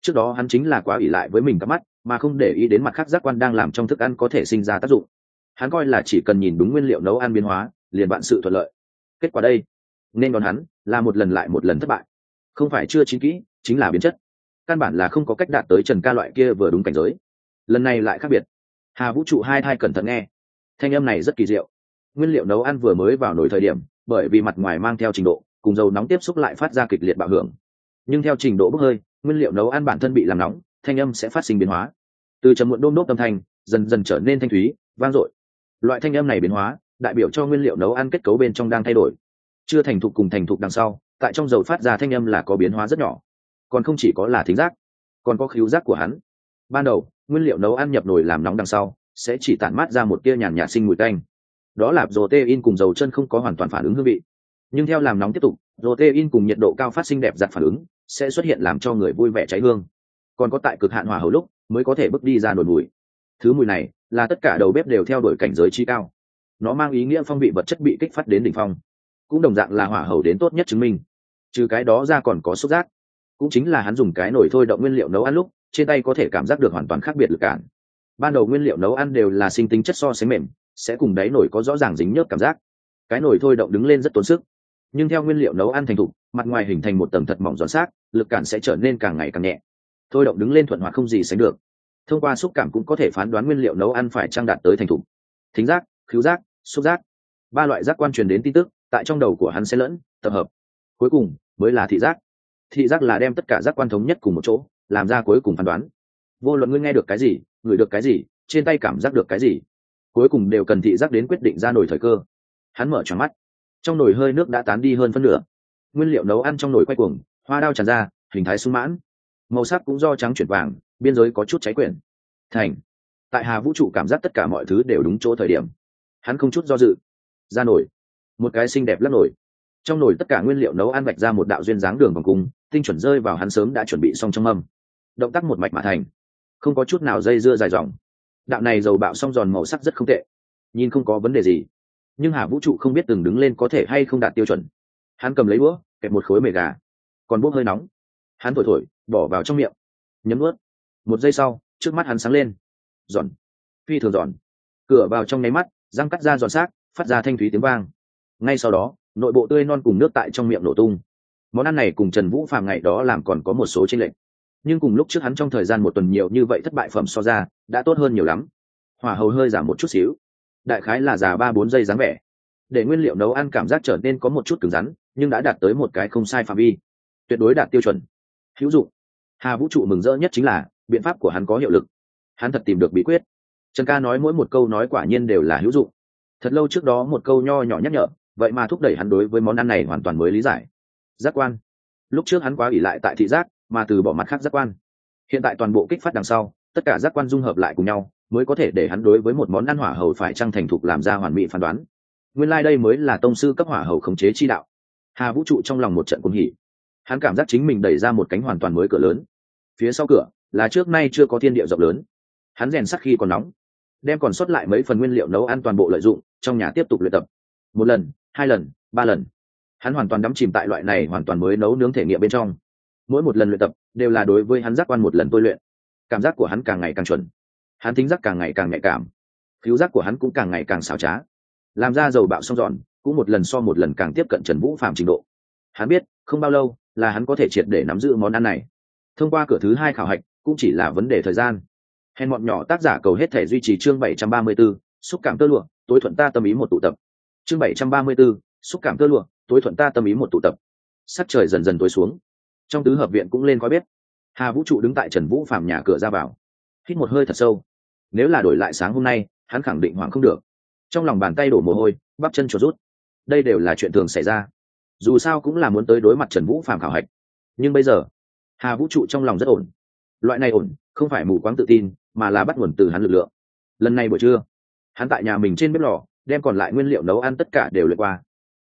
Trước đó hắn chính là quá ỷ lại với mình cắp mắt, mà không để ý đến mặt khác giác quan đang làm trong thức ăn có thể sinh ra tác dụng. Hắn coi là chỉ cần nhìn đúng nguyên liệu nấu ăn biến hóa, liền bạn sự thuận lợi. Kết quả đây, nên còn hắn là một lần lại một lần thất bại. Không phải chưa chín kỹ, chính là biến chất. Căn bản là không có cách đạt tới trần ca loại kia vừa đúng cảnh giới. Lần này lại khác biệt. Hà vũ trụ hai thai cẩn thận nghe. Thanh âm này rất kỳ diệu. Nguyên liệu nấu ăn vừa mới vào nổi thời điểm, bởi vì mặt ngoài mang theo trình độ cùng dầu nóng tiếp xúc lại phát ra kịch liệt bạo hưởng. Nhưng theo trình độ bốc hơi, nguyên liệu nấu ăn bản thân bị làm nóng, thanh âm sẽ phát sinh biến hóa. Từ trầm muộn đôm đốt âm thanh, dần dần trở nên thanh thúy, vang dội. Loại thanh âm này biến hóa, đại biểu cho nguyên liệu nấu ăn kết cấu bên trong đang thay đổi. Chưa thành thục cùng thành thục đằng sau, tại trong dầu phát ra thanh âm là có biến hóa rất nhỏ. Còn không chỉ có là thính giác, còn có khíu giác của hắn. Ban đầu, nguyên liệu nấu ăn nhập nồi làm nóng đằng sau, sẽ chỉ tản mát ra một tia nhàn nhạt sinh mùi tanh. Đó là protein cùng dầu chân không có hoàn toàn phản ứng hương vị nhưng theo làm nóng tiếp tục, protein cùng nhiệt độ cao phát sinh đẹp giặt phản ứng, sẽ xuất hiện làm cho người vui vẻ cháy hương. Còn có tại cực hạn hòa hầu lúc, mới có thể bước đi ra nổi mùi. Thứ mùi này, là tất cả đầu bếp đều theo đuổi cảnh giới chi cao. Nó mang ý nghĩa phong vị vật chất bị kích phát đến đỉnh phong. Cũng đồng dạng là hỏa hầu đến tốt nhất chứng minh. Trừ cái đó ra còn có xúc giác. Cũng chính là hắn dùng cái nồi thôi động nguyên liệu nấu ăn lúc, trên tay có thể cảm giác được hoàn toàn khác biệt lực cản. Ban đầu nguyên liệu nấu ăn đều là sinh tính chất so sánh mềm, sẽ cùng đáy nồi có rõ ràng dính nhớt cảm giác. Cái nồi thôi động đứng lên rất tốn sức nhưng theo nguyên liệu nấu ăn thành thục, mặt ngoài hình thành một tầng thật mỏng giòn xác, lực cản sẽ trở nên càng ngày càng nhẹ. Thôi động đứng lên thuận hoạt không gì sánh được. Thông qua xúc cảm cũng có thể phán đoán nguyên liệu nấu ăn phải trang đạt tới thành thục. Thính giác, khứu giác, xúc giác. Ba loại giác quan truyền đến tin tức, tại trong đầu của hắn sẽ lẫn, tập hợp. Cuối cùng, mới là thị giác. Thị giác là đem tất cả giác quan thống nhất cùng một chỗ, làm ra cuối cùng phán đoán. Vô luận ngươi nghe được cái gì, ngửi được cái gì, trên tay cảm giác được cái gì, cuối cùng đều cần thị giác đến quyết định ra nổi thời cơ. Hắn mở tròn mắt trong nồi hơi nước đã tán đi hơn phân nửa. Nguyên liệu nấu ăn trong nồi quay cuồng, hoa đao tràn ra, hình thái sung mãn. Màu sắc cũng do trắng chuyển vàng, biên giới có chút cháy quyển. Thành. Tại hà vũ trụ cảm giác tất cả mọi thứ đều đúng chỗ thời điểm. Hắn không chút do dự. Ra nổi một cái xinh đẹp lắc nổi trong nồi tất cả nguyên liệu nấu ăn vạch ra một đạo duyên dáng đường vòng cung, tinh chuẩn rơi vào hắn sớm đã chuẩn bị xong trong mâm. Động tác một mạch mà thành. Không có chút nào dây dưa dài dòng. Đạo này dầu bạo xong giòn màu sắc rất không tệ. Nhìn không có vấn đề gì nhưng hà vũ trụ không biết từng đứng lên có thể hay không đạt tiêu chuẩn. Hắn cầm lấy đũa, kẹp một khối mề gà. Còn bốc hơi nóng. Hắn thổi thổi, bỏ vào trong miệng. Nhấm ướt một giây sau, trước mắt hắn sáng lên. Giòn. Phi thường giòn. Cửa vào trong nháy mắt, răng cắt ra giòn xác, phát ra thanh thúy tiếng vang. Ngay sau đó, nội bộ tươi non cùng nước tại trong miệng nổ tung. Món ăn này cùng trần vũ phàm ngày đó làm còn có một số tranh lệch. Nhưng cùng lúc trước hắn trong thời gian một tuần nhiều như vậy thất bại phẩm so ra, đã tốt hơn nhiều lắm. Hỏa hầu hơi giảm một chút xíu đại khái là già ba bốn giây dáng vẻ. Để nguyên liệu nấu ăn cảm giác trở nên có một chút cứng rắn, nhưng đã đạt tới một cái không sai phạm vi. Tuyệt đối đạt tiêu chuẩn. Hữu dụng. Hà vũ trụ mừng rỡ nhất chính là, biện pháp của hắn có hiệu lực. Hắn thật tìm được bí quyết. Trần ca nói mỗi một câu nói quả nhiên đều là hữu dụng. Thật lâu trước đó một câu nho nhỏ nhắc nhở, vậy mà thúc đẩy hắn đối với món ăn này hoàn toàn mới lý giải. Giác quan. Lúc trước hắn quá ỉ lại tại thị giác, mà từ bỏ mặt khác giác quan. Hiện tại toàn bộ kích phát đằng sau, tất cả giác quan dung hợp lại cùng nhau mới có thể để hắn đối với một món ăn hỏa hầu phải trăng thành thục làm ra hoàn mỹ phán đoán. Nguyên lai、like、đây mới là tông sư cấp hỏa hầu khống chế chi đạo. Hà vũ trụ trong lòng một trận cung hỉ. Hắn cảm giác chính mình đẩy ra một cánh hoàn toàn mới cửa lớn. Phía sau cửa là trước nay chưa có thiên địa rộng lớn. Hắn rèn sắc khi còn nóng, đem còn sót lại mấy phần nguyên liệu nấu ăn toàn bộ lợi dụng, trong nhà tiếp tục luyện tập. Một lần, hai lần, ba lần. Hắn hoàn toàn đắm chìm tại loại này hoàn toàn mới nấu nướng thể nghiệm bên trong. Mỗi một lần luyện tập đều là đối với hắn giác quan một lần tôi luyện. Cảm giác của hắn càng ngày càng chuẩn hắn tính giác càng ngày càng nhạy cảm. Cứu giác của hắn cũng càng ngày càng xảo trá. Làm ra dầu bạo xong dọn cũng một lần so một lần càng tiếp cận trần vũ phạm trình độ. Hắn biết không bao lâu là hắn có thể triệt để nắm giữ món ăn này. Thông qua cửa thứ hai khảo hạch cũng chỉ là vấn đề thời gian. Hèn bọn nhỏ tác giả cầu hết thể duy trì chương bảy trăm ba mươi 734, xúc cảm tơ lụa tối thuận ta tâm ý một tụ tập. Chương bảy trăm ba mươi 734, xúc cảm tơ lụa tối thuận ta tâm ý một tụ tập. Sắc trời dần dần tối xuống. Trong tứ hợp viện cũng lên khói bếp. Hà vũ trụ đứng tại trần vũ phạm nhà cửa ra vào. Hít một hơi thật sâu nếu là đổi lại sáng hôm nay, hắn khẳng định hoảng không được. Trong lòng bàn tay đổ mồ hôi, bắp chân chuột rút. Đây đều là chuyện thường xảy ra. Dù sao cũng là muốn tới đối mặt trần vũ phạm khảo hạch. Nhưng bây giờ, hà vũ trụ trong lòng rất ổn. Loại này ổn, không phải mù quáng tự tin, mà là bắt nguồn từ hắn lực lượng. Lần này buổi trưa, hắn tại nhà mình trên bếp lò, đem còn lại nguyên liệu nấu ăn tất cả đều lượt qua.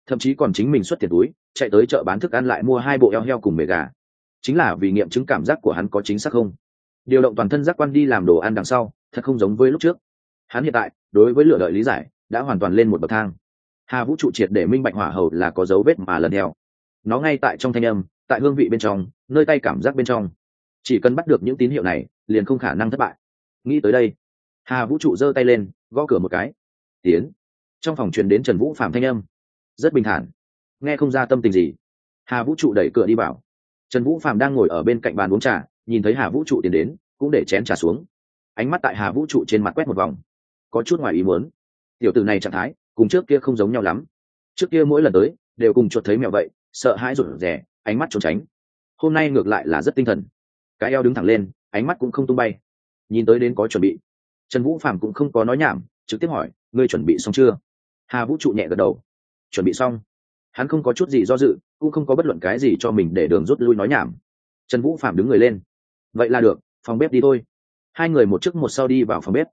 Thậm chí còn chính mình xuất tiền túi, chạy tới chợ bán thức ăn lại mua hai bộ eo heo cùng mề gà. Chính là vì nghiệm chứng cảm giác của hắn có chính xác không. Điều động toàn thân giác quan đi làm đồ ăn đằng sau thật không giống với lúc trước. Hắn hiện tại, đối với lựa đợi lý giải, đã hoàn toàn lên một bậc thang. Hà vũ trụ triệt để minh bạch hỏa hầu là có dấu vết mà lần theo. Nó ngay tại trong thanh âm, tại hương vị bên trong, nơi tay cảm giác bên trong. Chỉ cần bắt được những tín hiệu này, liền không khả năng thất bại. Nghĩ tới đây, hà vũ trụ giơ tay lên, gõ cửa một cái. Tiến. Trong phòng truyền đến trần vũ phạm thanh âm. Rất bình thản. Nghe không ra tâm tình gì. Hà vũ trụ đẩy cửa đi vào. Trần vũ phạm đang ngồi ở bên cạnh bàn uống trà, nhìn thấy hà vũ trụ tiến đến, cũng để chén trà xuống ánh mắt tại hà vũ trụ trên mặt quét một vòng. Có chút ngoài ý muốn. Tiểu t ử này trạng thái, cùng trước kia không giống nhau lắm. Trước kia mỗi lần tới, đều cùng chuột thấy mẹo vậy, sợ hãi rụt rè, ánh mắt trốn tránh. Hôm nay ngược lại là rất tinh thần. Cái eo đứng thẳng lên, ánh mắt cũng không tung bay. Nhìn tới đến có chuẩn bị. Trần vũ phạm cũng không có nói nhảm, trực tiếp hỏi, ngươi chuẩn bị xong chưa? Hà vũ trụ nhẹ gật đầu. Chuẩn bị xong. Hắn không có chút gì do dự, cũng không có bất luận cái gì cho mình để đường rút lui nói nhảm. Trần vũ phạm đứng người lên. Vậy là được, phòng bếp đi thôi hai người một trước một sau đi vào phòng bếp.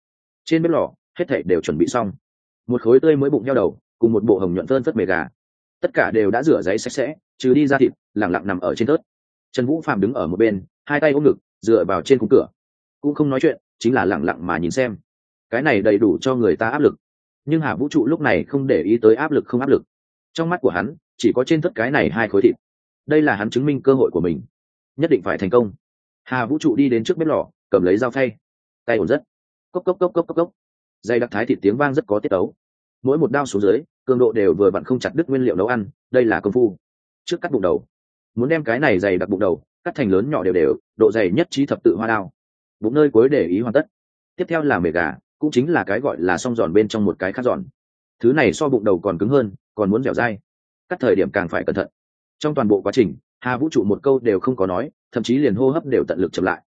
Trên bếp lò, hết thảy đều chuẩn bị xong. Một khối tươi mới bụng nhau đầu, cùng một bộ hồng nhuận phơn phất mề gà. Tất cả đều đã rửa giấy sạch sẽ, trừ đi ra thịt, lẳng lặng nằm ở trên tớt. Trần vũ phạm đứng ở một bên, hai tay ôm ngực, dựa vào trên khung cửa. Cũng không nói chuyện, chính là lẳng lặng mà nhìn xem. Cái này đầy đủ cho người ta áp lực. Nhưng hà vũ trụ lúc này không để ý tới áp lực không áp lực. Trong mắt của hắn, chỉ có trên tất cái này hai khối thịt. Đây là hắn chứng minh cơ hội của mình. Nhất định phải thành công. Hà vũ trụ đi đến trước bếp lò cầm lấy dao phay. Tay ổn rất. Cốc cốc cốc cốc cốc cốc. Dây đặc thái thịt tiếng vang rất có tiết ấu mỗi một đao xuống dưới, cường độ đều vừa vặn không chặt đứt nguyên liệu nấu ăn, đây là công phu. Trước cắt bụng đầu. Muốn đem cái này dày đặc bụng đầu, cắt thành lớn nhỏ đều đều, độ dày nhất trí thập tự hoa đao. Bụng nơi cuối để ý hoàn tất. Tiếp theo là mề gà, cũng chính là cái gọi là song giòn bên trong một cái khác giòn. Thứ này so bụng đầu còn cứng hơn, còn muốn dẻo dai. Cắt thời điểm càng phải cẩn thận. Trong toàn bộ quá trình, hà vũ trụ một câu đều không có nói, thậm chí liền hô hấp đều tận lực chậm lại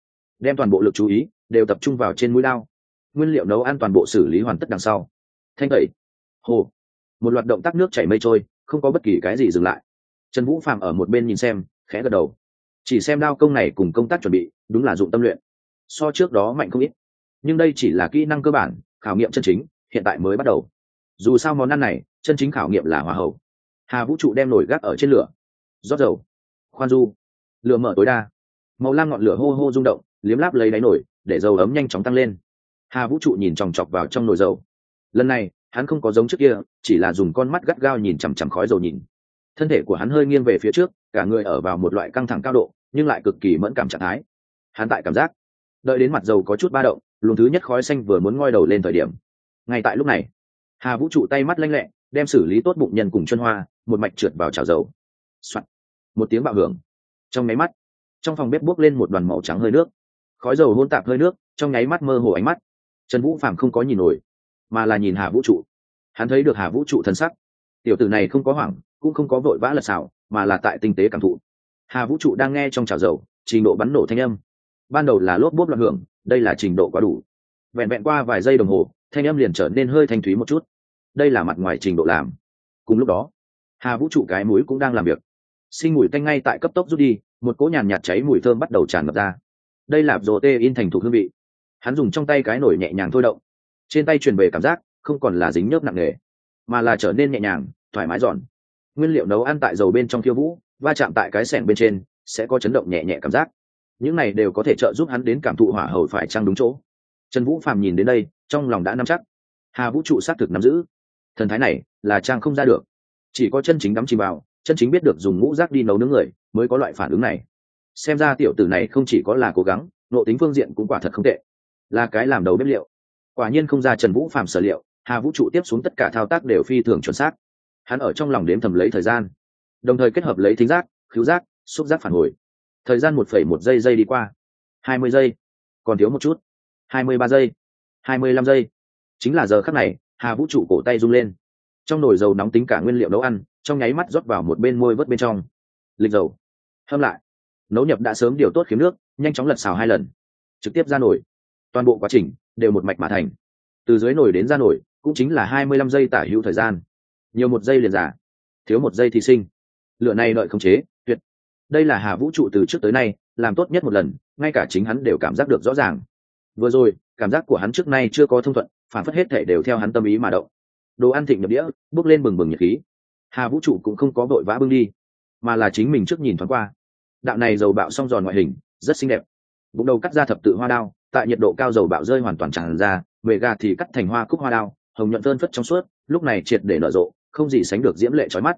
đem toàn bộ lực chú ý đều tập trung vào trên mũi lao nguyên liệu nấu ăn toàn bộ xử lý hoàn tất đằng sau. Thanh tẩy. Hồ. Một loạt động tác nước chảy mây trôi, không có bất kỳ cái gì dừng lại. Trần vũ phạm ở một bên nhìn xem, khẽ gật đầu. Chỉ xem đao công này cùng công tác chuẩn bị, đúng là dụng tâm luyện. So trước đó mạnh không ít. Nhưng đây chỉ là kỹ năng cơ bản, khảo nghiệm chân chính, hiện tại mới bắt đầu. Dù sao món ăn này, chân chính khảo nghiệm là hòa hậu hà vũ trụ đem nổi gác ở trên lửa. Rót dầu. Khoan du. Lửa mở tối đa. Màu lam ngọn lửa hô hô rung động liếm láp lấy đáy nổi để dầu ấm nhanh chóng tăng lên. Hà vũ trụ nhìn chòng chọc vào trong nồi dầu. Lần này, hắn không có giống trước kia, chỉ là dùng con mắt gắt gao nhìn chằm chằm khói dầu nhìn. Thân thể của hắn hơi nghiêng về phía trước, cả người ở vào một loại căng thẳng cao độ, nhưng lại cực kỳ mẫn cảm trạng thái. Hắn tại cảm giác, đợi đến mặt dầu có chút ba động, luồng thứ nhất khói xanh vừa muốn ngoi đầu lên thời điểm. Ngay tại lúc này, hà vũ trụ tay mắt lanh lẹ, đem xử lý tốt bụng nhân cùng chân hoa, một mạch trượt vào chảo dầu、Soạn. một tiếng bạo hưởng. Trong máy mắt, trong phòng bếp buốc lên một đoàn màu trắng hơi nước khói dầu hôn tạp hơi nước, trong nháy mắt mơ hồ ánh mắt. Trần vũ phạm không có nhìn nổi, mà là nhìn hà vũ trụ. Hắn thấy được hà vũ trụ thân sắc. Tiểu tử này không có hoảng, cũng không có vội vã lật xảo, mà là tại tinh tế cảm thụ. Hà vũ trụ đang nghe trong chảo dầu, trình độ bắn nổ thanh âm. Ban đầu là lốp bốp loạn hưởng, đây là trình độ quá đủ. Vẹn vẹn qua vài giây đồng hồ, thanh âm liền trở nên hơi thanh thúy một chút. Đây là mặt ngoài trình độ làm. Cùng lúc đó, hà vũ trụ cái mũi cũng đang làm việc. Sinh mùi tanh ngay tại cấp tốc rút đi, một cỗ nhàn nhạt cháy mùi thơm bắt đầu tràn ngập ra đây là rồ tê in thành thủ hương vị. Hắn dùng trong tay cái nổi nhẹ nhàng thôi động. Trên tay truyền về cảm giác không còn là dính nhớp nặng nề, mà là trở nên nhẹ nhàng, thoải mái giòn. Nguyên liệu nấu ăn tại dầu bên trong khiêu vũ, va chạm tại cái sẻng bên trên, sẽ có chấn động nhẹ nhẹ cảm giác. Những này đều có thể trợ giúp hắn đến cảm thụ hỏa hầu phải trăng đúng chỗ. Trần vũ phàm nhìn đến đây, trong lòng đã nắm chắc. Hà vũ trụ xác thực nắm giữ. Thần thái này là trang không ra được. Chỉ có chân chính đắm chìm vào, chân chính biết được dùng ngũ rác đi nấu nướng người mới có loại phản ứng này xem ra tiểu tử này không chỉ có là cố gắng nộ tính phương diện cũng quả thật không tệ. Là cái làm đầu bếp liệu. Quả nhiên không ra trần vũ phàm sở liệu, hà vũ trụ tiếp xuống tất cả thao tác đều phi thường chuẩn xác. Hắn ở trong lòng đếm thầm lấy thời gian. Đồng thời kết hợp lấy thính giác, khứu giác, xúc giác phản hồi. Thời gian một phẩy một giây giây đi qua. Hai mươi giây. Còn thiếu một chút. Hai mươi ba giây. Hai mươi lăm giây. Chính là giờ khắc này, hà vũ trụ cổ tay rung lên. Trong nồi dầu nóng tính cả nguyên liệu nấu ăn, trong nháy mắt rót vào một bên môi vớt bên trong. Lịch dầu. Hâm lại nấu nhập đã sớm điều tốt kiếm nước, nhanh chóng lật xào hai lần. Trực tiếp ra nồi. Toàn bộ quá trình đều một mạch mà thành. Từ dưới nồi đến ra nồi cũng chính là hai mươi lăm giây tả hữu thời gian. Nhiều một giây liền giả, thiếu một giây thì sinh. Lựa này đợi không chế, tuyệt. Đây là hà vũ trụ từ trước tới nay làm tốt nhất một lần, ngay cả chính hắn đều cảm giác được rõ ràng. Vừa rồi, cảm giác của hắn trước nay chưa có thông thuận, phản phất hết thể đều theo hắn tâm ý mà động. Đồ ăn thịnh nhập đĩa, bước lên bừng bừng nhiệt khí. Hà vũ trụ cũng không có vội vã bưng đi, mà là chính mình trước nhìn thoáng qua đạo này dầu bạo xong giòn ngoại hình, rất xinh đẹp. Bụng đầu cắt ra thập tự hoa đao, tại nhiệt độ cao dầu bạo rơi hoàn toàn tràn ra về gà thì cắt thành hoa cúc hoa đao, hồng nhuận phơn phất trong suốt, lúc này triệt để nở rộ, không gì sánh được diễm lệ trói mắt.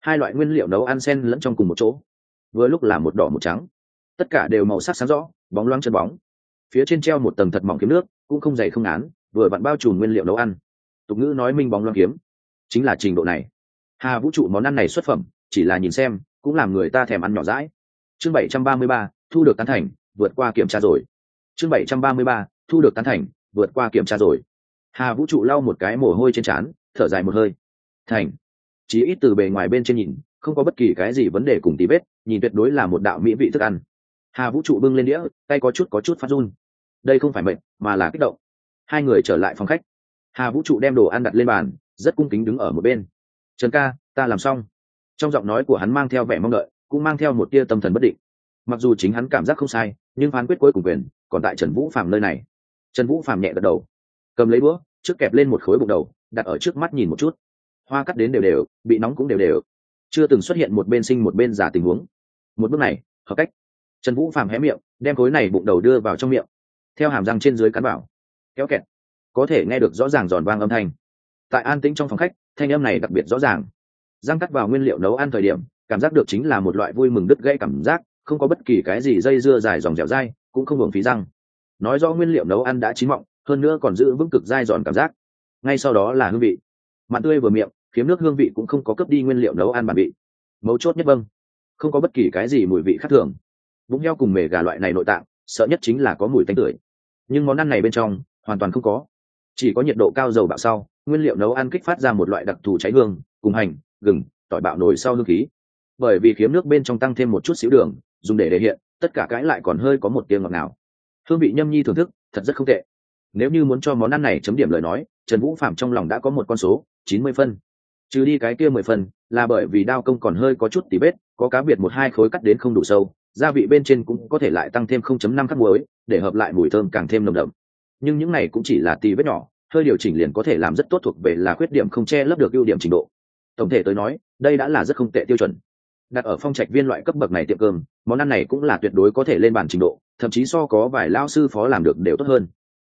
Hai loại nguyên liệu nấu ăn sen lẫn trong cùng một chỗ, vừa lúc là một đỏ một trắng. Tất cả đều màu sắc sáng rõ, bóng loáng chân bóng. Phía trên treo một tầng thật mỏng kiếm nước, cũng không dày không án vừa vặn bao trùm nguyên liệu nấu ăn. Tục ngữ nói minh bóng loáng kiếm, chính là trình độ này. Hà vũ trụ món ăn này xuất phẩm, chỉ là nhìn xem, cũng làm người ta thèm ăn nhỏ rãi chương bảy trăm ba mươi ba, thu được tán thành, vượt qua kiểm tra rồi. Chương bảy trăm ba mươi ba, thu được tán thành, vượt qua kiểm tra rồi. Hà vũ trụ lau một cái mồ hôi trên trán, thở dài một hơi. Thành. Chỉ ít từ bề ngoài bên trên nhìn, không có bất kỳ cái gì vấn đề cùng tí vết, nhìn tuyệt đối là một đạo mỹ vị thức ăn. Hà vũ trụ bưng lên đĩa, tay có chút có chút phát run. Đây không phải mệt, mà là kích động. Hai người trở lại phòng khách. Hà vũ trụ đem đồ ăn đặt lên bàn, rất cung kính đứng ở một bên. Trần ca, ta làm xong. Trong giọng nói của hắn mang theo vẻ mong đợi cũng mang theo một tia tâm thần bất định. Mặc dù chính hắn cảm giác không sai, nhưng phán quyết cuối cùng quyền còn tại trần vũ phạm nơi này. Trần vũ phạm nhẹ gật đầu, cầm lấy búa trước kẹp lên một khối bụng đầu, đặt ở trước mắt nhìn một chút. Hoa cắt đến đều đều, bị nóng cũng đều đều. Chưa từng xuất hiện một bên sinh một bên giả tình huống. Một bước này, hợp cách. Trần vũ phạm hé miệng, đem khối này bụng đầu đưa vào trong miệng. Theo hàm răng trên dưới cắn vào. Kéo kẹt. Có thể nghe được rõ ràng giòn vang âm thanh. Tại an tĩnh trong phòng khách, thanh âm này đặc biệt rõ ràng. Răng cắt vào nguyên liệu nấu ăn thời điểm cảm giác được chính là một loại vui mừng đứt gãy cảm giác, không có bất kỳ cái gì dây dưa dài dòng dẻo dai, cũng không hưởng phí răng. Nói rõ nguyên liệu nấu ăn đã chín mọng, hơn nữa còn giữ vững cực dai giòn cảm giác. Ngay sau đó là hương vị. Mặn tươi vừa miệng kiếm nước hương vị cũng không có cấp đi nguyên liệu nấu ăn bản vị. Mấu chốt nhất vâng. Không có bất kỳ cái gì mùi vị khác thường. Bụng heo cùng mề gà loại này nội tạng, sợ nhất chính là có mùi tanh tưởi. Nhưng món ăn này bên trong, hoàn toàn không có. Chỉ có nhiệt độ cao dầu bạo sau, nguyên liệu nấu ăn kích phát ra một loại đặc thù cháy hương, cùng hành, gừng, tỏi bạo nổi sau hương khí bởi vì kiếm nước bên trong tăng thêm một chút xíu đường dùng để để hiện tất cả cái lại còn hơi có một tiếng ngọt nào hương vị nhâm nhi thưởng thức thật rất không tệ. Nếu như muốn cho món ăn này chấm điểm lời nói trần vũ phạm trong lòng đã có một con số chín mươi phân. Trừ đi cái kia mười phần, là bởi vì đao công còn hơi có chút tỉ bết có cá biệt một hai khối cắt đến không đủ sâu gia vị bên trên cũng có thể lại tăng thêm không chấm năm khắc muối để hợp lại mùi thơm càng thêm nồng đậm. Nhưng những này cũng chỉ là tì vết nhỏ hơi điều chỉnh liền có thể làm rất tốt thuộc về là khuyết điểm không che lấp được ưu điểm trình độ. Tổng thể tới nói đây đã là rất không tệ tiêu chuẩn đặt ở phong trạch viên loại cấp bậc này tiệm cơm, món ăn này cũng là tuyệt đối có thể lên bàn trình độ, thậm chí so có vài lao sư phó làm được đều tốt hơn.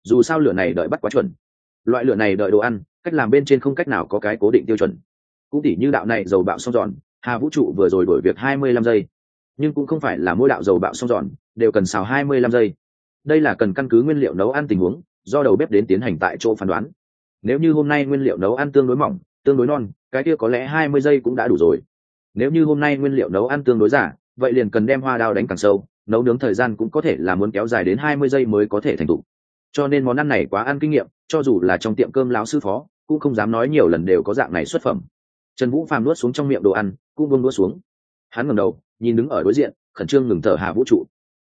Dù sao lửa này đợi bắt quá chuẩn. Loại lửa này đợi đồ ăn, cách làm bên trên không cách nào có cái cố định tiêu chuẩn. Cũng tỉ như đạo này dầu bạo xong giòn, hà vũ trụ vừa rồi đổi việc hai mươi lăm giây. Nhưng cũng không phải là mỗi đạo dầu bạo xong giòn đều cần xào hai mươi lăm giây. Đây là cần căn cứ nguyên liệu nấu ăn tình huống, do đầu bếp đến tiến hành tại chỗ phán đoán. Nếu như hôm nay nguyên liệu nấu ăn tương đối mỏng, tương đối non, cái kia có lẽ hai mươi giây cũng đã đủ rồi nếu như hôm nay nguyên liệu nấu ăn tương đối giả, vậy liền cần đem hoa đao đánh càng sâu, nấu nướng thời gian cũng có thể là muốn kéo dài đến hai mươi giây mới có thể thành t cho nên món ăn này quá ăn kinh nghiệm, cho dù là trong tiệm cơm lão sư phó, cũng không dám nói nhiều lần đều có dạng này xuất phẩm. Trần vũ phàm nuốt xuống trong miệng đồ ăn, cũng vương nuốt xuống. Hắn ngẩng đầu, nhìn đứng ở đối diện, khẩn trương ngừng thở hà vũ trụ.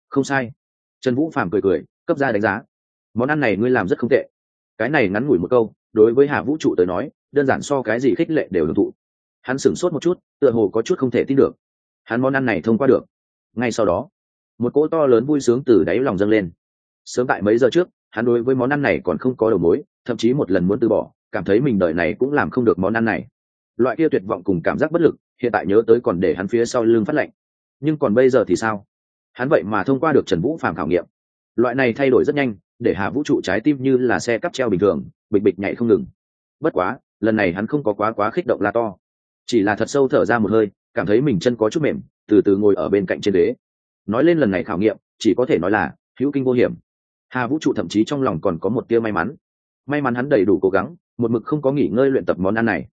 Không sai. Trần vũ phàm cười cười, cấp ra đánh giá. Món ăn này ngươi làm rất không tệ. Cái này ngắn ngủi một câu, đối với hà vũ trụ tới nói, đơn giản so cái gì khích lệ đều hưởng thụ hắn sửng sốt một chút, tựa hồ có chút không thể tin được. Hắn món ăn này thông qua được. Ngay sau đó, một cỗ to lớn vui sướng từ đáy lòng dâng lên. Sớm tại mấy giờ trước, hắn đối với món ăn này còn không có đầu mối, thậm chí một lần muốn từ bỏ, cảm thấy mình đợi này cũng làm không được món ăn này. Loại kia tuyệt vọng cùng cảm giác bất lực, hiện tại nhớ tới còn để hắn phía sau lưng phát lạnh. Nhưng còn bây giờ thì sao? Hắn vậy mà thông qua được trần vũ phàm khảo nghiệm. Loại này thay đổi rất nhanh, để Hạ vũ trụ trái tim như là xe cắp treo bình thường, bịch bịch nhảy không ngừng. Bất quá, lần này hắn không có quá quá khích động la to chỉ là thật sâu thở ra một hơi, cảm thấy mình chân có chút mềm, từ từ ngồi ở bên cạnh trên đế. nói lên lần này khảo nghiệm, chỉ có thể nói là, hữu kinh vô hiểm. Hà vũ trụ thậm chí trong lòng còn có một tia may mắn. May mắn hắn đầy đủ cố gắng, một mực không có nghỉ ngơi luyện tập món ăn này.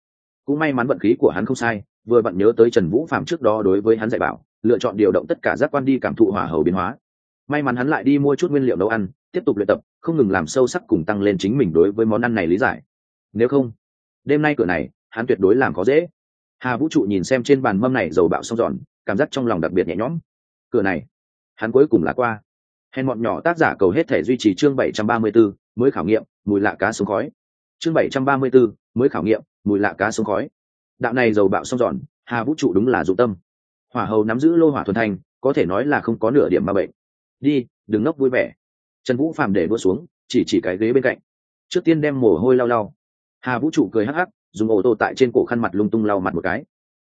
Cũng may mắn vận khí của hắn không sai, vừa vặn nhớ tới trần vũ phạm trước đó đối với hắn dạy bảo, lựa chọn điều động tất cả giác quan đi cảm thụ hỏa hầu biến hóa. May mắn hắn lại đi mua chút nguyên liệu nấu ăn, tiếp tục luyện tập, không ngừng làm sâu sắc cùng tăng lên chính mình đối với món ăn này lý giải. Nếu không, đêm nay cửa này, hắn tuyệt đối làm có dễ hà vũ trụ nhìn xem trên bàn mâm này dầu bạo xong giòn cảm giác trong lòng đặc biệt nhẹ nhõm. Cửa này hắn cuối cùng là qua. Hèn bọn nhỏ tác giả cầu hết thể duy trì chương 734, mới khảo nghiệm mùi lạ cá sống khói. Chương 734, mới khảo nghiệm mùi lạ cá sống khói. Đạo này dầu bạo xong giòn hà vũ trụ đúng là dụng tâm. Hỏa hầu nắm giữ lô hỏa thuần thanh có thể nói là không có nửa điểm ma bệnh. Đi đừng nốc vui vẻ. Trần vũ phàm để đua xuống chỉ chỉ cái ghế bên cạnh. Trước tiên đem mồ hôi lau lau. Hà vũ trụ cười hắc hắc dùng ô tô tại trên cổ khăn mặt lung tung lau mặt một cái.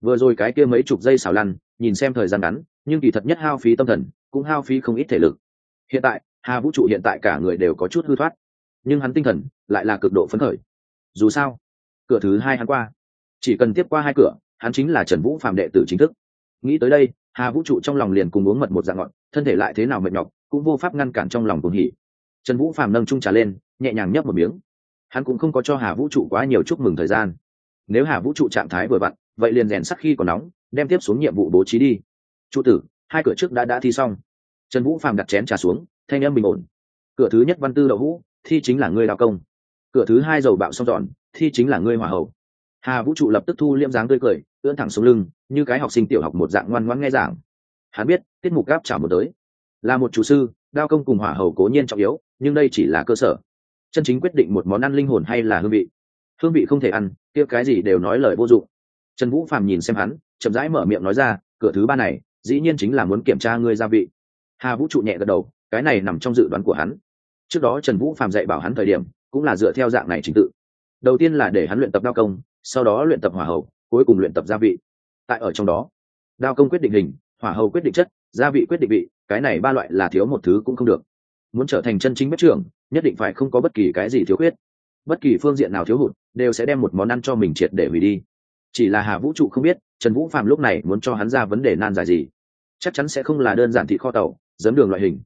Vừa rồi cái kia mấy chục giây xào lăn, nhìn xem thời gian ngắn, nhưng kỳ thật nhất hao phí tâm thần, cũng hao phí không ít thể lực. Hiện tại, hà vũ trụ hiện tại cả người đều có chút hư thoát, nhưng hắn tinh thần lại là cực độ phấn khởi. Dù sao, cửa thứ hai hắn qua, chỉ cần tiếp qua hai cửa, hắn chính là trần vũ phạm đệ tử chính thức. Nghĩ tới đây, hà vũ trụ trong lòng liền cùng uống mật một dạng ngọn thân thể lại thế nào mệt nhọc, cũng vô pháp ngăn cản trong lòng cùng hỉ. Trần vũ phạm nâng trung trà lên, nhẹ nhàng nhấp một miếng hắn cũng không có cho hà vũ trụ quá nhiều chúc mừng thời gian. Nếu hà vũ trụ trạng thái vừa vặn, vậy liền rèn sắc khi còn nóng, đem tiếp xuống nhiệm vụ bố trí đi. Trụ tử, hai cửa trước đã đã thi xong. Trần vũ phàm đặt chén trà xuống, thanh âm bình ổn. Cửa thứ nhất văn tư đậu hũ, thi chính là ngươi đào công. Cửa thứ hai dầu bạo xong dọn, thi chính là ngươi hỏa hậu hà vũ trụ lập tức thu liễm dáng tươi cười, ưỡn thẳng xuống lưng, như cái học sinh tiểu học một dạng ngoan ngoãn nghe giảng. Hắn biết, tiết mục gáp trả một tới. Là một chủ sư đao công cùng hỏa hầu cố nhiên trọng yếu, nhưng đây chỉ là cơ sở chân chính quyết định một món ăn linh hồn hay là hương vị. Hương vị không thể ăn, kia cái gì đều nói lời vô dụng. Trần vũ phàm nhìn xem hắn, chậm rãi mở miệng nói ra, cửa thứ ba này, dĩ nhiên chính là muốn kiểm tra ngươi gia vị. Hà vũ trụ nhẹ gật đầu, cái này nằm trong dự đoán của hắn. Trước đó trần vũ phàm dạy bảo hắn thời điểm, cũng là dựa theo dạng này trình tự. Đầu tiên là để hắn luyện tập đao công, sau đó luyện tập hỏa hậu cuối cùng luyện tập gia vị. Tại ở trong đó, đao công quyết định hình, hỏa hậu quyết định chất, gia vị quyết định vị, cái này ba loại là thiếu một thứ cũng không được muốn trở thành chân chính bếp trưởng, nhất định phải không có bất kỳ cái gì thiếu khuyết. Bất kỳ phương diện nào thiếu hụt, đều sẽ đem một món ăn cho mình triệt để hủy đi. Chỉ là hà vũ trụ không biết, trần vũ phạm lúc này muốn cho hắn ra vấn đề nan giải gì. Chắc chắn sẽ không là đơn giản thị kho tàu dấm đường loại hình.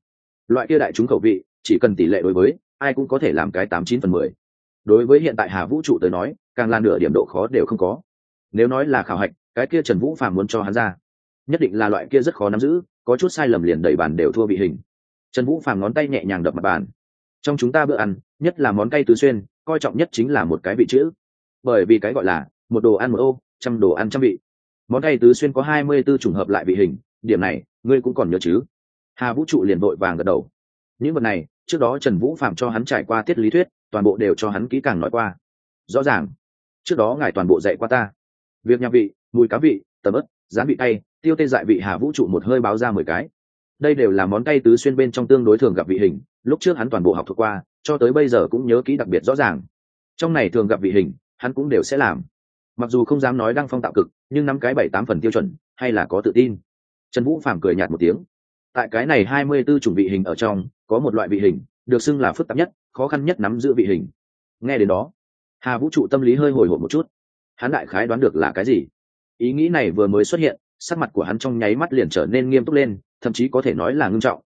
Loại kia đại chúng khẩu vị, chỉ cần tỷ lệ đối với, ai cũng có thể làm cái tám chín phần mười. Đối với hiện tại hà vũ trụ tới nói, càng là nửa điểm độ khó đều không có. Nếu nói là khảo hạch, cái kia trần vũ phạm muốn cho hắn ra, nhất định là loại kia rất khó nắm giữ, có chút sai lầm liền đầy bàn đều thua bị hình trần vũ phàm ngón tay nhẹ nhàng đập mặt bàn. Trong chúng ta bữa ăn, nhất là món cay tứ xuyên, coi trọng nhất chính là một cái vị chữ. Bởi vì cái gọi là một đồ ăn một ô, trăm đồ ăn trăm vị. Món cay tứ xuyên có hai mươi b ố chủng hợp lại vị hình, điểm này, ngươi cũng còn nhớ chứ? Hà vũ trụ liền vội vàng gật đầu. Những vật này, trước đó trần vũ phạm cho hắn trải qua tiết lý thuyết, toàn bộ đều cho hắn kỹ càng nói qua. Rõ ràng, trước đó ngài toàn bộ dạy qua ta. Việc nhạc vị, mùi cá vị tầm ớt giá vị tay tiêu tê dại vị hà vũ trụ một hơi báo ra mười cái đây đều là món cay tứ xuyên bên trong tương đối thường gặp vị hình, lúc trước hắn toàn bộ học thuộc qua, cho tới bây giờ cũng nhớ kỹ đặc biệt rõ ràng. Trong này thường gặp vị hình, hắn cũng đều sẽ làm. Mặc dù không dám nói đăng phong tạo cực, nhưng năm cái bảy tám phần tiêu chuẩn, hay là có tự tin. Trần vũ phàm cười nhạt một tiếng. Tại cái này hai mươi b ố chủng vị hình ở trong, có một loại vị hình, được xưng là phức tạp nhất, khó khăn nhất nắm giữ vị hình. Nghe đến đó, hà vũ trụ tâm lý hơi hồi hộp một chút. Hắn đại khái đoán được là cái gì? Ý nghĩ này vừa mới xuất hiện sắc mặt của hắn trong nháy mắt liền trở nên nghiêm túc lên, thậm chí có thể nói là ngưng trọng.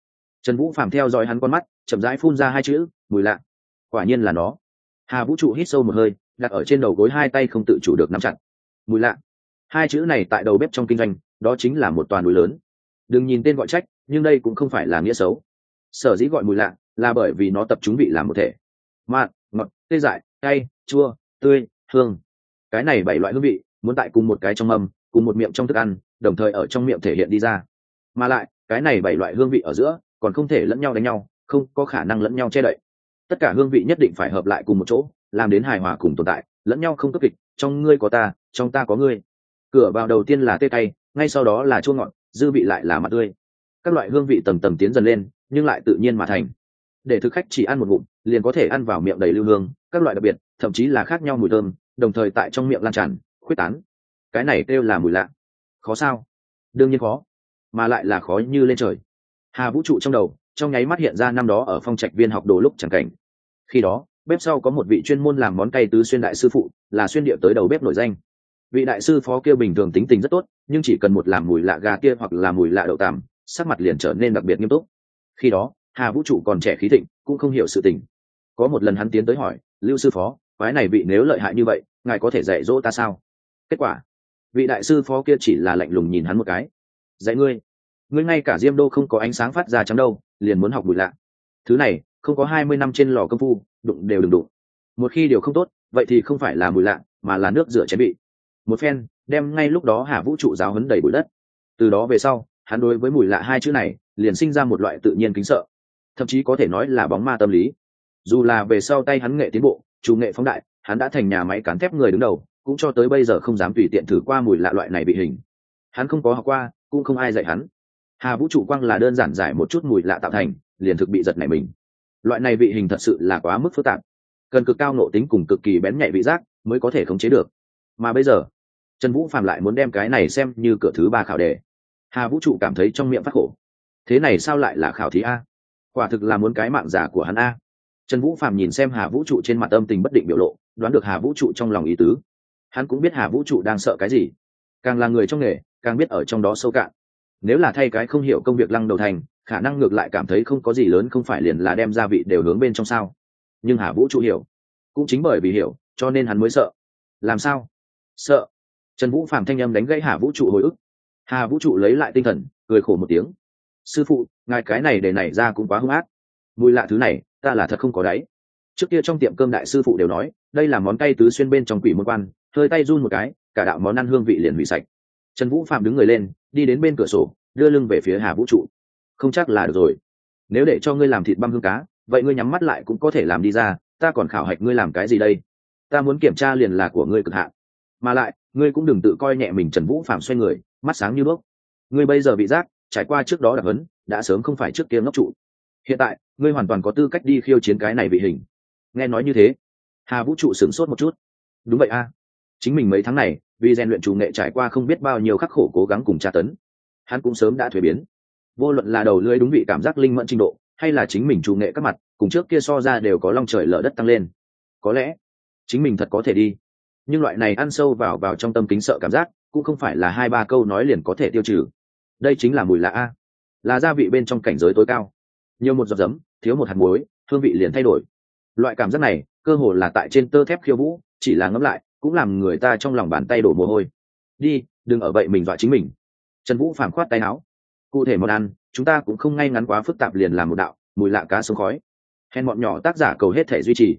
Trần vũ phàm theo dõi hắn con mắt, chậm rãi phun ra hai chữ, mùi lạ. Quả nhiên là nó. Hà vũ trụ hít sâu một hơi, đặt ở trên đầu gối hai tay không tự chủ được nắm chặt. Mùi lạ. Hai chữ này tại đầu bếp trong kinh doanh, đó chính là một toàn núi lớn. Đừng nhìn tên gọi trách, nhưng đây cũng không phải là nghĩa xấu. Sở dĩ gọi mùi lạ là bởi vì nó tập trung vị làm một thể. Mặn ngọt, tê dại, cay, chua, tươi, hương. Cái này bảy loại hương vị, muốn tại cùng một cái trong mâm, cùng một miệng trong thức ăn đồng thời ở trong miệng thể hiện đi ra. Mà lại, cái này bảy loại hương vị ở giữa, còn không thể lẫn nhau đánh nhau, không có khả năng lẫn nhau che đậy. Tất cả hương vị nhất định phải hợp lại cùng một chỗ, làm đến hài hòa cùng tồn tại, lẫn nhau không cấp kịch, trong ngươi có ta, trong ta có ngươi. Cửa vào đầu tiên là tê tay ngay sau đó là chua ngọt, dư vị lại là mặt tươi. Các loại hương vị tầm tầng tiến dần lên, nhưng lại tự nhiên mà thành. Để thực khách chỉ ăn một ngụm, liền có thể ăn vào miệng đầy lưu hương, các loại đặc biệt, thậm chí là khác nhau mùi thơm, đồng thời tại trong miệng lan tràn, khuyết tán. Cái này kêu là mùi lạ khó sao? Đương nhiên khó, mà lại là khó như lên trời. Hà vũ trụ trong đầu, trong nháy mắt hiện ra năm đó ở phong trạch viên học đồ lúc chẳng cảnh. Khi đó, bếp sau có một vị chuyên môn làm món cay tứ xuyên đại sư phụ, là xuyên địa tới đầu bếp nổi danh. Vị đại sư phó kia bình thường tính tình rất tốt, nhưng chỉ cần một làm mùi lạ gà kia hoặc là mùi lạ đậu tàm sắc mặt liền trở nên đặc biệt nghiêm túc. Khi đó, hà vũ trụ còn trẻ khí thịnh, cũng không hiểu sự tình. Có một lần hắn tiến tới hỏi, lưu sư phó, quái này vị nếu lợi hại như vậy, ngài có thể dạy dỗ ta sao? Kết quả vị đại sư phó kia chỉ là lạnh lùng nhìn hắn một cái. Dạy ngươi ngươi ngay cả diêm đô không có ánh sáng phát ra trắng đâu, liền muốn học bụi lạ. Thứ này, không có hai mươi năm trên lò công phu, đụng đều đừng đụng. Một khi điều không tốt, vậy thì không phải là mùi lạ, mà là nước rửa chén bị. Một phen, đem ngay lúc đó hà vũ trụ giáo hấn đầy bụi đất. Từ đó về sau, hắn đối với mùi lạ hai chữ này, liền sinh ra một loại tự nhiên kính sợ. Thậm chí có thể nói là bóng ma tâm lý. Dù là về sau tay hắn nghệ tiến bộ, chủ nghệ phóng đại, hắn đã thành nhà máy cán thép người đứng đầu cũng cho tới bây giờ không dám tùy tiện thử qua mùi lạ loại này bị hình. Hắn không có học qua, cũng không ai dạy hắn. Hà vũ trụ quang là đơn giản giải một chút mùi lạ tạo thành, liền thực bị giật này mình. Loại này vị hình thật sự là quá mức phức tạp. Cần cực cao nộ tính cùng cực kỳ bén nhạy vị giác mới có thể khống chế được. Mà bây giờ, trần vũ phạm lại muốn đem cái này xem như cửa thứ ba khảo đề. Hà vũ trụ cảm thấy trong miệng phát khổ. Thế này sao lại là khảo thí a? Quả thực là muốn cái mạng giả của hắn a. Trần vũ phạm nhìn xem hà vũ trụ trên mặt âm tình bất định biểu lộ, đoán được hà vũ trụ trong lòng ý tứ hắn cũng biết hà vũ trụ đang sợ cái gì. Càng là người trong nghề, càng biết ở trong đó sâu cạn. Nếu là thay cái không hiểu công việc lăng đầu thành, khả năng ngược lại cảm thấy không có gì lớn, không phải liền là đem gia vị đều hướng bên trong sao? Nhưng hà vũ trụ hiểu. Cũng chính bởi vì hiểu, cho nên hắn mới sợ. Làm sao? Sợ. Trần vũ phạm thanh âm đánh gãy hà vũ trụ hồi ức. Hà vũ trụ lấy lại tinh thần, cười khổ một tiếng. Sư phụ, ngài cái này để nảy ra cũng quá hung ác. Mùi lạ thứ này, ta là thật không có đáy trước kia trong tiệm cơm đại sư phụ đều nói, đây là món cay tứ xuyên bên trong quỷ môn quan, hơi tay run một cái, cả đạo món ăn hương vị liền hủy sạch. Trần vũ phạm đứng người lên, đi đến bên cửa sổ, đưa lưng về phía hà vũ trụ. Không chắc là được rồi. Nếu để cho ngươi làm thịt băm hương cá, vậy ngươi nhắm mắt lại cũng có thể làm đi ra, ta còn khảo hạch ngươi làm cái gì đây? Ta muốn kiểm tra liền là của ngươi cực hạn. Mà lại, ngươi cũng đừng tự coi nhẹ mình trần vũ phạm xoay người, mắt sáng như đuốc. Ngươi bây giờ bị giác trải qua trước đó đặc hấn đã sớm không phải trước kia ngốc trụ. Hiện tại, ngươi hoàn toàn có tư cách đi khiêu chiến cái này bị hình nghe nói như thế. Hà vũ trụ sửng sốt một chút. Đúng vậy a. Chính mình mấy tháng này, vì rèn luyện chủ nghệ trải qua không biết bao nhiêu khắc khổ cố gắng cùng tra tấn, hắn cũng sớm đã thuế biến. Vô luận là đầu lưới đúng vị cảm giác linh mẫn trình độ, hay là chính mình chủ nghệ các mặt, cùng trước kia so ra đều có long trời lở đất tăng lên. Có lẽ, chính mình thật có thể đi. Nhưng loại này ăn sâu vào vào trong tâm kính sợ cảm giác, cũng không phải là hai ba câu nói liền có thể tiêu trừ. Đây chính là mùi lạ a. Là gia vị bên trong cảnh giới tối cao. Nhiều một giọt giấm, thiếu một hạt muối, hương vị liền thay đổi loại cảm giác này, cơ hồ là tại trên tơ thép khiêu vũ, chỉ là ngẫm lại, cũng làm người ta trong lòng bàn tay đổ mồ hôi. Đi, đừng ở vậy mình dọa chính mình. Trần vũ phản khoát tay áo. Cụ thể món ăn, chúng ta cũng không ngay ngắn quá phức tạp liền làm một đạo, mùi lạ cá sống khói. Hèn bọn nhỏ tác giả cầu hết thể duy trì.